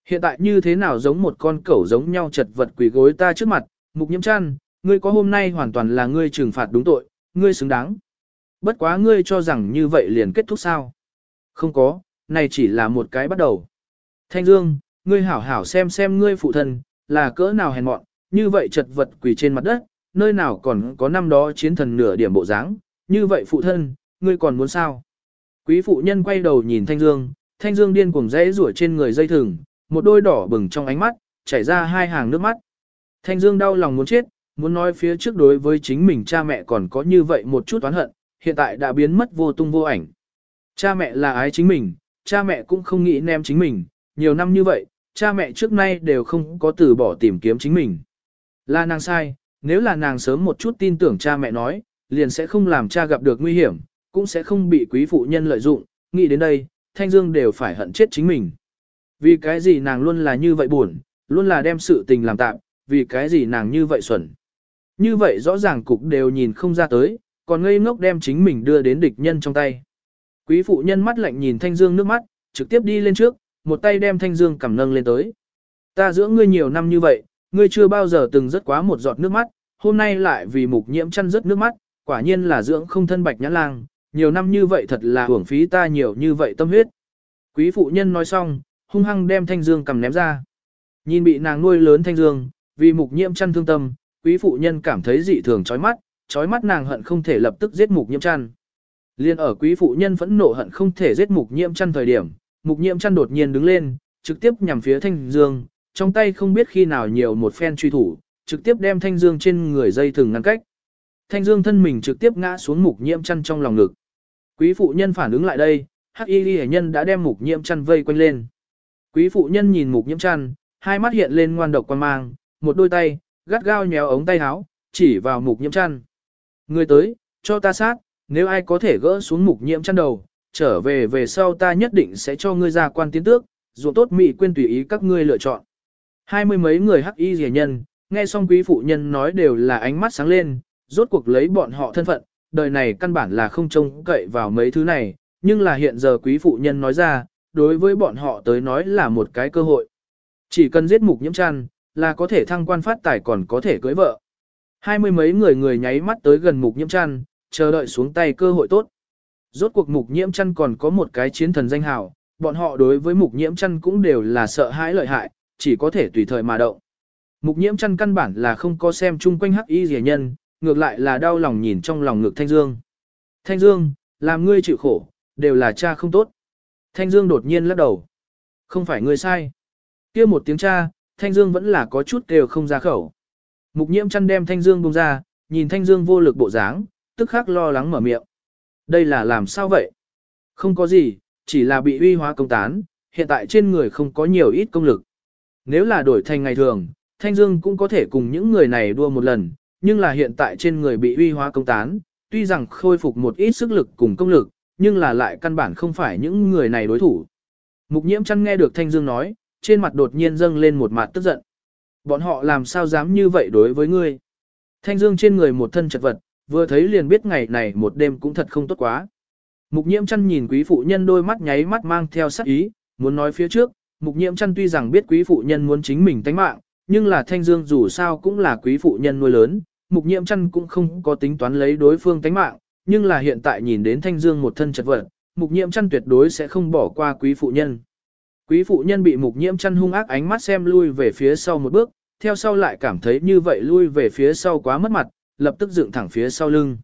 Hiện tại như thế nào giống một con cẩu giống nhau chật vật quỷ gối ta trước mặt, mục nhiễm chăn, ngươi có hôm nay hoàn toàn là ngươi trừng phạt đúng tội, ngươi xứng đáng. Bất quá ngươi cho rằng như vậy liền kết thúc sao? Không có, này chỉ là một cái bắt đầu. Thanh Dương, ngươi hảo hảo xem xem ngươi phụ thân, là cỡ nào hèn mọn, như vậy chật vật quỳ trên mặt đất, nơi nào còn có năm đó chiến thần nửa điểm bộ dáng, như vậy phụ thân, ngươi còn muốn sao? Quý phụ nhân quay đầu nhìn Thanh Dương, Thanh Dương điên cuồng rẽ rủa trên người dây thừng, một đôi đỏ bừng trong ánh mắt, chảy ra hai hàng nước mắt. Thanh Dương đau lòng muốn chết, muốn nói phía trước đối với chính mình cha mẹ còn có như vậy một chút oán hận, hiện tại đã biến mất vô tung vô ảnh. Cha mẹ là ái chính mình, cha mẹ cũng không nghĩ nem chính mình, nhiều năm như vậy, cha mẹ trước nay đều không có từ bỏ tìm kiếm chính mình. Là nàng sai, nếu là nàng sớm một chút tin tưởng cha mẹ nói, liền sẽ không làm cha gặp được nguy hiểm, cũng sẽ không bị quý phụ nhân lợi dụng, nghĩ đến đây, Thanh Dương đều phải hận chết chính mình. Vì cái gì nàng luôn là như vậy buồn, luôn là đem sự tình làm tạm, vì cái gì nàng như vậy xuẩn. Như vậy rõ ràng cục đều nhìn không ra tới, còn ngây ngốc đem chính mình đưa đến địch nhân trong tay. Quý phụ nhân mắt lạnh nhìn Thanh Dương nước mắt, trực tiếp đi lên trước, một tay đem Thanh Dương cầm nâng lên tới. Ta dưỡng ngươi nhiều năm như vậy, ngươi chưa bao giờ từng rớt quá một giọt nước mắt, hôm nay lại vì mục nhiễm chăn rớt nước mắt, quả nhiên là dưỡng không thân bạch nhã lang, nhiều năm như vậy thật là hưởng phí ta nhiều như vậy tâm huyết. Quý phụ nhân nói xong, hung hăng đem Thanh Dương cầm ném ra. Nhìn bị nàng nuôi lớn Thanh Dương, vì mục nhiễm chăn thương tâm, quý phụ nhân cảm thấy dị thường chói mắt, chói mắt nàng hận không thể lập tức giết mục nhiễm chăn. Liên ở quý phụ nhân phẫn nộ hận không thể giết mục nhiễm chăn thời điểm, mục nhiễm chăn đột nhiên đứng lên, trực tiếp nhằm phía Thanh Dương, trong tay không biết khi nào nhiều một phen truy thủ, trực tiếp đem Thanh Dương trên người dây thừng ngăn cách. Thanh Dương thân mình trực tiếp ngã xuống mục nhiễm chăn trong lòng ngực. Quý phụ nhân phản ứng lại đây, Hắc Y ghi nhân đã đem mục nhiễm chăn vây quanh lên. Quý phụ nhân nhìn mục nhiễm chăn, hai mắt hiện lên ngoan độc quan mang, một đôi tay, gắt gao nhéo ống tay áo, chỉ vào mục nhiễm chăn. Người tới, cho ta sát, nếu ai có thể gỡ xuống mục nhiễm chăn đầu, trở về về sau ta nhất định sẽ cho ngươi ra quan tiến tước, dù tốt mị quên tùy ý các ngươi lựa chọn. Hai mươi mấy người hắc y rẻ nhân, nghe xong quý phụ nhân nói đều là ánh mắt sáng lên, rốt cuộc lấy bọn họ thân phận, đời này căn bản là không trông cậy vào mấy thứ này, nhưng là hiện giờ quý phụ nhân nói ra, đối với bọn họ tới nói là một cái cơ hội. Chỉ cần giết mục nhiễm chăn, là có thể thăng quan phát tài còn có thể cưới vợ. Hai mươi mấy người người nháy mắt tới gần mục nhiễm chăn, chờ đợi xuống tay cơ hội tốt. Rốt cuộc mục nhiễm chăn còn có một cái chiến thần danh hào, bọn họ đối với mục nhiễm chăn cũng đều là sợ hãi lợi hại, chỉ có thể tùy thời mà động. Mục nhiễm chăn căn bản là không có xem chung quanh hắc y rẻ nhân, ngược lại là đau lòng nhìn trong lòng ngực Thanh Dương. Thanh Dương, làm ngươi chịu khổ, đều là cha không tốt. Thanh Dương đột nhiên lắc đầu. Không phải ngươi sai. kia một tiếng cha, Thanh Dương vẫn là có chút đều không ra khẩu. Mục nhiễm chăn đem Thanh Dương buông ra, nhìn Thanh Dương vô lực bộ dáng, tức khắc lo lắng mở miệng. Đây là làm sao vậy? Không có gì, chỉ là bị uy hóa công tán, hiện tại trên người không có nhiều ít công lực. Nếu là đổi thành ngày thường, Thanh Dương cũng có thể cùng những người này đua một lần, nhưng là hiện tại trên người bị uy hóa công tán, tuy rằng khôi phục một ít sức lực cùng công lực, nhưng là lại căn bản không phải những người này đối thủ. Mục nhiễm chăn nghe được Thanh Dương nói, trên mặt đột nhiên dâng lên một mặt tức giận. Bọn họ làm sao dám như vậy đối với ngươi? Thanh Dương trên người một thân chật vật, vừa thấy liền biết ngày này một đêm cũng thật không tốt quá. Mục nhiễm chăn nhìn quý phụ nhân đôi mắt nháy mắt mang theo sắc ý, muốn nói phía trước, mục nhiễm chăn tuy rằng biết quý phụ nhân muốn chính mình tánh mạng, nhưng là Thanh Dương dù sao cũng là quý phụ nhân nuôi lớn, mục nhiễm chăn cũng không có tính toán lấy đối phương tánh mạng, nhưng là hiện tại nhìn đến Thanh Dương một thân chật vật, mục nhiễm chăn tuyệt đối sẽ không bỏ qua quý phụ nhân. Quý phụ nhân bị mục nhiễm chăn hung ác ánh mắt xem lui về phía sau một bước, theo sau lại cảm thấy như vậy lui về phía sau quá mất mặt, lập tức dựng thẳng phía sau lưng.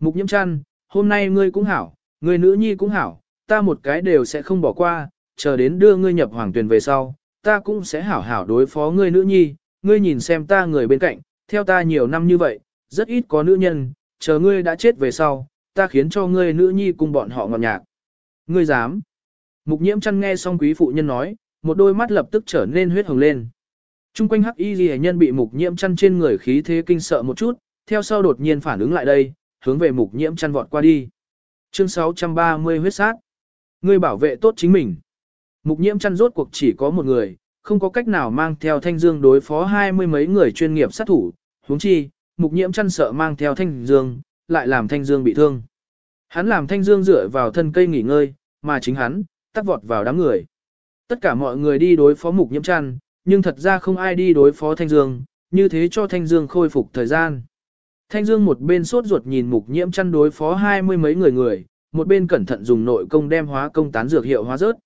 Mục nhiễm chăn, hôm nay ngươi cũng hảo, ngươi nữ nhi cũng hảo, ta một cái đều sẽ không bỏ qua, chờ đến đưa ngươi nhập hoàng tuyển về sau, ta cũng sẽ hảo hảo đối phó ngươi nữ nhi, ngươi nhìn xem ta người bên cạnh, theo ta nhiều năm như vậy, rất ít có nữ nhân, chờ ngươi đã chết về sau, ta khiến cho ngươi nữ nhi cùng bọn họ ngọt nhạc. Ngươi dám. Mục nhiễm chăn nghe xong quý phụ nhân nói, một đôi mắt lập tức trở nên huyết hồng lên. Trung quanh hắc y ghi nhân bị mục nhiễm chăn trên người khí thế kinh sợ một chút, theo sau đột nhiên phản ứng lại đây, hướng về mục nhiễm chăn vọt qua đi. Chương 630 huyết sát. Ngươi bảo vệ tốt chính mình. Mục nhiễm chăn rốt cuộc chỉ có một người, không có cách nào mang theo thanh dương đối phó hai mươi mấy người chuyên nghiệp sát thủ, huống chi, mục nhiễm chăn sợ mang theo thanh dương, lại làm thanh dương bị thương. Hắn làm thanh dương dựa vào thân cây nghỉ ngơi, mà chính hắn, tắt vọt vào đám người. Tất cả mọi người đi đối phó mục nhiễm chăn, nhưng thật ra không ai đi đối phó Thanh Dương, như thế cho Thanh Dương khôi phục thời gian. Thanh Dương một bên sốt ruột nhìn mục nhiễm chăn đối phó hai mươi mấy người người, một bên cẩn thận dùng nội công đem hóa công tán dược hiệu hóa rớt.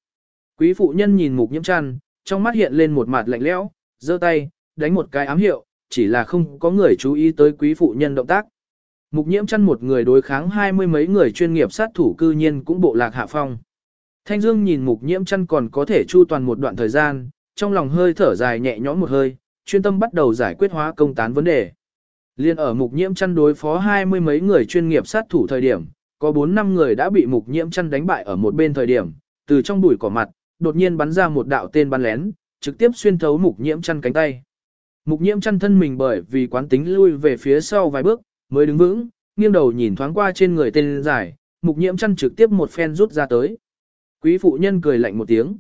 Quý phụ nhân nhìn mục nhiễm chăn, trong mắt hiện lên một mặt lạnh lẽo, giơ tay, đánh một cái ám hiệu, chỉ là không có người chú ý tới quý phụ nhân động tác. Mục nhiễm chăn một người đối kháng hai mươi mấy người chuyên nghiệp sát thủ cư nhiên cũng bộ lạc hạ phong. Thanh Dương nhìn mục nhiễm chăn còn có thể chu toàn một đoạn thời gian, trong lòng hơi thở dài nhẹ nhõm một hơi, chuyên tâm bắt đầu giải quyết hóa công tán vấn đề. Liên ở mục nhiễm chăn đối phó hai mươi mấy người chuyên nghiệp sát thủ thời điểm, có bốn năm người đã bị mục nhiễm chăn đánh bại ở một bên thời điểm, từ trong bụi cỏ mặt, đột nhiên bắn ra một đạo tên bắn lén, trực tiếp xuyên thấu mục nhiễm chăn cánh tay. Mục nhiễm chăn thân mình bởi vì quán tính lui về phía sau vài bước, mới đứng vững, nghiêng đầu nhìn thoáng qua trên người tên giải, mục nhiễm chăn trực tiếp một phen rút ra tới. Quý phụ nhân cười lạnh một tiếng.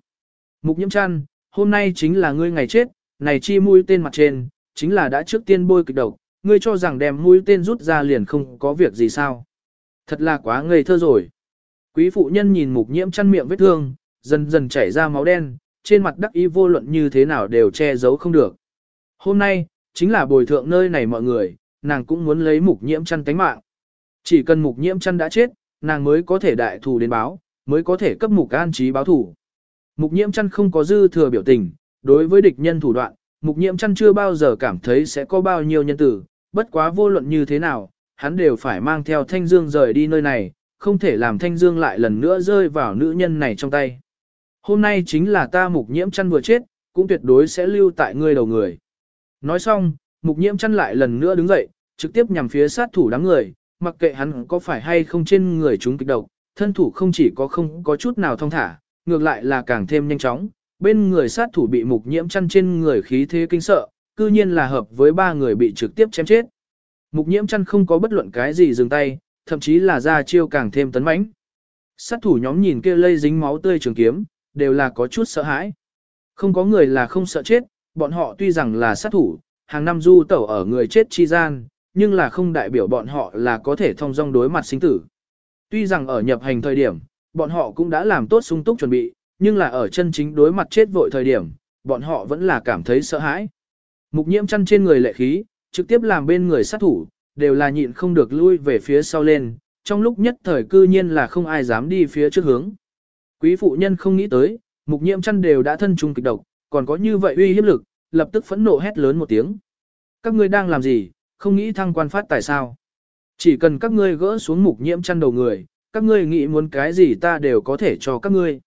Mục nhiễm chăn, hôm nay chính là ngươi ngày chết, này chi mũi tên mặt trên, chính là đã trước tiên bôi kịch độc, ngươi cho rằng đem mũi tên rút ra liền không có việc gì sao. Thật là quá ngây thơ rồi. Quý phụ nhân nhìn mục nhiễm chăn miệng vết thương, dần dần chảy ra máu đen, trên mặt đắc ý vô luận như thế nào đều che giấu không được. Hôm nay, chính là bồi thượng nơi này mọi người, nàng cũng muốn lấy mục nhiễm chăn tánh mạng. Chỉ cần mục nhiễm chăn đã chết, nàng mới có thể đại thù đến báo, mới có thể cấp mục an trí báo thủ. Mục nhiễm chăn không có dư thừa biểu tình, đối với địch nhân thủ đoạn, mục nhiễm chăn chưa bao giờ cảm thấy sẽ có bao nhiêu nhân tử, bất quá vô luận như thế nào, hắn đều phải mang theo Thanh Dương rời đi nơi này, không thể làm Thanh Dương lại lần nữa rơi vào nữ nhân này trong tay. Hôm nay chính là ta mục nhiễm chăn vừa chết, cũng tuyệt đối sẽ lưu tại ngươi đầu người. Nói xong, mục nhiễm chăn lại lần nữa đứng dậy, trực tiếp nhằm phía sát thủ đám người, mặc kệ hắn có phải hay không trên người chúng kịch độc, thân thủ không chỉ có không có chút nào thông thả, ngược lại là càng thêm nhanh chóng. Bên người sát thủ bị mục nhiễm chăn trên người khí thế kinh sợ, cư nhiên là hợp với ba người bị trực tiếp chém chết. Mục nhiễm chăn không có bất luận cái gì dừng tay, thậm chí là ra chiêu càng thêm tấn mãnh. Sát thủ nhóm nhìn kia lây dính máu tươi trường kiếm, đều là có chút sợ hãi. Không có người là không sợ chết, bọn họ tuy rằng là sát thủ, hàng năm du tẩu ở người chết chi gian, nhưng là không đại biểu bọn họ là có thể thông dong đối mặt sinh tử. Tuy rằng ở nhập hành thời điểm, bọn họ cũng đã làm tốt sung túc chuẩn bị, nhưng là ở chân chính đối mặt chết vội thời điểm, bọn họ vẫn là cảm thấy sợ hãi. Mục nhiễm chăn trên người lệ khí, trực tiếp làm bên người sát thủ, đều là nhịn không được lui về phía sau lên, trong lúc nhất thời cư nhiên là không ai dám đi phía trước hướng. Quý phụ nhân không nghĩ tới, mục nhiễm chăn đều đã thân trung kịch độc, còn có như vậy uy hiếp lực, lập tức phẫn nộ hét lớn một tiếng. Các ngươi đang làm gì, không nghĩ thăng quan phát tại sao? Chỉ cần các ngươi gỡ xuống mục nhiễm chăn đầu người, các ngươi nghĩ muốn cái gì ta đều có thể cho các ngươi.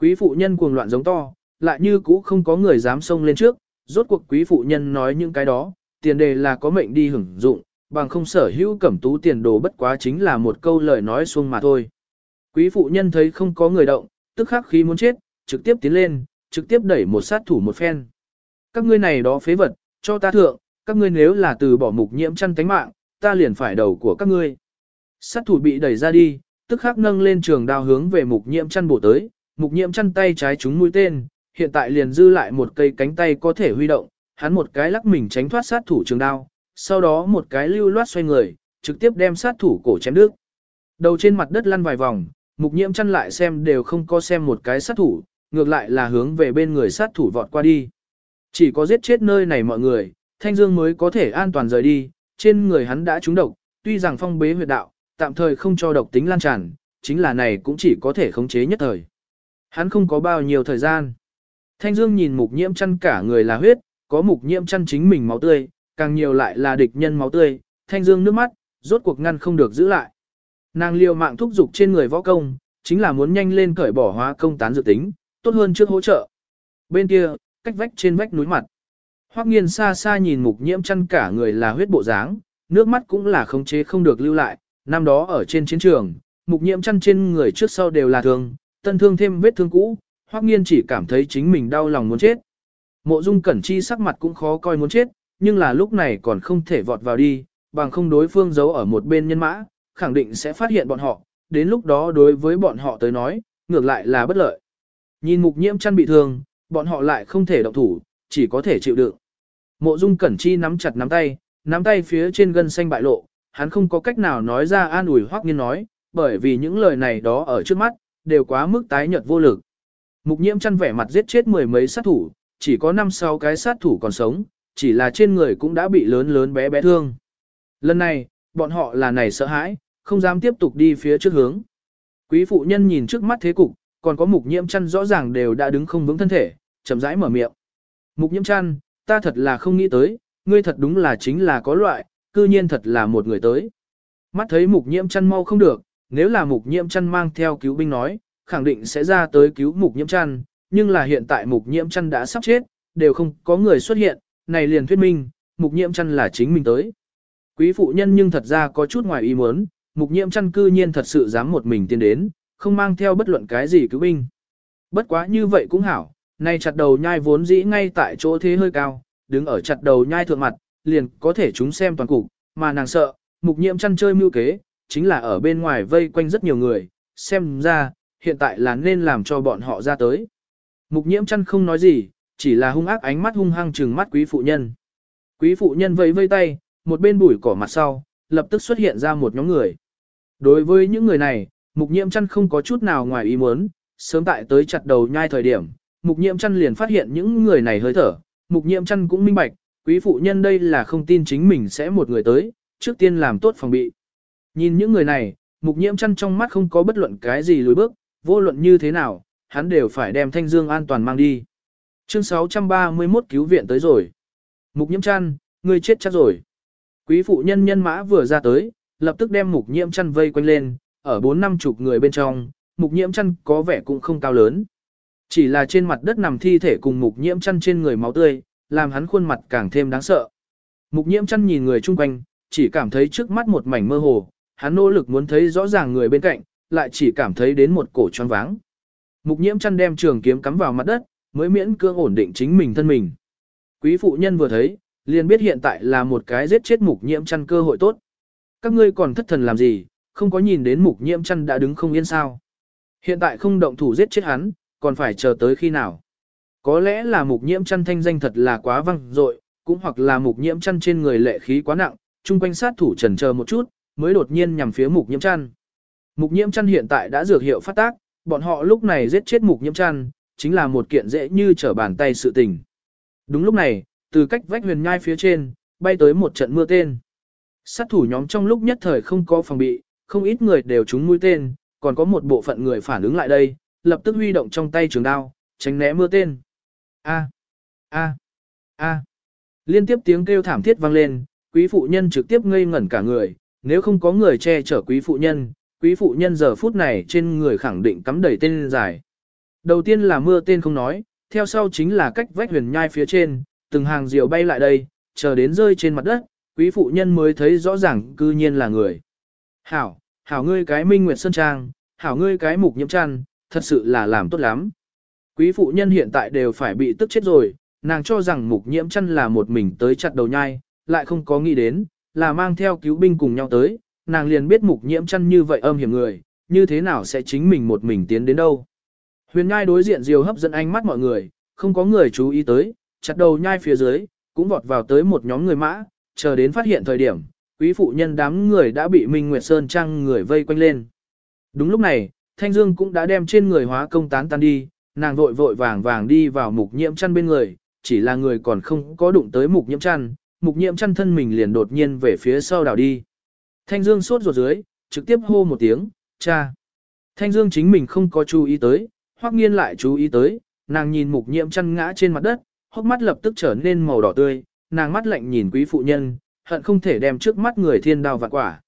Quý phụ nhân cuồng loạn giống to, lại như cũ không có người dám xông lên trước, rốt cuộc quý phụ nhân nói những cái đó, tiền đề là có mệnh đi hưởng dụng, bằng không sở hữu cẩm tú tiền đồ bất quá chính là một câu lời nói xuông mà thôi. Quý phụ nhân thấy không có người động, tức khắc khí muốn chết, trực tiếp tiến lên, trực tiếp đẩy một sát thủ một phen. Các ngươi này đó phế vật, cho ta thượng, các ngươi nếu là từ bỏ mục nhiễm chăn tánh mạng, ta liền phải đầu của các ngươi. Sát thủ bị đẩy ra đi, tức khắc nâng lên trường đao hướng về mục nhiễm chăn bổ tới, mục nhiễm chăn tay trái trúng mũi tên, hiện tại liền dư lại một cây cánh tay có thể huy động, hắn một cái lắc mình tránh thoát sát thủ trường đao, sau đó một cái lưu loát xoay người, trực tiếp đem sát thủ cổ chém đứt. Đầu trên mặt đất lăn vài vòng, mục nhiễm chăn lại xem đều không có xem một cái sát thủ, ngược lại là hướng về bên người sát thủ vọt qua đi. Chỉ có giết chết nơi này mọi người, Thanh Dương mới có thể an toàn rời đi, trên người hắn đã trúng độc, tuy rằng phong bế huyệt đạo, tạm thời không cho độc tính lan tràn, chính là này cũng chỉ có thể khống chế nhất thời. Hắn không có bao nhiêu thời gian. Thanh Dương nhìn mục nhiễm chăn cả người là huyết, có mục nhiễm chăn chính mình máu tươi, càng nhiều lại là địch nhân máu tươi, Thanh Dương nước mắt, rốt cuộc ngăn không được giữ lại. Nàng liều mạng thúc giục trên người võ công, chính là muốn nhanh lên cởi bỏ hóa công tán dự tính, tốt hơn trước hỗ trợ. Bên kia, cách vách trên vách núi mặt. Hoắc nghiên xa xa nhìn mục nhiễm chăn cả người là huyết bộ dáng, nước mắt cũng là khống chế không được lưu lại, năm đó ở trên chiến trường, mục nhiễm chăn trên người trước sau đều là thương, tân thương thêm vết thương cũ, Hoắc nghiên chỉ cảm thấy chính mình đau lòng muốn chết. Mộ dung cẩn chi sắc mặt cũng khó coi muốn chết, nhưng là lúc này còn không thể vọt vào đi, bằng không đối phương giấu ở một bên nhân mã, khẳng định sẽ phát hiện bọn họ, đến lúc đó đối với bọn họ tới nói, ngược lại là bất lợi. Nhìn mục nhiễm chăn bị thương, bọn họ lại không thể động thủ, chỉ có thể chịu đựng. Mộ Dung Cẩn Chi nắm chặt nắm tay, nắm tay phía trên gân xanh bại lộ, hắn không có cách nào nói ra an ủi Hoắc Nghiên nói, bởi vì những lời này đó ở trước mắt, đều quá mức tái nhợt vô lực. Mục nhiễm chăn vẻ mặt giết chết mười mấy sát thủ, chỉ có năm sáu cái sát thủ còn sống, chỉ là trên người cũng đã bị lớn lớn bé bé thương. Lần này, bọn họ là này sợ hãi, không dám tiếp tục đi phía trước hướng. Quý phụ nhân nhìn trước mắt thế cục, còn có mục nhiễm chăn rõ ràng đều đã đứng không vững thân thể, chậm rãi mở miệng. Mục nhiễm chăn, ta thật là không nghĩ tới, ngươi thật đúng là chính là có loại, cư nhiên thật là một người tới. Mắt thấy mục nhiễm chăn mau không được, nếu là mục nhiễm chăn mang theo cứu binh nói, khẳng định sẽ ra tới cứu mục nhiễm chăn, nhưng là hiện tại mục nhiễm chăn đã sắp chết, đều không có người xuất hiện, này liền thuyết minh, mục nhiễm chăn là chính mình tới. Quý phụ nhân nhưng thật ra có chút ngoài ý muốn, mục nhiễm chăn cư nhiên thật sự dám một mình tiến đến, không mang theo bất luận cái gì cứu binh. Bất quá như vậy cũng hảo, nay chặt đầu nhai vốn dĩ ngay tại chỗ thế hơi cao, đứng ở chặt đầu nhai thượng mặt, liền có thể chúng xem toàn cục, mà nàng sợ, mục nhiễm chăn chơi mưu kế, chính là ở bên ngoài vây quanh rất nhiều người, xem ra, hiện tại là nên làm cho bọn họ ra tới. Mục nhiễm chăn không nói gì, chỉ là hung ác ánh mắt hung hăng trừng mắt quý phụ nhân. Quý phụ nhân vẫy vây tay, một bên bụi cỏ mặt sau, lập tức xuất hiện ra một nhóm người. Đối với những người này, mục nhiễm chăn không có chút nào ngoài ý muốn, sớm tại tới chặt đầu nhai thời điểm, mục nhiễm chăn liền phát hiện những người này hơi thở, mục nhiễm chăn cũng minh bạch, quý phụ nhân đây là không tin chính mình sẽ một người tới, trước tiên làm tốt phòng bị. Nhìn những người này, mục nhiễm chăn trong mắt không có bất luận cái gì lùi bước, vô luận như thế nào, hắn đều phải đem thanh dương an toàn mang đi. Chương 631 cứu viện tới rồi. Mục nhiễm chăn, ngươi chết chắc rồi. Quý phụ nhân nhân mã vừa ra tới, lập tức đem mục nhiễm chăn vây quanh lên, ở bốn năm chục người bên trong, mục nhiễm chăn có vẻ cũng không cao lớn. Chỉ là trên mặt đất nằm thi thể cùng mục nhiễm chăn trên người máu tươi, làm hắn khuôn mặt càng thêm đáng sợ. Mục nhiễm chăn nhìn người chung quanh, chỉ cảm thấy trước mắt một mảnh mơ hồ, hắn nỗ lực muốn thấy rõ ràng người bên cạnh, lại chỉ cảm thấy đến một cổ choáng váng. Mục nhiễm chăn đem trường kiếm cắm vào mặt đất, mới miễn cưỡng ổn định chính mình thân mình. Quý phụ nhân vừa thấy, liền biết hiện tại là một cái giết chết mục nhiễm chăn cơ hội tốt. Các ngươi còn thất thần làm gì, không có nhìn đến mục nhiễm chăn đã đứng không yên sao. Hiện tại không động thủ giết chết hắn, còn phải chờ tới khi nào. Có lẽ là mục nhiễm chăn thanh danh thật là quá văng dội, cũng hoặc là mục nhiễm chăn trên người lệ khí quá nặng, chung quanh sát thủ trần chờ một chút, mới đột nhiên nhằm phía mục nhiễm chăn. Mục nhiễm chăn hiện tại đã dược hiệu phát tác, bọn họ lúc này giết chết mục nhiễm chăn, chính là một kiện dễ như trở bàn tay sự tình. Đúng lúc này, từ cách vách huyền nhai phía trên, bay tới một trận mưa tên. Sát thủ nhóm trong lúc nhất thời không có phòng bị, không ít người đều trúng mũi tên, còn có một bộ phận người phản ứng lại đây, lập tức huy động trong tay trường đao, tránh né mưa tên. A, a, a. Liên tiếp tiếng kêu thảm thiết vang lên, quý phụ nhân trực tiếp ngây ngẩn cả người, nếu không có người che chở quý phụ nhân, quý phụ nhân giờ phút này trên người khẳng định cắm đầy tên dài. Đầu tiên là mưa tên không nói, theo sau chính là cách vách huyền nhai phía trên, từng hàng diều bay lại đây, chờ đến rơi trên mặt đất, quý phụ nhân mới thấy rõ ràng cư nhiên là người. Hảo, hảo ngươi cái minh nguyệt sơn trang, hảo ngươi cái mục nhiễm trăn thật sự là làm tốt lắm. Quý phụ nhân hiện tại đều phải bị tức chết rồi, nàng cho rằng mục nhiễm chăn là một mình tới chặt đầu nhai, lại không có nghĩ đến, là mang theo cứu binh cùng nhau tới, nàng liền biết mục nhiễm chăn như vậy âm hiểm người, như thế nào sẽ chính mình một mình tiến đến đâu. Huyền nhai đối diện diều hấp dẫn ánh mắt mọi người, không có người chú ý tới, chặt đầu nhai phía dưới, cũng vọt vào tới một nhóm người mã, chờ đến phát hiện thời điểm, quý phụ nhân đám người đã bị Minh Nguyệt Sơn Trang người vây quanh lên. Đúng lúc này, Thanh Dương cũng đã đem trên người hóa công tán tan đi, nàng vội vội vàng vàng đi vào mục nhiễm chăn bên người, chỉ là người còn không có đụng tới mục nhiễm chăn, mục nhiễm chăn thân mình liền đột nhiên về phía sau đảo đi. Thanh Dương sốt ruột dưới, trực tiếp hô một tiếng, cha. Thanh Dương chính mình không có chú ý tới, hoắc nghiên lại chú ý tới, nàng nhìn mục nhiễm chăn ngã trên mặt đất, hốc mắt lập tức trở nên màu đỏ tươi, nàng mắt lạnh nhìn quý phụ nhân, hận không thể đem trước mắt người thiên đao vạn quả.